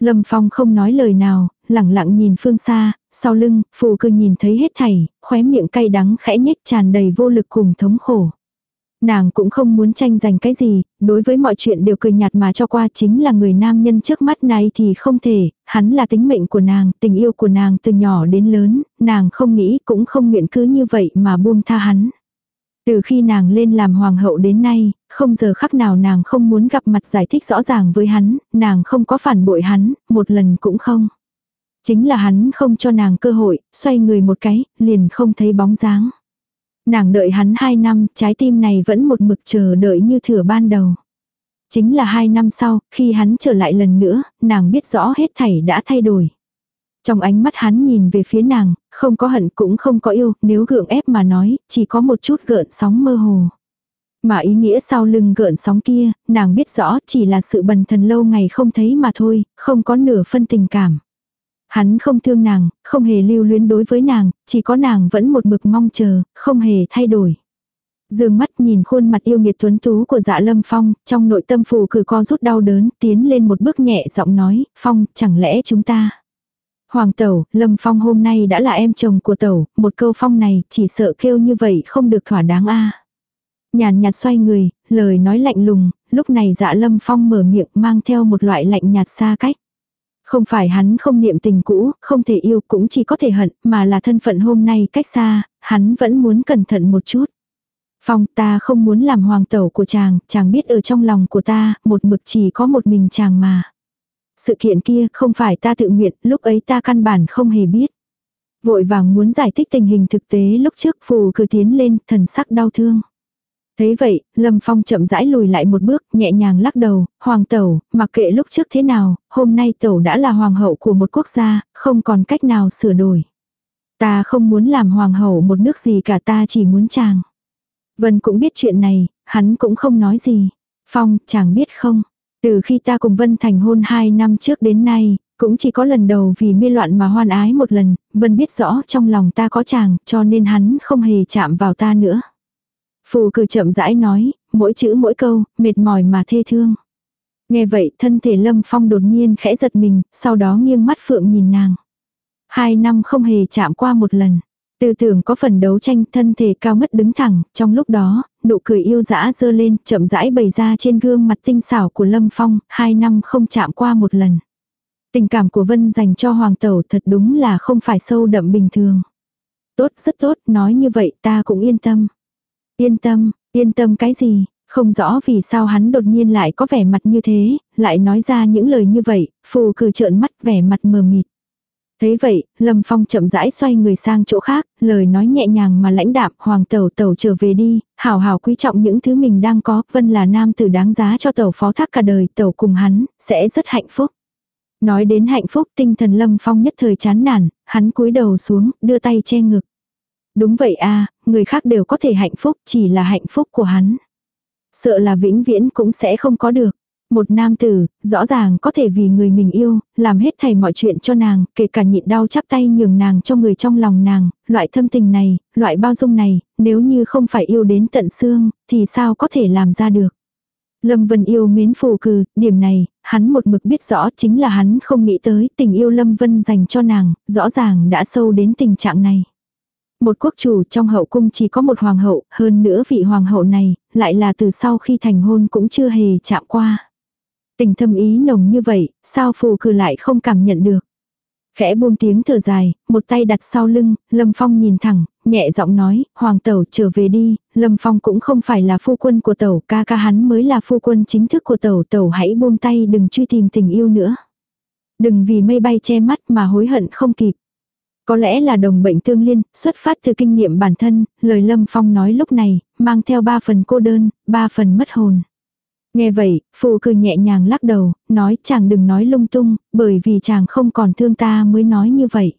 Lâm phong không nói lời nào, lẳng lặng nhìn phương xa, sau lưng, phù cư nhìn thấy hết thảy, khóe miệng cay đắng khẽ nhếch tràn đầy vô lực cùng thống khổ. Nàng cũng không muốn tranh giành cái gì, đối với mọi chuyện đều cười nhạt mà cho qua chính là người nam nhân trước mắt này thì không thể, hắn là tính mệnh của nàng, tình yêu của nàng từ nhỏ đến lớn, nàng không nghĩ cũng không nguyện cứ như vậy mà buông tha hắn. Từ khi nàng lên làm hoàng hậu đến nay, không giờ khắc nào nàng không muốn gặp mặt giải thích rõ ràng với hắn, nàng không có phản bội hắn, một lần cũng không. Chính là hắn không cho nàng cơ hội, xoay người một cái, liền không thấy bóng dáng. Nàng đợi hắn hai năm, trái tim này vẫn một mực chờ đợi như thừa ban đầu. Chính là hai năm sau, khi hắn trở lại lần nữa, nàng biết rõ hết thảy đã thay đổi. Trong ánh mắt hắn nhìn về phía nàng, không có hận cũng không có yêu, nếu gượng ép mà nói, chỉ có một chút gợn sóng mơ hồ. Mà ý nghĩa sau lưng gợn sóng kia, nàng biết rõ chỉ là sự bần thần lâu ngày không thấy mà thôi, không có nửa phân tình cảm. Hắn không thương nàng, không hề lưu luyến đối với nàng, chỉ có nàng vẫn một mực mong chờ, không hề thay đổi. Dương mắt nhìn khuôn mặt yêu nghiệt tuấn tú của dạ lâm phong, trong nội tâm phù cử co rút đau đớn, tiến lên một bước nhẹ giọng nói, phong, chẳng lẽ chúng ta. Hoàng tẩu, lâm phong hôm nay đã là em chồng của tẩu, một câu phong này, chỉ sợ kêu như vậy không được thỏa đáng a Nhàn nhạt xoay người, lời nói lạnh lùng, lúc này dạ lâm phong mở miệng mang theo một loại lạnh nhạt xa cách. Không phải hắn không niệm tình cũ, không thể yêu cũng chỉ có thể hận, mà là thân phận hôm nay cách xa, hắn vẫn muốn cẩn thận một chút. Phong ta không muốn làm hoàng tẩu của chàng, chàng biết ở trong lòng của ta, một mực chỉ có một mình chàng mà. Sự kiện kia không phải ta tự nguyện, lúc ấy ta căn bản không hề biết. Vội vàng muốn giải thích tình hình thực tế lúc trước phù cứ tiến lên, thần sắc đau thương. Thế vậy, Lâm Phong chậm rãi lùi lại một bước, nhẹ nhàng lắc đầu, hoàng tẩu, mặc kệ lúc trước thế nào, hôm nay tẩu đã là hoàng hậu của một quốc gia, không còn cách nào sửa đổi. Ta không muốn làm hoàng hậu một nước gì cả ta chỉ muốn chàng. Vân cũng biết chuyện này, hắn cũng không nói gì. Phong, chàng biết không, từ khi ta cùng Vân thành hôn hai năm trước đến nay, cũng chỉ có lần đầu vì mê loạn mà hoan ái một lần, Vân biết rõ trong lòng ta có chàng, cho nên hắn không hề chạm vào ta nữa. Phù cử chậm rãi nói, mỗi chữ mỗi câu, mệt mỏi mà thê thương. Nghe vậy thân thể lâm phong đột nhiên khẽ giật mình, sau đó nghiêng mắt phượng nhìn nàng. Hai năm không hề chạm qua một lần. Tư tưởng có phần đấu tranh thân thể cao ngất đứng thẳng, trong lúc đó, nụ cười yêu dã dơ lên, chậm rãi bày ra trên gương mặt tinh xảo của Lâm Phong, hai năm không chạm qua một lần. Tình cảm của Vân dành cho Hoàng Tẩu thật đúng là không phải sâu đậm bình thường. Tốt, rất tốt, nói như vậy ta cũng yên tâm. Yên tâm, yên tâm cái gì, không rõ vì sao hắn đột nhiên lại có vẻ mặt như thế, lại nói ra những lời như vậy, phù cử trợn mắt vẻ mặt mờ mịt. Thế vậy, Lâm Phong chậm rãi xoay người sang chỗ khác, lời nói nhẹ nhàng mà lãnh đạm, hoàng tẩu tẩu trở về đi, hảo hảo quý trọng những thứ mình đang có, vân là nam tử đáng giá cho tẩu phó thác cả đời, tẩu cùng hắn, sẽ rất hạnh phúc. Nói đến hạnh phúc tinh thần Lâm Phong nhất thời chán nản, hắn cúi đầu xuống, đưa tay che ngực. Đúng vậy a người khác đều có thể hạnh phúc, chỉ là hạnh phúc của hắn. Sợ là vĩnh viễn cũng sẽ không có được. Một nam tử, rõ ràng có thể vì người mình yêu, làm hết thầy mọi chuyện cho nàng, kể cả nhịn đau chắp tay nhường nàng cho người trong lòng nàng, loại thâm tình này, loại bao dung này, nếu như không phải yêu đến tận xương, thì sao có thể làm ra được. Lâm Vân yêu mến phù cừ, điểm này, hắn một mực biết rõ chính là hắn không nghĩ tới tình yêu Lâm Vân dành cho nàng, rõ ràng đã sâu đến tình trạng này. Một quốc chủ trong hậu cung chỉ có một hoàng hậu, hơn nữa vị hoàng hậu này, lại là từ sau khi thành hôn cũng chưa hề chạm qua. Tình thâm ý nồng như vậy, sao phù cử lại không cảm nhận được. Khẽ buông tiếng thở dài, một tay đặt sau lưng, Lâm Phong nhìn thẳng, nhẹ giọng nói, Hoàng Tẩu trở về đi, Lâm Phong cũng không phải là phu quân của Tẩu, ca ca hắn mới là phu quân chính thức của Tẩu, Tẩu hãy buông tay đừng truy tìm tình yêu nữa. Đừng vì mây bay che mắt mà hối hận không kịp. Có lẽ là đồng bệnh tương liên, xuất phát từ kinh nghiệm bản thân, lời Lâm Phong nói lúc này, mang theo ba phần cô đơn, ba phần mất hồn. Nghe vậy, phù cười nhẹ nhàng lắc đầu, nói chàng đừng nói lung tung, bởi vì chàng không còn thương ta mới nói như vậy.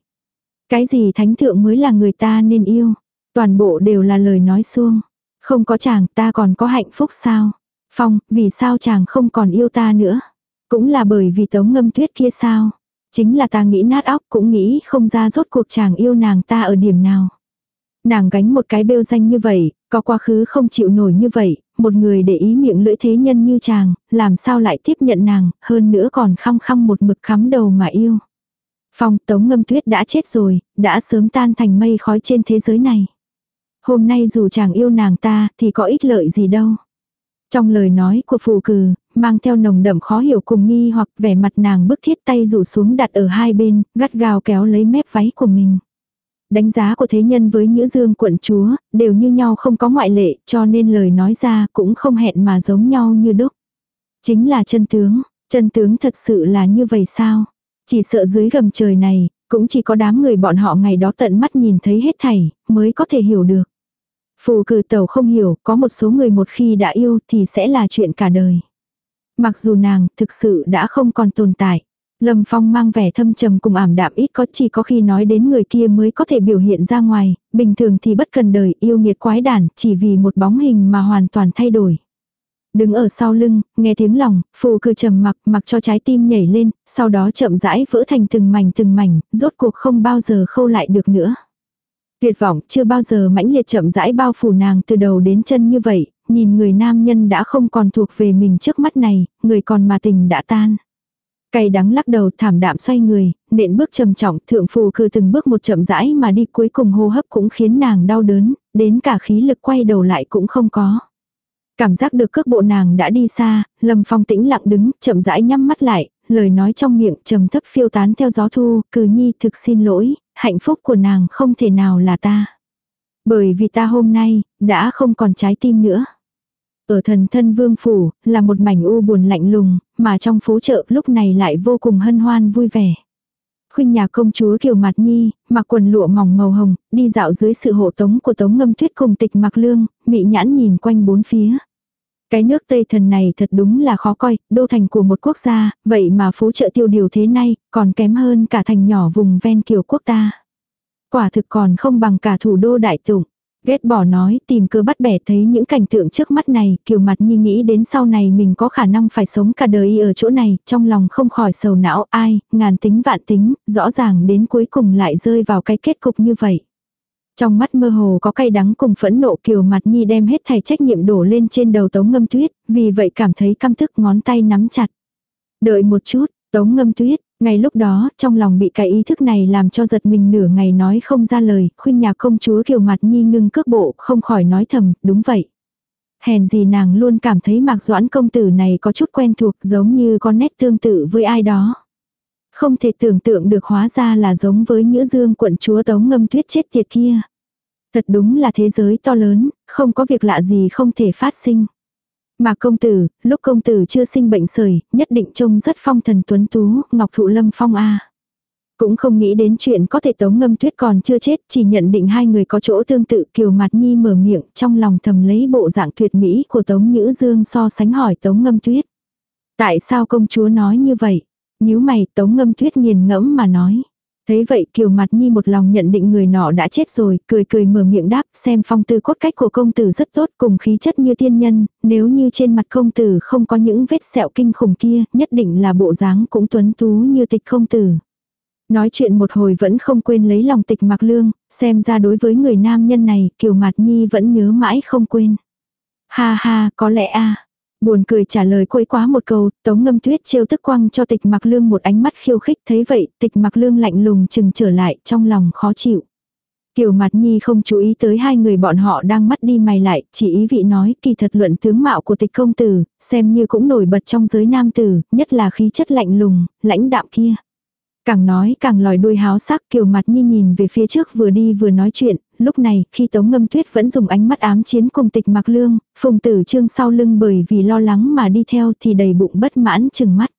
Cái gì thánh thượng mới là người ta nên yêu. Toàn bộ đều là lời nói xuông. Không có chàng ta còn có hạnh phúc sao? Phong, vì sao chàng không còn yêu ta nữa? Cũng là bởi vì tống ngâm tuyết kia sao? Chính là ta nghĩ nát óc cũng nghĩ không ra rốt cuộc chàng yêu nàng ta ở điểm nào. Nàng gánh một cái bêu danh như vậy, có quá khứ không chịu nổi như vậy, một người để ý miệng lưỡi thế nhân như chàng, làm sao lại tiếp nhận nàng, hơn nữa còn khăng khăng một mực khắm đầu mà yêu. Phong tống ngâm tuyết đã chết rồi, đã sớm tan thành mây khói trên thế giới này. Hôm nay dù chàng yêu nàng ta thì có ích lợi gì đâu. Trong lời nói của phù cừ, mang theo nồng đậm khó hiểu cùng nghi hoặc vẻ mặt nàng bức thiết tay rủ xuống đặt ở hai bên, gắt gao kéo lấy mép váy của mình. Đánh giá của thế nhân với Nhữ Dương quận chúa, đều như nhau không có ngoại lệ, cho nên lời nói ra cũng không hẹn mà giống nhau như đúc. Chính là chân tướng, chân tướng thật sự là như vậy sao? Chỉ sợ dưới gầm trời này, cũng chỉ có đám người bọn họ ngày đó tận mắt nhìn thấy hết thảy, mới có thể hiểu được. Phù cử tẩu không hiểu, có một số người một khi đã yêu thì sẽ là chuyện cả đời. Mặc dù nàng thực sự đã không còn tồn tại. Lâm Phong mang vẻ thâm trầm cùng ảm đạm ít có chỉ có khi nói đến người kia mới có thể biểu hiện ra ngoài, bình thường thì bất cần đời yêu nghiệt quái đản chỉ vì một bóng hình mà hoàn toàn thay đổi. Đứng ở sau lưng, nghe tiếng lòng, phù cư trầm mặc mặc cho trái tim nhảy lên, sau đó chậm rãi vỡ thành từng mảnh từng mảnh, rốt cuộc không bao giờ khâu lại được nữa. Tuyệt vọng chưa bao giờ mãnh liệt chậm rãi bao phủ nàng từ đầu đến chân như vậy, nhìn người nam nhân đã không còn thuộc về mình trước mắt này, người còn mà tình đã tan. Cay đắng lắc đầu thảm đạm xoay người, nện bước trầm trọng thượng phù cử từng bước một chậm rãi mà đi cuối cùng hô hấp cũng khiến nàng đau đớn, đến cả khí lực quay đầu lại cũng không có. Cảm giác được cước bộ nàng đã đi xa, Lâm Phong tĩnh lặng đứng, chậm rãi nhắm mắt lại, lời nói trong miệng trầm thấp phiêu tán theo gió thu, cừ nhi thực xin lỗi, hạnh phúc của nàng không thể nào là ta. Bởi vì ta hôm nay, đã không còn trái tim nữa. Ở thần thân vương phủ, là một mảnh u buồn lạnh lùng, mà trong phố chợ lúc này lại vô cùng hân hoan vui vẻ. Khuynh nhà công chúa Kiều Mạt Nhi, mặc quần lụa mỏng màu hồng, đi dạo dưới sự hộ tống của tống ngâm tuyết cùng tịch mặc lương, mị nhãn nhìn quanh bốn phía. Cái nước Tây Thần này thật đúng là khó coi, đô thành của một quốc gia, vậy mà phố chợ tiêu điều thế này, còn kém hơn cả thành nhỏ vùng ven kiều quốc ta. Quả thực còn không bằng cả thủ đô đại tụng. Ghét bỏ nói tìm cơ bắt bẻ thấy những cảnh tượng trước mắt này, kiều mặt nhi nghĩ đến sau này mình có khả năng phải sống cả đời ở chỗ này, trong lòng không khỏi sầu não ai, ngàn tính vạn tính, rõ ràng đến cuối cùng lại rơi vào cái kết cục như vậy. Trong mắt mơ hồ có cay đắng cùng phẫn nộ kiều mặt nhi đem hết thầy trách nhiệm đổ lên trên đầu tống ngâm tuyết, vì vậy cảm thấy căm thức ngón tay nắm chặt. Đợi một chút, tống ngâm tuyết, ngay lúc đó, trong lòng bị cái ý thức này làm cho giật mình nửa ngày nói không ra lời, khuyên nhà công chúa kiều mặt nhi ngưng cước bộ, không khỏi nói thầm, đúng vậy. Hèn gì nàng luôn cảm thấy mạc doãn công tử này có chút quen thuộc giống như có nét tương tự với ai đó. Không thể tưởng tượng được hóa ra là giống với nhữ dương quận chúa tống ngâm tuyết chết tiệt kia. Thật đúng là thế giới to lớn, không có việc lạ gì không thể phát sinh. Mà công tử, lúc công tử chưa sinh bệnh sởi, nhất định trông rất phong thần tuấn tú, ngọc thụ lâm phong a. Cũng không nghĩ đến chuyện có thể tống ngâm tuyết còn chưa chết, chỉ nhận định hai người có chỗ tương tự kiều mặt nhi mở miệng trong lòng thầm lấy bộ dạng tuyệt mỹ của tống nhữ dương so sánh hỏi tống ngâm tuyết. Tại sao công chúa nói như vậy? Nhíu mày tống ngâm tuyết nghiền ngẫm mà nói. Thế vậy kiều mặt nhi một lòng nhận định người nọ đã chết rồi, cười cười mở miệng đáp xem phong tư cốt cách của công tử rất tốt cùng khí chất như tiên nhân, nếu như trên mặt công tử không có những vết sẹo kinh khủng kia, nhất định là bộ dáng cũng tuấn tú như tịch công tử. Nói chuyện một hồi vẫn không quên lấy lòng tịch mặc lương, xem ra đối với người nam nhân này kiều mặt nhi vẫn nhớ mãi không quên. Ha ha, có lẽ a Buồn cười trả lời quấy quá một câu, tống ngâm tuyết trêu tức quăng cho tịch mặc lương một ánh mắt khiêu khích thấy vậy, tịch mặc lương lạnh lùng chừng trở lại trong lòng khó chịu. Kiều mặt nhi không chú ý tới hai người bọn họ đang mắt đi mày lại, chỉ ý vị nói kỳ thật luận tướng mạo của tịch công tử, xem như cũng nổi bật trong giới nam tử, nhất là khí chất lạnh lùng, lãnh đạm kia. Càng nói càng lòi đuôi háo sắc kiều mặt nhi nhìn về phía trước vừa đi vừa nói chuyện, lúc này khi tống ngâm tuyết vẫn dùng ánh mắt ám chiến cùng tịch mặc lương, phùng tử trương sau lưng bởi vì lo lắng mà đi theo thì đầy bụng bất mãn chừng mắt.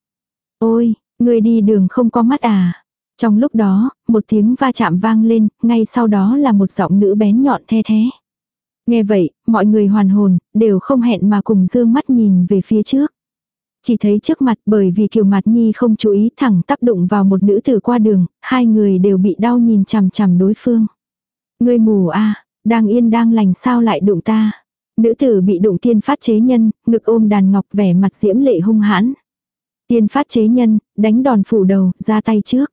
Ôi, người đi đường không có mắt à. Trong lúc đó, một tiếng va chạm vang lên, ngay sau đó là một giọng nữ bén nhọn the thế. Nghe vậy, mọi người hoàn hồn, đều không hẹn mà cùng dương mắt nhìn về phía trước. Chỉ thấy trước mặt bởi vì kiều mặt nhi không chú ý thẳng tác đụng vào một nữ tử qua đường, hai người đều bị đau nhìn chằm chằm đối phương. ngươi mù a đang yên đang lành sao lại đụng ta. Nữ tử bị đụng tiên phát chế nhân, ngực ôm đàn ngọc vẻ mặt diễm lệ hung hãn. Tiên phát chế nhân, đánh đòn phủ đầu, ra tay trước.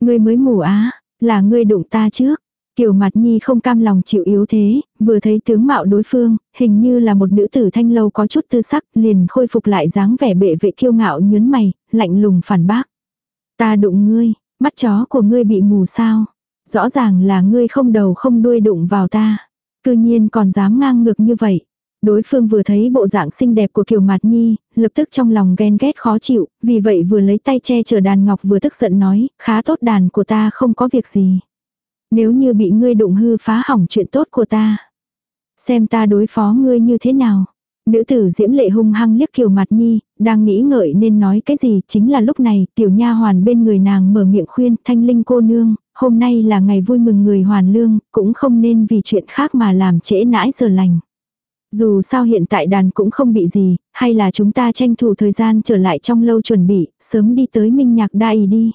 Ngươi mới mù á, là ngươi đụng ta trước. Kiều mặt nhi không cam lòng chịu yếu thế, vừa thấy tướng mạo đối phương, hình như là một nữ tử thanh lâu có chút tư sắc, liền khôi phục lại dáng vẻ bệ vệ kiêu ngạo nhớn mày, lạnh lùng phản bác. Ta đụng ngươi, mắt chó của ngươi bị mù sao. Rõ ràng là ngươi không đầu không đuôi đụng vào ta. Cư nhiên còn dám ngang ngược như vậy. Đối phương vừa thấy bộ dạng xinh đẹp của Kiều Mạt Nhi, lập tức trong lòng ghen ghét khó chịu, vì vậy vừa lấy tay che chở đàn ngọc vừa tức giận nói, khá tốt đàn của ta không có việc gì. Nếu như bị ngươi đụng hư phá hỏng chuyện tốt của ta. Xem ta đối phó ngươi như thế nào. Nữ tử diễm lệ hung hăng liếc Kiều mặt Nhi, đang nghĩ ngợi nên nói cái gì, chính là lúc này, tiểu nha hoàn bên người nàng mở miệng khuyên, thanh linh cô nương, hôm nay là ngày vui mừng người hoàn lương, cũng không nên vì chuyện khác mà làm trễ nãi giờ lành. Dù sao hiện tại đàn cũng không bị gì, hay là chúng ta tranh thủ thời gian trở lại trong lâu chuẩn bị, sớm đi tới minh nhạc đại đi.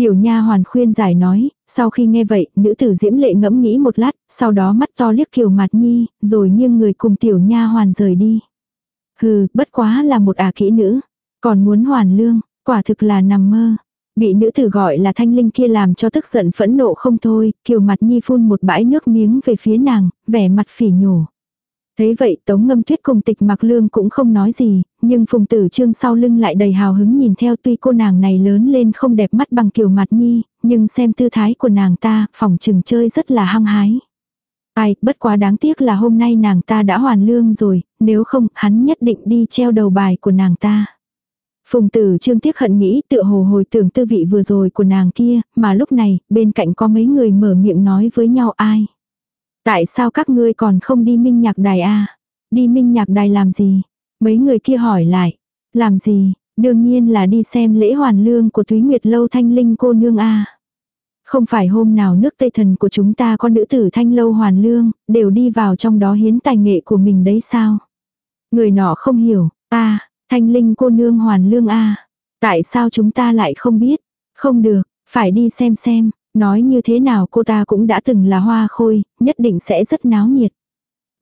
Tiểu nha hoàn khuyên giải nói, sau khi nghe vậy, nữ tử diễm lệ ngẫm nghĩ một lát, sau đó mắt to liếc kiều mặt nhi, rồi nghiêng người cùng tiểu nha hoàn rời đi. Hừ, bất quá là một ả à kỹ nữ, còn muốn hoàn lương, quả thực là nằm mơ. Bị nữ tử gọi là thanh linh kia làm cho tức giận phẫn nộ không thôi, kiều mặt nhi phun một bãi nước miếng về phía nàng, vẻ mặt phỉ nhổ. Thế vậy Tống Ngâm Tuyết cùng tịch mặc lương cũng không nói gì, nhưng Phùng Tử Trương sau lưng lại đầy hào hứng nhìn theo tuy cô nàng này lớn lên không đẹp mắt bằng kiểu mặt nhi, nhưng xem tư thái của nàng ta, phòng trừng chơi rất là hăng hái. Ai, bất quá đáng tiếc là hôm nay nàng ta đã hoàn lương rồi, nếu không, hắn nhất định đi treo đầu bài của nàng ta. Phùng tử trương tiếc hận nghĩ tựa hồ hồi tưởng tư vị vừa rồi của nàng kia, mà lúc này, bên cạnh có mấy người mở miệng nói với nhau ai. Tại sao các ngươi còn không đi minh nhạc đài a Đi minh nhạc đài làm gì? Mấy người kia hỏi lại. Làm gì? Đương nhiên là đi xem lễ hoàn lương của Thúy Nguyệt Lâu Thanh Linh cô nương a Không phải hôm nào nước Tây Thần của chúng ta có nữ tử Thanh Lâu hoàn lương, đều đi vào trong đó hiến tài nghệ của mình đấy sao? Người nọ không hiểu, ta, Thanh Linh cô nương hoàn lương a Tại sao chúng ta lại không biết? Không được, phải đi xem xem. Nói như thế nào cô ta cũng đã từng là hoa khôi, nhất định sẽ rất náo nhiệt.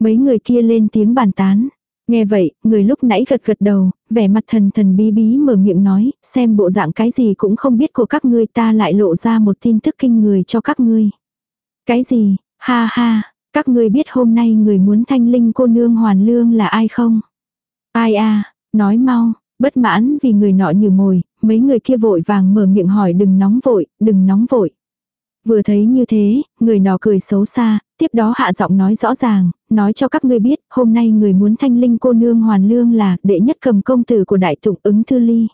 Mấy người kia lên tiếng bàn tán. Nghe vậy, người lúc nãy gật gật đầu, vẻ mặt thần thần bí bí mở miệng nói, xem bộ dạng cái gì cũng không biết của các ngươi ta lại lộ ra một tin tức kinh người cho các ngươi. Cái gì, ha ha, các ngươi biết hôm nay người muốn thanh linh cô nương hoàn lương là ai không? Ai a nói mau, bất mãn vì người nọ như mồi, mấy người kia vội vàng mở miệng hỏi đừng nóng vội, đừng nóng vội. Vừa thấy như thế, người nó cười xấu xa, tiếp đó hạ giọng nói rõ ràng, nói cho các ngươi biết, hôm nay người muốn thanh linh cô nương hoàn lương là đệ nhất cầm công tử của đại tụng ứng thư ly.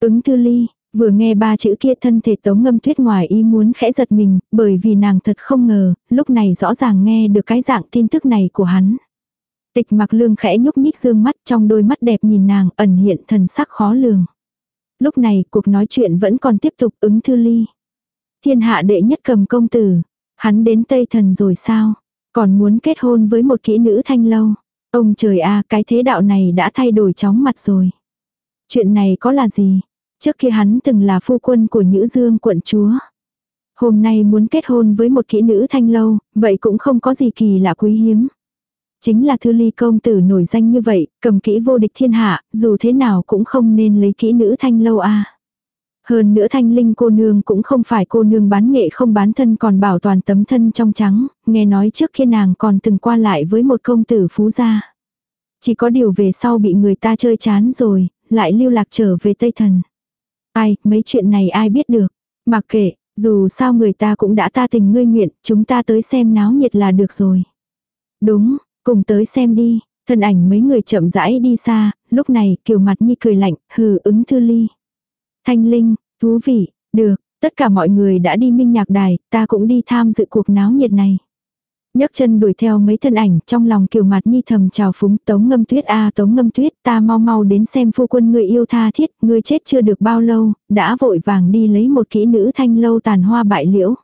Ứng thư ly, vừa nghe ba chữ kia thân thể tống ngâm tuyết ngoài ý muốn khẽ giật mình, bởi vì nàng thật không ngờ, lúc này rõ ràng nghe được cái dạng tin tức này của hắn. Tịch mặc lương khẽ nhúc nhích dương mắt trong đôi mắt đẹp nhìn nàng ẩn hiện thần sắc khó lường. Lúc này cuộc nói chuyện vẫn còn tiếp tục ứng thư ly. Thiên hạ đệ nhất cầm công tử. Hắn đến Tây Thần rồi sao? Còn muốn kết hôn với một kỹ nữ thanh lâu. Ông trời a cái thế đạo này đã thay đổi chóng mặt rồi. Chuyện này có là gì? Trước kia hắn từng là phu quân của Nhữ Dương quận chúa. Hôm nay muốn kết hôn với một kỹ nữ thanh lâu, vậy cũng không có gì kỳ lạ quý hiếm. Chính là thư ly công tử nổi danh như vậy, cầm kỹ vô địch thiên hạ, dù thế nào cũng không nên lấy kỹ nữ thanh lâu a hơn nữa thanh linh cô nương cũng không phải cô nương bán nghệ không bán thân còn bảo toàn tấm thân trong trắng, nghe nói trước khi nàng còn từng qua lại với một công tử phú gia. Chỉ có điều về sau bị người ta chơi chán rồi, lại lưu lạc trở về Tây Thần. Ai, mấy chuyện này ai biết được. Mặc kệ, dù sao người ta cũng đã ta tình ngươi nguyện, chúng ta tới xem náo nhiệt là được rồi. Đúng, cùng tới xem đi. Thân ảnh mấy người chậm rãi đi xa, lúc này kiều mặt nhi cười lạnh, hừ ứng thư ly. Thanh linh, thú vị, được, tất cả mọi người đã đi minh nhạc đài, ta cũng đi tham dự cuộc náo nhiệt này. nhấc chân đuổi theo mấy thân ảnh, trong lòng kiều mặt nhi thầm chào phúng tống ngâm tuyết a tống ngâm tuyết ta mau mau đến xem phu quân người yêu tha thiết, người chết chưa được bao lâu, đã vội vàng đi lấy một kỹ nữ thanh lâu tàn hoa bại liễu.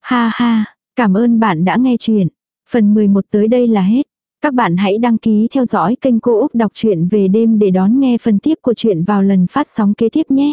Ha ha, cảm ơn bạn đã nghe chuyện. Phần 11 tới đây là hết. Các bạn hãy đăng ký theo dõi kênh Cô Úc Đọc truyện về đêm để đón nghe phần tiếp của chuyện vào lần phát sóng kế tiếp nhé.